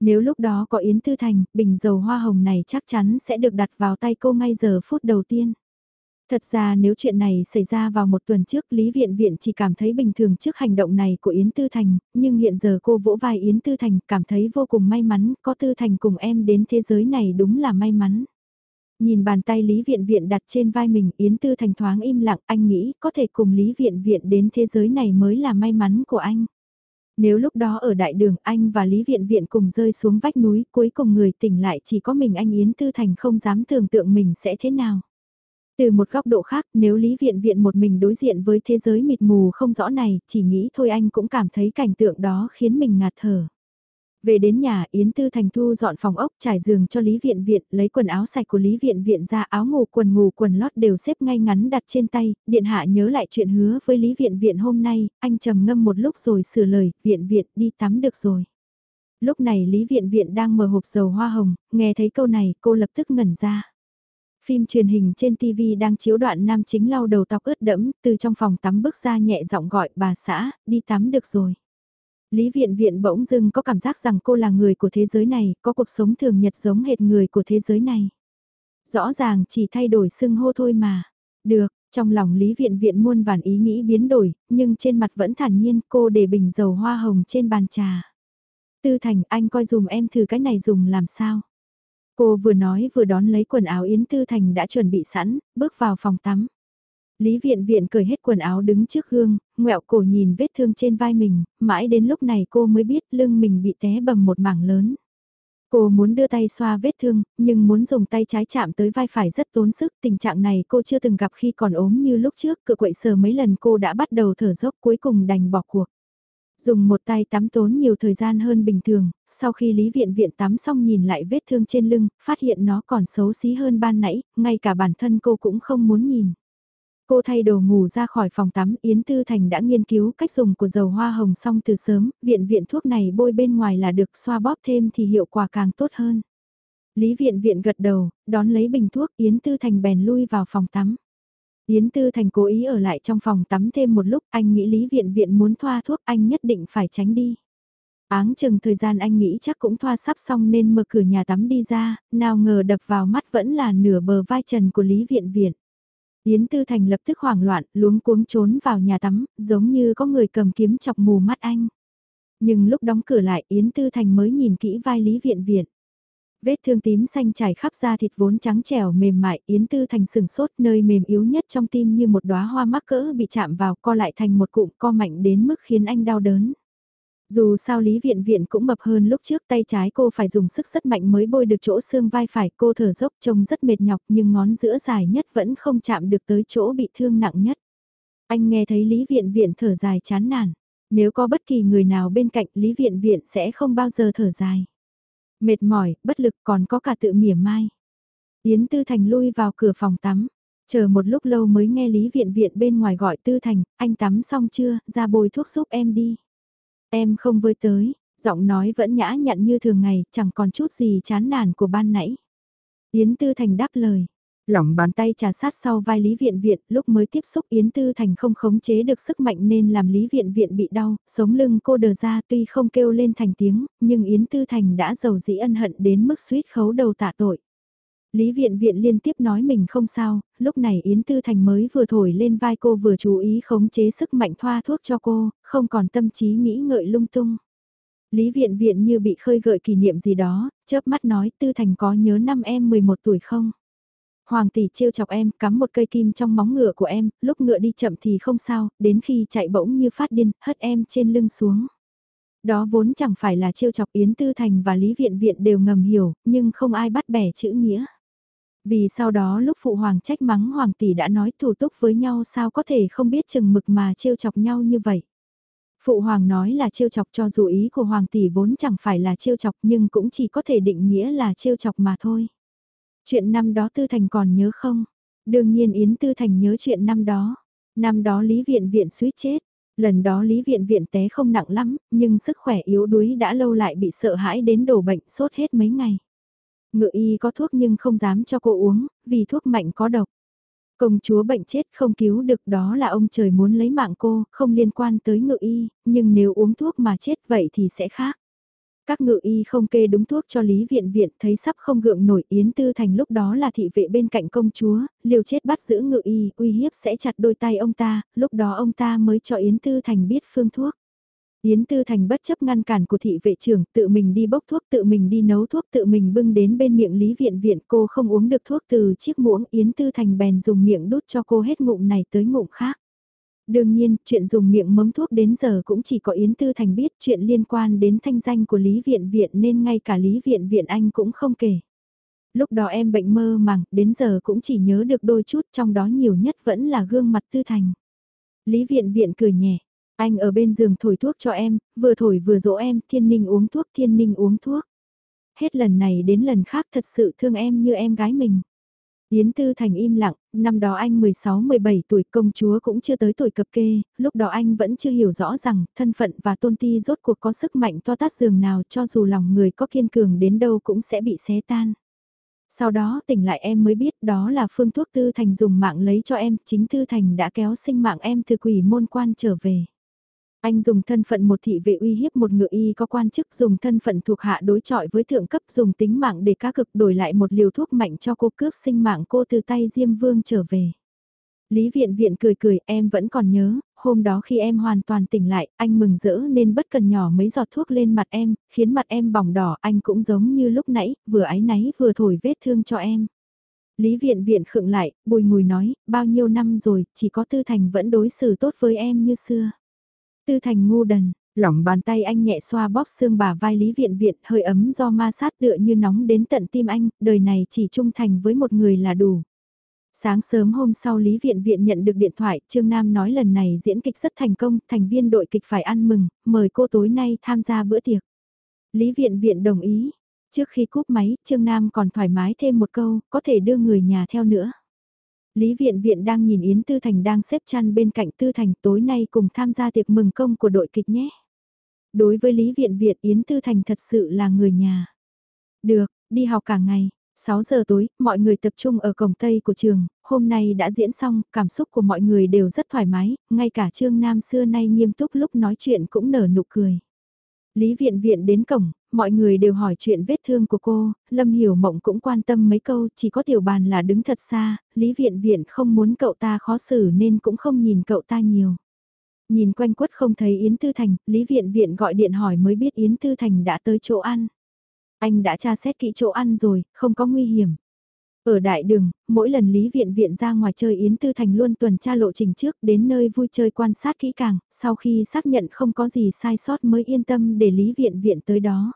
Nếu lúc đó có Yến Tư Thành, bình dầu hoa hồng này chắc chắn sẽ được đặt vào tay cô ngay giờ phút đầu tiên. Thật ra nếu chuyện này xảy ra vào một tuần trước Lý Viện Viện chỉ cảm thấy bình thường trước hành động này của Yến Tư Thành, nhưng hiện giờ cô vỗ vai Yến Tư Thành cảm thấy vô cùng may mắn, có Tư Thành cùng em đến thế giới này đúng là may mắn. Nhìn bàn tay Lý Viện Viện đặt trên vai mình Yến Tư Thành thoáng im lặng anh nghĩ có thể cùng Lý Viện Viện đến thế giới này mới là may mắn của anh. Nếu lúc đó ở đại đường anh và Lý Viện Viện cùng rơi xuống vách núi cuối cùng người tỉnh lại chỉ có mình anh Yến Tư Thành không dám tưởng tượng mình sẽ thế nào. Từ một góc độ khác, nếu Lý Viện Viện một mình đối diện với thế giới mịt mù không rõ này, chỉ nghĩ thôi anh cũng cảm thấy cảnh tượng đó khiến mình ngạt thở. Về đến nhà, Yến Tư Thành thu dọn phòng ốc, trải giường cho Lý Viện Viện, lấy quần áo sạch của Lý Viện Viện ra áo ngủ quần ngủ quần lót đều xếp ngay ngắn đặt trên tay, Điện Hạ nhớ lại chuyện hứa với Lý Viện Viện hôm nay, anh trầm ngâm một lúc rồi sửa lời, Viện Viện đi tắm được rồi. Lúc này Lý Viện Viện đang mở hộp dầu hoa hồng, nghe thấy câu này cô lập tức ngẩn ra. Phim truyền hình trên TV đang chiếu đoạn nam chính lau đầu tóc ướt đẫm, từ trong phòng tắm bước ra nhẹ giọng gọi bà xã, đi tắm được rồi. Lý Viện Viện bỗng dưng có cảm giác rằng cô là người của thế giới này, có cuộc sống thường nhật giống hệt người của thế giới này. Rõ ràng chỉ thay đổi xưng hô thôi mà. Được, trong lòng Lý Viện Viện muôn vàn ý nghĩ biến đổi, nhưng trên mặt vẫn thản nhiên cô để bình dầu hoa hồng trên bàn trà. Tư Thành anh coi dùm em thử cái này dùng làm sao. Cô vừa nói vừa đón lấy quần áo Yến Tư Thành đã chuẩn bị sẵn, bước vào phòng tắm. Lý viện viện cởi hết quần áo đứng trước gương, ngẹo cổ nhìn vết thương trên vai mình, mãi đến lúc này cô mới biết lưng mình bị té bầm một mảng lớn. Cô muốn đưa tay xoa vết thương, nhưng muốn dùng tay trái chạm tới vai phải rất tốn sức. Tình trạng này cô chưa từng gặp khi còn ốm như lúc trước. Cự quậy sờ mấy lần cô đã bắt đầu thở dốc cuối cùng đành bỏ cuộc. Dùng một tay tắm tốn nhiều thời gian hơn bình thường, sau khi Lý Viện Viện tắm xong nhìn lại vết thương trên lưng, phát hiện nó còn xấu xí hơn ban nãy, ngay cả bản thân cô cũng không muốn nhìn. Cô thay đồ ngủ ra khỏi phòng tắm, Yến Tư Thành đã nghiên cứu cách dùng của dầu hoa hồng xong từ sớm, viện viện thuốc này bôi bên ngoài là được xoa bóp thêm thì hiệu quả càng tốt hơn. Lý viện viện gật đầu, đón lấy bình thuốc, Yến Tư Thành bèn lui vào phòng tắm. Yến Tư Thành cố ý ở lại trong phòng tắm thêm một lúc, anh nghĩ Lý viện viện muốn thoa thuốc anh nhất định phải tránh đi. Áng chừng thời gian anh nghĩ chắc cũng thoa sắp xong nên mở cửa nhà tắm đi ra, nào ngờ đập vào mắt vẫn là nửa bờ vai trần của Lý viện viện. Yến Tư Thành lập tức hoảng loạn, luống cuống trốn vào nhà tắm, giống như có người cầm kiếm chọc mù mắt anh. Nhưng lúc đóng cửa lại Yến Tư Thành mới nhìn kỹ vai Lý Viện Viện. Vết thương tím xanh trải khắp da thịt vốn trắng trẻo mềm mại, Yến Tư Thành sừng sốt nơi mềm yếu nhất trong tim như một đóa hoa mắc cỡ bị chạm vào co lại thành một cụm co mạnh đến mức khiến anh đau đớn. Dù sao Lý Viện Viện cũng mập hơn lúc trước tay trái cô phải dùng sức rất mạnh mới bôi được chỗ xương vai phải cô thở dốc trông rất mệt nhọc nhưng ngón giữa dài nhất vẫn không chạm được tới chỗ bị thương nặng nhất. Anh nghe thấy Lý Viện Viện thở dài chán nản. Nếu có bất kỳ người nào bên cạnh Lý Viện Viện sẽ không bao giờ thở dài. Mệt mỏi, bất lực còn có cả tự mỉa mai. Yến Tư Thành lui vào cửa phòng tắm. Chờ một lúc lâu mới nghe Lý Viện Viện bên ngoài gọi Tư Thành, anh tắm xong chưa, ra bôi thuốc giúp em đi. Em không với tới, giọng nói vẫn nhã nhặn như thường ngày, chẳng còn chút gì chán nản của ban nãy. Yến Tư Thành đáp lời. Lỏng bàn tay trà sát sau vai Lý Viện Viện, lúc mới tiếp xúc Yến Tư Thành không khống chế được sức mạnh nên làm Lý Viện Viện bị đau, sống lưng cô đờ ra tuy không kêu lên thành tiếng, nhưng Yến Tư Thành đã giàu dĩ ân hận đến mức suýt khấu đầu tạ tội. Lý Viện Viện liên tiếp nói mình không sao, lúc này Yến Tư Thành mới vừa thổi lên vai cô vừa chú ý khống chế sức mạnh thoa thuốc cho cô, không còn tâm trí nghĩ ngợi lung tung. Lý Viện Viện như bị khơi gợi kỷ niệm gì đó, chớp mắt nói Tư Thành có nhớ năm em 11 tuổi không? Hoàng tỷ trêu chọc em, cắm một cây kim trong móng ngựa của em, lúc ngựa đi chậm thì không sao, đến khi chạy bỗng như phát điên, hất em trên lưng xuống. Đó vốn chẳng phải là trêu chọc Yến Tư Thành và Lý Viện Viện đều ngầm hiểu, nhưng không ai bắt bẻ chữ nghĩa. Vì sau đó lúc phụ hoàng trách mắng hoàng tỷ đã nói thủ túc với nhau sao có thể không biết chừng mực mà trêu chọc nhau như vậy. Phụ hoàng nói là trêu chọc cho dù ý của hoàng tỷ vốn chẳng phải là trêu chọc nhưng cũng chỉ có thể định nghĩa là trêu chọc mà thôi. Chuyện năm đó Tư Thành còn nhớ không? Đương nhiên Yến Tư Thành nhớ chuyện năm đó. Năm đó Lý Viện Viện suýt chết. Lần đó Lý Viện Viện té không nặng lắm, nhưng sức khỏe yếu đuối đã lâu lại bị sợ hãi đến đổ bệnh sốt hết mấy ngày. Ngự y có thuốc nhưng không dám cho cô uống, vì thuốc mạnh có độc. Công chúa bệnh chết không cứu được đó là ông trời muốn lấy mạng cô, không liên quan tới ngự y, nhưng nếu uống thuốc mà chết vậy thì sẽ khác. Các ngự y không kê đúng thuốc cho Lý Viện Viện thấy sắp không gượng nổi Yến Tư Thành lúc đó là thị vệ bên cạnh công chúa, liều chết bắt giữ ngự y, uy hiếp sẽ chặt đôi tay ông ta, lúc đó ông ta mới cho Yến Tư Thành biết phương thuốc. Yến Tư Thành bất chấp ngăn cản của thị vệ trưởng, tự mình đi bốc thuốc, tự mình đi nấu thuốc, tự mình bưng đến bên miệng Lý Viện Viện. Cô không uống được thuốc từ chiếc muỗng, Yến Tư Thành bèn dùng miệng đút cho cô hết ngụm này tới ngụm khác. Đương nhiên, chuyện dùng miệng mấm thuốc đến giờ cũng chỉ có Yến Tư Thành biết chuyện liên quan đến thanh danh của Lý Viện Viện nên ngay cả Lý Viện Viện anh cũng không kể. Lúc đó em bệnh mơ màng, đến giờ cũng chỉ nhớ được đôi chút trong đó nhiều nhất vẫn là gương mặt Tư Thành. Lý Viện Viện cười nhẹ, anh ở bên giường thổi thuốc cho em, vừa thổi vừa dỗ em, thiên ninh uống thuốc, thiên ninh uống thuốc. Hết lần này đến lần khác thật sự thương em như em gái mình. Yến Tư Thành im lặng, năm đó anh 16-17 tuổi công chúa cũng chưa tới tuổi cập kê, lúc đó anh vẫn chưa hiểu rõ rằng thân phận và tôn ti rốt cuộc có sức mạnh to tát giường nào cho dù lòng người có kiên cường đến đâu cũng sẽ bị xé tan. Sau đó tỉnh lại em mới biết đó là phương thuốc Tư Thành dùng mạng lấy cho em, chính Tư Thành đã kéo sinh mạng em từ quỷ môn quan trở về. Anh dùng thân phận một thị vệ uy hiếp một ngựa y có quan chức dùng thân phận thuộc hạ đối chọi với thượng cấp dùng tính mạng để cá cực đổi lại một liều thuốc mạnh cho cô cướp sinh mạng cô từ tay Diêm Vương trở về. Lý Viện Viện cười cười em vẫn còn nhớ, hôm đó khi em hoàn toàn tỉnh lại, anh mừng rỡ nên bất cần nhỏ mấy giọt thuốc lên mặt em, khiến mặt em bỏng đỏ anh cũng giống như lúc nãy, vừa ái náy vừa thổi vết thương cho em. Lý viện viện khựng lại, bùi ngùi nói, bao nhiêu năm rồi, chỉ có Tư Thành vẫn đối xử tốt với em như xưa. Tư Thành ngu đần, lỏng bàn tay anh nhẹ xoa bóp xương bà vai Lý viện viện hơi ấm do ma sát tựa như nóng đến tận tim anh, đời này chỉ trung thành với một người là đủ. Sáng sớm hôm sau Lý Viện Viện nhận được điện thoại, Trương Nam nói lần này diễn kịch rất thành công, thành viên đội kịch phải ăn mừng, mời cô tối nay tham gia bữa tiệc. Lý Viện Viện đồng ý. Trước khi cúp máy, Trương Nam còn thoải mái thêm một câu, có thể đưa người nhà theo nữa. Lý Viện Viện đang nhìn Yến Tư Thành đang xếp chăn bên cạnh Tư Thành tối nay cùng tham gia tiệc mừng công của đội kịch nhé. Đối với Lý Viện Viện Yến Tư Thành thật sự là người nhà. Được, đi học cả ngày, 6 giờ tối, mọi người tập trung ở cổng Tây của trường, hôm nay đã diễn xong, cảm xúc của mọi người đều rất thoải mái, ngay cả Trương Nam xưa nay nghiêm túc lúc nói chuyện cũng nở nụ cười. Lý Viện Viện đến cổng, mọi người đều hỏi chuyện vết thương của cô, Lâm Hiểu Mộng cũng quan tâm mấy câu, chỉ có tiểu bàn là đứng thật xa, Lý Viện Viện không muốn cậu ta khó xử nên cũng không nhìn cậu ta nhiều. Nhìn quanh quất không thấy Yến Tư Thành, Lý Viện Viện gọi điện hỏi mới biết Yến Tư Thành đã tới chỗ ăn. Anh đã tra xét kỹ chỗ ăn rồi, không có nguy hiểm. Ở đại đường, mỗi lần Lý Viện Viện ra ngoài chơi Yến Tư Thành luôn tuần tra lộ trình trước đến nơi vui chơi quan sát kỹ càng, sau khi xác nhận không có gì sai sót mới yên tâm để Lý Viện Viện tới đó.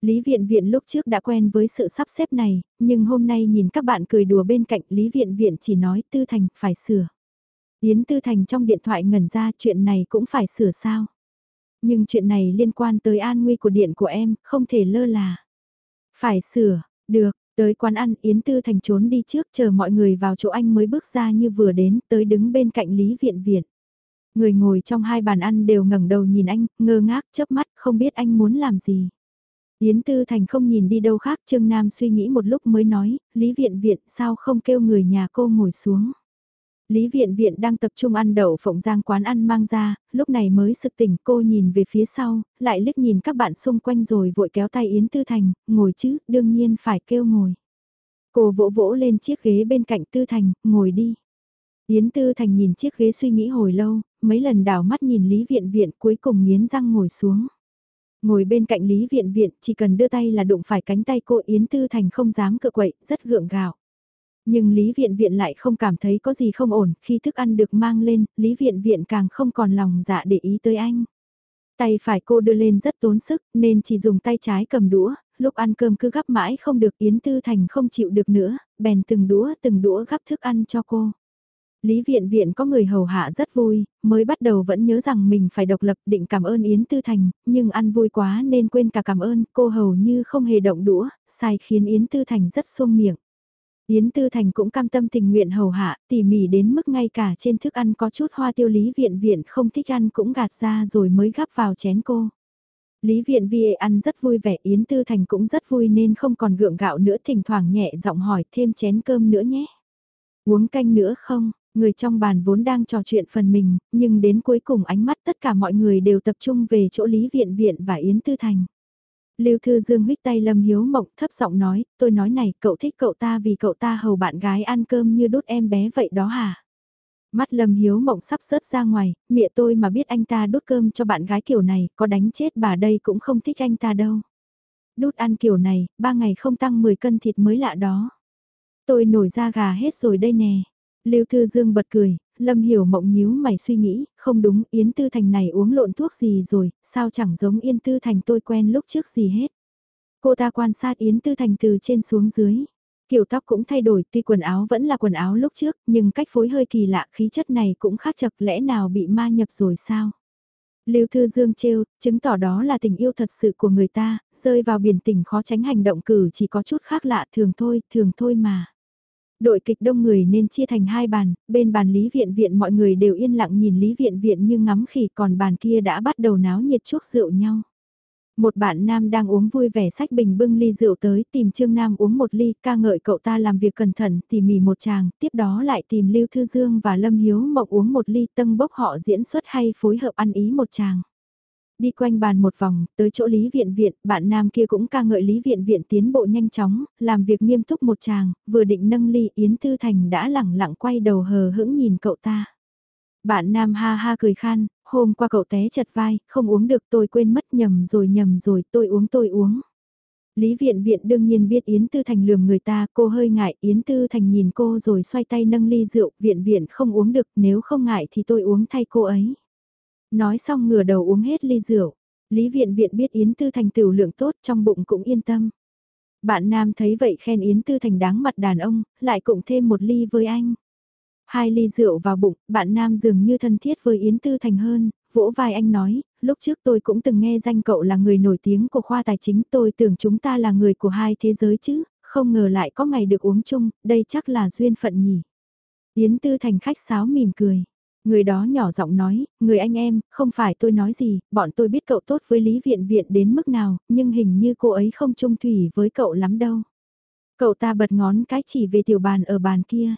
Lý Viện Viện lúc trước đã quen với sự sắp xếp này, nhưng hôm nay nhìn các bạn cười đùa bên cạnh Lý Viện Viện chỉ nói Tư Thành phải sửa. Yến Tư Thành trong điện thoại ngẩn ra chuyện này cũng phải sửa sao. Nhưng chuyện này liên quan tới an nguy của điện của em, không thể lơ là. Phải sửa, được, tới quán ăn Yến Tư Thành trốn đi trước chờ mọi người vào chỗ anh mới bước ra như vừa đến tới đứng bên cạnh Lý Viện Viện. Người ngồi trong hai bàn ăn đều ngẩng đầu nhìn anh, ngơ ngác, chớp mắt, không biết anh muốn làm gì. Yến Tư Thành không nhìn đi đâu khác, Trương Nam suy nghĩ một lúc mới nói, Lý Viện Viện sao không kêu người nhà cô ngồi xuống. Lý Viện Viện đang tập trung ăn đậu phộng giang quán ăn mang ra, lúc này mới sực tỉnh cô nhìn về phía sau, lại liếc nhìn các bạn xung quanh rồi vội kéo tay Yến Tư Thành, ngồi chứ, đương nhiên phải kêu ngồi. Cô vỗ vỗ lên chiếc ghế bên cạnh Tư Thành, ngồi đi. Yến Tư Thành nhìn chiếc ghế suy nghĩ hồi lâu, mấy lần đảo mắt nhìn Lý Viện Viện cuối cùng nghiến răng ngồi xuống. Ngồi bên cạnh Lý Viện Viện chỉ cần đưa tay là đụng phải cánh tay cô Yến Tư Thành không dám cự quậy, rất gượng gạo. Nhưng Lý Viện Viện lại không cảm thấy có gì không ổn, khi thức ăn được mang lên, Lý Viện Viện càng không còn lòng dạ để ý tới anh. Tay phải cô đưa lên rất tốn sức, nên chỉ dùng tay trái cầm đũa, lúc ăn cơm cứ gắp mãi không được Yến Tư Thành không chịu được nữa, bèn từng đũa từng đũa gắp thức ăn cho cô. Lý Viện Viện có người hầu hạ rất vui, mới bắt đầu vẫn nhớ rằng mình phải độc lập định cảm ơn Yến Tư Thành, nhưng ăn vui quá nên quên cả cảm ơn, cô hầu như không hề động đũa, sai khiến Yến Tư Thành rất xuông miệng. Yến Tư Thành cũng cam tâm tình nguyện hầu hạ, tỉ mỉ đến mức ngay cả trên thức ăn có chút hoa tiêu Lý Viện Viện không thích ăn cũng gạt ra rồi mới gắp vào chén cô. Lý Viện Vi ăn rất vui vẻ Yến Tư Thành cũng rất vui nên không còn gượng gạo nữa thỉnh thoảng nhẹ giọng hỏi thêm chén cơm nữa nhé. Uống canh nữa không? Người trong bàn vốn đang trò chuyện phần mình, nhưng đến cuối cùng ánh mắt tất cả mọi người đều tập trung về chỗ Lý Viện Viện và Yến Tư Thành. Lưu Thư Dương huyết tay Lâm Hiếu Mộng thấp giọng nói, tôi nói này, cậu thích cậu ta vì cậu ta hầu bạn gái ăn cơm như đút em bé vậy đó hả? Mắt Lâm Hiếu Mộng sắp rớt ra ngoài, mẹ tôi mà biết anh ta đút cơm cho bạn gái kiểu này, có đánh chết bà đây cũng không thích anh ta đâu. Đút ăn kiểu này, ba ngày không tăng 10 cân thịt mới lạ đó. Tôi nổi da gà hết rồi đây nè. Lưu Thư Dương bật cười, Lâm Hiểu Mộng nhíu mày suy nghĩ, không đúng, Yến Tư Thành này uống lộn thuốc gì rồi, sao chẳng giống Yến Tư Thành tôi quen lúc trước gì hết. Cô ta quan sát Yến Tư Thành từ trên xuống dưới. Kiểu tóc cũng thay đổi, tuy quần áo vẫn là quần áo lúc trước, nhưng cách phối hơi kỳ lạ, khí chất này cũng khác chật lẽ nào bị ma nhập rồi sao? Lưu Thư Dương trêu, chứng tỏ đó là tình yêu thật sự của người ta, rơi vào biển tình khó tránh hành động cử chỉ có chút khác lạ thường thôi, thường thôi mà. Đội kịch đông người nên chia thành hai bàn, bên bàn Lý Viện Viện mọi người đều yên lặng nhìn Lý Viện Viện như ngắm khỉ còn bàn kia đã bắt đầu náo nhiệt chuốc rượu nhau. Một bạn nam đang uống vui vẻ sách bình bưng ly rượu tới tìm Trương Nam uống một ly ca ngợi cậu ta làm việc cẩn thận tỉ mỉ một chàng, tiếp đó lại tìm Lưu Thư Dương và Lâm Hiếu Mộc uống một ly tân bốc họ diễn xuất hay phối hợp ăn ý một chàng. Đi quanh bàn một vòng, tới chỗ Lý Viện Viện, bạn nam kia cũng ca ngợi Lý Viện Viện tiến bộ nhanh chóng, làm việc nghiêm túc một chàng, vừa định nâng ly Yến Tư Thành đã lẳng lặng quay đầu hờ hững nhìn cậu ta. Bạn nam ha ha cười khan, hôm qua cậu té chật vai, không uống được tôi quên mất nhầm rồi nhầm rồi tôi uống tôi uống. Lý Viện Viện đương nhiên biết Yến Tư Thành lườm người ta, cô hơi ngại, Yến Tư Thành nhìn cô rồi xoay tay nâng ly rượu, Viện Viện không uống được, nếu không ngại thì tôi uống thay cô ấy. Nói xong ngửa đầu uống hết ly rượu, Lý Viện Viện biết Yến Tư Thành tiểu lượng tốt trong bụng cũng yên tâm. Bạn nam thấy vậy khen Yến Tư Thành đáng mặt đàn ông, lại cộng thêm một ly với anh. Hai ly rượu vào bụng, bạn nam dường như thân thiết với Yến Tư Thành hơn, vỗ vai anh nói, lúc trước tôi cũng từng nghe danh cậu là người nổi tiếng của khoa tài chính, tôi tưởng chúng ta là người của hai thế giới chứ, không ngờ lại có ngày được uống chung, đây chắc là duyên phận nhỉ. Yến Tư Thành khách sáo mỉm cười. Người đó nhỏ giọng nói, người anh em, không phải tôi nói gì, bọn tôi biết cậu tốt với Lý Viện Viện đến mức nào, nhưng hình như cô ấy không trung thủy với cậu lắm đâu. Cậu ta bật ngón cái chỉ về tiểu bàn ở bàn kia.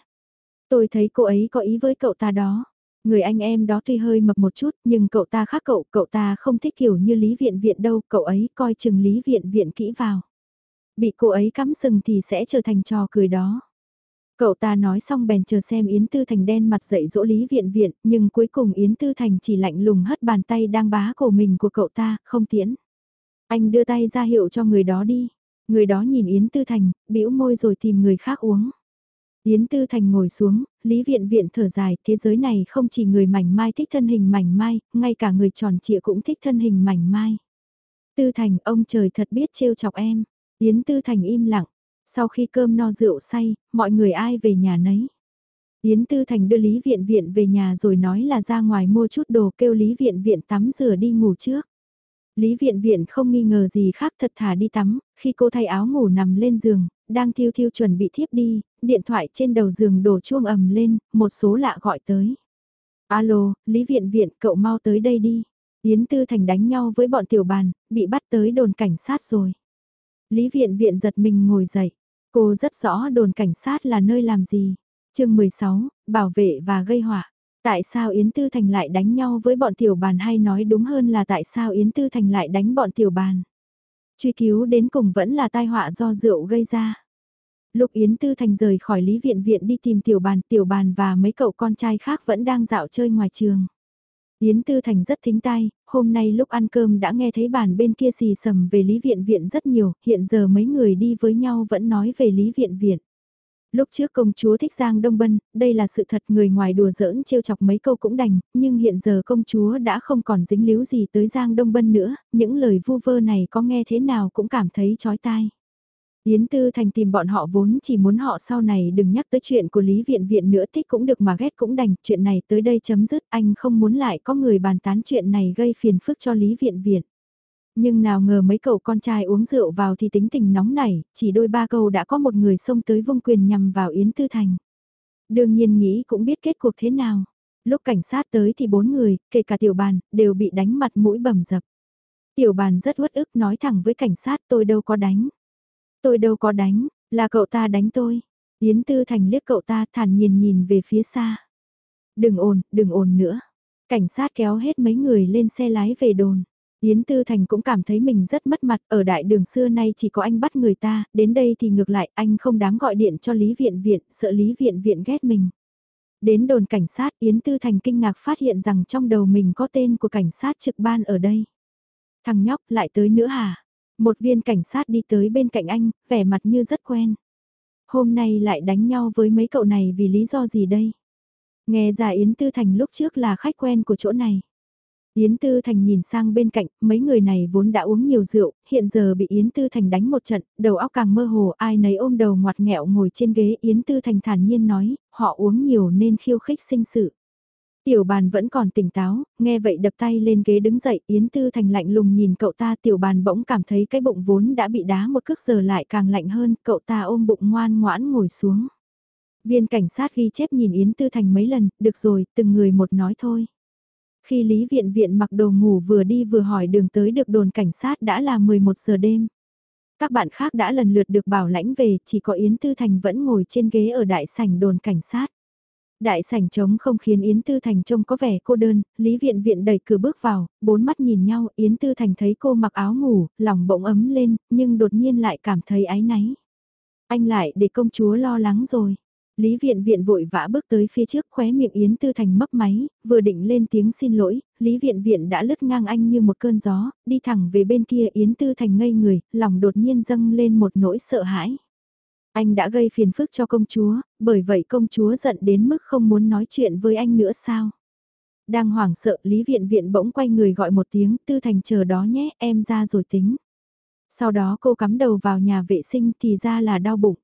Tôi thấy cô ấy có ý với cậu ta đó. Người anh em đó tuy hơi mập một chút nhưng cậu ta khác cậu, cậu ta không thích kiểu như Lý Viện Viện đâu, cậu ấy coi chừng Lý Viện Viện kỹ vào. Bị cô ấy cắm sừng thì sẽ trở thành trò cười đó. Cậu ta nói xong bèn chờ xem Yến Tư Thành đen mặt dậy dỗ Lý Viện Viện, nhưng cuối cùng Yến Tư Thành chỉ lạnh lùng hất bàn tay đang bá cổ mình của cậu ta, không tiễn. Anh đưa tay ra hiệu cho người đó đi. Người đó nhìn Yến Tư Thành, bĩu môi rồi tìm người khác uống. Yến Tư Thành ngồi xuống, Lý Viện Viện thở dài, thế giới này không chỉ người mảnh mai thích thân hình mảnh mai, ngay cả người tròn trịa cũng thích thân hình mảnh mai. Tư Thành, ông trời thật biết trêu chọc em. Yến Tư Thành im lặng, sau khi cơm no rượu say, mọi người ai về nhà nấy. Yến Tư Thành đưa Lý Viện Viện về nhà rồi nói là ra ngoài mua chút đồ kêu Lý Viện Viện tắm rửa đi ngủ trước. Lý Viện Viện không nghi ngờ gì khác thật thà đi tắm, khi cô thay áo ngủ nằm lên giường, đang thiêu thiêu chuẩn bị thiếp đi, điện thoại trên đầu giường đổ chuông ầm lên, một số lạ gọi tới. Alo, Lý Viện Viện, cậu mau tới đây đi. Yến Tư Thành đánh nhau với bọn tiểu bàn, bị bắt tới đồn cảnh sát rồi. Lý Viện Viện giật mình ngồi dậy. Cô rất rõ đồn cảnh sát là nơi làm gì. chương 16, bảo vệ và gây họa. Tại sao Yến Tư Thành lại đánh nhau với bọn tiểu bàn hay nói đúng hơn là tại sao Yến Tư Thành lại đánh bọn tiểu bàn? Truy cứu đến cùng vẫn là tai họa do rượu gây ra. Lúc Yến Tư Thành rời khỏi Lý Viện Viện đi tìm tiểu bàn, tiểu bàn và mấy cậu con trai khác vẫn đang dạo chơi ngoài trường. Yến Tư Thành rất thính tai, hôm nay lúc ăn cơm đã nghe thấy bàn bên kia xì sầm về Lý Viện Viện rất nhiều, hiện giờ mấy người đi với nhau vẫn nói về Lý Viện Viện. Lúc trước công chúa thích Giang Đông Bân, đây là sự thật người ngoài đùa giỡn trêu chọc mấy câu cũng đành, nhưng hiện giờ công chúa đã không còn dính líu gì tới Giang Đông Bân nữa, những lời vu vơ này có nghe thế nào cũng cảm thấy chói tai. Yến Tư Thành tìm bọn họ vốn chỉ muốn họ sau này đừng nhắc tới chuyện của Lý Viện Viện nữa thích cũng được mà ghét cũng đành, chuyện này tới đây chấm dứt, anh không muốn lại có người bàn tán chuyện này gây phiền phức cho Lý Viện Viện. Nhưng nào ngờ mấy cậu con trai uống rượu vào thì tính tình nóng nảy, chỉ đôi ba câu đã có một người xông tới vung quyền nhằm vào Yến Tư Thành. Đương nhiên nghĩ cũng biết kết cuộc thế nào. Lúc cảnh sát tới thì bốn người, kể cả tiểu bàn, đều bị đánh mặt mũi bầm dập. Tiểu bàn rất uất ức nói thẳng với cảnh sát tôi đâu có đánh. Tôi đâu có đánh, là cậu ta đánh tôi. Yến Tư Thành liếc cậu ta thản nhiên nhìn về phía xa. Đừng ồn, đừng ồn nữa. Cảnh sát kéo hết mấy người lên xe lái về đồn. Yến Tư Thành cũng cảm thấy mình rất mất mặt, ở đại đường xưa nay chỉ có anh bắt người ta, đến đây thì ngược lại, anh không dám gọi điện cho Lý Viện Viện, sợ Lý Viện Viện ghét mình. Đến đồn cảnh sát, Yến Tư Thành kinh ngạc phát hiện rằng trong đầu mình có tên của cảnh sát trực ban ở đây. Thằng nhóc lại tới nữa hả? Một viên cảnh sát đi tới bên cạnh anh, vẻ mặt như rất quen. Hôm nay lại đánh nhau với mấy cậu này vì lý do gì đây? Nghe ra Yến Tư Thành lúc trước là khách quen của chỗ này. Yến Tư Thành nhìn sang bên cạnh, mấy người này vốn đã uống nhiều rượu, hiện giờ bị Yến Tư Thành đánh một trận, đầu óc càng mơ hồ, ai nấy ôm đầu ngoặt nghẹo ngồi trên ghế. Yến Tư Thành thản nhiên nói, họ uống nhiều nên khiêu khích sinh sự. Tiểu bàn vẫn còn tỉnh táo, nghe vậy đập tay lên ghế đứng dậy, Yến Tư Thành lạnh lùng nhìn cậu ta tiểu bàn bỗng cảm thấy cái bụng vốn đã bị đá một cước giờ lại càng lạnh hơn, cậu ta ôm bụng ngoan ngoãn ngồi xuống. Viên cảnh sát ghi chép nhìn Yến Tư Thành mấy lần, được rồi, từng người một nói thôi. Khi Lý Viện Viện mặc đồ ngủ vừa đi vừa hỏi đường tới được đồn cảnh sát đã là 11 giờ đêm. Các bạn khác đã lần lượt được bảo lãnh về, chỉ có Yến Tư Thành vẫn ngồi trên ghế ở đại sảnh đồn cảnh sát. Đại sảnh trống không khiến Yến Tư Thành trông có vẻ cô đơn, Lý Viện Viện đẩy cửa bước vào, bốn mắt nhìn nhau, Yến Tư Thành thấy cô mặc áo ngủ, lòng bỗng ấm lên, nhưng đột nhiên lại cảm thấy áy náy. Anh lại để công chúa lo lắng rồi. Lý Viện Viện vội vã bước tới phía trước khóe miệng Yến Tư Thành mấp máy, vừa định lên tiếng xin lỗi, Lý Viện Viện đã lướt ngang anh như một cơn gió, đi thẳng về bên kia Yến Tư Thành ngây người, lòng đột nhiên dâng lên một nỗi sợ hãi. Anh đã gây phiền phức cho công chúa, bởi vậy công chúa giận đến mức không muốn nói chuyện với anh nữa sao? Đang hoảng sợ Lý Viện Viện bỗng quay người gọi một tiếng Tư Thành chờ đó nhé em ra rồi tính. Sau đó cô cắm đầu vào nhà vệ sinh thì ra là đau bụng.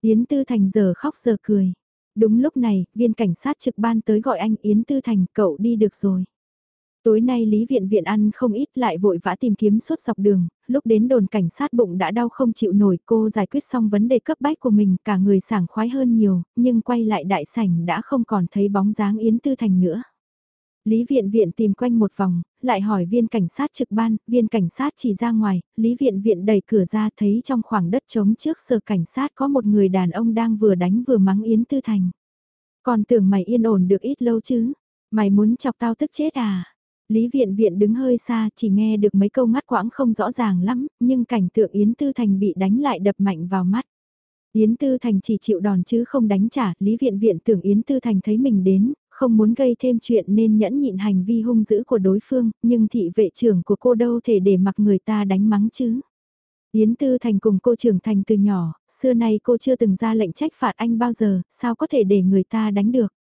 Yến Tư Thành giờ khóc giờ cười. Đúng lúc này, viên cảnh sát trực ban tới gọi anh Yến Tư Thành, cậu đi được rồi. Tối nay Lý Viện Viện ăn không ít lại vội vã tìm kiếm suốt dọc đường, lúc đến đồn cảnh sát bụng đã đau không chịu nổi cô giải quyết xong vấn đề cấp bách của mình cả người sảng khoái hơn nhiều, nhưng quay lại đại sảnh đã không còn thấy bóng dáng Yến Tư Thành nữa. Lý Viện Viện tìm quanh một vòng, lại hỏi viên cảnh sát trực ban, viên cảnh sát chỉ ra ngoài, Lý Viện Viện đẩy cửa ra thấy trong khoảng đất trống trước sở cảnh sát có một người đàn ông đang vừa đánh vừa mắng Yến Tư Thành. Còn tưởng mày yên ổn được ít lâu chứ, mày muốn chọc tao tức chết à? Lý Viện Viện đứng hơi xa chỉ nghe được mấy câu ngắt quãng không rõ ràng lắm, nhưng cảnh tượng Yến Tư Thành bị đánh lại đập mạnh vào mắt. Yến Tư Thành chỉ chịu đòn chứ không đánh trả, Lý Viện Viện tưởng Yến Tư Thành thấy mình đến, không muốn gây thêm chuyện nên nhẫn nhịn hành vi hung dữ của đối phương, nhưng thị vệ trưởng của cô đâu thể để mặc người ta đánh mắng chứ. Yến Tư Thành cùng cô trưởng thành từ nhỏ, xưa nay cô chưa từng ra lệnh trách phạt anh bao giờ, sao có thể để người ta đánh được.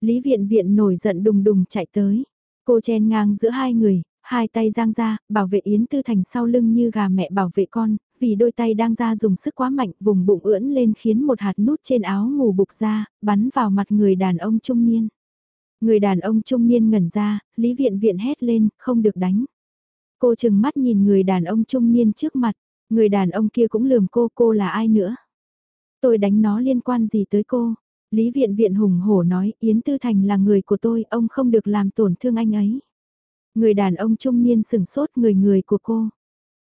Lý Viện Viện nổi giận đùng đùng chạy tới. Cô chen ngang giữa hai người, hai tay giang ra, bảo vệ Yến Tư Thành sau lưng như gà mẹ bảo vệ con, vì đôi tay đang ra dùng sức quá mạnh, vùng bụng ưỡn lên khiến một hạt nút trên áo ngủ bục ra, bắn vào mặt người đàn ông trung niên. Người đàn ông trung niên ngẩn ra, Lý Viện Viện hét lên, không được đánh. Cô chừng mắt nhìn người đàn ông trung niên trước mặt, người đàn ông kia cũng lườm cô, cô là ai nữa? Tôi đánh nó liên quan gì tới cô? Lý Viện Viện hùng hổ nói, Yến Tư Thành là người của tôi, ông không được làm tổn thương anh ấy. Người đàn ông trung niên sừng sốt người người của cô.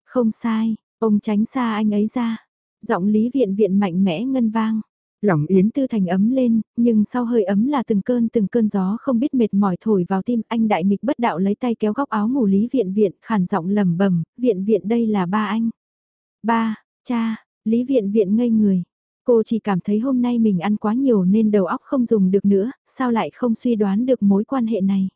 Không sai, ông tránh xa anh ấy ra. Giọng Lý Viện Viện mạnh mẽ ngân vang. Lòng Yến Tư Thành ấm lên, nhưng sau hơi ấm là từng cơn từng cơn gió không biết mệt mỏi thổi vào tim anh đại nghịch bất đạo lấy tay kéo góc áo ngủ Lý Viện Viện khản giọng lầm bầm Viện Viện đây là ba anh. Ba, cha, Lý Viện Viện ngây người. Cô chỉ cảm thấy hôm nay mình ăn quá nhiều nên đầu óc không dùng được nữa, sao lại không suy đoán được mối quan hệ này.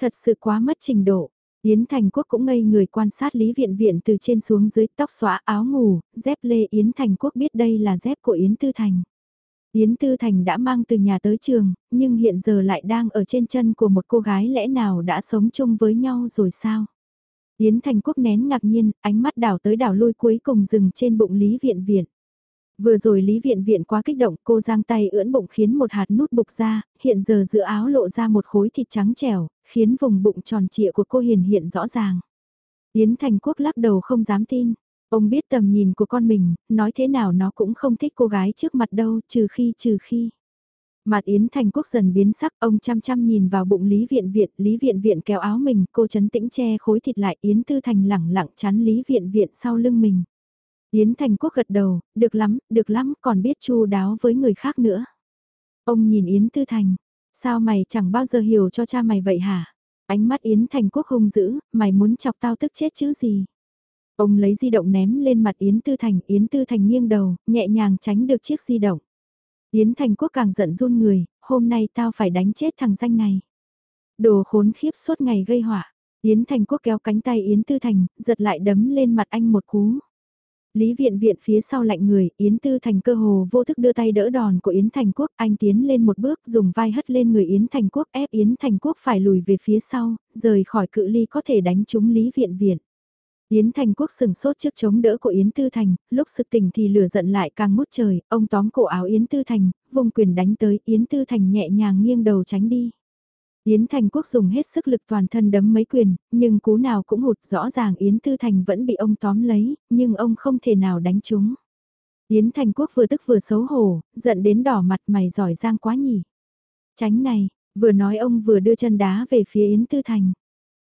Thật sự quá mất trình độ. Yến Thành Quốc cũng ngây người quan sát Lý Viện Viện từ trên xuống dưới tóc xóa áo ngủ, dép lê Yến Thành Quốc biết đây là dép của Yến Tư Thành. Yến Tư Thành đã mang từ nhà tới trường, nhưng hiện giờ lại đang ở trên chân của một cô gái lẽ nào đã sống chung với nhau rồi sao? Yến Thành Quốc nén ngạc nhiên, ánh mắt đảo tới đảo lui cuối cùng dừng trên bụng Lý Viện Viện. Vừa rồi Lý Viện Viện quá kích động, cô giang tay ưỡn bụng khiến một hạt nút bục ra, hiện giờ giữa áo lộ ra một khối thịt trắng trẻo, khiến vùng bụng tròn trịa của cô hiền hiện rõ ràng. Yến Thành Quốc lắc đầu không dám tin. Ông biết tầm nhìn của con mình, nói thế nào nó cũng không thích cô gái trước mặt đâu, trừ khi trừ khi. Mặt Yến Thành Quốc dần biến sắc, ông chăm chăm nhìn vào bụng Lý Viện Viện, Lý Viện Viện kéo áo mình, cô chấn tĩnh che khối thịt lại, Yến Tư Thành lẳng lặng chắn Lý Viện Viện sau lưng mình. Yến Thành Quốc gật đầu, được lắm, được lắm, còn biết chu đáo với người khác nữa. Ông nhìn Yến Tư Thành, sao mày chẳng bao giờ hiểu cho cha mày vậy hả? Ánh mắt Yến Thành Quốc hung dữ, mày muốn chọc tao tức chết chứ gì? Ông lấy di động ném lên mặt Yến Tư Thành, Yến Tư Thành nghiêng đầu, nhẹ nhàng tránh được chiếc di động. Yến Thành Quốc càng giận run người, hôm nay tao phải đánh chết thằng danh này. Đồ khốn khiếp suốt ngày gây họa. Yến Thành Quốc kéo cánh tay Yến Tư Thành, giật lại đấm lên mặt anh một cú. Lý viện viện phía sau lạnh người, Yến Tư Thành cơ hồ vô thức đưa tay đỡ đòn của Yến Thành Quốc, anh tiến lên một bước dùng vai hất lên người Yến Thành Quốc ép Yến Thành Quốc phải lùi về phía sau, rời khỏi cự ly có thể đánh trúng Lý viện viện. Yến Thành Quốc sừng sốt trước chống đỡ của Yến Tư Thành, lúc sực tỉnh thì lửa giận lại càng mút trời, ông tóm cổ áo Yến Tư Thành, vùng quyền đánh tới, Yến Tư Thành nhẹ nhàng nghiêng đầu tránh đi. Yến Thành Quốc dùng hết sức lực toàn thân đấm mấy quyền, nhưng cú nào cũng hụt rõ ràng Yến Tư Thành vẫn bị ông tóm lấy, nhưng ông không thể nào đánh chúng. Yến Thành Quốc vừa tức vừa xấu hổ, giận đến đỏ mặt mày giỏi giang quá nhỉ. Tránh này, vừa nói ông vừa đưa chân đá về phía Yến Tư Thành.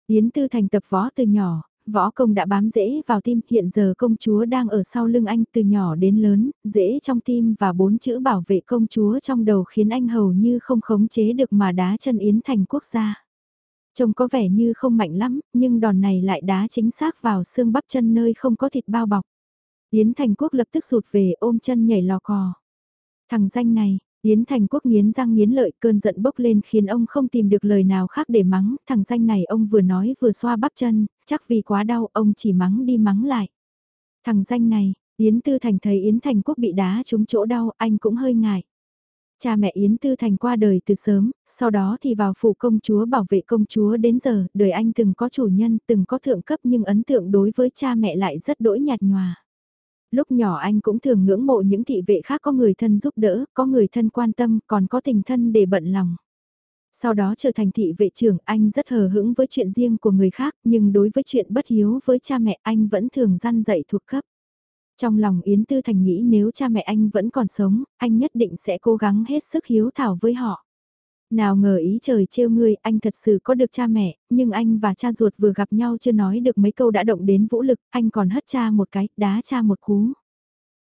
Yến Tư Thành tập võ từ nhỏ, võ công đã bám dễ vào tim, hiện giờ công chúa đang ở sau lưng anh từ nhỏ đến lớn, dễ trong tim và bốn chữ bảo vệ công chúa trong đầu khiến anh hầu như không khống chế được mà đá chân Yến thành quốc gia. Trông có vẻ như không mạnh lắm, nhưng đòn này lại đá chính xác vào xương bắp chân nơi không có thịt bao bọc. Yến Thành Quốc lập tức rụt về ôm chân nhảy lò cò. Thằng danh này, Yến Thành Quốc nghiến răng nghiến lợi cơn giận bốc lên khiến ông không tìm được lời nào khác để mắng, thằng danh này ông vừa nói vừa xoa bắp chân, chắc vì quá đau ông chỉ mắng đi mắng lại. Thằng danh này, Yến Tư Thành thấy Yến Thành Quốc bị đá trúng chỗ đau, anh cũng hơi ngại. Cha mẹ Yến Tư Thành qua đời từ sớm, sau đó thì vào phủ công chúa bảo vệ công chúa đến giờ, đời anh từng có chủ nhân, từng có thượng cấp nhưng ấn tượng đối với cha mẹ lại rất đỗi nhạt nhòa. Lúc nhỏ anh cũng thường ngưỡng mộ những thị vệ khác có người thân giúp đỡ, có người thân quan tâm, còn có tình thân để bận lòng. Sau đó trở thành thị vệ trưởng, anh rất hờ hững với chuyện riêng của người khác, nhưng đối với chuyện bất hiếu với cha mẹ anh vẫn thường gian dạy thuộc cấp. Trong lòng Yến Tư Thành nghĩ nếu cha mẹ anh vẫn còn sống, anh nhất định sẽ cố gắng hết sức hiếu thảo với họ. Nào ngờ ý trời trêu ngươi, anh thật sự có được cha mẹ, nhưng anh và cha ruột vừa gặp nhau chưa nói được mấy câu đã động đến vũ lực, anh còn hất cha một cái, đá cha một cú.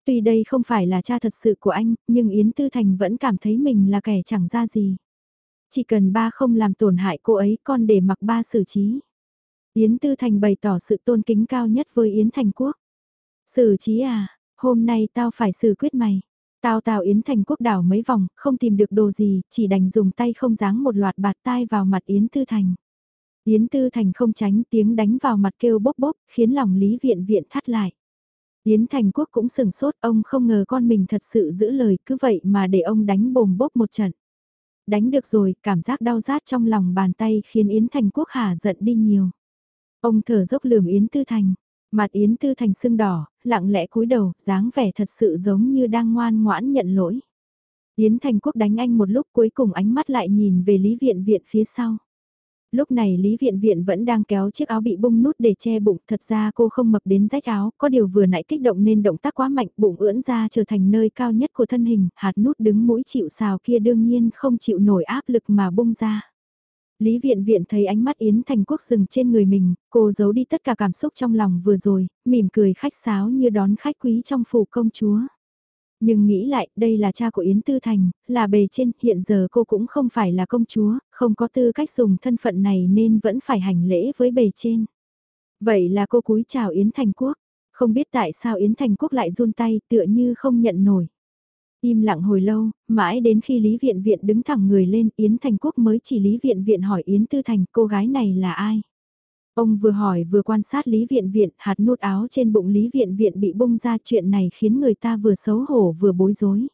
Tuy đây không phải là cha thật sự của anh, nhưng Yến Tư Thành vẫn cảm thấy mình là kẻ chẳng ra gì. Chỉ cần ba không làm tổn hại cô ấy con để mặc ba xử trí. Yến Tư Thành bày tỏ sự tôn kính cao nhất với Yến Thành Quốc. Xử trí à, hôm nay tao phải xử quyết mày. Tao tào Yến Thành Quốc đảo mấy vòng, không tìm được đồ gì, chỉ đành dùng tay không dáng một loạt bạt tai vào mặt Yến Tư Thành. Yến Tư Thành không tránh tiếng đánh vào mặt kêu bốc bốc, khiến lòng Lý Viện Viện thắt lại. Yến Thành Quốc cũng sừng sốt, ông không ngờ con mình thật sự giữ lời, cứ vậy mà để ông đánh bồm bốc một trận. Đánh được rồi, cảm giác đau rát trong lòng bàn tay khiến Yến Thành Quốc hả giận đi nhiều. Ông thở dốc lườm Yến Tư Thành, Mặt Yến Tư Thành sưng đỏ, lặng lẽ cúi đầu, dáng vẻ thật sự giống như đang ngoan ngoãn nhận lỗi. Yến Thành Quốc đánh anh một lúc cuối cùng ánh mắt lại nhìn về Lý Viện Viện phía sau. Lúc này Lý Viện Viện vẫn đang kéo chiếc áo bị bung nút để che bụng, thật ra cô không mập đến rách áo, có điều vừa nãy kích động nên động tác quá mạnh, bụng ưỡn ra trở thành nơi cao nhất của thân hình, hạt nút đứng mũi chịu xào kia đương nhiên không chịu nổi áp lực mà bung ra. Lý Viện Viện thấy ánh mắt Yến Thành Quốc dừng trên người mình, cô giấu đi tất cả cảm xúc trong lòng vừa rồi, mỉm cười khách sáo như đón khách quý trong phủ công chúa. Nhưng nghĩ lại, đây là cha của Yến Tư Thành, là bề trên, hiện giờ cô cũng không phải là công chúa, không có tư cách dùng thân phận này nên vẫn phải hành lễ với bề trên. Vậy là cô cúi chào Yến Thành Quốc, không biết tại sao Yến Thành Quốc lại run tay tựa như không nhận nổi. Im lặng hồi lâu, mãi đến khi Lý Viện Viện đứng thẳng người lên Yến Thành Quốc mới chỉ Lý Viện Viện hỏi Yến Tư Thành cô gái này là ai. Ông vừa hỏi vừa quan sát Lý Viện Viện, hạt nút áo trên bụng Lý Viện Viện bị bung ra chuyện này khiến người ta vừa xấu hổ vừa bối rối.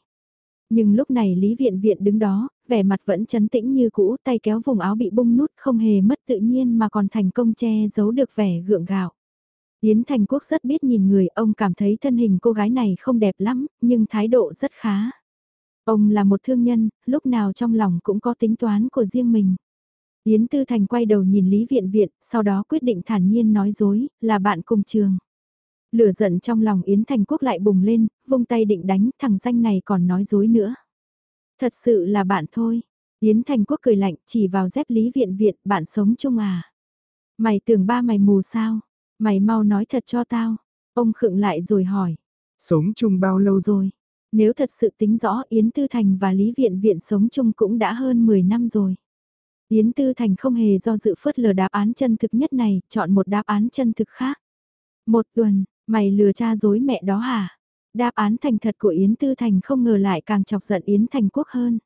Nhưng lúc này Lý Viện Viện đứng đó, vẻ mặt vẫn chấn tĩnh như cũ, tay kéo vùng áo bị bung nút không hề mất tự nhiên mà còn thành công che giấu được vẻ gượng gạo. Yến Thành Quốc rất biết nhìn người, ông cảm thấy thân hình cô gái này không đẹp lắm, nhưng thái độ rất khá. Ông là một thương nhân, lúc nào trong lòng cũng có tính toán của riêng mình. Yến Tư Thành quay đầu nhìn Lý Viện Viện, sau đó quyết định thản nhiên nói dối, là bạn cùng trường. Lửa giận trong lòng Yến Thành Quốc lại bùng lên, vung tay định đánh, thằng danh này còn nói dối nữa. Thật sự là bạn thôi. Yến Thành Quốc cười lạnh, chỉ vào dép Lý Viện Viện, bạn sống chung à. Mày tưởng ba mày mù sao? Mày mau nói thật cho tao. Ông khựng lại rồi hỏi. Sống chung bao lâu rồi? Nếu thật sự tính rõ Yến Tư Thành và Lý Viện Viện sống chung cũng đã hơn 10 năm rồi. Yến Tư Thành không hề do dự phớt lờ đáp án chân thực nhất này, chọn một đáp án chân thực khác. Một tuần, mày lừa cha dối mẹ đó hả? Đáp án thành thật của Yến Tư Thành không ngờ lại càng chọc giận Yến Thành Quốc hơn.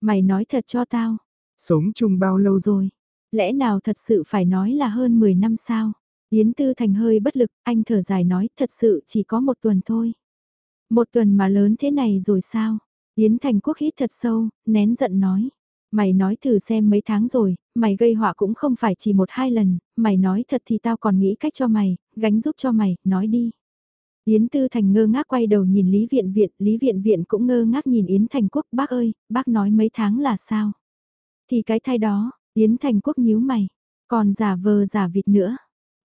Mày nói thật cho tao. Sống chung bao lâu rồi? Lẽ nào thật sự phải nói là hơn 10 năm sao? Yến Tư Thành hơi bất lực, anh thở dài nói thật sự chỉ có một tuần thôi. Một tuần mà lớn thế này rồi sao? Yến Thành Quốc hít thật sâu, nén giận nói. Mày nói thử xem mấy tháng rồi, mày gây họa cũng không phải chỉ một hai lần, mày nói thật thì tao còn nghĩ cách cho mày, gánh giúp cho mày, nói đi. Yến Tư Thành ngơ ngác quay đầu nhìn Lý Viện Viện, Lý Viện Viện cũng ngơ ngác nhìn Yến Thành Quốc, bác ơi, bác nói mấy tháng là sao? Thì cái thai đó, Yến Thành Quốc nhíu mày, còn giả vờ giả vịt nữa.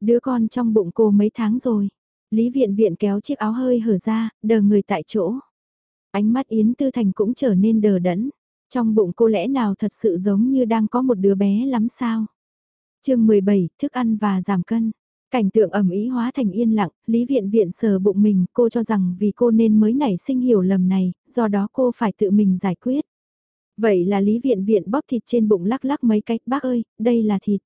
Đứa con trong bụng cô mấy tháng rồi. Lý viện viện kéo chiếc áo hơi hở ra, đờ người tại chỗ. Ánh mắt Yến Tư Thành cũng trở nên đờ đẫn. Trong bụng cô lẽ nào thật sự giống như đang có một đứa bé lắm sao? chương 17, thức ăn và giảm cân. Cảnh tượng ẩm ý hóa thành yên lặng, Lý Viện Viện sờ bụng mình, cô cho rằng vì cô nên mới nảy sinh hiểu lầm này, do đó cô phải tự mình giải quyết. Vậy là Lý Viện Viện bóp thịt trên bụng lắc lắc mấy cách, bác ơi, đây là thịt.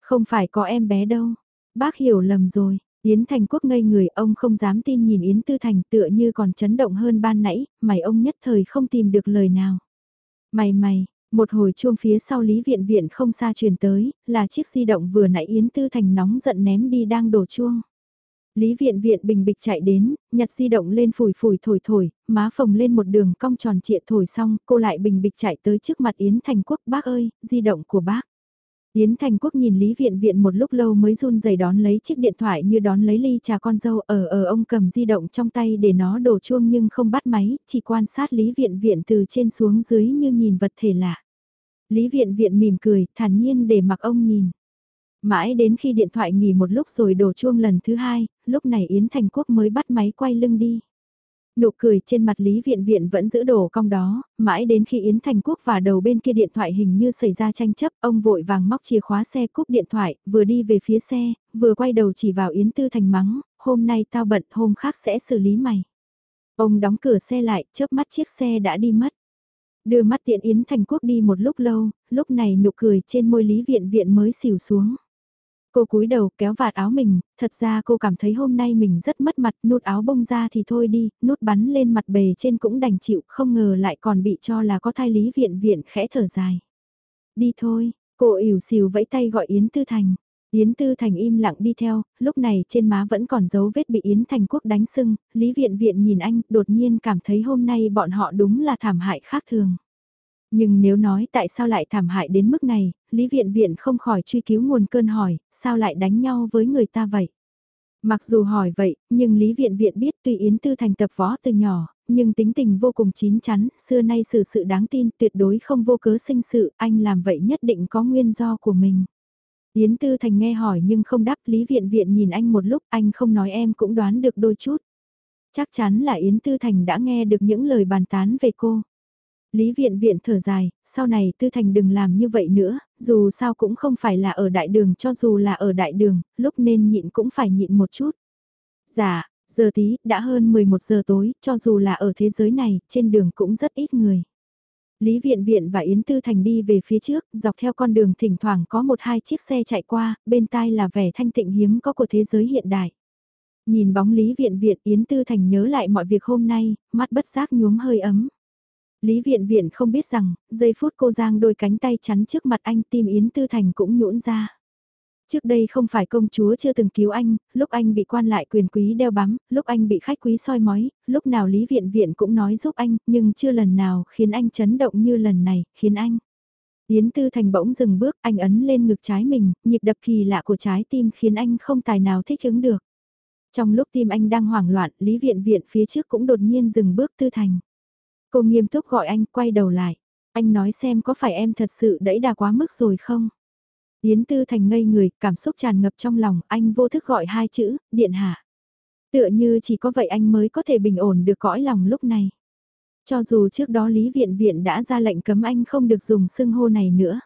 Không phải có em bé đâu, Bác hiểu lầm rồi, Yến Thành Quốc ngây người ông không dám tin nhìn Yến Tư Thành tựa như còn chấn động hơn ban nãy, mày ông nhất thời không tìm được lời nào. Mày mày, một hồi chuông phía sau Lý Viện Viện không xa truyền tới, là chiếc di động vừa nãy Yến Tư Thành nóng giận ném đi đang đổ chuông. Lý Viện Viện bình bịch chạy đến, nhặt di động lên phủi phủi thổi thổi, má phồng lên một đường cong tròn trịa thổi xong, cô lại bình bịch chạy tới trước mặt Yến Thành Quốc bác ơi, di động của bác. Yến Thành Quốc nhìn Lý Viện Viện một lúc lâu mới run rẩy đón lấy chiếc điện thoại như đón lấy ly trà con dâu ở ở ông cầm di động trong tay để nó đổ chuông nhưng không bắt máy, chỉ quan sát Lý Viện Viện từ trên xuống dưới như nhìn vật thể lạ. Lý Viện Viện mỉm cười, thản nhiên để mặc ông nhìn. Mãi đến khi điện thoại nghỉ một lúc rồi đổ chuông lần thứ hai, lúc này Yến Thành Quốc mới bắt máy quay lưng đi. Nụ cười trên mặt Lý Viện Viện vẫn giữ đồ cong đó, mãi đến khi Yến Thành Quốc và đầu bên kia điện thoại hình như xảy ra tranh chấp, ông vội vàng móc chìa khóa xe cúp điện thoại, vừa đi về phía xe, vừa quay đầu chỉ vào Yến Tư Thành mắng, hôm nay tao bận, hôm khác sẽ xử lý mày. Ông đóng cửa xe lại, chớp mắt chiếc xe đã đi mất. Đưa mắt tiện Yến Thành Quốc đi một lúc lâu, lúc này nụ cười trên môi Lý Viện Viện mới xỉu xuống. Cô cúi đầu kéo vạt áo mình, thật ra cô cảm thấy hôm nay mình rất mất mặt, nút áo bông ra thì thôi đi, nút bắn lên mặt bề trên cũng đành chịu, không ngờ lại còn bị cho là có thai lý viện viện khẽ thở dài. Đi thôi, cô ỉu xìu vẫy tay gọi Yến Tư Thành. Yến Tư Thành im lặng đi theo, lúc này trên má vẫn còn dấu vết bị Yến Thành Quốc đánh sưng, Lý Viện Viện nhìn anh, đột nhiên cảm thấy hôm nay bọn họ đúng là thảm hại khác thường. Nhưng nếu nói tại sao lại thảm hại đến mức này, Lý Viện Viện không khỏi truy cứu nguồn cơn hỏi, sao lại đánh nhau với người ta vậy? Mặc dù hỏi vậy, nhưng Lý Viện Viện biết tuy Yến Tư Thành tập võ từ nhỏ, nhưng tính tình vô cùng chín chắn, xưa nay xử sự đáng tin, tuyệt đối không vô cớ sinh sự, anh làm vậy nhất định có nguyên do của mình. Yến Tư Thành nghe hỏi nhưng không đáp Lý Viện Viện nhìn anh một lúc, anh không nói em cũng đoán được đôi chút. Chắc chắn là Yến Tư Thành đã nghe được những lời bàn tán về cô. Lý viện viện thở dài, sau này tư thành đừng làm như vậy nữa, dù sao cũng không phải là ở đại đường cho dù là ở đại đường, lúc nên nhịn cũng phải nhịn một chút. Dạ, giờ tí, đã hơn 11 giờ tối, cho dù là ở thế giới này, trên đường cũng rất ít người. Lý Viện Viện và Yến Tư Thành đi về phía trước, dọc theo con đường thỉnh thoảng có một hai chiếc xe chạy qua, bên tai là vẻ thanh tịnh hiếm có của thế giới hiện đại. Nhìn bóng Lý Viện Viện Yến Tư Thành nhớ lại mọi việc hôm nay, mắt bất giác nhuốm hơi ấm. Lý Viện Viện không biết rằng, giây phút cô giang đôi cánh tay chắn trước mặt anh tim Yến Tư Thành cũng nhũn ra. Trước đây không phải công chúa chưa từng cứu anh, lúc anh bị quan lại quyền quý đeo bám, lúc anh bị khách quý soi mói, lúc nào Lý Viện Viện cũng nói giúp anh, nhưng chưa lần nào khiến anh chấn động như lần này, khiến anh. Yến Tư Thành bỗng dừng bước, anh ấn lên ngực trái mình, nhịp đập kỳ lạ của trái tim khiến anh không tài nào thích ứng được. Trong lúc tim anh đang hoảng loạn, Lý Viện Viện phía trước cũng đột nhiên dừng bước Tư Thành. Cô nghiêm túc gọi anh quay đầu lại. Anh nói xem có phải em thật sự đẩy đà quá mức rồi không? Yến Tư Thành ngây người, cảm xúc tràn ngập trong lòng, anh vô thức gọi hai chữ, điện hạ. Tựa như chỉ có vậy anh mới có thể bình ổn được cõi lòng lúc này. Cho dù trước đó Lý Viện Viện đã ra lệnh cấm anh không được dùng xưng hô này nữa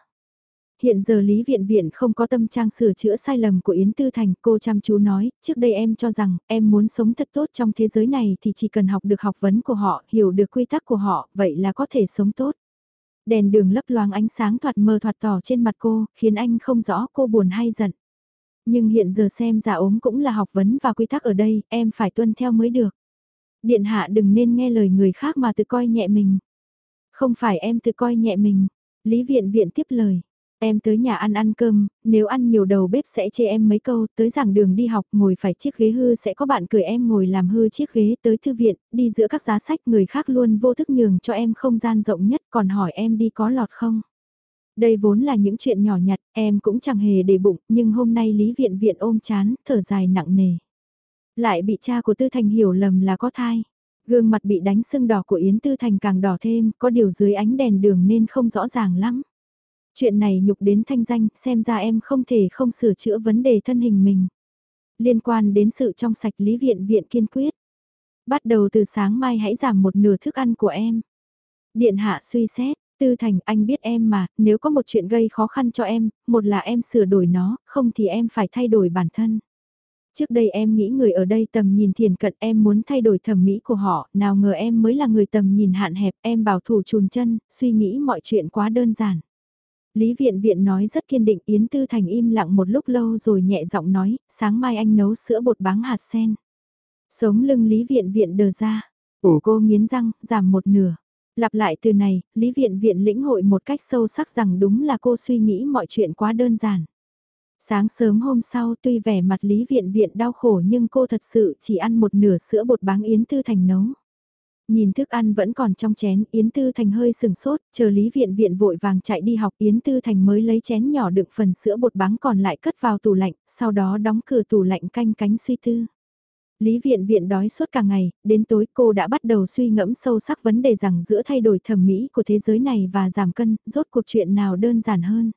hiện giờ Lý Viện Viện không có tâm trang sửa chữa sai lầm của Yến Tư Thành, cô chăm chú nói, trước đây em cho rằng, em muốn sống thật tốt trong thế giới này thì chỉ cần học được học vấn của họ, hiểu được quy tắc của họ, vậy là có thể sống tốt. Đèn đường lấp loáng ánh sáng thoạt mờ thoạt tỏ trên mặt cô, khiến anh không rõ cô buồn hay giận. Nhưng hiện giờ xem giả ốm cũng là học vấn và quy tắc ở đây, em phải tuân theo mới được. Điện hạ đừng nên nghe lời người khác mà tự coi nhẹ mình. Không phải em tự coi nhẹ mình. Lý viện viện tiếp lời. Em tới nhà ăn ăn cơm, nếu ăn nhiều đầu bếp sẽ chê em mấy câu, tới giảng đường đi học ngồi phải chiếc ghế hư sẽ có bạn cười em ngồi làm hư chiếc ghế tới thư viện, đi giữa các giá sách người khác luôn vô thức nhường cho em không gian rộng nhất còn hỏi em đi có lọt không. Đây vốn là những chuyện nhỏ nhặt, em cũng chẳng hề để bụng, nhưng hôm nay Lý Viện Viện ôm chán, thở dài nặng nề. Lại bị cha của Tư Thành hiểu lầm là có thai. Gương mặt bị đánh sưng đỏ của Yến Tư Thành càng đỏ thêm, có điều dưới ánh đèn đường nên không rõ ràng lắm. Chuyện này nhục đến thanh danh, xem ra em không thể không sửa chữa vấn đề thân hình mình. Liên quan đến sự trong sạch lý viện viện kiên quyết. Bắt đầu từ sáng mai hãy giảm một nửa thức ăn của em. Điện hạ suy xét, Tư Thành anh biết em mà, nếu có một chuyện gây khó khăn cho em, một là em sửa đổi nó, không thì em phải thay đổi bản thân. Trước đây em nghĩ người ở đây tầm nhìn thiền cận em muốn thay đổi thẩm mỹ của họ, nào ngờ em mới là người tầm nhìn hạn hẹp, em bảo thủ chùn chân, suy nghĩ mọi chuyện quá đơn giản. Lý Viện Viện nói rất kiên định Yến Tư Thành im lặng một lúc lâu rồi nhẹ giọng nói, sáng mai anh nấu sữa bột báng hạt sen. Sống lưng Lý Viện Viện đờ ra, ủ cô miến răng, giảm một nửa. Lặp lại từ này, Lý Viện Viện lĩnh hội một cách sâu sắc rằng đúng là cô suy nghĩ mọi chuyện quá đơn giản. Sáng sớm hôm sau tuy vẻ mặt Lý Viện Viện đau khổ nhưng cô thật sự chỉ ăn một nửa sữa bột báng Yến Tư Thành nấu. Nhìn thức ăn vẫn còn trong chén, Yến Tư Thành hơi sừng sốt, chờ Lý Viện Viện vội vàng chạy đi học, Yến Tư Thành mới lấy chén nhỏ đựng phần sữa bột báng còn lại cất vào tủ lạnh, sau đó đóng cửa tủ lạnh canh cánh suy tư. Lý Viện Viện đói suốt cả ngày, đến tối cô đã bắt đầu suy ngẫm sâu sắc vấn đề rằng giữa thay đổi thẩm mỹ của thế giới này và giảm cân, rốt cuộc chuyện nào đơn giản hơn.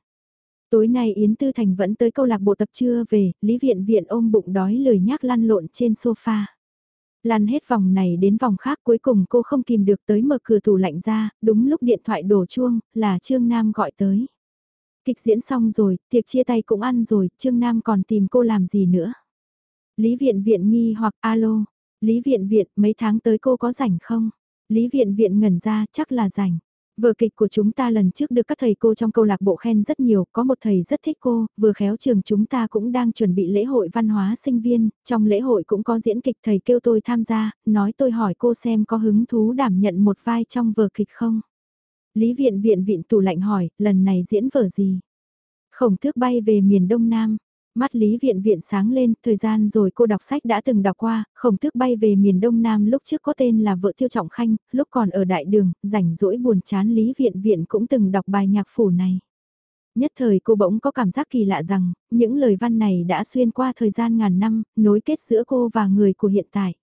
Tối nay Yến Tư Thành vẫn tới câu lạc bộ tập trưa về, Lý Viện Viện ôm bụng đói lười nhác lăn lộn trên sofa lan hết vòng này đến vòng khác cuối cùng cô không kìm được tới mở cửa tủ lạnh ra, đúng lúc điện thoại đổ chuông, là Trương Nam gọi tới. Kịch diễn xong rồi, tiệc chia tay cũng ăn rồi, Trương Nam còn tìm cô làm gì nữa. Lý Viện Viện nghi hoặc alo, Lý Viện Viện mấy tháng tới cô có rảnh không? Lý Viện Viện ngẩn ra chắc là rảnh. Vở kịch của chúng ta lần trước được các thầy cô trong câu lạc bộ khen rất nhiều, có một thầy rất thích cô, vừa khéo trường chúng ta cũng đang chuẩn bị lễ hội văn hóa sinh viên, trong lễ hội cũng có diễn kịch thầy kêu tôi tham gia, nói tôi hỏi cô xem có hứng thú đảm nhận một vai trong vở kịch không. Lý viện viện viện tủ lạnh hỏi, lần này diễn vở gì? Khổng thước bay về miền Đông Nam, Mắt Lý Viện Viện sáng lên, thời gian rồi cô đọc sách đã từng đọc qua, khổng thức bay về miền Đông Nam lúc trước có tên là vợ Tiêu Trọng Khanh, lúc còn ở đại đường, rảnh rỗi buồn chán Lý Viện Viện cũng từng đọc bài nhạc phủ này. Nhất thời cô bỗng có cảm giác kỳ lạ rằng, những lời văn này đã xuyên qua thời gian ngàn năm, nối kết giữa cô và người của hiện tại.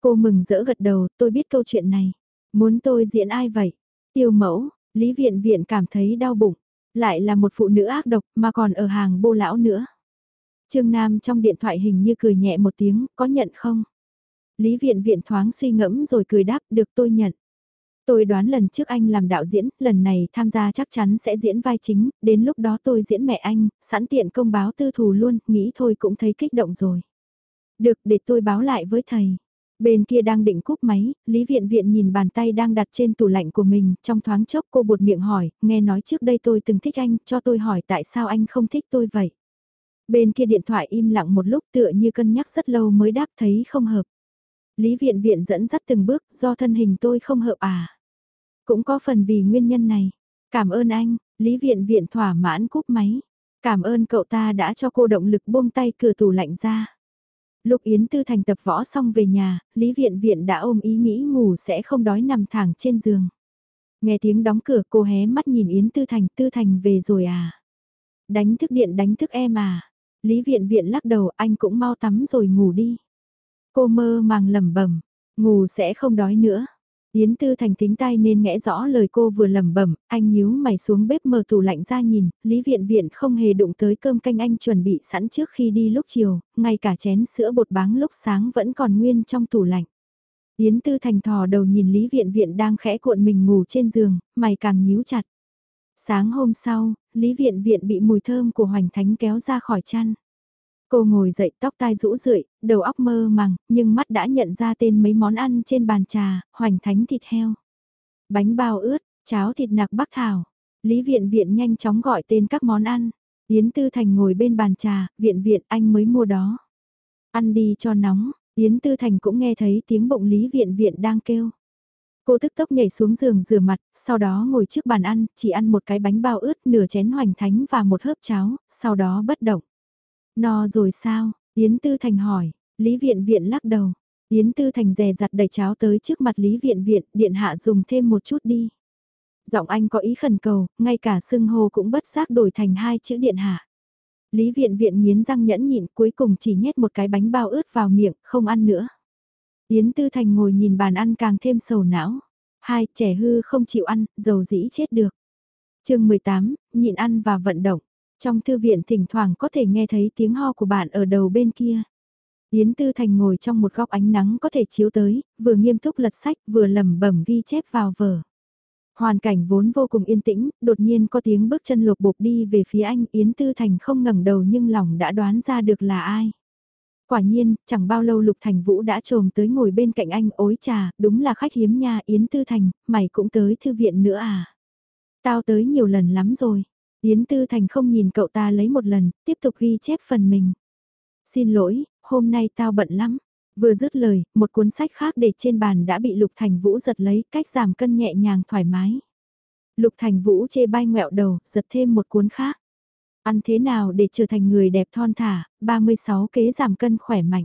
Cô mừng rỡ gật đầu, tôi biết câu chuyện này. Muốn tôi diễn ai vậy? Tiêu mẫu, Lý Viện Viện cảm thấy đau bụng. Lại là một phụ nữ ác độc mà còn ở hàng bô lão nữa. Trương Nam trong điện thoại hình như cười nhẹ một tiếng, có nhận không? Lý Viện Viện thoáng suy ngẫm rồi cười đáp, được tôi nhận. Tôi đoán lần trước anh làm đạo diễn, lần này tham gia chắc chắn sẽ diễn vai chính, đến lúc đó tôi diễn mẹ anh, sẵn tiện công báo tư thù luôn, nghĩ thôi cũng thấy kích động rồi. Được, để tôi báo lại với thầy. Bên kia đang định cúp máy, Lý Viện Viện nhìn bàn tay đang đặt trên tủ lạnh của mình, trong thoáng chốc cô buột miệng hỏi, nghe nói trước đây tôi từng thích anh, cho tôi hỏi tại sao anh không thích tôi vậy. Bên kia điện thoại im lặng một lúc tựa như cân nhắc rất lâu mới đáp thấy không hợp. Lý viện viện dẫn dắt từng bước do thân hình tôi không hợp à. Cũng có phần vì nguyên nhân này. Cảm ơn anh, Lý viện viện thỏa mãn cúp máy. Cảm ơn cậu ta đã cho cô động lực buông tay cửa tủ lạnh ra. lục Yến Tư Thành tập võ xong về nhà, Lý Viện Viện đã ôm ý nghĩ ngủ sẽ không đói nằm thẳng trên giường. Nghe tiếng đóng cửa cô hé mắt nhìn Yến Tư Thành, Tư Thành về rồi à? Đánh thức điện đánh thức em à? Lý viện viện lắc đầu anh cũng mau tắm rồi ngủ đi. Cô mơ màng lẩm bẩm ngủ sẽ không đói nữa. Yến Tư Thành tính tai nên nghe rõ lời cô vừa lẩm bẩm, anh nhíu mày xuống bếp mở tủ lạnh ra nhìn, Lý Viện Viện không hề đụng tới cơm canh anh chuẩn bị sẵn trước khi đi lúc chiều, ngay cả chén sữa bột báng lúc sáng vẫn còn nguyên trong tủ lạnh. Yến Tư Thành thò đầu nhìn Lý Viện Viện đang khẽ cuộn mình ngủ trên giường, mày càng nhíu chặt. Sáng hôm sau, Lý Viện Viện bị mùi thơm của Hoành Thánh kéo ra khỏi chăn. Cô ngồi dậy tóc tai rũ rượi, đầu óc mơ màng, nhưng mắt đã nhận ra tên mấy món ăn trên bàn trà, Hoành Thánh thịt heo. Bánh bao ướt, cháo thịt nạc bắc thảo. Lý Viện Viện nhanh chóng gọi tên các món ăn. Yến Tư Thành ngồi bên bàn trà, Viện Viện anh mới mua đó. Ăn đi cho nóng, Yến Tư Thành cũng nghe thấy tiếng bụng Lý Viện Viện đang kêu. Cô tức tốc nhảy xuống giường rửa mặt, sau đó ngồi trước bàn ăn, chỉ ăn một cái bánh bao ướt, nửa chén hoành thánh và một hớp cháo, sau đó bất động. No rồi sao? Yến Tư Thành hỏi, Lý Viện Viện lắc đầu. Yến Tư Thành dè dặt đẩy cháo tới trước mặt Lý Viện Viện, điện hạ dùng thêm một chút đi. Giọng anh có ý khẩn cầu, ngay cả sưng hô cũng bất giác đổi thành hai chữ điện hạ. Lý Viện Viện nghiến răng nhẫn nhịn cuối cùng chỉ nhét một cái bánh bao ướt vào miệng, không ăn nữa. Yến Tư Thành ngồi nhìn bàn ăn càng thêm sầu não. Hai, trẻ hư không chịu ăn, dầu dĩ chết được. chương 18, nhịn ăn và vận động. Trong thư viện thỉnh thoảng có thể nghe thấy tiếng ho của bạn ở đầu bên kia. Yến Tư Thành ngồi trong một góc ánh nắng có thể chiếu tới, vừa nghiêm túc lật sách vừa lẩm bẩm ghi chép vào vở. Hoàn cảnh vốn vô cùng yên tĩnh, đột nhiên có tiếng bước chân lục bục đi về phía anh, Yến Tư Thành không ngẩng đầu nhưng lòng đã đoán ra được là ai. Quả nhiên, chẳng bao lâu Lục Thành Vũ đã trồm tới ngồi bên cạnh anh ối trà, đúng là khách hiếm nha Yến Tư Thành, mày cũng tới thư viện nữa à? Tao tới nhiều lần lắm rồi. Yến Tư Thành không nhìn cậu ta lấy một lần, tiếp tục ghi chép phần mình. Xin lỗi, hôm nay tao bận lắm. Vừa dứt lời, một cuốn sách khác để trên bàn đã bị Lục Thành Vũ giật lấy, cách giảm cân nhẹ nhàng thoải mái. Lục Thành Vũ chê bay ngẹo đầu, giật thêm một cuốn khác. Ăn thế nào để trở thành người đẹp thon thả, 36 kế giảm cân khỏe mạnh.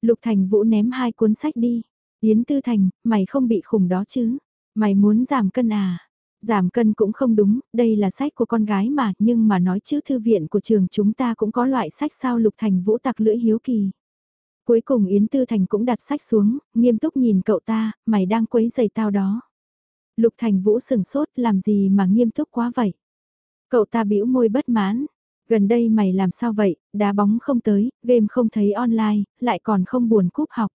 Lục Thành Vũ ném hai cuốn sách đi. Yến Tư Thành, mày không bị khủng đó chứ? Mày muốn giảm cân à? Giảm cân cũng không đúng, đây là sách của con gái mà, nhưng mà nói chứ thư viện của trường chúng ta cũng có loại sách sao Lục Thành Vũ tặc lưỡi hiếu kỳ. Cuối cùng Yến Tư Thành cũng đặt sách xuống, nghiêm túc nhìn cậu ta, mày đang quấy giày tao đó. Lục Thành Vũ sừng sốt, làm gì mà nghiêm túc quá vậy? Cậu ta bĩu môi bất mãn. Gần đây mày làm sao vậy, đá bóng không tới, game không thấy online, lại còn không buồn cúp học.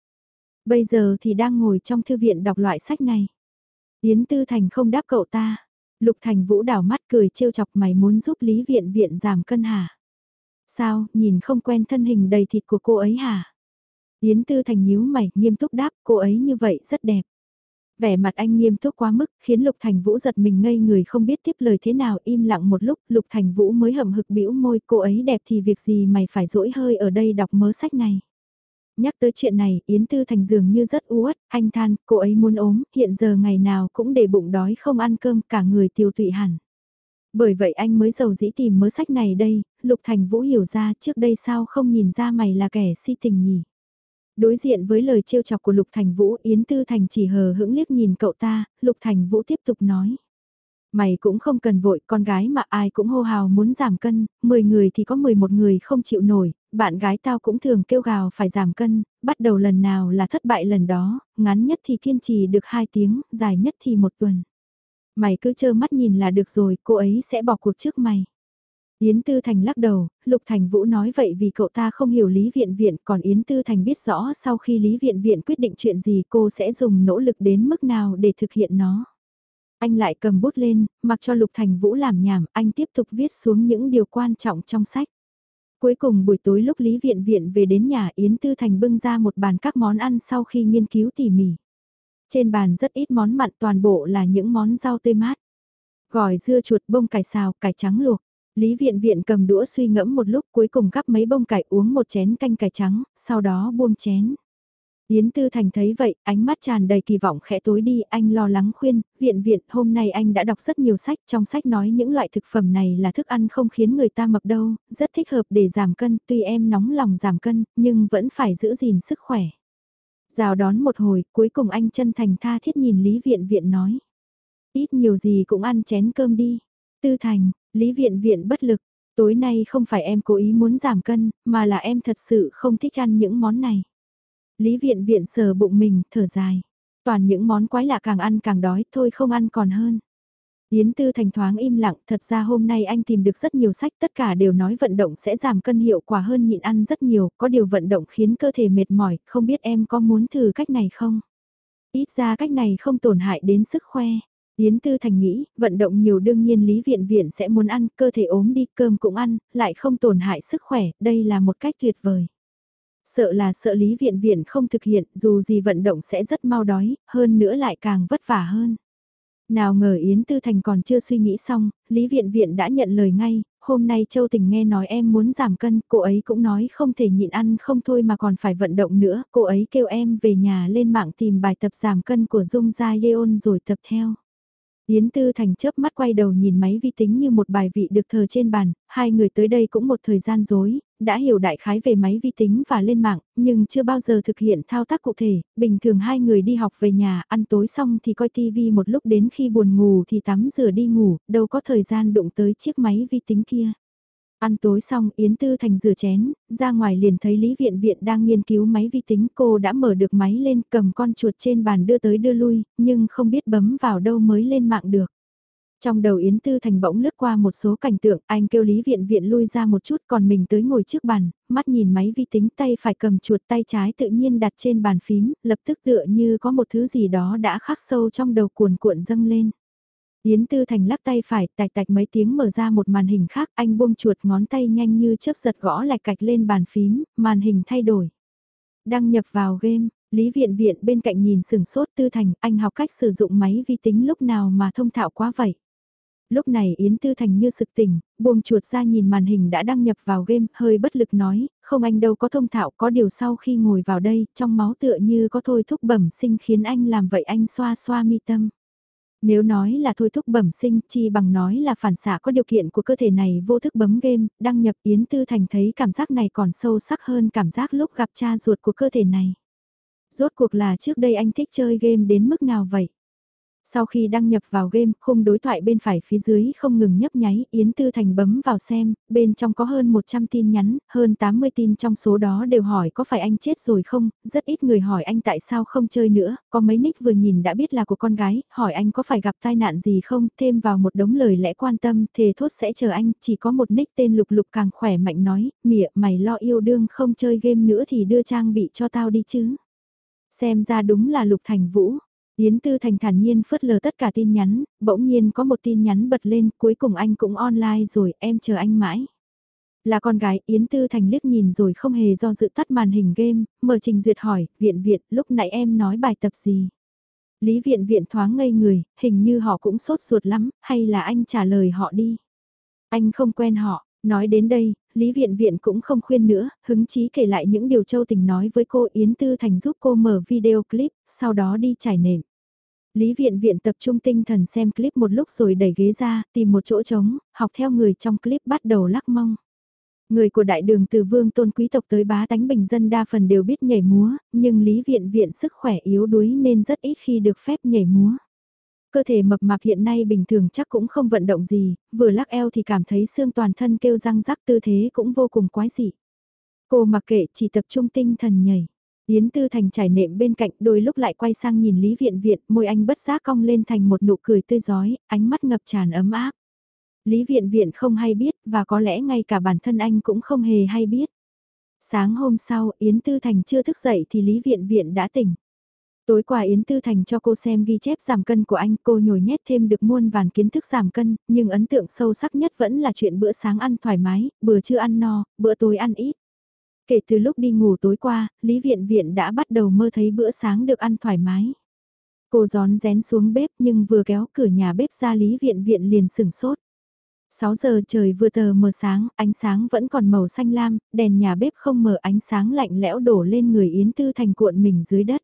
Bây giờ thì đang ngồi trong thư viện đọc loại sách này. Yến Tư Thành không đáp cậu ta. Lục Thành Vũ đảo mắt cười trêu chọc mày muốn giúp Lý Viện Viện giảm cân hả? Sao, nhìn không quen thân hình đầy thịt của cô ấy hả? Yến Tư Thành nhíu mày, nghiêm túc đáp, cô ấy như vậy rất đẹp. Vẻ mặt anh nghiêm túc quá mức, khiến Lục Thành Vũ giật mình ngây người không biết tiếp lời thế nào, im lặng một lúc, Lục Thành Vũ mới hậm hực bĩu môi, cô ấy đẹp thì việc gì mày phải dỗi hơi ở đây đọc mớ sách này. Nhắc tới chuyện này, Yến Tư Thành dường như rất uất, anh than, cô ấy muốn ốm, hiện giờ ngày nào cũng để bụng đói không ăn cơm, cả người tiêu tụy hẳn. Bởi vậy anh mới giàu dĩ tìm mớ sách này đây, Lục Thành Vũ hiểu ra trước đây sao không nhìn ra mày là kẻ si tình nhỉ. Đối diện với lời trêu chọc của Lục Thành Vũ, Yến Tư Thành chỉ hờ hững liếc nhìn cậu ta, Lục Thành Vũ tiếp tục nói. Mày cũng không cần vội, con gái mà ai cũng hô hào muốn giảm cân, 10 người thì có 11 người không chịu nổi, bạn gái tao cũng thường kêu gào phải giảm cân, bắt đầu lần nào là thất bại lần đó, ngắn nhất thì kiên trì được 2 tiếng, dài nhất thì một tuần. Mày cứ trơ mắt nhìn là được rồi, cô ấy sẽ bỏ cuộc trước mày. Yến Tư Thành lắc đầu, Lục Thành Vũ nói vậy vì cậu ta không hiểu Lý Viện Viện, còn Yến Tư Thành biết rõ sau khi Lý Viện Viện quyết định chuyện gì cô sẽ dùng nỗ lực đến mức nào để thực hiện nó. Anh lại cầm bút lên, mặc cho Lục Thành Vũ làm nhảm, anh tiếp tục viết xuống những điều quan trọng trong sách. Cuối cùng buổi tối lúc Lý Viện Viện về đến nhà Yến Tư Thành bưng ra một bàn các món ăn sau khi nghiên cứu tỉ mỉ. Trên bàn rất ít món mặn toàn bộ là những món rau tươi mát. Gỏi dưa chuột bông cải xào, cải trắng luộc. Lý Viện Viện cầm đũa suy ngẫm một lúc cuối cùng cắp mấy bông cải uống một chén canh cải trắng, sau đó buông chén. Yến Tư Thành thấy vậy, ánh mắt tràn đầy kỳ vọng khẽ tối đi, anh lo lắng khuyên, viện viện, hôm nay anh đã đọc rất nhiều sách, trong sách nói những loại thực phẩm này là thức ăn không khiến người ta mập đâu, rất thích hợp để giảm cân, tuy em nóng lòng giảm cân, nhưng vẫn phải giữ gìn sức khỏe. Rào đón một hồi, cuối cùng anh chân thành tha thiết nhìn Lý Viện Viện nói. Ít nhiều gì cũng ăn chén cơm đi. Tư Thành, Lý Viện Viện bất lực, tối nay không phải em cố ý muốn giảm cân, mà là em thật sự không thích ăn những món này. Lý Viện Viện sờ bụng mình, thở dài. Toàn những món quái lạ càng ăn càng đói, thôi không ăn còn hơn. Yến Tư Thành thoáng im lặng, thật ra hôm nay anh tìm được rất nhiều sách, tất cả đều nói vận động sẽ giảm cân hiệu quả hơn nhịn ăn rất nhiều, có điều vận động khiến cơ thể mệt mỏi, không biết em có muốn thử cách này không? Ít ra cách này không tổn hại đến sức khoe. Yến Tư Thành nghĩ, vận động nhiều đương nhiên Lý Viện Viện sẽ muốn ăn, cơ thể ốm đi, cơm cũng ăn, lại không tổn hại sức khỏe, đây là một cách tuyệt vời. Sợ là sợ Lý Viện Viện không thực hiện, dù gì vận động sẽ rất mau đói, hơn nữa lại càng vất vả hơn. Nào ngờ Yến Tư Thành còn chưa suy nghĩ xong, Lý Viện Viện đã nhận lời ngay, hôm nay Châu Tình nghe nói em muốn giảm cân, cô ấy cũng nói không thể nhịn ăn không thôi mà còn phải vận động nữa, cô ấy kêu em về nhà lên mạng tìm bài tập giảm cân của Dung Gia Yeon rồi tập theo. Yến Tư Thành chớp mắt quay đầu nhìn máy vi tính như một bài vị được thờ trên bàn, hai người tới đây cũng một thời gian dối, đã hiểu đại khái về máy vi tính và lên mạng, nhưng chưa bao giờ thực hiện thao tác cụ thể, bình thường hai người đi học về nhà, ăn tối xong thì coi tivi một lúc đến khi buồn ngủ thì tắm rửa đi ngủ, đâu có thời gian đụng tới chiếc máy vi tính kia. Ăn tối xong Yến Tư Thành rửa chén, ra ngoài liền thấy Lý Viện Viện đang nghiên cứu máy vi tính cô đã mở được máy lên cầm con chuột trên bàn đưa tới đưa lui, nhưng không biết bấm vào đâu mới lên mạng được. Trong đầu Yến Tư Thành bỗng lướt qua một số cảnh tượng, anh kêu Lý Viện Viện lui ra một chút còn mình tới ngồi trước bàn, mắt nhìn máy vi tính tay phải cầm chuột tay trái tự nhiên đặt trên bàn phím, lập tức tựa như có một thứ gì đó đã khắc sâu trong đầu cuồn cuộn dâng lên. Yến Tư Thành lắc tay phải, tạch tạch mấy tiếng mở ra một màn hình khác, anh buông chuột ngón tay nhanh như chớp giật gõ lạch cạch lên bàn phím, màn hình thay đổi. Đăng nhập vào game, Lý Viện Viện bên cạnh nhìn sừng sốt Tư Thành, anh học cách sử dụng máy vi tính lúc nào mà thông thạo quá vậy. Lúc này Yến Tư Thành như sực tỉnh, buông chuột ra nhìn màn hình đã đăng nhập vào game, hơi bất lực nói, không anh đâu có thông thạo, có điều sau khi ngồi vào đây, trong máu tựa như có thôi thúc bẩm sinh khiến anh làm vậy anh xoa xoa mi tâm. Nếu nói là thôi thúc bẩm sinh, chi bằng nói là phản xạ có điều kiện của cơ thể này vô thức bấm game, đăng nhập Yến Tư Thành thấy cảm giác này còn sâu sắc hơn cảm giác lúc gặp cha ruột của cơ thể này. Rốt cuộc là trước đây anh thích chơi game đến mức nào vậy? Sau khi đăng nhập vào game, khung đối thoại bên phải phía dưới không ngừng nhấp nháy, Yến Tư Thành bấm vào xem, bên trong có hơn 100 tin nhắn, hơn 80 tin trong số đó đều hỏi có phải anh chết rồi không, rất ít người hỏi anh tại sao không chơi nữa, có mấy nick vừa nhìn đã biết là của con gái, hỏi anh có phải gặp tai nạn gì không, thêm vào một đống lời lẽ quan tâm, thề thốt sẽ chờ anh, chỉ có một nick tên Lục Lục càng khỏe mạnh nói, mịa mày lo yêu đương không chơi game nữa thì đưa trang bị cho tao đi chứ. Xem ra đúng là Lục Thành Vũ. Yến Tư Thành thản nhiên phớt lờ tất cả tin nhắn, bỗng nhiên có một tin nhắn bật lên, cuối cùng anh cũng online rồi, em chờ anh mãi. Là con gái, Yến Tư Thành liếc nhìn rồi không hề do dự tắt màn hình game, mở trình duyệt hỏi, viện viện, lúc nãy em nói bài tập gì? Lý viện viện thoáng ngây người, hình như họ cũng sốt ruột lắm, hay là anh trả lời họ đi? Anh không quen họ, nói đến đây, Lý Viện Viện cũng không khuyên nữa, hứng chí kể lại những điều Châu Tình nói với cô Yến Tư Thành giúp cô mở video clip, sau đó đi trải nệm. Lý Viện Viện tập trung tinh thần xem clip một lúc rồi đẩy ghế ra, tìm một chỗ trống, học theo người trong clip bắt đầu lắc mông. Người của đại đường từ vương tôn quý tộc tới bá tánh bình dân đa phần đều biết nhảy múa, nhưng Lý Viện Viện sức khỏe yếu đuối nên rất ít khi được phép nhảy múa. Cơ thể mập mạp hiện nay bình thường chắc cũng không vận động gì, vừa lắc eo thì cảm thấy xương toàn thân kêu răng rắc tư thế cũng vô cùng quái dị. Cô mặc kệ chỉ tập trung tinh thần nhảy. Yến Tư Thành trải nệm bên cạnh đôi lúc lại quay sang nhìn Lý Viện Viện, môi anh bất giác cong lên thành một nụ cười tươi giói, ánh mắt ngập tràn ấm áp. Lý Viện Viện không hay biết, và có lẽ ngay cả bản thân anh cũng không hề hay biết. Sáng hôm sau, Yến Tư Thành chưa thức dậy thì Lý Viện Viện đã tỉnh. Tối qua Yến Tư Thành cho cô xem ghi chép giảm cân của anh, cô nhồi nhét thêm được muôn vàn kiến thức giảm cân, nhưng ấn tượng sâu sắc nhất vẫn là chuyện bữa sáng ăn thoải mái, bữa trưa ăn no, bữa tối ăn ít. Kể từ lúc đi ngủ tối qua, Lý Viện Viện đã bắt đầu mơ thấy bữa sáng được ăn thoải mái. Cô gión rén xuống bếp nhưng vừa kéo cửa nhà bếp ra Lý Viện Viện liền sửng sốt. 6 giờ trời vừa tờ mờ sáng, ánh sáng vẫn còn màu xanh lam, đèn nhà bếp không mở ánh sáng lạnh lẽo đổ lên người Yến Tư Thành cuộn mình dưới đất.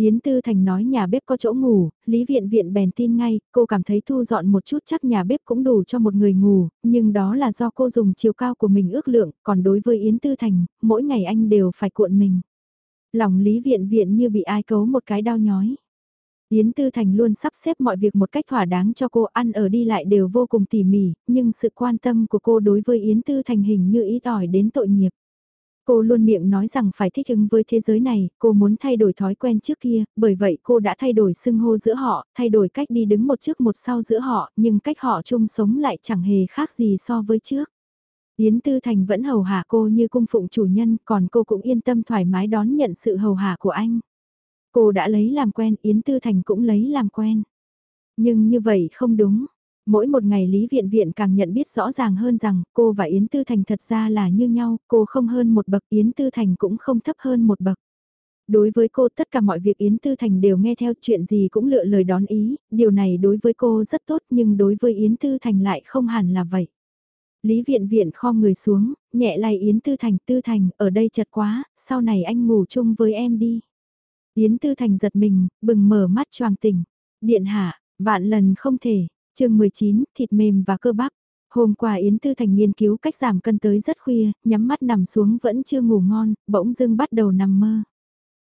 Yến Tư Thành nói nhà bếp có chỗ ngủ, Lý Viện Viện bèn tin ngay, cô cảm thấy thu dọn một chút chắc nhà bếp cũng đủ cho một người ngủ, nhưng đó là do cô dùng chiều cao của mình ước lượng, còn đối với Yến Tư Thành, mỗi ngày anh đều phải cuộn mình. Lòng Lý Viện Viện như bị ai cấu một cái đau nhói. Yến Tư Thành luôn sắp xếp mọi việc một cách thỏa đáng cho cô ăn ở đi lại đều vô cùng tỉ mỉ, nhưng sự quan tâm của cô đối với Yến Tư Thành hình như ít ỏi đến tội nghiệp. Cô luôn miệng nói rằng phải thích ứng với thế giới này, cô muốn thay đổi thói quen trước kia, bởi vậy cô đã thay đổi xưng hô giữa họ, thay đổi cách đi đứng một trước một sau giữa họ, nhưng cách họ chung sống lại chẳng hề khác gì so với trước. Yến Tư Thành vẫn hầu hạ cô như cung phụng chủ nhân, còn cô cũng yên tâm thoải mái đón nhận sự hầu hạ của anh. Cô đã lấy làm quen, Yến Tư Thành cũng lấy làm quen. Nhưng như vậy không đúng. Mỗi một ngày Lý Viện Viện càng nhận biết rõ ràng hơn rằng cô và Yến Tư Thành thật ra là như nhau, cô không hơn một bậc, Yến Tư Thành cũng không thấp hơn một bậc. Đối với cô tất cả mọi việc Yến Tư Thành đều nghe theo chuyện gì cũng lựa lời đón ý, điều này đối với cô rất tốt nhưng đối với Yến Tư Thành lại không hẳn là vậy. Lý Viện Viện kho người xuống, nhẹ lay Yến Tư Thành, Tư Thành, ở đây chật quá, sau này anh ngủ chung với em đi. Yến Tư Thành giật mình, bừng mở mắt choàng tỉnh. Điện hạ, vạn lần không thể, chương 19, thịt mềm và cơ bắp. Hôm qua Yến Tư Thành nghiên cứu cách giảm cân tới rất khuya, nhắm mắt nằm xuống vẫn chưa ngủ ngon, bỗng dưng bắt đầu nằm mơ.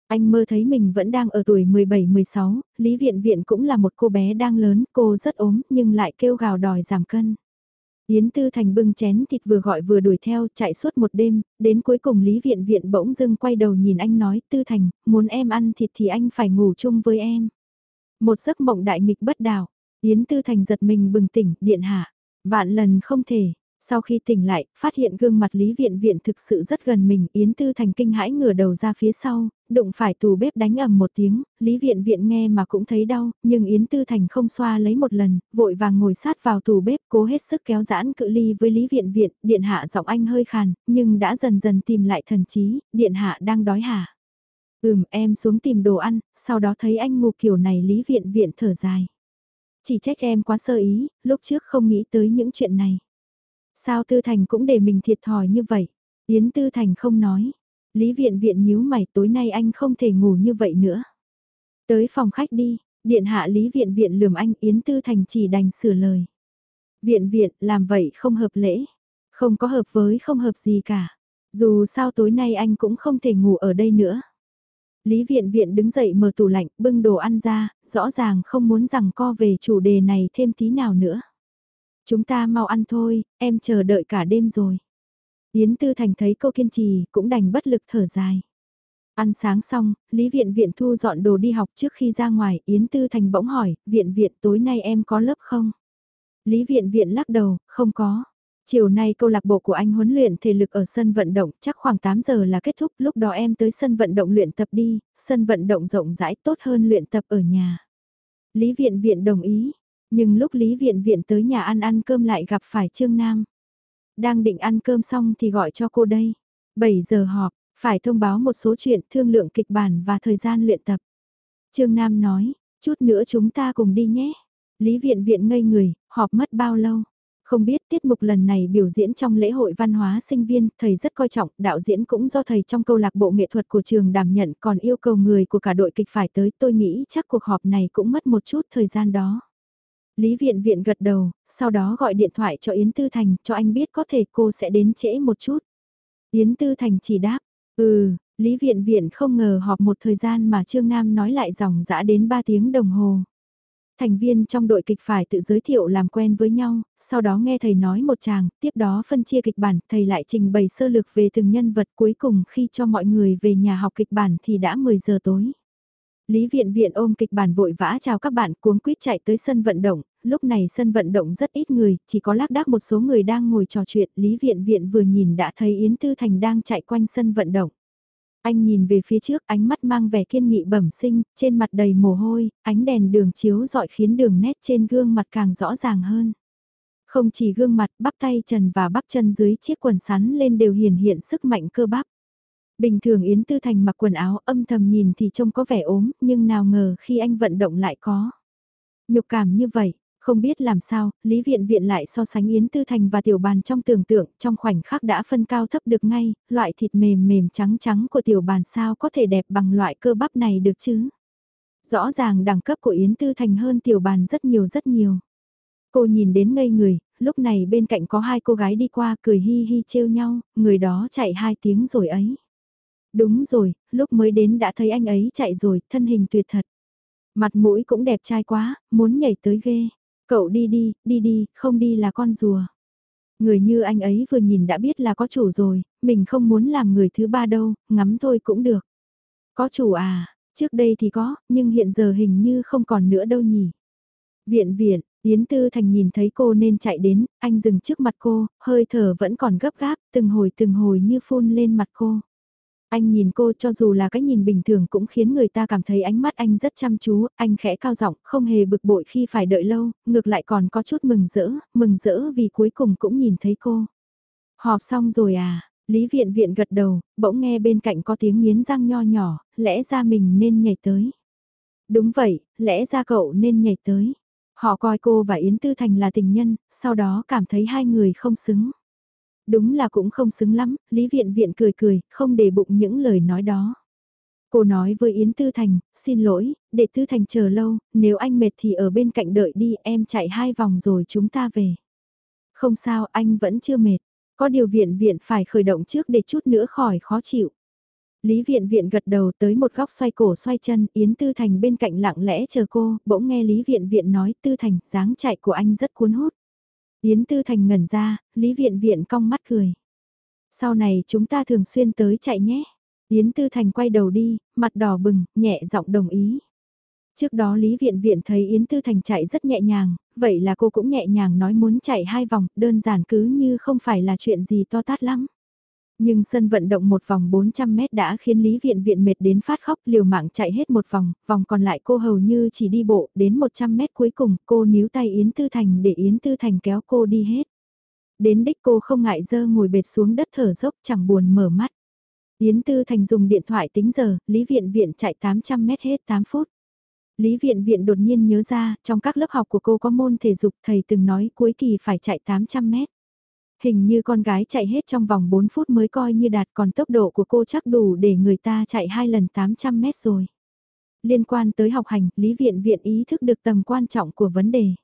Anh mơ thấy mình vẫn đang ở tuổi 17-16, Lý Viện Viện cũng là một cô bé đang lớn, cô rất ốm nhưng lại kêu gào đòi giảm cân. Yến Tư Thành bưng chén thịt vừa gọi vừa đuổi theo, chạy suốt một đêm, đến cuối cùng Lý Viện Viện bỗng dưng quay đầu nhìn anh nói, Tư Thành, muốn em ăn thịt thì anh phải ngủ chung với em. Một giấc mộng đại nghịch bất đảo, Yến Tư Thành giật mình bừng tỉnh, điện hạ. Vạn lần không thể. Sau khi tỉnh lại, phát hiện gương mặt Lý Viện Viện thực sự rất gần mình, Yến Tư Thành kinh hãi ngửa đầu ra phía sau, đụng phải tù bếp đánh ầm một tiếng, Lý Viện Viện nghe mà cũng thấy đau, nhưng Yến Tư Thành không xoa lấy một lần, vội vàng ngồi sát vào tù bếp cố hết sức kéo giãn cự ly với Lý Viện Viện, điện hạ giọng anh hơi khàn, nhưng đã dần dần tìm lại thần trí, điện hạ đang đói hả? Ừm em xuống tìm đồ ăn, sau đó thấy anh ngủ kiểu này Lý Viện Viện thở dài. Chỉ trách em quá sơ ý, lúc trước không nghĩ tới những chuyện này. Sao Tư Thành cũng để mình thiệt thòi như vậy? Yến Tư Thành không nói. Lý viện viện nhíu mày tối nay anh không thể ngủ như vậy nữa. Tới phòng khách đi, điện hạ Lý viện viện lườm anh Yến Tư Thành chỉ đành sửa lời. Viện viện làm vậy không hợp lễ. Không có hợp với không hợp gì cả. Dù sao tối nay anh cũng không thể ngủ ở đây nữa. Lý viện viện đứng dậy mở tủ lạnh, bưng đồ ăn ra, rõ ràng không muốn rằng co về chủ đề này thêm tí nào nữa. Chúng ta mau ăn thôi, em chờ đợi cả đêm rồi. Yến Tư Thành thấy cô kiên trì, cũng đành bất lực thở dài. Ăn sáng xong, Lý Viện Viện thu dọn đồ đi học trước khi ra ngoài, Yến Tư Thành bỗng hỏi, Viện Viện tối nay em có lớp không? Lý Viện Viện lắc đầu, không có. Chiều nay câu lạc bộ của anh huấn luyện thể lực ở sân vận động, chắc khoảng 8 giờ là kết thúc, lúc đó em tới sân vận động luyện tập đi, sân vận động rộng rãi tốt hơn luyện tập ở nhà. Lý Viện Viện đồng ý, nhưng lúc Lý Viện Viện tới nhà ăn ăn cơm lại gặp phải Trương Nam. Đang định ăn cơm xong thì gọi cho cô đây. 7 giờ họp, phải thông báo một số chuyện thương lượng kịch bản và thời gian luyện tập. Trương Nam nói, chút nữa chúng ta cùng đi nhé. Lý Viện Viện ngây người, họp mất bao lâu? Không biết tiết mục lần này biểu diễn trong lễ hội văn hóa sinh viên, thầy rất coi trọng, đạo diễn cũng do thầy trong câu lạc bộ nghệ thuật của trường đảm nhận còn yêu cầu người của cả đội kịch phải tới. Tôi nghĩ chắc cuộc họp này cũng mất một chút thời gian đó. Lý Viện Viện gật đầu, sau đó gọi điện thoại cho Yến Tư Thành, cho anh biết có thể cô sẽ đến trễ một chút. Yến Tư Thành chỉ đáp, ừ, Lý Viện Viện không ngờ họp một thời gian mà Trương Nam nói lại dòng dã đến 3 tiếng đồng hồ. Thành viên trong đội kịch phải tự giới thiệu làm quen với nhau, sau đó nghe thầy nói một chàng, tiếp đó phân chia kịch bản, thầy lại trình bày sơ lược về từng nhân vật cuối cùng khi cho mọi người về nhà học kịch bản thì đã 10 giờ tối. Lý Viện Viện ôm kịch bản vội vã chào các bạn cuống quýt chạy tới sân vận động, lúc này sân vận động rất ít người, chỉ có lác đác một số người đang ngồi trò chuyện, Lý Viện Viện vừa nhìn đã thấy Yến Tư Thành đang chạy quanh sân vận động. Anh nhìn về phía trước ánh mắt mang vẻ kiên nghị bẩm sinh, trên mặt đầy mồ hôi, ánh đèn đường chiếu dọi khiến đường nét trên gương mặt càng rõ ràng hơn. Không chỉ gương mặt, bắp tay trần và bắp chân dưới chiếc quần sắn lên đều hiển hiện sức mạnh cơ bắp. Bình thường Yến Tư Thành mặc quần áo âm thầm nhìn thì trông có vẻ ốm, nhưng nào ngờ khi anh vận động lại có. Nhục cảm như vậy, không biết làm sao, Lý Viện Viện lại so sánh Yến Tư Thành và Tiểu Bàn trong tưởng tượng, trong khoảnh khắc đã phân cao thấp được ngay, loại thịt mềm mềm trắng trắng của Tiểu Bàn sao có thể đẹp bằng loại cơ bắp này được chứ. Rõ ràng đẳng cấp của Yến Tư Thành hơn Tiểu Bàn rất nhiều rất nhiều. Cô nhìn đến ngây người, lúc này bên cạnh có hai cô gái đi qua cười hi hi trêu nhau, người đó chạy hai tiếng rồi ấy. Đúng rồi, lúc mới đến đã thấy anh ấy chạy rồi, thân hình tuyệt thật. Mặt mũi cũng đẹp trai quá, muốn nhảy tới ghê. Cậu đi đi, đi đi, không đi là con rùa. Người như anh ấy vừa nhìn đã biết là có chủ rồi, mình không muốn làm người thứ ba đâu, ngắm thôi cũng được. Có chủ à, trước đây thì có, nhưng hiện giờ hình như không còn nữa đâu nhỉ. Viện viện, Yến Tư Thành nhìn thấy cô nên chạy đến, anh dừng trước mặt cô, hơi thở vẫn còn gấp gáp, từng hồi từng hồi như phun lên mặt cô. Anh nhìn cô cho dù là cái nhìn bình thường cũng khiến người ta cảm thấy ánh mắt anh rất chăm chú, anh khẽ cao giọng, không hề bực bội khi phải đợi lâu, ngược lại còn có chút mừng rỡ, mừng rỡ vì cuối cùng cũng nhìn thấy cô. Họp xong rồi à, Lý Viện Viện gật đầu, bỗng nghe bên cạnh có tiếng miến răng nho nhỏ, lẽ ra mình nên nhảy tới. Đúng vậy, lẽ ra cậu nên nhảy tới. Họ coi cô và Yến Tư Thành là tình nhân, sau đó cảm thấy hai người không xứng. Đúng là cũng không xứng lắm, Lý Viện Viện cười cười, không để bụng những lời nói đó. Cô nói với Yến Tư Thành, xin lỗi, để Tư Thành chờ lâu, nếu anh mệt thì ở bên cạnh đợi đi, em chạy hai vòng rồi chúng ta về. Không sao, anh vẫn chưa mệt. Có điều viện viện phải khởi động trước để chút nữa khỏi khó chịu. Lý viện viện gật đầu tới một góc xoay cổ xoay chân, Yến Tư Thành bên cạnh lặng lẽ chờ cô, bỗng nghe Lý viện viện nói Tư Thành, dáng chạy của anh rất cuốn hút. Yến Tư Thành ngẩn ra, Lý Viện Viện cong mắt cười. Sau này chúng ta thường xuyên tới chạy nhé. Yến Tư Thành quay đầu đi, mặt đỏ bừng, nhẹ giọng đồng ý. Trước đó Lý Viện Viện thấy Yến Tư Thành chạy rất nhẹ nhàng, vậy là cô cũng nhẹ nhàng nói muốn chạy hai vòng, đơn giản cứ như không phải là chuyện gì to tát lắm. Nhưng sân vận động một vòng 400 mét đã khiến Lý Viện Viện mệt đến phát khóc liều mạng chạy hết một vòng, vòng còn lại cô hầu như chỉ đi bộ đến 100 mét cuối cùng cô níu tay Yến Tư Thành để Yến Tư Thành kéo cô đi hết. Đến đích cô không ngại dơ ngồi bệt xuống đất thở dốc chẳng buồn mở mắt. Yến Tư Thành dùng điện thoại tính giờ, Lý Viện Viện chạy 800 mét hết 8 phút. Lý viện viện đột nhiên nhớ ra, trong các lớp học của cô có môn thể dục thầy từng nói cuối kỳ phải chạy 800 mét. Hình như con gái chạy hết trong vòng 4 phút mới coi như đạt còn tốc độ của cô chắc đủ để người ta chạy hai lần 800 mét rồi. Liên quan tới học hành, Lý Viện Viện ý thức được tầm quan trọng của vấn đề.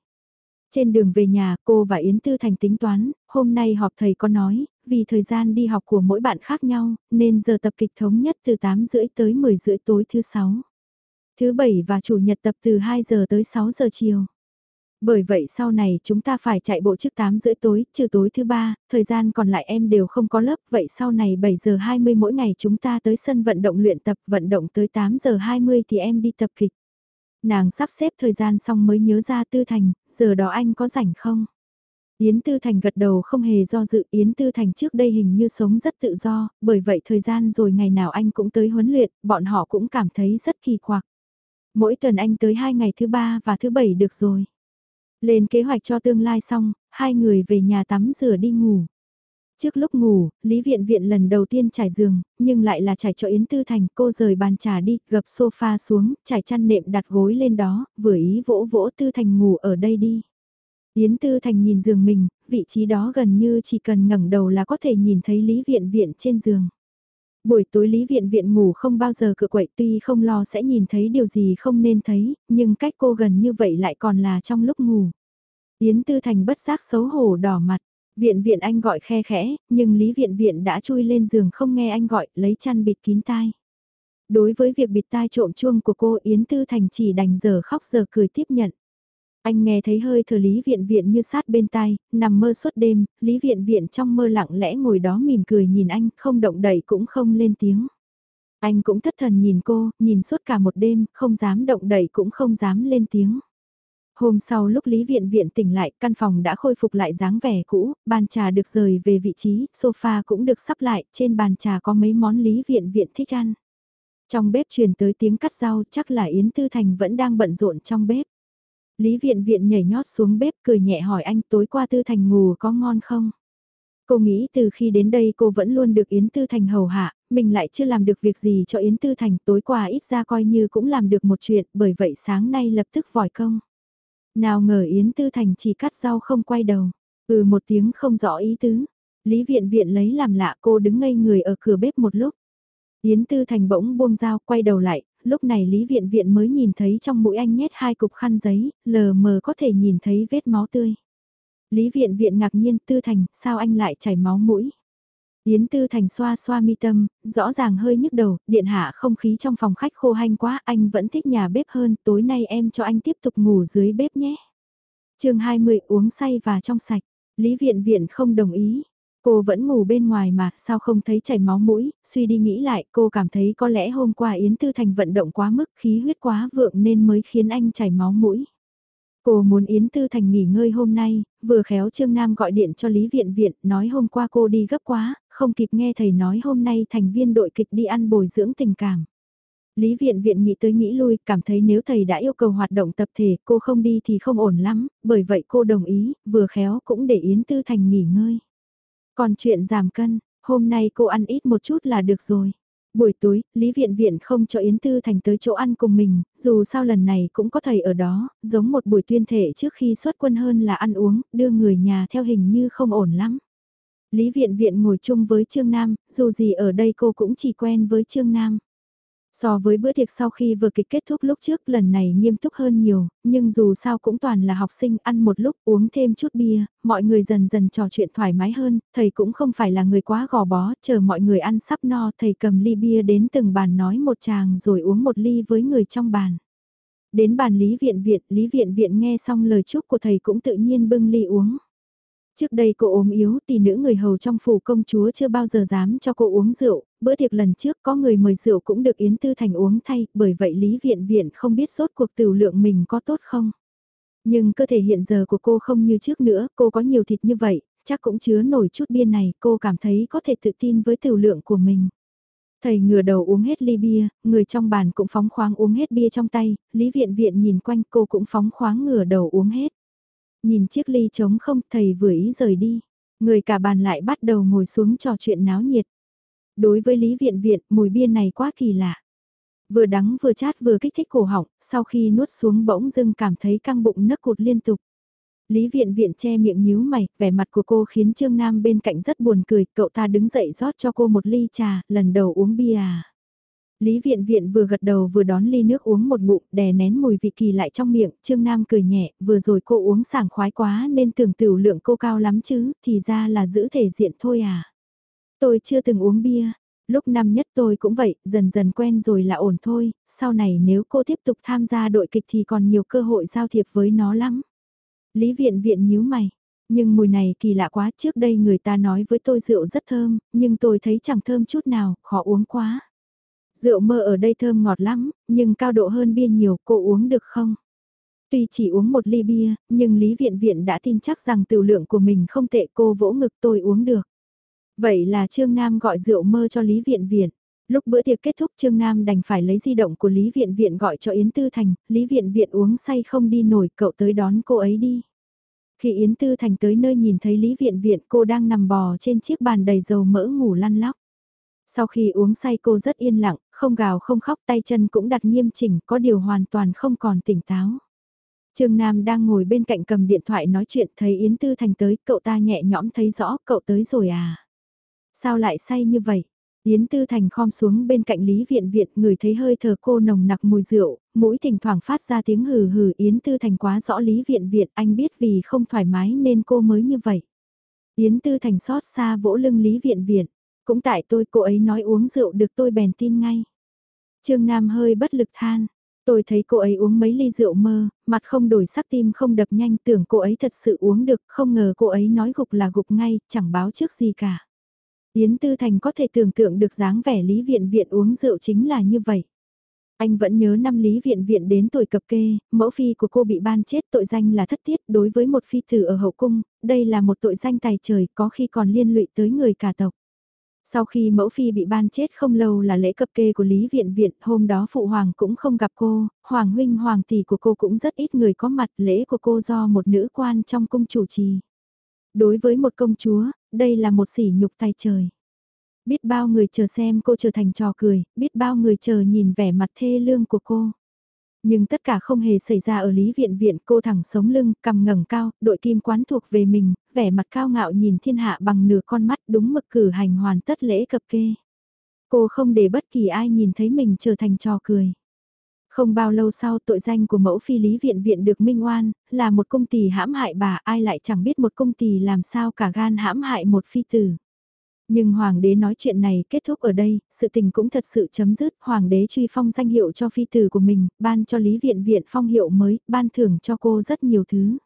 Trên đường về nhà, cô và Yến Tư Thành tính toán, hôm nay họp thầy có nói, vì thời gian đi học của mỗi bạn khác nhau, nên giờ tập kịch thống nhất từ 8 rưỡi tới 10 rưỡi tối thứ 6. Thứ 7 và Chủ nhật tập từ 2 giờ tới 6 giờ chiều. Bởi vậy sau này chúng ta phải chạy bộ trước 8 rưỡi tối, trừ tối thứ ba, thời gian còn lại em đều không có lớp, vậy sau này 7 giờ 20 mỗi ngày chúng ta tới sân vận động luyện tập, vận động tới 8 giờ 20 thì em đi tập kịch. Nàng sắp xếp thời gian xong mới nhớ ra Tư Thành, giờ đó anh có rảnh không? Yến Tư Thành gật đầu không hề do dự, Yến Tư Thành trước đây hình như sống rất tự do, bởi vậy thời gian rồi ngày nào anh cũng tới huấn luyện, bọn họ cũng cảm thấy rất kỳ quặc. Mỗi tuần anh tới hai ngày thứ ba và thứ bảy được rồi. Lên kế hoạch cho tương lai xong, hai người về nhà tắm rửa đi ngủ. Trước lúc ngủ, Lý Viện Viện lần đầu tiên trải giường, nhưng lại là trải cho Yến Tư Thành, cô rời bàn trà đi, gập sofa xuống, trải chăn nệm đặt gối lên đó, vừa ý vỗ vỗ Tư Thành ngủ ở đây đi. Yến Tư Thành nhìn giường mình, vị trí đó gần như chỉ cần ngẩng đầu là có thể nhìn thấy Lý Viện Viện trên giường. Buổi tối Lý Viện Viện ngủ không bao giờ cự quậy tuy không lo sẽ nhìn thấy điều gì không nên thấy, nhưng cách cô gần như vậy lại còn là trong lúc ngủ. Yến Tư Thành bất giác xấu hổ đỏ mặt, viện viện anh gọi khe khẽ, nhưng Lý Viện Viện đã chui lên giường không nghe anh gọi, lấy chăn bịt kín tai. Đối với việc bịt tai trộm chuông của cô Yến Tư Thành chỉ đành giờ khóc giờ cười tiếp nhận. Anh nghe thấy hơi thở Lý Viện Viện như sát bên tai, nằm mơ suốt đêm, Lý Viện Viện trong mơ lặng lẽ ngồi đó mỉm cười nhìn anh, không động đậy cũng không lên tiếng. Anh cũng thất thần nhìn cô, nhìn suốt cả một đêm, không dám động đậy cũng không dám lên tiếng. Hôm sau lúc Lý Viện Viện tỉnh lại, căn phòng đã khôi phục lại dáng vẻ cũ, bàn trà được rời về vị trí, sofa cũng được sắp lại, trên bàn trà có mấy món Lý Viện Viện thích ăn. Trong bếp truyền tới tiếng cắt rau, chắc là Yến Tư Thành vẫn đang bận rộn trong bếp. Lý viện viện nhảy nhót xuống bếp cười nhẹ hỏi anh tối qua Tư Thành ngủ có ngon không? Cô nghĩ từ khi đến đây cô vẫn luôn được Yến Tư Thành hầu hạ, mình lại chưa làm được việc gì cho Yến Tư Thành tối qua ít ra coi như cũng làm được một chuyện bởi vậy sáng nay lập tức vòi công. Nào ngờ Yến Tư Thành chỉ cắt rau không quay đầu, ừ một tiếng không rõ ý tứ. Lý viện viện lấy làm lạ cô đứng ngây người ở cửa bếp một lúc. Yến Tư Thành bỗng buông dao quay đầu lại, lúc này Lý Viện Viện mới nhìn thấy trong mũi anh nhét hai cục khăn giấy, lờ mờ có thể nhìn thấy vết máu tươi. Lý Viện Viện ngạc nhiên Tư Thành, sao anh lại chảy máu mũi? Yến Tư Thành xoa xoa mi tâm, rõ ràng hơi nhức đầu, điện hạ không khí trong phòng khách khô hanh quá, anh vẫn thích nhà bếp hơn, tối nay em cho anh tiếp tục ngủ dưới bếp nhé. chương 20 uống say và trong sạch, Lý Viện Viện không đồng ý, Cô vẫn ngủ bên ngoài mà, sao không thấy chảy máu mũi, suy đi nghĩ lại, cô cảm thấy có lẽ hôm qua Yến Tư Thành vận động quá mức khí huyết quá vượng nên mới khiến anh chảy máu mũi. Cô muốn Yến Tư Thành nghỉ ngơi hôm nay, vừa khéo Trương Nam gọi điện cho Lý Viện Viện, nói hôm qua cô đi gấp quá, không kịp nghe thầy nói hôm nay thành viên đội kịch đi ăn bồi dưỡng tình cảm. Lý Viện Viện nghĩ tới nghĩ lui, cảm thấy nếu thầy đã yêu cầu hoạt động tập thể, cô không đi thì không ổn lắm, bởi vậy cô đồng ý, vừa khéo cũng để Yến Tư Thành nghỉ ngơi. Còn chuyện giảm cân, hôm nay cô ăn ít một chút là được rồi. Buổi tối, Lý Viện Viện không cho Yến Tư Thành tới chỗ ăn cùng mình, dù sao lần này cũng có thầy ở đó, giống một buổi tuyên thể trước khi xuất quân hơn là ăn uống, đưa người nhà theo hình như không ổn lắm. Lý Viện Viện ngồi chung với Trương Nam, dù gì ở đây cô cũng chỉ quen với Trương Nam. So với bữa tiệc sau khi vừa kịch kết thúc lúc trước lần này nghiêm túc hơn nhiều, nhưng dù sao cũng toàn là học sinh ăn một lúc uống thêm chút bia, mọi người dần dần trò chuyện thoải mái hơn, thầy cũng không phải là người quá gò bó, chờ mọi người ăn sắp no thầy cầm ly bia đến từng bàn nói một chàng rồi uống một ly với người trong bàn. Đến bàn Lý Viện Viện, Lý Viện Viện nghe xong lời chúc của thầy cũng tự nhiên bưng ly uống. Trước đây cô ốm yếu tỷ nữ người hầu trong phủ công chúa chưa bao giờ dám cho cô uống rượu, bữa tiệc lần trước có người mời rượu cũng được Yến Tư Thành uống thay, bởi vậy Lý Viện Viện không biết sốt cuộc tiểu lượng mình có tốt không. Nhưng cơ thể hiện giờ của cô không như trước nữa, cô có nhiều thịt như vậy, chắc cũng chứa nổi chút bia này, cô cảm thấy có thể tự tin với tiểu lượng của mình. Thầy ngửa đầu uống hết ly bia, người trong bàn cũng phóng khoáng uống hết bia trong tay, Lý Viện Viện nhìn quanh cô cũng phóng khoáng ngửa đầu uống hết. Nhìn chiếc ly trống không thầy vừa ý rời đi. Người cả bàn lại bắt đầu ngồi xuống trò chuyện náo nhiệt. Đối với Lý Viện Viện, mùi bia này quá kỳ lạ. Vừa đắng vừa chát vừa kích thích cổ họng, sau khi nuốt xuống bỗng dưng cảm thấy căng bụng nấc cụt liên tục. Lý viện viện che miệng nhíu mày, vẻ mặt của cô khiến Trương Nam bên cạnh rất buồn cười, cậu ta đứng dậy rót cho cô một ly trà, lần đầu uống bia à. Lý viện viện vừa gật đầu vừa đón ly nước uống một ngụm, đè nén mùi vị kỳ lại trong miệng, Trương Nam cười nhẹ, vừa rồi cô uống sảng khoái quá nên tưởng tiểu lượng cô cao lắm chứ, thì ra là giữ thể diện thôi à. Tôi chưa từng uống bia, lúc năm nhất tôi cũng vậy, dần dần quen rồi là ổn thôi, sau này nếu cô tiếp tục tham gia đội kịch thì còn nhiều cơ hội giao thiệp với nó lắm. Lý viện viện nhíu mày. Nhưng mùi này kỳ lạ quá, trước đây người ta nói với tôi rượu rất thơm, nhưng tôi thấy chẳng thơm chút nào, khó uống quá. Rượu mơ ở đây thơm ngọt lắm, nhưng cao độ hơn bia nhiều, cô uống được không? Tuy chỉ uống một ly bia, nhưng Lý Viện Viện đã tin chắc rằng tiểu lượng của mình không tệ cô vỗ ngực tôi uống được. Vậy là Trương Nam gọi rượu mơ cho Lý Viện Viện. Lúc bữa tiệc kết thúc Trương Nam đành phải lấy di động của Lý Viện Viện gọi cho Yến Tư Thành, Lý Viện Viện uống say không đi nổi, cậu tới đón cô ấy đi. Khi Yến Tư Thành tới nơi nhìn thấy Lý Viện Viện cô đang nằm bò trên chiếc bàn đầy dầu mỡ ngủ lăn lóc. Sau khi uống say cô rất yên lặng, không gào không khóc tay chân cũng đặt nghiêm chỉnh, có điều hoàn toàn không còn tỉnh táo. Trương Nam đang ngồi bên cạnh cầm điện thoại nói chuyện thấy Yến Tư Thành tới, cậu ta nhẹ nhõm thấy rõ cậu tới rồi à. Sao lại say như vậy? Yến Tư Thành khom xuống bên cạnh Lý Viện Viện người thấy hơi thở cô nồng nặc mùi rượu, mũi thỉnh thoảng phát ra tiếng hừ hừ Yến Tư Thành quá rõ Lý Viện Viện anh biết vì không thoải mái nên cô mới như vậy. Yến Tư Thành xót xa vỗ lưng Lý Viện Viện, cũng tại tôi cô ấy nói uống rượu được tôi bèn tin ngay. Trương Nam hơi bất lực than, tôi thấy cô ấy uống mấy ly rượu mơ, mặt không đổi sắc tim không đập nhanh tưởng cô ấy thật sự uống được, không ngờ cô ấy nói gục là gục ngay, chẳng báo trước gì cả. Yến Tư Thành có thể tưởng tượng được dáng vẻ Lý Viện Viện uống rượu chính là như vậy. Anh vẫn nhớ năm Lý Viện Viện đến tuổi cập kê, mẫu phi của cô bị ban chết tội danh là thất tiết đối với một phi tử ở hậu cung, đây là một tội danh tài trời có khi còn liên lụy tới người cả tộc. Sau khi mẫu phi bị ban chết không lâu là lễ cập kê của Lý Viện Viện, hôm đó phụ hoàng cũng không gặp cô, hoàng huynh hoàng tỷ của cô cũng rất ít người có mặt, lễ của cô do một nữ quan trong cung chủ trì. Đối với một công chúa, đây là một sỉ nhục tay trời. Biết bao người chờ xem cô trở thành trò cười, biết bao người chờ nhìn vẻ mặt thê lương của cô. Nhưng tất cả không hề xảy ra ở Lý Viện Viện cô thẳng sống lưng, cầm ngẩng cao, đội kim quán thuộc về mình, vẻ mặt cao ngạo nhìn thiên hạ bằng nửa con mắt đúng mực cử hành hoàn tất lễ cập kê. Cô không để bất kỳ ai nhìn thấy mình trở thành trò cười. Không bao lâu sau tội danh của mẫu phi lý viện viện được minh oan, là một công tỷ hãm hại bà ai lại chẳng biết một công tỷ làm sao cả gan hãm hại một phi tử. Nhưng hoàng đế nói chuyện này kết thúc ở đây, sự tình cũng thật sự chấm dứt, hoàng đế truy phong danh hiệu cho phi tử của mình, ban cho lý viện viện phong hiệu mới, ban thưởng cho cô rất nhiều thứ.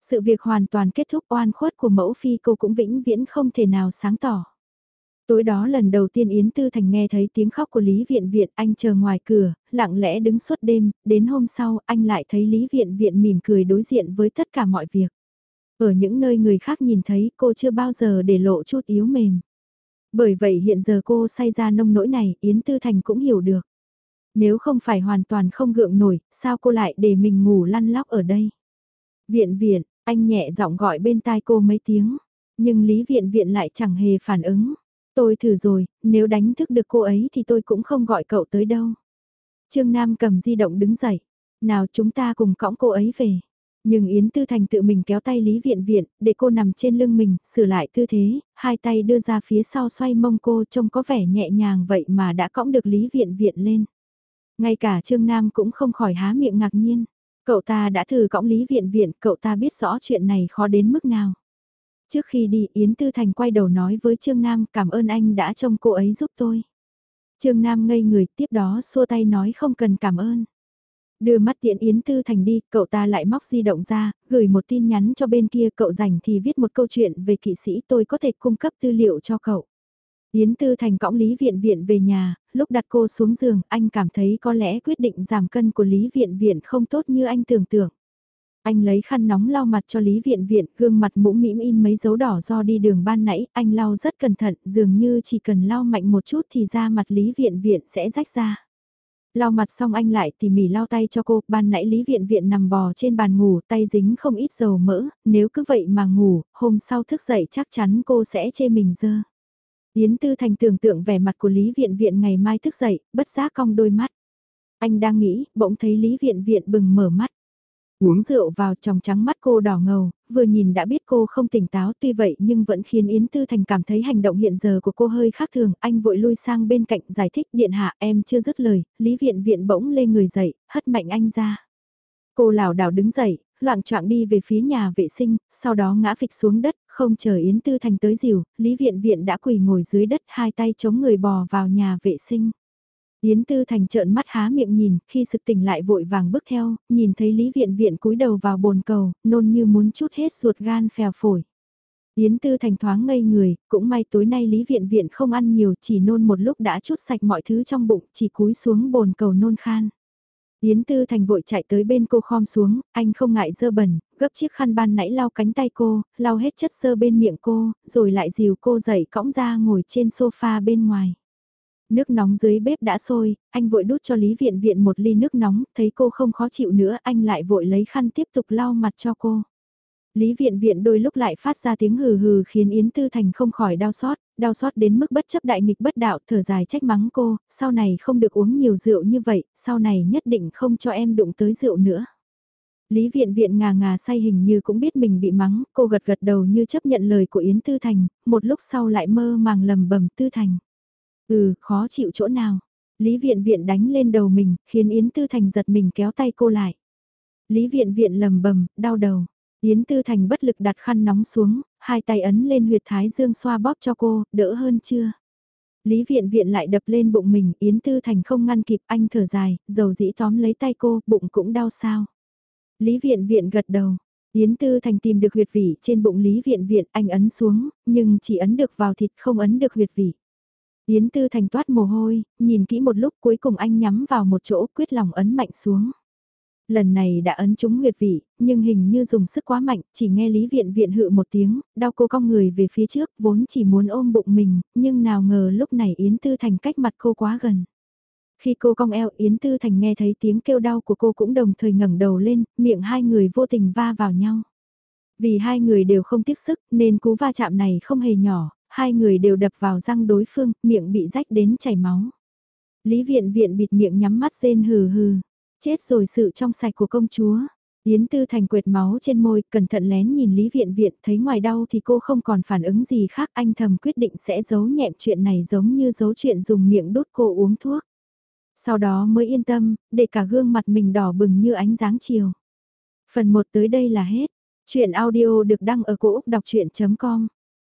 Sự việc hoàn toàn kết thúc oan khuất của mẫu phi cô cũng vĩnh viễn không thể nào sáng tỏ. Tối đó lần đầu tiên Yến Tư Thành nghe thấy tiếng khóc của Lý Viện Viện anh chờ ngoài cửa, lặng lẽ đứng suốt đêm, đến hôm sau anh lại thấy Lý Viện Viện mỉm cười đối diện với tất cả mọi việc. Ở những nơi người khác nhìn thấy cô chưa bao giờ để lộ chút yếu mềm. Bởi vậy hiện giờ cô say ra nông nỗi này Yến Tư Thành cũng hiểu được. Nếu không phải hoàn toàn không gượng nổi, sao cô lại để mình ngủ lăn lóc ở đây? Viện viện, anh nhẹ giọng gọi bên tai cô mấy tiếng, nhưng Lý Viện Viện lại chẳng hề phản ứng. Tôi thử rồi, nếu đánh thức được cô ấy thì tôi cũng không gọi cậu tới đâu. Trương Nam cầm di động đứng dậy. Nào chúng ta cùng cõng cô ấy về. Nhưng Yến Tư Thành tự mình kéo tay Lý Viện Viện, để cô nằm trên lưng mình, sửa lại tư thế, hai tay đưa ra phía sau xoay mông cô trông có vẻ nhẹ nhàng vậy mà đã cõng được Lý Viện Viện lên. Ngay cả Trương Nam cũng không khỏi há miệng ngạc nhiên. Cậu ta đã thử cõng Lý Viện Viện, cậu ta biết rõ chuyện này khó đến mức nào. Trước khi đi Yến Tư Thành quay đầu nói với Trương Nam cảm ơn anh đã trông cô ấy giúp tôi. Trương Nam ngây người tiếp đó xua tay nói không cần cảm ơn. Đưa mắt tiện Yến Tư Thành đi, cậu ta lại móc di động ra, gửi một tin nhắn cho bên kia cậu rảnh thì viết một câu chuyện về kỵ sĩ tôi có thể cung cấp tư liệu cho cậu. Yến Tư Thành cõng Lý Viện Viện về nhà, lúc đặt cô xuống giường, anh cảm thấy có lẽ quyết định giảm cân của Lý Viện Viện không tốt như anh tưởng tượng. Anh lấy khăn nóng lau mặt cho Lý Viện Viện, gương mặt mũm mĩm in mấy dấu đỏ do đi đường ban nãy, anh lau rất cẩn thận, dường như chỉ cần lau mạnh một chút thì da mặt Lý Viện Viện sẽ rách ra. Lau mặt xong anh lại tỉ mỉ lau tay cho cô, ban nãy Lý Viện Viện nằm bò trên bàn ngủ, tay dính không ít dầu mỡ, nếu cứ vậy mà ngủ, hôm sau thức dậy chắc chắn cô sẽ chê mình dơ. Yến Tư Thành tưởng tượng vẻ mặt của Lý Viện Viện ngày mai thức dậy, bất giác cong đôi mắt. Anh đang nghĩ, bỗng thấy Lý Viện Viện bừng mở mắt. Uống rượu vào trong trắng mắt cô đỏ ngầu, vừa nhìn đã biết cô không tỉnh táo tuy vậy nhưng vẫn khiến Yến Tư Thành cảm thấy hành động hiện giờ của cô hơi khác thường. Anh vội lui sang bên cạnh giải thích điện hạ em chưa dứt lời, Lý Viện Viện bỗng lê người dậy, hất mạnh anh ra. Cô lảo đảo đứng dậy, loạn choạng đi về phía nhà vệ sinh, sau đó ngã phịch xuống đất, không chờ Yến Tư Thành tới dìu, Lý Viện Viện đã quỳ ngồi dưới đất hai tay chống người bò vào nhà vệ sinh. Yến Tư Thành trợn mắt há miệng nhìn, khi sực tỉnh lại vội vàng bước theo, nhìn thấy Lý Viện Viện cúi đầu vào bồn cầu, nôn như muốn chút hết ruột gan phèo phổi. Yến Tư Thành thoáng ngây người, cũng may tối nay Lý Viện Viện không ăn nhiều, chỉ nôn một lúc đã chút sạch mọi thứ trong bụng, chỉ cúi xuống bồn cầu nôn khan. Yến Tư Thành vội chạy tới bên cô khom xuống, anh không ngại dơ bẩn, gấp chiếc khăn ban nãy lau cánh tay cô, lau hết chất sơ bên miệng cô, rồi lại dìu cô dậy cõng ra ngồi trên sofa bên ngoài. Nước nóng dưới bếp đã sôi, anh vội đút cho Lý Viện Viện một ly nước nóng, thấy cô không khó chịu nữa, anh lại vội lấy khăn tiếp tục lau mặt cho cô. Lý Viện Viện đôi lúc lại phát ra tiếng hừ hừ khiến Yến Tư Thành không khỏi đau xót, đau xót đến mức bất chấp đại nghịch bất đạo, thở dài trách mắng cô, sau này không được uống nhiều rượu như vậy, sau này nhất định không cho em đụng tới rượu nữa. Lý Viện Viện ngà ngà say hình như cũng biết mình bị mắng, cô gật gật đầu như chấp nhận lời của Yến Tư Thành, một lúc sau lại mơ màng lầm bầm Tư Thành. Ừ, khó chịu chỗ nào. Lý Viện Viện đánh lên đầu mình, khiến Yến Tư Thành giật mình kéo tay cô lại. Lý Viện Viện lầm bầm, đau đầu. Yến Tư Thành bất lực đặt khăn nóng xuống, hai tay ấn lên huyệt thái dương xoa bóp cho cô, đỡ hơn chưa? Lý Viện Viện lại đập lên bụng mình, Yến Tư Thành không ngăn kịp anh thở dài, dầu dĩ tóm lấy tay cô, bụng cũng đau sao. Lý Viện Viện gật đầu, Yến Tư Thành tìm được huyệt vị trên bụng Lý Viện Viện, anh ấn xuống, nhưng chỉ ấn được vào thịt không ấn được huyệt vị. Yến Tư Thành toát mồ hôi, nhìn kỹ một lúc cuối cùng anh nhắm vào một chỗ quyết lòng ấn mạnh xuống. Lần này đã ấn trúng huyệt vị, nhưng hình như dùng sức quá mạnh, chỉ nghe Lý Viện Viện hự một tiếng, đau cô cong người về phía trước, vốn chỉ muốn ôm bụng mình, nhưng nào ngờ lúc này Yến Tư Thành cách mặt cô quá gần. Khi cô cong eo Yến Tư Thành nghe thấy tiếng kêu đau của cô cũng đồng thời ngẩng đầu lên, miệng hai người vô tình va vào nhau. Vì hai người đều không tiếc sức nên cú va chạm này không hề nhỏ, hai người đều đập vào răng đối phương, miệng bị rách đến chảy máu. Lý Viện Viện bịt miệng nhắm mắt rên hừ hừ. Chết rồi sự trong sạch của công chúa. Yến Tư Thành quệt máu trên môi, cẩn thận lén nhìn Lý Viện Viện, thấy ngoài đau thì cô không còn phản ứng gì khác, anh thầm quyết định sẽ giấu nhẹm chuyện này giống như giấu chuyện dùng miệng đút cô uống thuốc. Sau đó mới yên tâm, để cả gương mặt mình đỏ bừng như ánh dáng chiều. Phần 1 tới đây là hết. Chuyện audio được đăng ở cổ Úc đọc chuyện.com